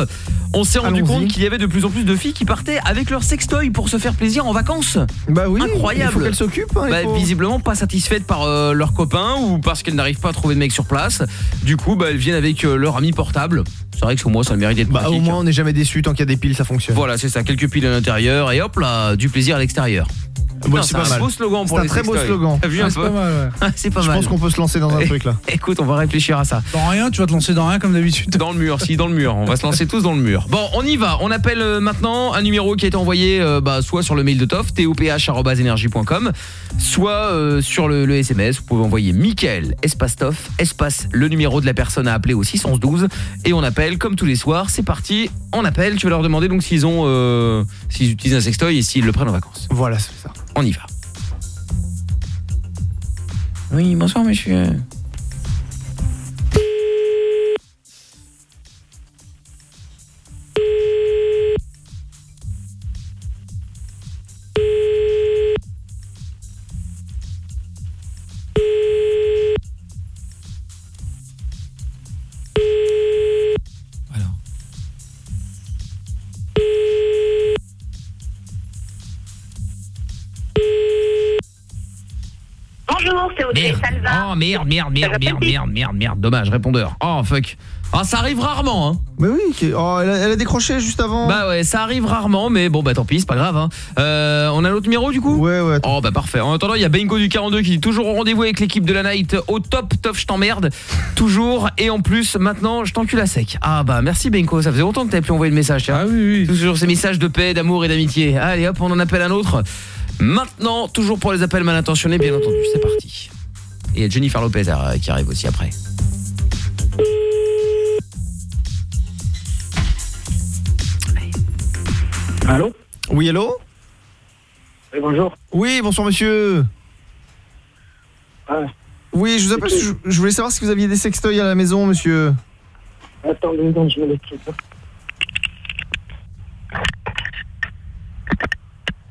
On s'est rendu compte qu'il y avait de plus en plus de filles qui partaient avec leur sextoy pour se faire plaisir en vacances. Bah oui, incroyable. il faut qu'elles s'occupent, hein, Bah, faut- Visiblement pas satisfaites par euh, leurs copains ou parce qu'elles n'arrivent pas à trouver de mec sur place. Du coup, bah, elles viennent avec euh, leur ami portable. C'est vrai que au moins ça mérite d'être Bah pratique. au moins on n'est jamais déçu tant qu'il y a des piles, ça fonctionne. Voilà, c'est ça, quelques piles à l'intérieur et hop là, du plaisir à l'extérieur. Bon, c'est un mal. beau slogan pour C'est un les très beau slogan. Ah, un c'est pas mal, ouais. C'est pas Je pense qu'on peut se lancer dans un truc là. Écoute, on va réfléchir à ça. Dans rien, tu vas te lancer dans rien comme d'habitude. Dans le mur, si, dans le mur. On va se lancer tous dans le mur. Bon, on y va. On appelle euh, maintenant un numéro qui a été envoyé euh, bah, soit sur le mail de Toff, toph.energie.com, soit euh, sur le, le SMS. Vous pouvez envoyer Mickaël, espace Toff, espace le numéro de la personne à appeler au 612 et on appelle comme tous les soirs. C'est parti, on appelle. Tu vas leur demander donc s'ils ont, euh, s'ils utilisent un sextoy et s'ils le prennent en vacances. Voilà, c'est On y va. Oui, bonsoir monsieur. Oh merde, merde, merde, merde, merde, merde, merde. Dommage, répondeur. Oh fuck. Ah, ça arrive rarement, hein. Mais oui, oh, elle, a, elle a décroché juste avant. Bah ouais, ça arrive rarement, mais bon, bah tant pis, c'est pas grave. Hein. Euh, on a l'autre numéro du coup Ouais, ouais. Oh bah parfait. En attendant, il y a Benko du 42 qui dit toujours au rendez-vous avec l'équipe de la night au top, top, je t'emmerde. Toujours. Et en plus, maintenant, je t'encule à sec. Ah bah merci Benko, ça faisait longtemps que t'avais plus envoyé le message, tiens. Ah oui, oui. Toujours ces messages de paix, d'amour et d'amitié. Allez hop, on en appelle un autre. Maintenant, toujours pour les appels mal intentionnés, bien entendu, c'est parti. Et il y a Jennifer Lopez euh, qui arrive aussi après. Allô Oui, allô Oui, bonjour. Oui, bonsoir monsieur. Ouais. Oui, je vous appelle, je, je voulais savoir si vous aviez des sextoys à la maison, monsieur. Attends deux secondes, je trucs. hein.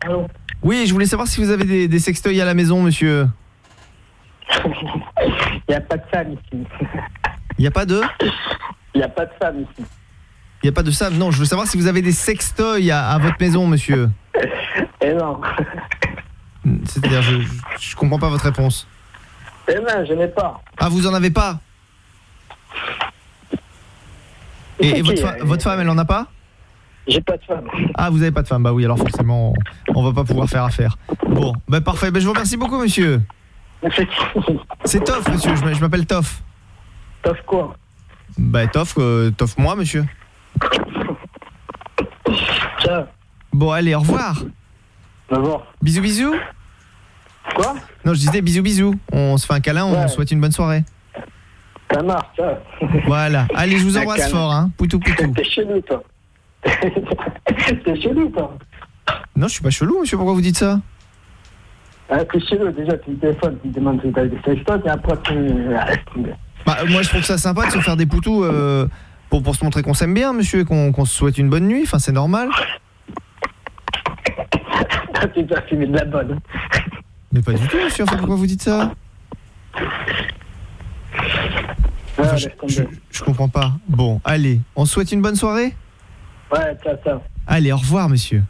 Allô Oui, je voulais savoir si vous avez des, des sextoys à la maison, monsieur. Il n'y a pas de femme ici. Il n'y a pas de? Il n'y a pas de femme ici. Il n'y a pas de ça Non, je veux savoir si vous avez des sextoys à, à votre maison, monsieur. Eh non. C'est-à-dire, je, je, je comprends pas votre réponse. Eh non, je n'ai pas. Ah, vous en avez pas? Et, et C'est votre, qui, fa- euh, votre femme, elle en a pas? J'ai pas de femme. Ah, vous avez pas de femme Bah oui, alors forcément, on, on va pas pouvoir faire affaire. Bon, bah parfait. Bah, je vous remercie beaucoup, monsieur. C'est Toff, monsieur. Je m'appelle Toff. Toff quoi? Bah Toff, euh, Toff moi, monsieur. Ciao. Bon, allez, au revoir. Au revoir. Bisous, bisous. Quoi? Non, je disais bisous, bisous. On se fait un câlin, on souhaite une bonne soirée. Ça marche, ciao. Voilà. Allez, je vous embrasse fort, hein. Poutou, poutou. T'es chelou, toi. T'es chelou, toi. Non, je suis pas chelou, monsieur. Pourquoi vous dites ça? Ah, t'es chelou, déjà, tu téléphones, tu demandes si t'as des et après, tu... Ah. Bah, moi, je trouve ça sympa de se faire des poutous euh, pour, pour se montrer qu'on s'aime bien, monsieur, et qu'on qu'on se souhaite une bonne nuit. Enfin, c'est normal. Ah, tu dois fumer de la bonne. Mais pas du tout, monsieur. Enfin, pourquoi vous dites ça? Enfin, je, je- je comprends pas. Bon, allez, on se souhaite une bonne soirée? Ouais, ciao, ciao. Allez, au revoir, monsieur.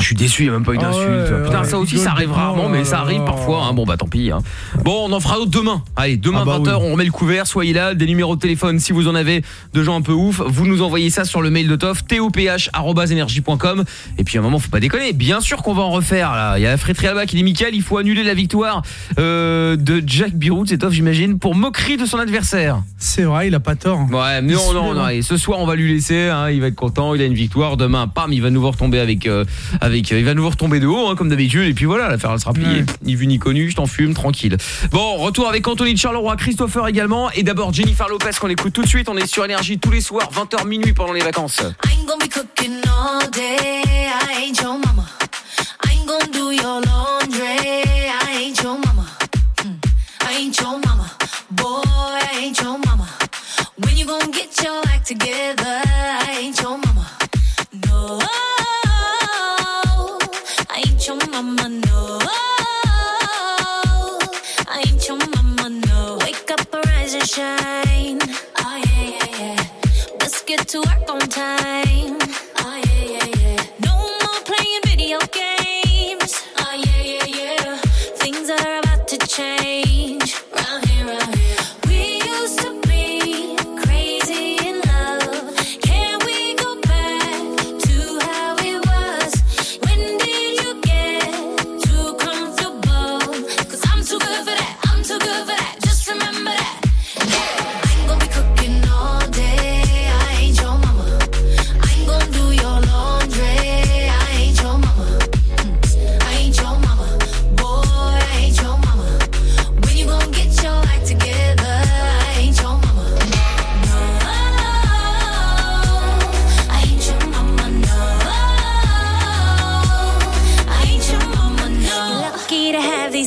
Je suis déçu, il n'y a même pas eu Ah d'insulte. ouais, Putain, ouais, ça aussi, ça arrive rarement, mais ça oh arrive parfois. hein. Bon, bah tant pis. hein. Bon, on en fera d'autres demain. Allez, demain Ah bah 20h, oui. on remet le couvert. Soyez là, des numéros de téléphone si vous en avez de gens un peu ouf. Vous nous envoyez ça sur le mail de Toff, toph.energie.com. Et puis à un moment, faut pas déconner. Bien sûr qu'on va en refaire. Là, il y a Frétri Alba qui dit Michael, il faut annuler la victoire euh, de Jack Birout, c'est Toff, j'imagine, pour moquerie de son adversaire. C'est vrai, il a pas tort. Ouais, mais non, non, non. Et ce soir, on va lui laisser. hein, il va être content. Il a une victoire. Demain, pam, il va nous retomber avec, euh, avec, euh, il va nous retomber de haut, hein, comme d'habitude. Et puis voilà, l'affaire elle sera pliée. Ni vu ni connu. Je t'en fume, tranquille. Bon, retour avec Anthony de Charleroi, Christopher également, et d'abord Jennifer Lopez qu'on écoute tout de suite. On est sur énergie tous les soirs, 20h minuit pendant les vacances. I ain't gonna be cooking all day. I ain't your mama. I ain't gonna do your laundry. I ain't your mama. Mm. I ain't your mama. Boy, I ain't your mama. When you gonna get your act together? I ain't your mama. shine. Oh, yeah, yeah, yeah. Let's get to work on time.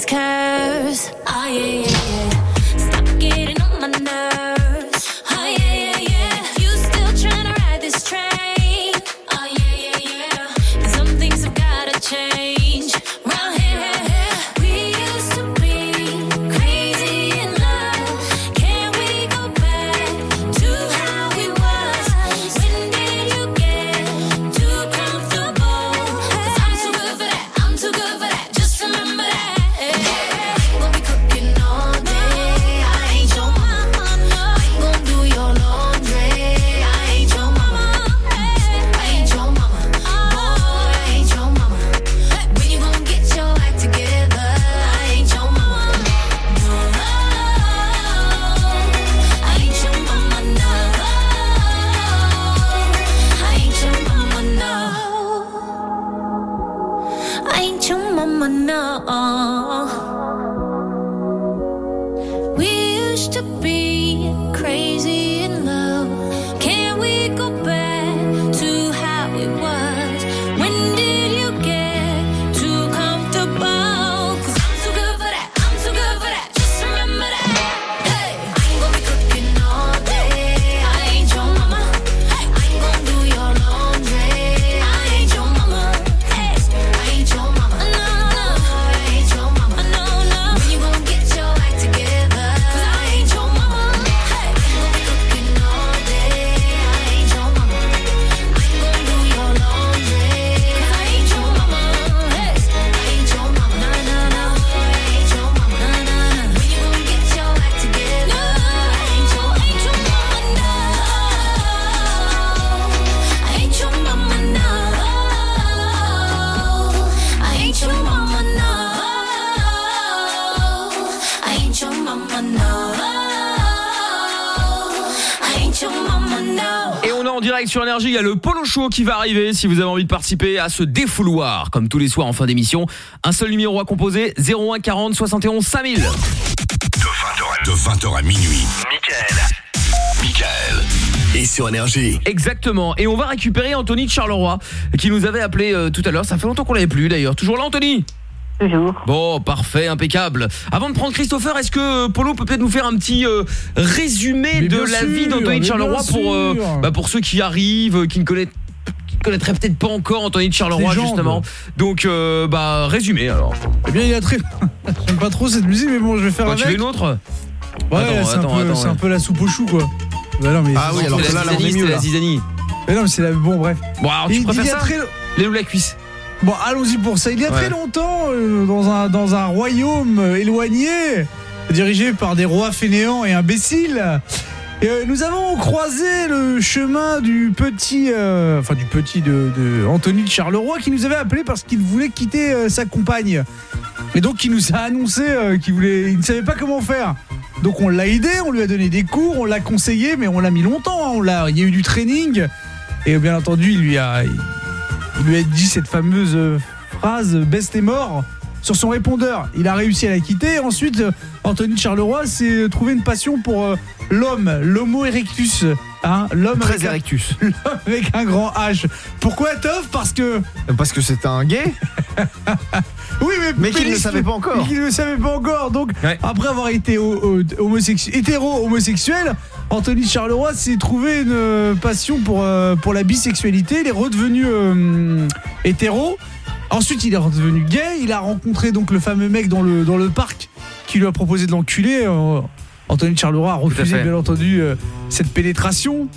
To il y a le Polo Show qui va arriver si vous avez envie de participer à ce défouloir comme tous les soirs en fin d'émission. Un seul numéro à composer 01 40 71 5000. De 20h à minuit. Michael. Michael. Et sur Énergie. Exactement. Et on va récupérer Anthony de Charleroi qui nous avait appelé euh, tout à l'heure. Ça fait longtemps qu'on l'avait plus d'ailleurs. Toujours là Anthony? Toujours. Bon, parfait, impeccable. Avant de prendre Christopher, est-ce que Polo peut peut-être nous faire un petit euh, résumé Mais de la sûr, vie d'Anthony de Charleroi pour, euh, bah, pour ceux qui arrivent, euh, qui ne connaissent connaîtraient peut-être pas encore Anthony de Charleroi justement. Donc euh, bah résumé alors. Eh bien, il y a très. J'aime pas trop cette musique, mais bon, je vais faire Bah, avec. tu veux une autre? Ouais, c'est un, peu- un la soupe au chou, quoi. Bah non, mais Ah oui, alors là, là, on est mieux, là. Mais non, mais c'est la. Bon, bref. Bon, alors tu Il- préfères il y a ça très- Les loups la cuisse. Bon, allons-y pour ça. Il y a Ouais. très longtemps, euh, dans, un, dans un royaume éloigné, dirigé par des rois fainéants et imbéciles, et, euh, nous avons croisé le chemin du petit, euh, enfin du petit de, de Anthony de Charleroi, qui nous avait appelé parce qu'il voulait quitter euh, sa compagne. Et donc il nous a annoncé qu'il voulait, il ne savait pas comment faire. Donc on l'a aidé, on lui a donné des cours, on l'a conseillé, mais on l'a mis longtemps. hein. On l'a, il y a eu du training. Et bien entendu, il lui a, il lui a dit cette fameuse euh, phrase Best est mort sur son répondeur. Il a réussi à la quitter. Ensuite, euh, Anthony Charleroi s'est trouvé une passion pour euh, l'homme, l'homo erectus. Hein, l'homme Très avec un- avec grand H. Pourquoi Toff? Parce que. Parce que c'était un gay Oui, mais, Mais qu'il ne Pénis- savait pas encore. Mais qu'il ne savait pas encore. Donc, après avoir été ho- ho- homosexu- hétéro-homosexuel, Anthony Charleroi s'est trouvé une euh, passion pour, euh, pour la bisexualité. Il est redevenu euh, hétéro. Ensuite, il est redevenu gay. Il a rencontré donc le fameux mec dans le, dans le parc qui lui a proposé de l'enculer. Anthony Charleroi a refusé bien entendu euh, cette pénétration.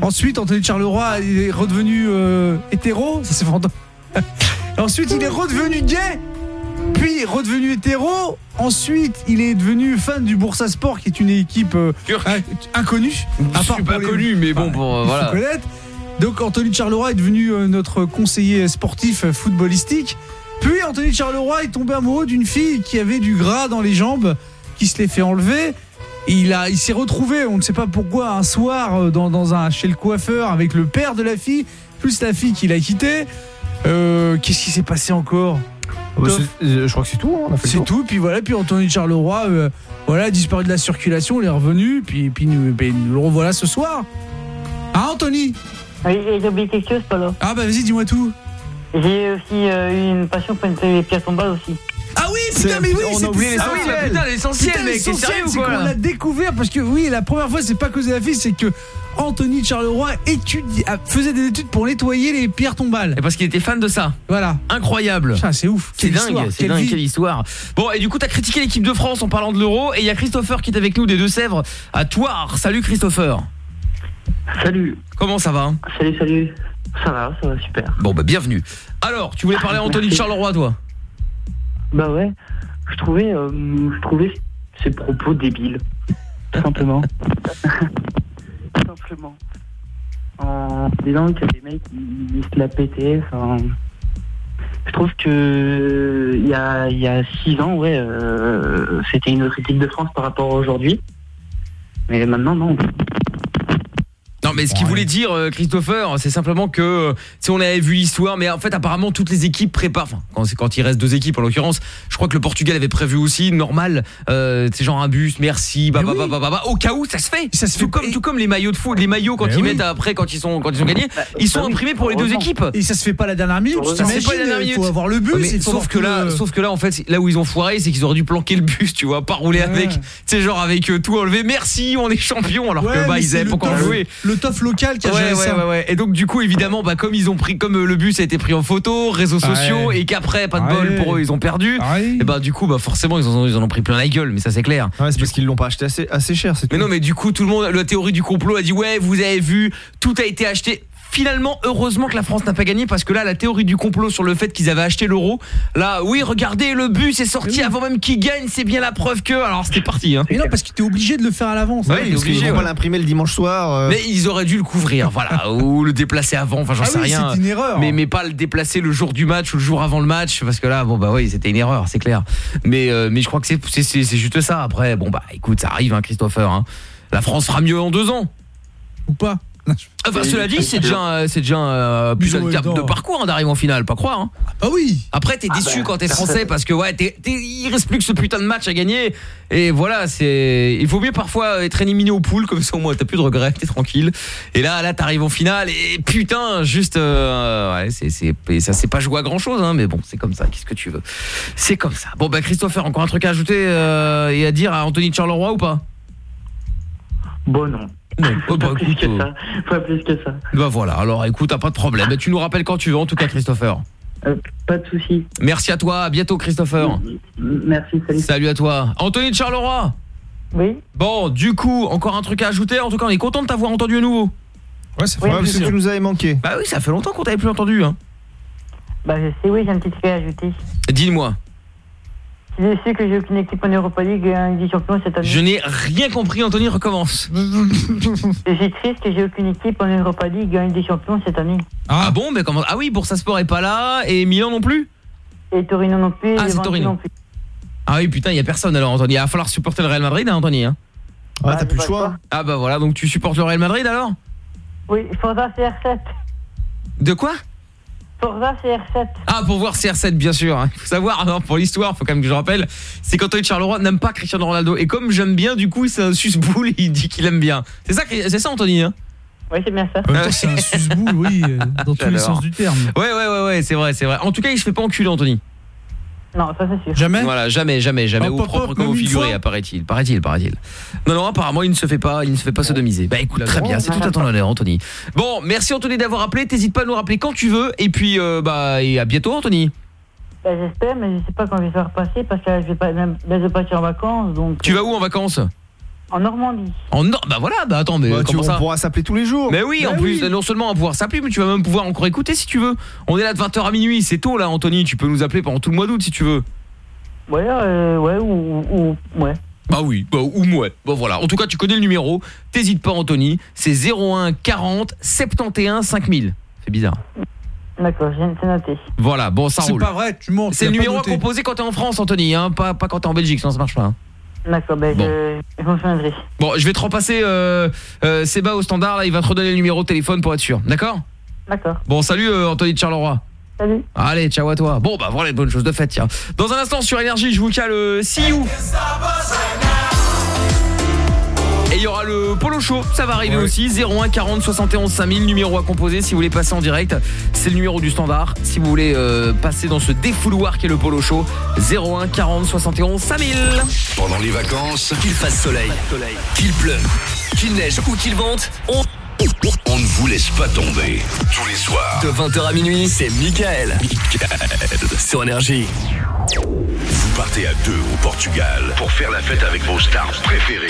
Ensuite, Anthony Charleroi est redevenu euh, hétéro, ça c'est. Ensuite, il est redevenu gay, puis redevenu hétéro. Ensuite, il est devenu fan du Boursa Sport, qui est une équipe euh, in- inconnue. à part suis pas pour les- connu, mais bon, pour, euh, voilà. connaître. Donc Anthony Charleroi est devenu euh, notre conseiller sportif euh, footballistique. Puis Anthony Charleroi est tombé amoureux d'une fille qui avait du gras dans les jambes, qui se l'est fait enlever. Et il a, il s'est retrouvé, on ne sait pas pourquoi, un soir euh, dans, dans un chez le coiffeur avec le père de la fille, plus la fille qu'il a quittée. Qu'est-ce qui s'est passé encore? Bah, c'est- euh, je crois que c'est tout, hein, on a fait le C'est tout, puis voilà, puis Anthony de Charleroi, euh, voilà, a disparu de la circulation, il est revenu, puis, puis nous, ben, nous le revoilà ce soir. Ah Anthony Oui, j'ai oublié quelque chose, Polo. Ah bah vas-y, dis-moi tout. J'ai aussi euh, eu une passion pour les pierres tombales aussi. Ah oui, putain, mais oui, on a c'était oublié ça. Ah oui, bah putain, l'essentiel, mec, t'es l'essentiel, sérieux ou c'est quoi, qu'on l'a découvert parce que oui, la première fois, c'est pas cause de la fille, c'est que Anthony de Charleroi étudie, ah, faisait des études pour nettoyer les pierres tombales. Et parce qu'il était fan de ça. Voilà. Incroyable. C'est ouf. C'est dingue, c'est quelle dingue, vie. quelle histoire. Bon, et du coup, t'as critiqué l'équipe de France en parlant de l'euro, et il y a Christopher qui est avec nous des Deux-Sèvres à Toire. Salut Christopher. Salut. Comment ça va Salut, salut. Ça va, ça va super. Bon, bah bienvenue. Alors, tu voulais parler à Anthony de Merci. Charleroi, toi Bah ouais, je trouvais, euh, je trouvais ces propos débiles, tout simplement. tout simplement. En disant que les mecs ils, se la pétaient, enfin. Je trouve que il y a il y a six ans, ouais, euh, c'était une autre équipe de France par rapport à aujourd'hui. Mais maintenant, non. Non mais ce qu'il voulait dire euh, Christopher, c'est simplement que euh, si on avait vu l'histoire mais en fait apparemment toutes les équipes préparent enfin quand c'est quand il reste deux équipes en l'occurrence, je crois que le Portugal avait prévu aussi normal euh, c'est genre un bus, merci, bah bah, bah bah bah bah au cas où ça se fait. Ça se tout comme tout comme les maillots de foot, les maillots quand Mais ils oui. mettent après quand ils sont quand ils ont gagné, ils sont bah imprimés pour les deux équipes. Et ça se fait pas la dernière minute, Ça se fait pas la dernière il minute. faut avoir le bus, Ouais, mais sauf que là, sauf que là en fait, là où ils ont foiré, c'est qu'ils auraient dû planquer le bus, tu vois, pas rouler avec, tu sais genre avec euh, tout enlevé. Merci, on est champion alors que bah ils avaient pas encore joué. Le tof local qui a Ouais, géré ouais, ça. ouais, ouais. Et donc du coup évidemment bah comme ils ont pris comme euh, le bus a été pris en photo, réseaux sociaux et qu'après pas de bol pour eux ils ont perdu. Ouais. Et bah du coup bah forcément ils en ont, ils en ont pris plein la gueule mais ça c'est clair. Ouais, c'est parce qu'ils l'ont pas acheté assez, assez cher, tout. Mais non mais du coup tout le monde la théorie du complot a dit ouais vous avez vu tout a été acheté Finalement, heureusement que la France n'a pas gagné parce que là, la théorie du complot sur le fait qu'ils avaient acheté l'euro, là, oui, regardez, le bus est sorti avant même qu'ils gagnent, c'est bien la preuve que. Alors, c'était parti. Hein. Mais non, parce que t'es obligé de le faire à l'avance. Parce qu'ils obligé, vont ouais. l'imprimer le dimanche soir. euh. Mais ils auraient dû le couvrir, voilà, ou le déplacer avant, enfin j'en Ah sais oui, rien. c'est une erreur. Mais mais pas le déplacer le jour du match ou le jour avant le match parce que là bon bah oui, c'était une erreur, c'est clair. Mais euh, mais je crois que c'est c'est c'est c'est juste ça après. Bon bah écoute, ça arrive hein Christopher hein. La France fera mieux en deux ans. Ou pas. Enfin, cela dit, c'est déjà, c'est déjà un plus Bisous, un cap Edan. de parcours hein, d'arriver en finale, pas croire. Hein. Ah oui. Après, t'es Ah déçu bah, quand t'es français parce que ouais, t'es- t'es- il reste plus que ce putain de match à gagner. Et voilà, c'est, il vaut mieux parfois être éliminé au pool comme ça au moins t'as plus de regrets, t'es tranquille. Et là, là, t'arrives en finale et putain, juste, euh, ouais, c'est, c'est, et ça s'est pas joué à grand chose, hein, mais bon, c'est comme ça. Qu'est-ce que tu veux C'est comme ça. Bon bah Christopher, encore un truc à ajouter euh, et à dire à Anthony de Charleroi ou pas? Bon, non. Non, oh, bah, plus écoute, que euh, ça. Pas plus que ça. bah voilà. Alors écoute, t'as pas de problème. Mais tu nous rappelles quand tu veux, en tout cas, Christopher. Euh, pas de souci. Merci à toi, à bientôt Christopher. Merci, salut. Salut à toi. Anthony de Charleroi Oui. Bon, du coup, encore un truc à ajouter. En tout cas, on est content de t'avoir entendu à nouveau. Ouais, ça fait Oui, ouais, parce que tu nous avais manqué. Bah oui, ça fait longtemps qu'on t'avait plus entendu. Hein. Bah, je sais, oui, j'ai un petit truc à ajouter. Dis-moi. Je sais que j'ai aucune équipe en Europa League et en Ligue des Champions cette année. Je n'ai rien compris, Anthony, recommence. Je suis triste que j'ai aucune équipe en Europa League et en Ligue des Champions cette année. Ah, bon, mais comment Ah oui, Boursa Sport est pas là et Milan non plus Et Torino non plus, et Ah, c'est Torino. non plus. Ah oui, putain, il y a personne alors, Anthony. Il va falloir supporter le Real Madrid, hein, Anthony. Hein. Ouais, t'as plus le choix. Ah bah voilà, donc tu supportes le Real Madrid alors? Oui, Forza CR7. De quoi? Forza CR7. Ah, pour voir CR7, bien sûr. hein. Il faut savoir, alors, pour l'histoire, faut quand même que je rappelle, c'est qu'Anthony de Charleroi n'aime pas Cristiano Ronaldo. Et comme j'aime bien, du coup, c'est un susboule il dit qu'il aime bien. C'est ça, c'est ça, Anthony hein? Oui, c'est bien ça. C'est un susboule, oui, dans tous les sens du terme. Ouais, ouais, ouais, ouais, c'est vrai, c'est vrai. En tout cas, il se fait pas enculer, Anthony. Non, ça c'est sûr. Jamais Voilà, jamais, jamais, jamais. Au propre comme au figuré, apparaît-il. Paraît-il, paraît-il. Non, non, apparemment, il ne se fait pas, il ne se fait pas sodomiser. Bah écoute, très bien, c'est tout à ton honneur, Anthony. Bon, merci Anthony d'avoir appelé. T'hésites pas à nous rappeler quand tu veux. Et puis, euh, bah, et à bientôt, Anthony. Bah, j'espère, mais je sais pas quand je vais faire passer parce que là, je vais pas, même, là, je vais partir en vacances, donc. Tu vas où en vacances? En Normandie. En Nor- bah voilà, bah attends, mais Bah, tu- comment on ça pourra s'appeler tous les jours. Mais oui, Bah en plus, non seulement on va pouvoir s'appeler, mais tu vas même pouvoir encore écouter si tu veux. On est là de 20h à minuit, c'est tôt là, Anthony. Tu peux nous appeler pendant tout le mois d'août si tu veux. Ouais, euh, ouais, ou, ou, ouais. Bah oui, bah, ou ouais. Bon voilà, en tout cas, tu connais le numéro. T'hésites pas, Anthony. C'est 01 40 71 5000. C'est bizarre. D'accord, j'ai c'est noté. Voilà, bon, ça C'est roule. pas vrai, tu montes. C'est le numéro à composer quand t'es en France, Anthony, hein, pas, pas quand t'es en Belgique, sinon ça marche pas. hein. D'accord, ben Bon. je, je m'en souviendrai. Bon, je vais te repasser euh, euh, Séba au standard, là, il va te redonner le numéro de téléphone pour être sûr, d'accord? D'accord. Bon, salut euh, Anthony de Charleroi. Salut. Allez, ciao à toi. Bon, bah voilà les bonnes choses de fête, tiens. Dans un instant sur Énergie, je vous cale euh, See You. Et il y aura le Polo Show, ça va arriver aussi 01 40 71 5000 numéro à composer si vous voulez passer en direct. C'est le numéro du standard si vous voulez euh, passer dans ce défouloir qui est le Polo Show 01 40 71 5000. Pendant les vacances, qu'il fasse soleil, qu'il pleuve, qu'il neige ou qu'il vente, on... on ne vous laisse pas tomber. Tous les soirs. De 20h à minuit, c'est Michael. Michael. Sur Énergie. Vous partez à deux au Portugal pour faire la fête avec vos stars préférées.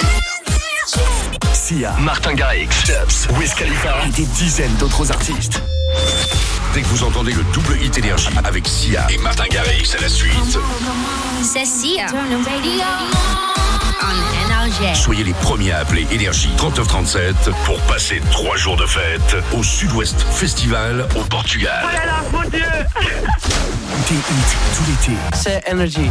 Sia, Martin Garrix, Tubbs, Wiz Khalifa et des dizaines d'autres artistes. Dès que vous entendez le double hit énergie avec Sia et Martin Garrix à la suite, C'est Sia. Soyez les premiers à appeler Énergie 3937 pour passer trois jours de fête au Sud-Ouest Festival au Portugal. Oh là là, mon Dieu Des hits tout l'été. C'est Energy.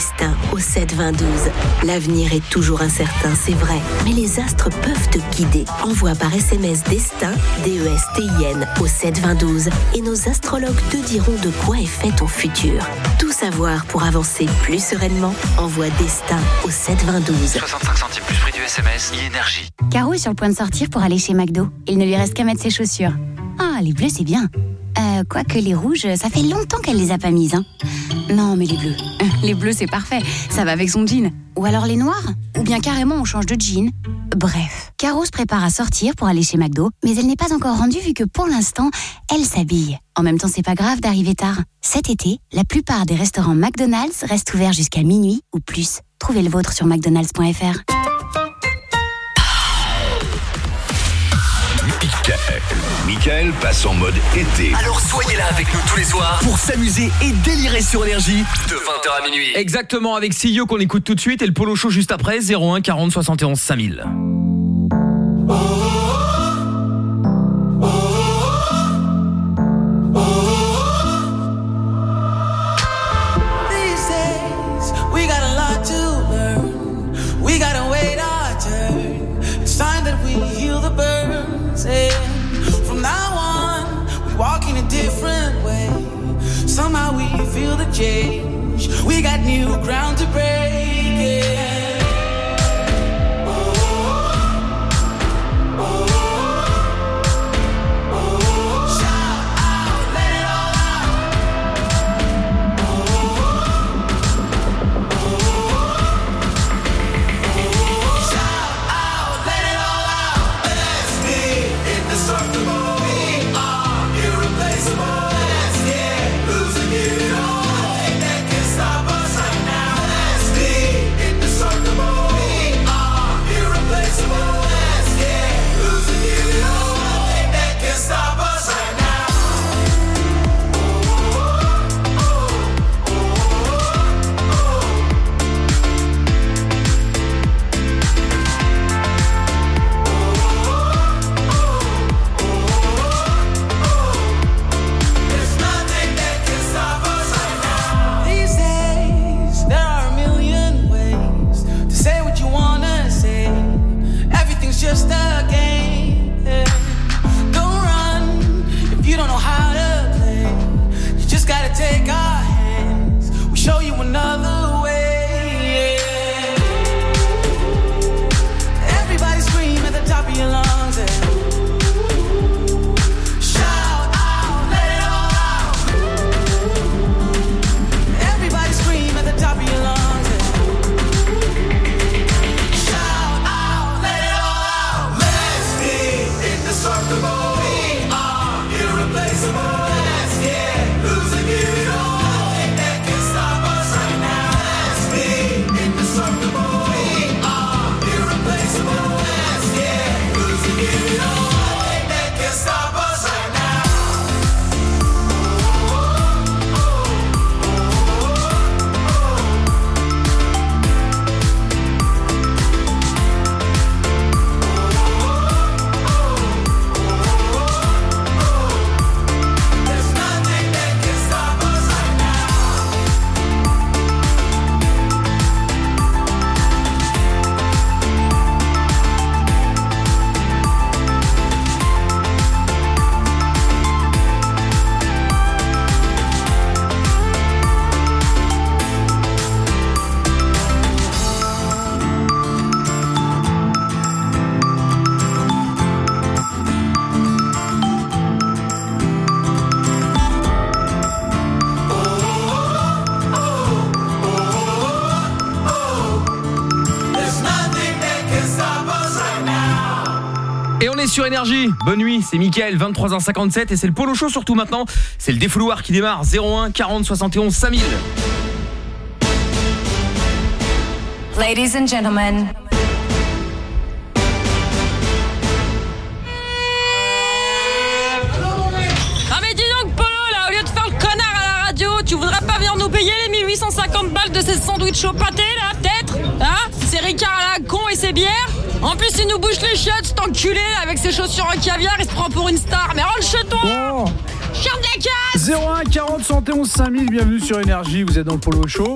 Destin au 7-20-12. L'avenir est toujours incertain, c'est vrai. Mais les astres peuvent te guider. Envoie par SMS Destin, D-E-S-T-I-N, au 7-20-12. Et nos astrologues te diront de quoi est fait ton futur. Tout savoir pour avancer plus sereinement, envoie Destin au 7-20-12. 65 centimes plus prix du SMS, e-énergie. Caro est sur le point de sortir pour aller chez McDo. Il ne lui reste qu'à mettre ses chaussures. Ah, les bleus, c'est bien. Euh, quoique les rouges, ça fait longtemps qu'elle les a pas mises. Hein. Non, mais les bleus. Les bleus, c'est parfait. Ça va avec son jean. Ou alors les noirs Ou bien carrément, on change de jean. Bref, Caro se prépare à sortir pour aller chez McDo, mais elle n'est pas encore rendue vu que pour l'instant, elle s'habille. En même temps, c'est pas grave d'arriver tard. Cet été, la plupart des restaurants McDonald's restent ouverts jusqu'à minuit ou plus. Trouvez le vôtre sur mcdonalds.fr. Michael. Michael passe en mode été. Alors soyez là avec nous tous les soirs pour s'amuser et délirer sur Énergie de 20h à minuit. Exactement, avec CEO qu'on écoute tout de suite et le Polo Show juste après 01 40 71 5000. These Somehow we feel the change. We got new ground to break. Sur énergie. Bonne nuit, c'est Mickaël 23h57 et c'est le polo show surtout maintenant. C'est le défouloir qui démarre 01 40 71 5000. Ladies and gentlemen. Ah mais dis donc Polo là, au lieu de faire le connard à la radio, tu voudrais pas venir nous payer les 1850 balles de ces sandwichs au pâté là, peut-être? Hein? Ces ricards à la con et ces bières? En plus il nous bouge les chiottes, enculé avec ses chaussures en caviar, il se prend pour une star. Mais rentre chez toi Chien de la casse 01 40 71 5000, bienvenue sur Énergie, vous êtes dans le Polo Show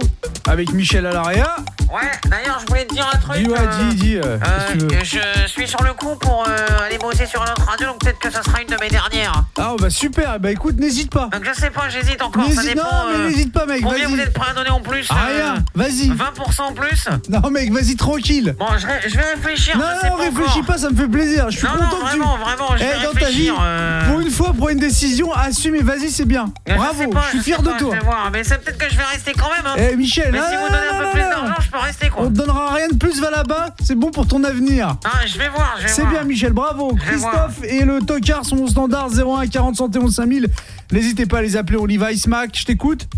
avec Michel Alaria. Ouais, d'ailleurs, je voulais te dire un truc. Dis, ouais, euh, dis, dis, euh, qu'est-ce que tu veux je suis sur le coup pour euh, aller bosser sur une autre radio, donc peut-être que ça sera une de mes dernières. Ah bah super, bah écoute, n'hésite pas. Donc je sais pas, j'hésite encore, ça N'hésite- dépend. non, mais euh, n'hésite pas, mec, Combien vas-y. vous êtes prêt à donner en plus Ah, euh, rien, vas-y. 20% en plus Non mec, vas-y tranquille. Bon, je, ré- je vais réfléchir. Non, je sais non, pas réfléchis encore. pas, ça me fait plaisir. Je suis Non, content non, que tu. vraiment, vraiment, je vais Eh, dans ta vie, réfléchir, euh. pour une fois, prends une décision, assume et vas-y, c'est bien. Bravo, sais pas, je suis sais fier de pas, toi. Je vais voir, mais c'est peut-être que je vais rester quand même. Hein. Eh Michel, mais si vous non, un peu non, plus non. d'argent, je peux rester quoi. On te donnera rien de plus, va là-bas, c'est bon pour ton avenir. Ah, je vais voir, je vais C'est voir. bien Michel, bravo. Vais Christophe et le tocard sont au standard 01 40 71 5000. N'hésitez pas à les appeler, on y va. Isma, je t'écoute.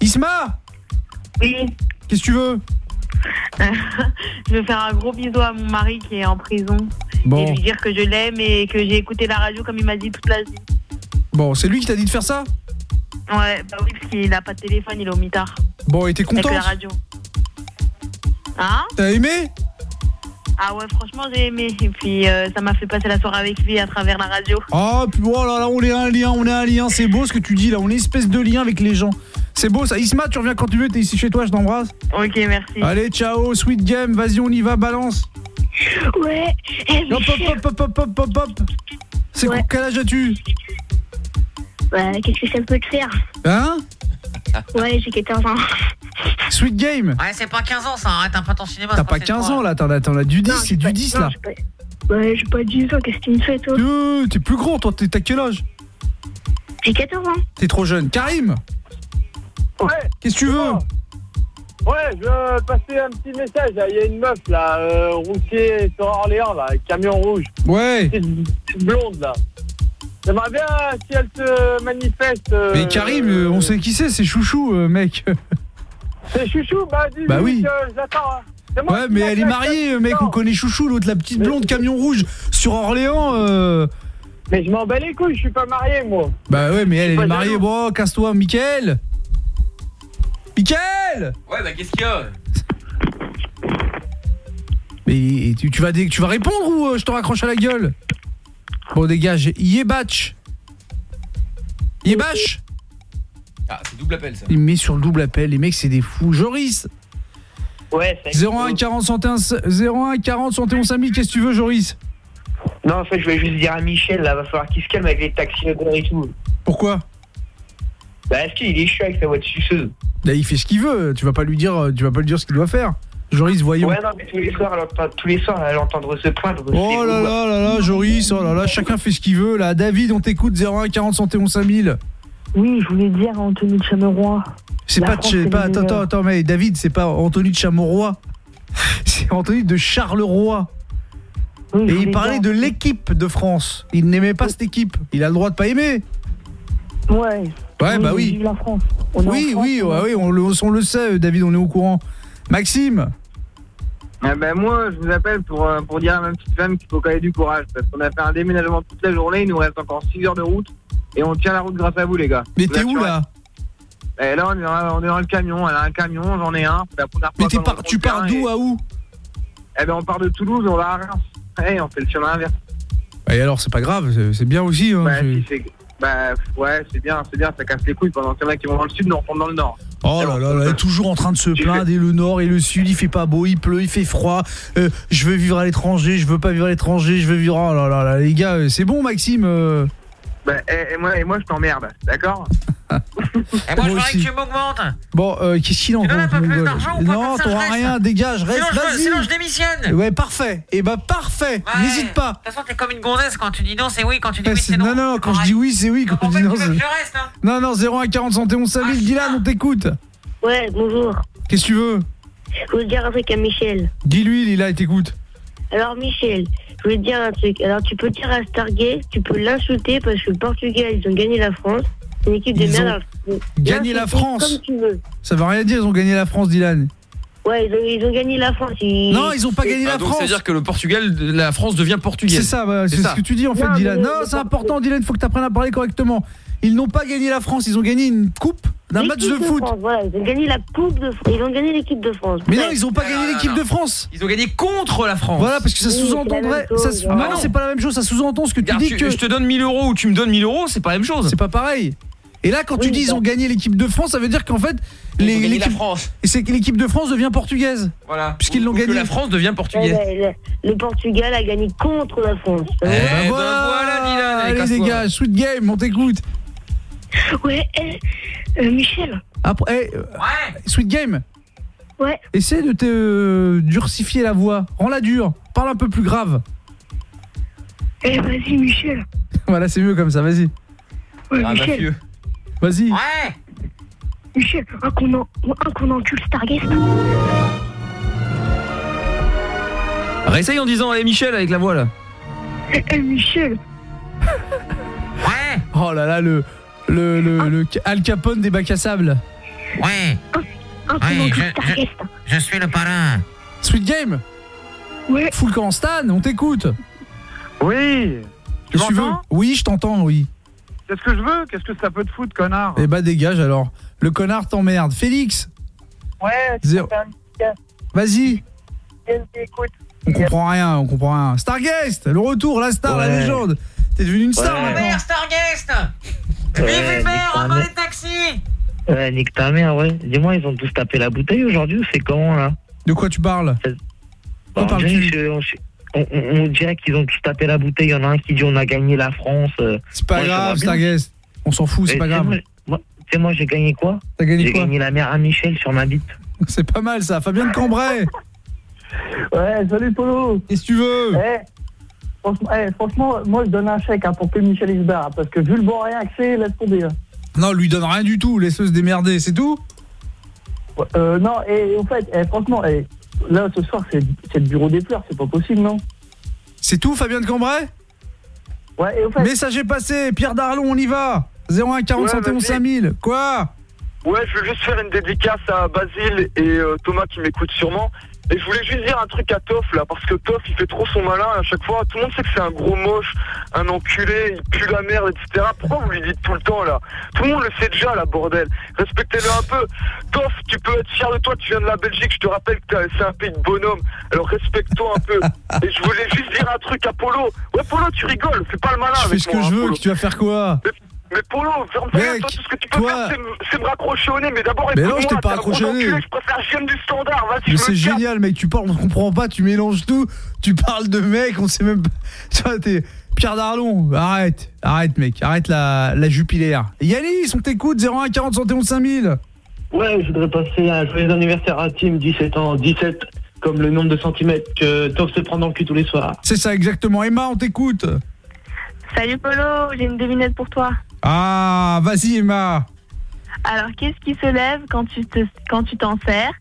Isma Oui. Qu'est-ce que tu veux? Je veux faire un gros bisou à mon mari qui est en prison. Bon. Et lui dire que je l'aime et que j'ai écouté la radio comme il m'a dit toute la vie. Bon, c'est lui qui t'a dit de faire ça? Ouais, bah oui, parce qu'il a pas de téléphone, il est au mitard. Bon, et t'es Avec contente la radio. Hein? T'as aimé? Ah ouais, franchement, j'ai aimé. Et puis, euh, ça m'a fait passer la soirée avec lui à travers la radio. Oh, puis oh là là, on est un lien, on est un lien, c'est beau ce que tu dis là, on est espèce de lien avec les gens. C'est beau ça. Isma, tu reviens quand tu veux, t'es ici chez toi, je t'embrasse. Ok, merci. Allez, ciao, sweet game, vas-y, on y va, balance. Ouais. Hop, hop, hop, hop, hop, hop, hop. C'est quoi, quel âge as-tu? Bah, qu'est-ce que ça peut te faire? Hein? Ouais, j'ai 14 ans. Sweet game Ouais, c'est pas 15 ans ça, arrête un peu ton cinéma. T'as pas c'est 15 toi. ans là, t'en as, as du 10, c'est du 10 là. Ouais, j'ai pas 10 ans, qu'est-ce que tu me fais, toi Euh, T'es plus grand, toi, t'es- t'as quel âge J'ai 14 ans. T'es trop jeune. Karim Ouais. Qu'est-ce que tu veux Ouais, je veux passer un petit message. Il y a une meuf là, euh, routier sur Orléans là, avec camion rouge. Ouais. Petite blonde là. J'aimerais bien si elle se manifeste. euh, Mais Karim, euh, on sait qui c'est, c'est Chouchou, euh, mec. C'est chouchou, bah dis Bah oui. que j'attends. hein. C'est moi Ouais, qui mais elle est m'appelle, mariée, euh, mec, on connaît Chouchou, l'autre, la petite blonde camion rouge sur Orléans. euh. Mais je m'en bats les couilles, je suis pas marié moi. Bah ouais, mais elle, est mariée. Bon, casse-toi, Mickaël. Mickaël Ouais, bah qu'est-ce qu'il y a? Mais tu, tu vas, dé- tu vas répondre ou euh, je te raccroche à la gueule? Bon, dégage. Yebach. Yebach Ah, c'est double appel ça. Il me met sur le double appel. Les mecs, c'est des fous. Joris Ouais, c'est 01 40 61 01 40 71 5000, qu'est-ce que tu veux, Joris Non, en fait, je voulais juste dire à Michel, là, va falloir qu'il se calme avec les taxis et tout. Pourquoi Bah, est-ce qu'il est chiant avec sa voix de suceuse Là, il fait ce qu'il veut. Tu vas pas lui dire, euh, tu vas pas lui dire ce qu'il doit faire. Joris, voyons. Ouais, non, mais tous les soirs, tous les soirs, se plaindre. Oh là là là là, Joris, oh là là, chacun fait ce qu'il veut. Là, David, on t'écoute 01 40 71 5000. Oui, je voulais dire à Anthony de Chameroy. C'est pas, France de- pas attends, attends, attends, mais David, c'est pas Anthony de Chamorroy. C'est Anthony de Charleroi. Et il parlait dire- de l'équipe de France. Il n'aimait pas cette équipe. Il a le droit de pas aimer. Ouais. Ouais, bah oui. La France. On Oui, France, oui, ouais, oui, on le, on le sait, David, on est au courant. Maxime Eh ben moi, je vous appelle pour, euh, pour dire à ma petite femme qu'il faut quand même du courage. Parce qu'on a fait un déménagement toute la journée, il nous reste encore 6 heures de route. Et on tient la route grâce à vous, les gars. Mais t'es où là Eh, Là, on est, dans, on est dans le camion. Elle a un camion, j'en ai un. C'est la première Mais fois par- tu pars d'où à où Eh ben on part de Toulouse, on va à Reims. Eh, on fait le chemin inverse. Et alors, c'est pas grave, c'est- bien aussi. hein, Bah, si, bah, ouais, c'est bien, c'est bien, ça casse les couilles. Pendant qu'il y en a qui vont dans le sud, nous on retourne dans le nord. Oh là là, là, toujours en train de se plaindre et le nord et le sud, il fait pas beau, il pleut, il fait froid. euh, je veux vivre à l'étranger, je veux pas vivre à l'étranger, je veux vivre. Oh là là là, les gars, euh, c'est bon, Maxime. Bah, et, et moi, et moi, je t'emmerde, d'accord Et moi, je voudrais que tu m'augmentes. Bon, euh, qu'est-ce qu'il en donnes un compte, peu mon plus d'argent ou pas Non, t'auras rien, dégage, reste, Sinon, je, vas-y. sinon, je démissionne. Ouais, parfait. Et bah parfait. Ouais. N'hésite pas. De toute façon, t'es comme une gonzesse quand tu dis non, c'est oui, quand tu dis Ouais, oui, c'est- non. non, non, quand je dis oui, c'est oui. Quand je dis non, tu veux c'est- que je reste, hein non, non, 01 40 71 5000, Dylan, on t'écoute. Ouais, bonjour. Qu'est-ce que tu veux? Je veux dire un truc à Michel. Dis-lui, là, il t'écoute. Alors Michel, je voulais te dire un truc. Alors tu peux dire à Stargate, tu peux l'insulter parce que le Portugal, ils ont gagné la France. C'est une équipe de Ils merde. ont gagné la France. Comme tu veux. Ça veut rien dire, ils ont gagné la France, Dylan. Ouais, ils ont, ils ont gagné la France. Ils... Non, ils ont pas gagné Ah, la donc France. c'est-à-dire que le Portugal, la France devient portugaise. C'est ça, bah, c'est ce que tu dis en fait, Non, Dylan. Non, c'est important, Dylan, il faut que tu apprennes à parler correctement. Ils n'ont pas gagné la France, ils ont gagné une coupe d'un match de foot. France, voilà, ils ont gagné la Coupe de France. Ils ont gagné l'équipe de France. Mais non, ils ont pas gagné l'équipe de France. Ils ont gagné contre la France. Voilà, parce que ça Oui, sous-entendrait. ça sous- hein. Non, Ah non. c'est pas la même chose, ça sous-entend ce que tu dis tu- que. je te donne 1000 euros ou tu me donnes 1000 euros, c'est pas la même chose. C'est pas pareil. Et là, quand tu dis ils bah. ont gagné l'équipe de France, ça veut dire qu'en fait, les- gagné l'équipe France. et c'est que l'équipe de France devient portugaise. Voilà. Puisqu'ils l'ont Ou que gagné. la France devient portugaise. le, le Portugal a gagné contre la France. Eh Ouais, ben voilà, Dylan, allez, casse-toi. dégage, sweet game, on t'écoute. ouais eh, euh, Michel. Après, eh, euh, sweet game, Ouais. essaie de te euh, durcifier la voix. Rends-la dure. Parle un peu plus grave. Eh, vas-y, Michel. Voilà, c'est mieux comme ça, vas-y. Ouais, Ah, Michel. Vas-y. Ouais. Michel, un qu'on en, un qu'on encule Stargate. Réessaye en disant allez Michel avec la voix là. Eh, eh, Michel. Ouais, Oh là là, le. Le, le, le Al Capone des bacs à sable. ouais, Un qu'on Ouais, encule je- suis le parrain. Sweet game Ouais. Full camp Stan, on t'écoute. Oui Tu Qu'est-ce que tu veux Oui, je t'entends, oui. Qu'est-ce que je veux? Qu'est-ce que ça peut te foutre, connard? Eh bah dégage alors. Le connard t'emmerde. Félix, Ouais, Zéro. vas-y. On comprend rien, on comprend rien. Starguest, le retour, la star, la légende. T'es devenu une star Ouais. maintenant. Starguest Ouais, Vive les taxis Ouais, nique ta mère, ouais. Dis-moi, ils ont tous tapé la bouteille aujourd'hui ou c'est comment, là De quoi tu parles Bah, Quoi on, parles-tu dirait, que- on, on- on dirait qu'ils ont tous tapé la bouteille. Il y en a un qui dit on a gagné la France. euh. C'est pas Moi, grave. Starguest. On s'en fout, c'est pas grave. moi- tu sais, moi, j'ai gagné quoi T'as gagné J'ai quoi gagné la mère à Michel sur ma bite. C'est pas mal ça. Fabien de Cambrai, Ouais, salut Polo. qu'est-ce que tu veux Eh, franchement, eh, franchement, moi je donne un chèque hein, pour que Michel se barre, parce que vu le bon rien que c'est, laisse tomber. hein. Non, lui donne rien du tout. Laisse-le se démerder, c'est tout? Ouais, Euh, non, et en fait, eh, franchement, eh, là ce soir c'est c'est le bureau des pleurs, c'est pas possible, non? C'est tout, Fabien de Cambrai? Ouais, et au fait. Message est passé. Pierre Darlon, on y va. 01 40 Ouais, 71 vas-y. 5000. Quoi? Ouais, je veux juste faire une dédicace à Basile et euh, Thomas qui m'écoutent sûrement. Et je voulais juste dire un truc à Toff là, parce que Toff il fait trop son malin à chaque fois. Tout le monde sait que c'est un gros moche, un enculé, il pue la merde, etc. Pourquoi vous lui dites tout le temps là? Tout le monde le sait déjà là, bordel. Respectez-le un peu. Toff, tu peux être fier de toi, tu viens de la Belgique, je te rappelle que c'est un pays de bonhomme. Alors respecte-toi un peu. Et je voulais juste dire un truc à Polo. Ouais, Polo, tu rigoles, fais pas le malin. Je fais avec ce que je hein, veux. Polo. Tu vas faire quoi? Mais Polo, ferme ta gueule, toi, tout ce que tu peux toi- faire, c'est me- raccrocher au nez. Mais d'abord, Mais non, je t'ai pas raccroché au nez. enculé, Je préfère du standard, vas-y, Mais c'est génial, mec. Tu parles, on comprend pas. Tu mélanges tout. Tu parles de mec, on sait même pas. Tu vois, t'es Pierre Darlon. Arrête, arrête, mec. Arrête la, la jupilaire. Yanis, on t'écoute. 01 40 71 5000. Ouais, je voudrais passer un joyeux anniversaire à Tim, 17 ans, 17 comme le nombre de centimètres que Toff se prend dans le cul tous les soirs. C'est ça, exactement. Emma, on t'écoute. Salut Polo, j'ai une devinette pour toi. Ah, vas-y, Emma. Alors, qu'est-ce qui se lève quand tu te, quand tu t'en sers,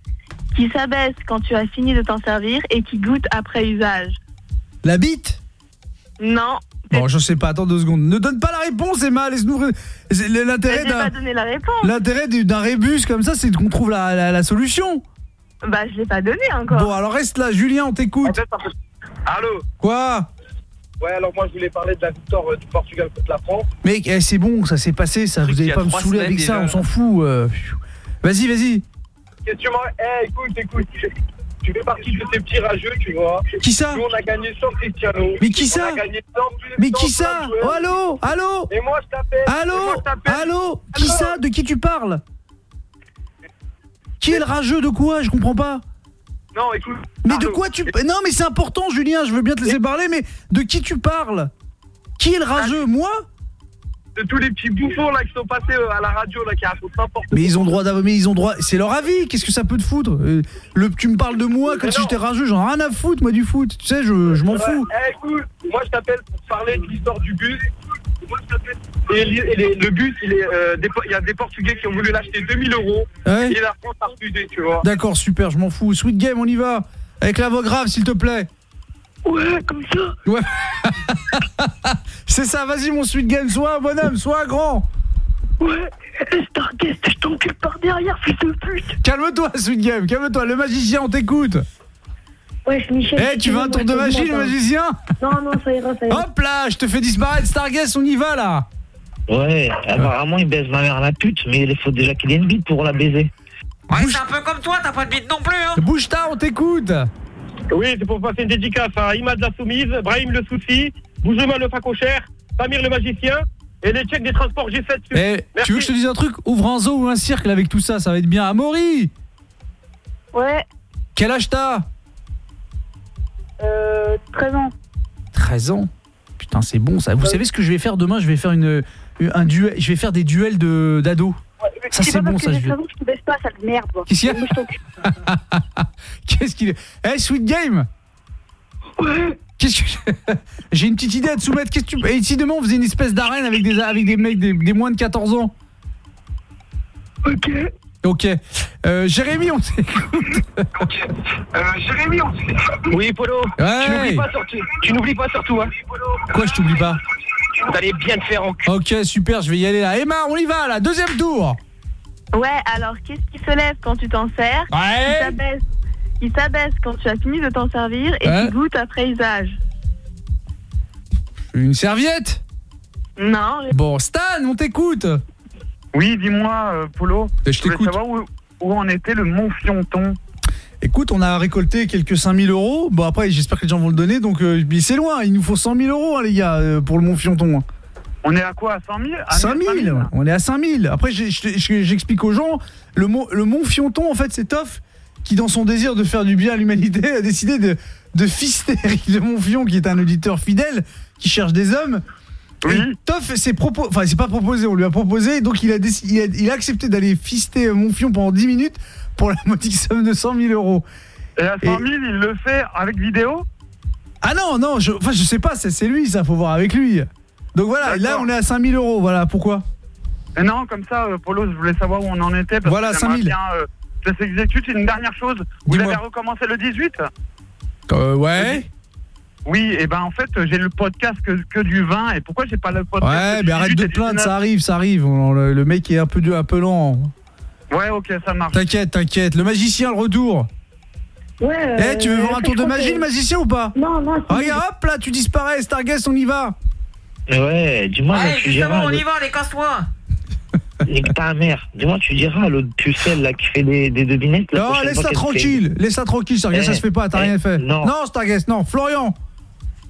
qui s'abaisse quand tu as fini de t'en servir et qui goûte après usage? La bite? Non, Bon, je sais pas. Attends deux secondes. Ne donne pas la réponse, Emma. Laisse-nous. L'intérêt pas d'un. donné la réponse. L'intérêt du- d'un rébus comme ça, c'est qu'on trouve la, la, la solution. Bah, je l'ai pas donné encore. Bon, alors reste là. Julien, on t'écoute. Allô? Quoi? Ouais, alors moi je voulais parler de la victoire euh, du Portugal contre la France. Mec, eh, c'est bon, ça s'est passé, ça. Vous il y allez a pas me saouler avec ça, on s'en fout. euh. Vas-y, vas-y. Qu'est-ce que tu m'as. Eh, écoute, écoute. Tu fais partie de ces petits rageux, tu vois. Qui ça Nous, on a gagné sans Cristiano. Mais qui On ça a gagné sans plus- Mais sans qui plein ça joueurs. Oh, allô Allô Et moi, je t'appelle. Et Allô moi, je t'appelle. Allô Qui Allô ça De qui tu parles Qui est le rageux de quoi Je comprends pas. Non, écoute. Mais de quoi tu Non, mais c'est important, Julien, je veux bien te laisser parler, mais de qui tu parles? Qui est le rageux Moi? De tous les petits bouffons là qui sont passés euh, à la radio là qui racontent n'importe Mais ils ont droit d'avoir, mais ils ont droit, c'est leur avis. Qu'est-ce que ça peut te foutre? Euh, Le, tu me parles de moi comme si j'étais rageux, j'en ai rien à foutre moi du foot. Tu sais, je, je m'en fous. eh, écoute, moi je t'appelle pour parler de l'histoire du bus. Et, li- et les- le bus, il est, euh, des po- il y a des Portugais qui ont voulu l'acheter 2000 euros. Ouais. Et la France a refusé, tu vois. D'accord, super, je m'en fous. Sweet game, on y va. Avec la voix grave, s'il te plaît. Ouais, comme ça. Ouais. c'est ça, vas-y mon sweet game, sois un bonhomme, sois un grand. Ouais, Starguest, je t'encule par derrière, fils de pute. Calme-toi, sweet game, calme-toi. Le magicien, on t'écoute. Ouais, Michel. Eh, tu veux un tour de magie, le magicien Non, non, ça ira, ça ira. Hop là, je te fais disparaître Starguest, on y va là. Ouais, apparemment il baise ma mère à la pute, mais il faut déjà qu'il ait une bite pour la baiser. Ouais, c'est un peu comme toi, t'as pas de bite non plus, hein Bouge ta, on t'écoute. Oui, c'est pour passer une dédicace à Imad la soumise, Brahim le souci, Boujema le facochère, Samir le magicien et les tchèques des transports G7. Eh, tu veux que je te dise un truc Ouvre un zoo ou un cirque là, avec tout ça, ça va être bien. Amaury Ouais, Quel âge t'as euh, 13 ans. 13 ans. Putain, c'est bon ça. Vous savez ce que je vais faire demain? Je vais faire une un duel, je vais faire des duels de d'ados. Ça c'est bon ça. je vais- Je te baisse pas, sale merde. toi. Qu'est-ce qu'il y a. Qu'est-ce qu'il est Eh, Sweet Game Qu'est-ce que J'ai une petite idée à te soumettre. Qu'est-ce que tu Et si demain on faisait une espèce d'arène avec des avec des mecs des, des moins de 14 ans OK. OK. Euh, Jérémy, on t'écoute. Euh, Jérémy, on... Oui, Polo. Ouais. Tu n'oublies pas surtout. Tu n'oublies pas surtout, hein. Quoi, je t'oublie pas T'allais bien te faire en cul. OK, super, je vais y aller là. Emma, on y va là, deuxième tour. Ouais, alors qu'est-ce qui se lève quand tu t'en sers Ouais. Qui s'abaisse Qui s'abaisse quand tu as fini de t'en servir et Ouais. qui goûte après usage Une serviette Non. Bon, Stan, on t'écoute. Oui, dis-moi, euh, Polo. Ben, je voulais t'écoute. savoir où, où en était le Mont Fionton. Écoute, on a récolté quelques 5000 euros. Bon, après, j'espère que les gens vont le donner. Donc, euh, c'est loin. Il nous faut 100 000 euros, hein, les gars, euh, pour le Mont Fionton. On est à quoi? À 100 000 À 5 000 On est à 5 000 Après, je- je- j'explique aux gens, le, mont- le Mont Fionton, en fait, c'est Toff qui, dans son désir de faire du bien à l'humanité, a décidé de, de fister de Montfion, qui est un auditeur fidèle, qui cherche des hommes. Et Toff s'est proposé, enfin, c'est pas proposé, on lui a proposé, donc il a, il a, il a accepté d'aller fister Montfion pendant 10 minutes pour la modique somme de 100 000 euros. Et à 100 000, il le fait avec vidéo? Ah non, non, je, enfin, je sais pas, c'est lui, ça, faut voir avec lui. Donc voilà, là, on est à 5 000 euros, voilà, pourquoi? Et non, comme ça, euh, Polo, je voulais savoir où on en était. Parce Voilà, que j'aimerais 5 000. bien, euh, ça s'exécute. Une dernière chose. Vous avez recommencé le 18 Euh, ouais. Oui, et ben en fait, j'ai le podcast que, que du vin. Et pourquoi j'ai pas le podcast Ouais, que du mais arrête 18 de te plaindre, 19? ça arrive, ça arrive. On- Le, le mec est un peu, un peu lent. Ouais, ok, ça marche. T'inquiète, t'inquiète. Le magicien, le retour. Ouais. Eh, tu veux voir un tour de magie, le magicien ou pas Non, non. Regarde, hop là, tu disparais, Starguest, on y va. Ouais, dis-moi, Ouais, tu justement, diras. on y va, allez, casse-toi Nique ta mère. Dis-moi, tu diras à l'autre pucelle là qui fait des, des devinettes. la Non, laisse-la fois qu'elle te fait- tranquille, laisse-la tranquille, Starguest, Eh, ça se fait pas, t'as eh, rien fait. non. non Starguest, non. Florian.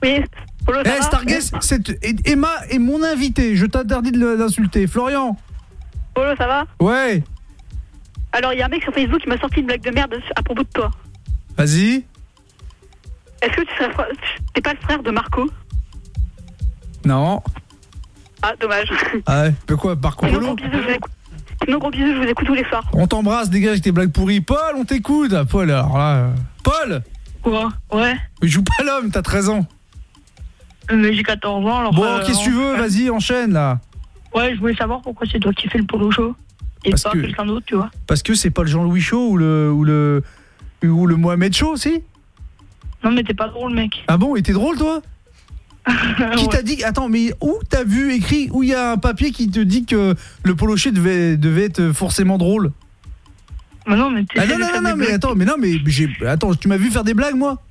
Oui, Polo, ça Eh, va Starguest, c'est- Emma est mon invité, je t'interdis de d'insulter. Florian. Polo, ça va Ouais, Alors, il y a un mec sur Facebook qui m'a sorti une blague de merde à propos de toi. vas-y. Est-ce que tu serais t'es pas le frère de Marco? Non. Ah, dommage. Ah ouais, mais quoi, par Sinon, contre gros bisous, je vous écoute. Sinon, gros bisous, je vous écoute tous les soirs. On t'embrasse, dégage tes blagues pourries. Paul, on t'écoute. Ah, Paul, alors là. Paul? Quoi? Ouais. Mais joue pas l'homme, t'as 13 ans. Mais j'ai 14 ans, alors... Bon, euh, qu'est-ce que tu veux Vas-y, enchaîne là. Ouais, je voulais savoir pourquoi c'est toi qui fais le polo show. Et Parce pas que- quelqu'un d'autre, tu vois. Parce que c'est pas le Jean-Louis Show ou le ou le ou le Mohamed Show, si? Non, mais t'es pas drôle, mec. Ah bon, il était drôle toi? Qui t'a dit Attends, mais où t'as vu écrit où il y a un papier qui te dit que le poloché devait devait être forcément drôle? Mais non, mais Ah non non, non mais attends, mais non mais j'ai attends, tu m'as vu faire des blagues moi?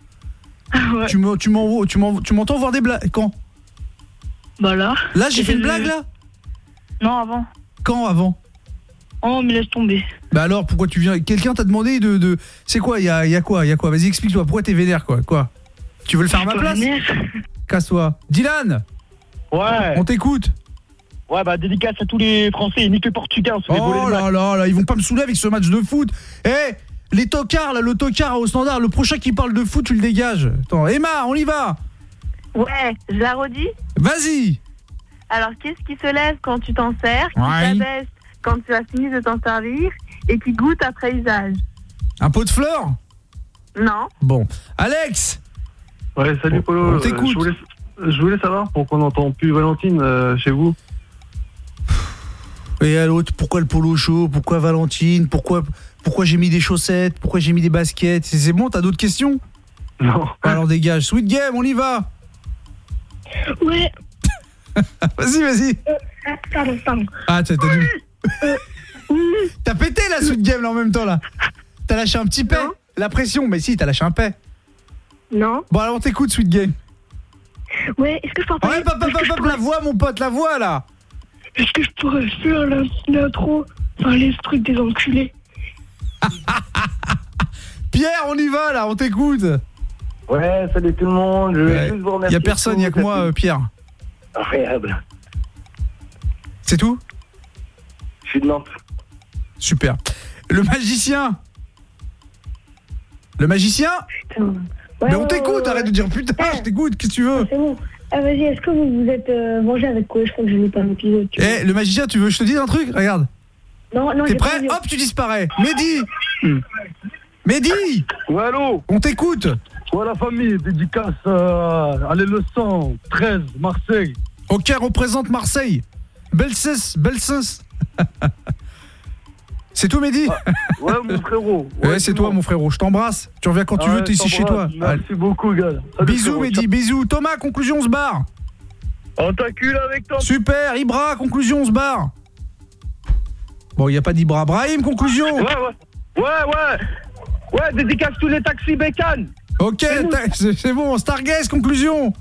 Tu me- tu m'envoies tu m'en- tu m'entends voir des blagues quand? Bah là. Là, j'ai fait une blague là? Non, avant. Quand avant? Oh, mais laisse tomber. Bah alors pourquoi tu viens? Quelqu'un t'a demandé de, de... c'est quoi? Il y a, il y a quoi? Il y a quoi? Vas-y explique-toi. Pourquoi t'es vénère quoi? Quoi? Tu veux le faire à ma place? Casse-toi. Dylan Ouais. On t'écoute. Ouais, bah dédicace à tous les Français et nique les Portugais. On se fait voler Oh là là là, ils vont pas me saouler avec ce match de foot. Eh les tocards là, le tocard au standard, le prochain qui parle de foot, tu le dégages. Attends, Emma, on y va. Ouais, je la redis. Vas-y. Alors, qu'est-ce qui se lève quand tu t'en sers Qui Ouais. s'abaisse quand tu as fini de t'en servir Et qui goûte après usage? Un pot de fleurs? Non. Bon. Alex? Ouais, salut Polo. on Euh, t'écoute. je, voulais, je voulais savoir pourquoi on n'entend plus Valentine euh, chez vous. Et à l'autre, pourquoi le polo chaud? Pourquoi Valentine? Pourquoi pourquoi j'ai mis des chaussettes? Pourquoi j'ai mis des baskets? C'est bon, t'as d'autres questions? Non. Alors dégage. Sweet Game, on y va. Ouais. Vas-y, vas-y. Ah, pardon, pardon. Ah, t'as t'as dû... T'as pété la Sweet Game là en même temps là. T'as lâché un petit paix. La pression, mais si, t'as lâché un paix. Non. Bon, alors on t'écoute, Sweet Game. Ouais, est-ce que je peux en parler Ouais, pop, pop, pop, pourrais- la voix, mon pote, la voix là. Est-ce que je pourrais faire l'in- l'intro Enfin, les trucs des enculés? Pierre, on y va là, on t'écoute. Ouais, salut tout le monde. Je vais Ouais. juste vous Y remercier. a personne, y a que moi, euh, Pierre. Incroyable. C'est tout? Je suis de Nantes. Super. Le magicien? Le magicien? Mais on t'écoute, arrête de dire putain, je t'écoute, qu'est-ce que tu veux? C'est bon. Ah, vas-y, est-ce que vous vous êtes euh, mangé avec quoi? Je crois que je n'ai pas tu vois. Eh, le magicien, tu veux que je te dise un truc? Regarde. Non, non, T'es prêt. Hop, tu disparais. Mehdi Mehdi Ouais, allô On t'écoute Ouais, la famille, dédicace euh, à les leçons, 13, Marseille. Ok, représente Marseille. Belses, Belses. C'est tout, Mehdi Ouais, mon frérot. Ouais, c'est toi, mon frérot. Je t'embrasse. Tu reviens quand tu Ah veux, t'es ici chez toi. Merci beaucoup, gars. Salut, Bisous, frérot. Mehdi, bisous. Thomas, conclusion, on se barre. On t'encule avec toi. Super, Ibra, conclusion, on se barre. Bon, il n'y a pas d'Ibra. Brahim, conclusion. Ouais, ouais. Ouais, ouais. Ouais, dédicace tous les taxis bécanes. Ok, c'est bon. Stargaze, conclusion.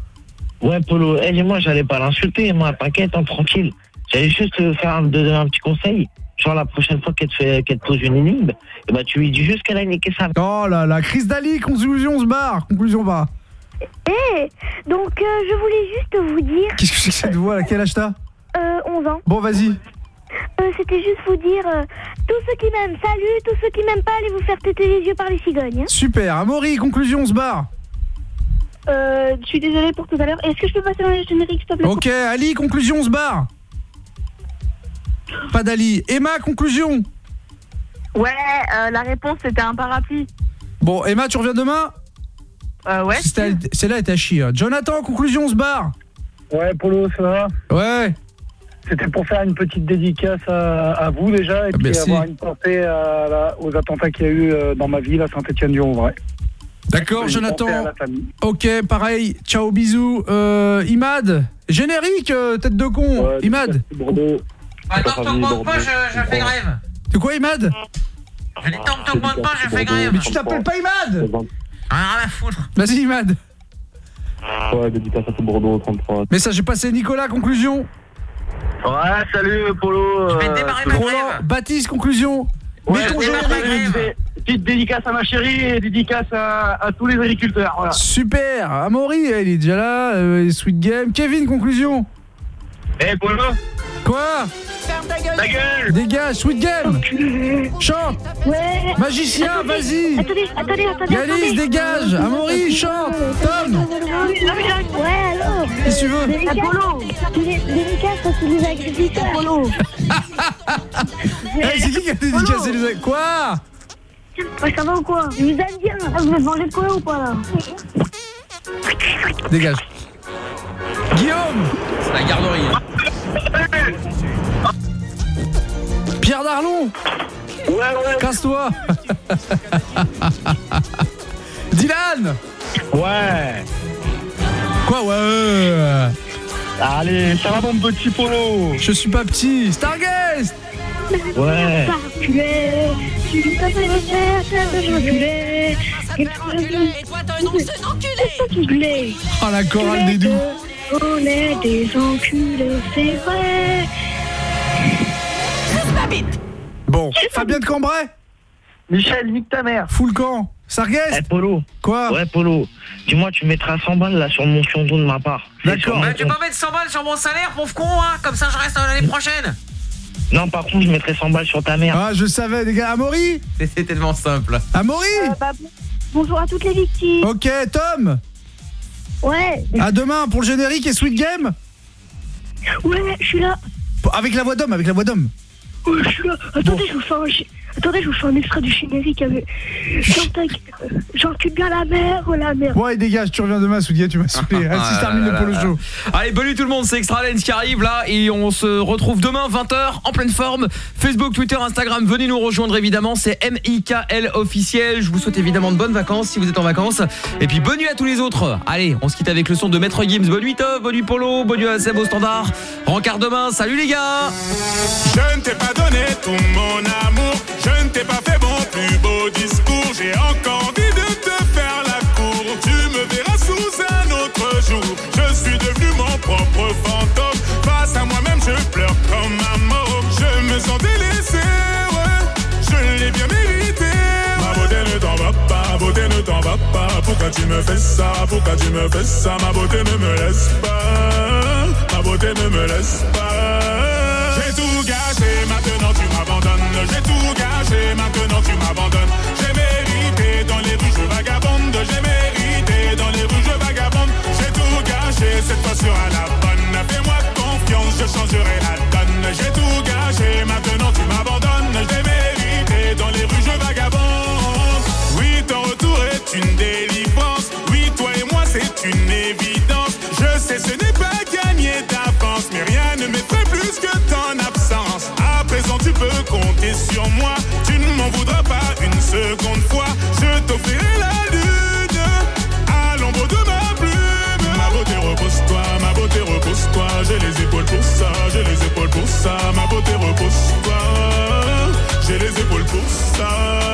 Ouais, Polo, eh, moi, j'allais pas l'insulter, moi, t'inquiète, hein, tranquille. J'allais juste te faire un, te donner un petit conseil. Genre, la prochaine fois qu'elle te, fait- qu'elle te pose une énigme, eh ben, tu lui dis juste qu'elle a niqué sa Oh là là, Chris Dali, conclusion, on se barre. Conclusion, va. Eh, donc euh, je voulais juste vous dire, Qu'est-ce que c'est que cette voix là Quel âge t'as? Euh, 11 ans, Bon, vas-y. Euh, c'était juste vous dire, euh, tous ceux qui m'aiment, salut, tous ceux qui m'aiment pas, allez vous faire têter les yeux par les cigognes. hein. Super. Amaury, conclusion, on se barre. Euh, je suis désolée pour tout à l'heure, est-ce que je peux passer dans les génériques, s'il te plaît? Ok, Ali, conclusion, on se barre. Pas d'Ali. Emma, conclusion. Ouais, euh, la réponse c'était un parapluie. Bon, Emma, tu reviens demain? Euh, ouais. C'était- Celle-là était à chier. hein. Jonathan, conclusion, on se barre. Ouais, Polo, ça va? Ouais. C'était pour faire une petite dédicace à, à vous déjà et puis merci. avoir une pensée à la- aux attentats qu'il y a eu euh, dans ma ville à Saint-Etienne-du-Rouvray. D'accord, Jonathan. la. Ok, pareil. Ciao, bisous. Euh, Imad, générique, euh, tête de con. Imad. Bordeaux. Attends, t'en compte pas, je, je fais grève. De quoi, Imad Je dis tant que t'en compte pas, je fais grève. Mais tu t'appelles pas Imad Rien à foutre. Vas-y, Imad. Ouais, dédicace à tout Bordeaux, 33. Message passé. Nicolas, conclusion. Ouais, salut Polo. Je vais démarrer ma Roland, grève. Baptiste, conclusion. Ouais, Mets ton démarrer. Petite dédicace à ma chérie et dédicace à, à tous les agriculteurs. Voilà. Super. Amaury, il est déjà là. euh, Sweet Game. Kevin, conclusion. Eh Polo Quoi Ta gueule Dégage, Sweet Game. Chante. Ouais. Magicien, Attendez, vas-y. Attendez, attendez, attendez. Galice, attendez. dégage. Amaury, chante. Tom. Ouais, alors. Qu'est-ce que tu veux les- dédicace à tous les agriculteurs. Eh, c'est qui qui a dédicacé les... Quoi Ouais, ça va ou quoi Je vous aime bien. Ah, Vous me de quoi ou pas là Dégage. Guillaume C'est la garderie. hein. Pierre Darlon Ouais, ouais. Casse-toi Dylan Ouais. Quoi ouais Allez, ça va mon petit Polo Je suis pas petit Stargaze Ouais. Tu le faire, t'as. Et toi, un enculé. Oh la chorale des doux On est des enculés, c'est vrai. Bon, Fabien de Cambrai Michel, nique ta mère. Full camp Eh, Stargaze Polo. Quoi? Ouais, Polo. Dis-moi, tu mettras 100 balles là sur mon fiondon de ma part. D'accord. Bah, tu peux pas mettre 100 balles sur mon salaire, pauvre con, hein. Comme ça, je reste l'année prochaine. Non, par contre, je mettrai 100 balles sur ta mère. Ah, je savais, les gars. Amaury C'était tellement simple. Amaury Euh, bah, bon- bonjour à toutes les victimes. Ok, Tom Ouais, À demain pour le générique et Sweet Game ouais, je suis là. Avec la voix d'homme, avec la voix d'homme. Ouais, je suis là. Attendez, je vous fais un... Attendez, je vous fais un extrait du générique. avec- J'encule bien la mer, oh la mer. Allez, dégage, tu reviens demain, Soudia, tu m'as saoulé. Allez, Ah si se termine là le polo là show. là. Allez, bonne nuit tout le monde, c'est Extra Lens qui arrive là et on se retrouve demain 20h en pleine forme. Facebook, Twitter, Instagram, venez nous rejoindre évidemment, c'est MIKL officiel. Je vous souhaite évidemment de bonnes vacances si vous êtes en vacances et puis bonne nuit à tous les autres. Allez, on se quitte avec le son de Maître Gims. Bonne nuit Top, bonne nuit Polo, bonne nuit à Seb au standard. Rencard demain. Salut les gars. Je ne t'ai pas donné tout mon amour, je ne t'ai pas fait mon plus beau discours. J'ai encore envie de te faire la cour. Tu me verras sous un autre jour. Je suis devenu mon propre fantôme. Face à moi-même, je pleure comme un môme. Je me sens délaissé. Je l'ai bien mérité. Ma beauté ne t'en va pas, ma beauté ne t'en va pas. Pourquoi tu me fais ça, pourquoi tu me fais ça? Ma beauté ne me laisse pas, ma beauté ne me laisse pas. J'ai tout gâché, maintenant J'ai tout gâché, maintenant tu m'abandonnes. J'ai mérité dans les rues, je vagabonde. J'ai mérité dans les rues, je vagabonde. J'ai tout gâché, cette fois sera la bonne. Fais-moi confiance, je changerai la donne. J'ai tout gâché, maintenant tu m'abandonnes. J'ai mérité dans les rues, je vagabonde. Oui, ton retour est une délivrance. Oui, toi et moi, c'est une évidence. Je sais, ce n'est sur moi. Tu ne m'en voudras pas une seconde fois. Je t'offrirai la lune à l'ombre de ma plume. Ma beauté, repose-toi, ma beauté, repose-toi. J'ai les épaules pour ça, j'ai les épaules pour ça. Ma beauté, repose-toi. J'ai les épaules pour ça.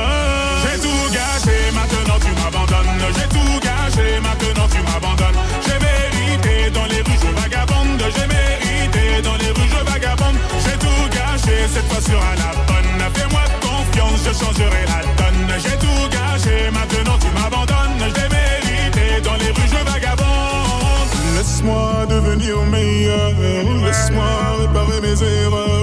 Cette fois sera la bonne. Fais-moi confiance, je changerai la donne. J'ai tout gâché, maintenant tu m'abandonnes. J'ai mérité dans les rues, je vagabonde. Laisse-moi devenir meilleur. Laisse-moi réparer mes erreurs.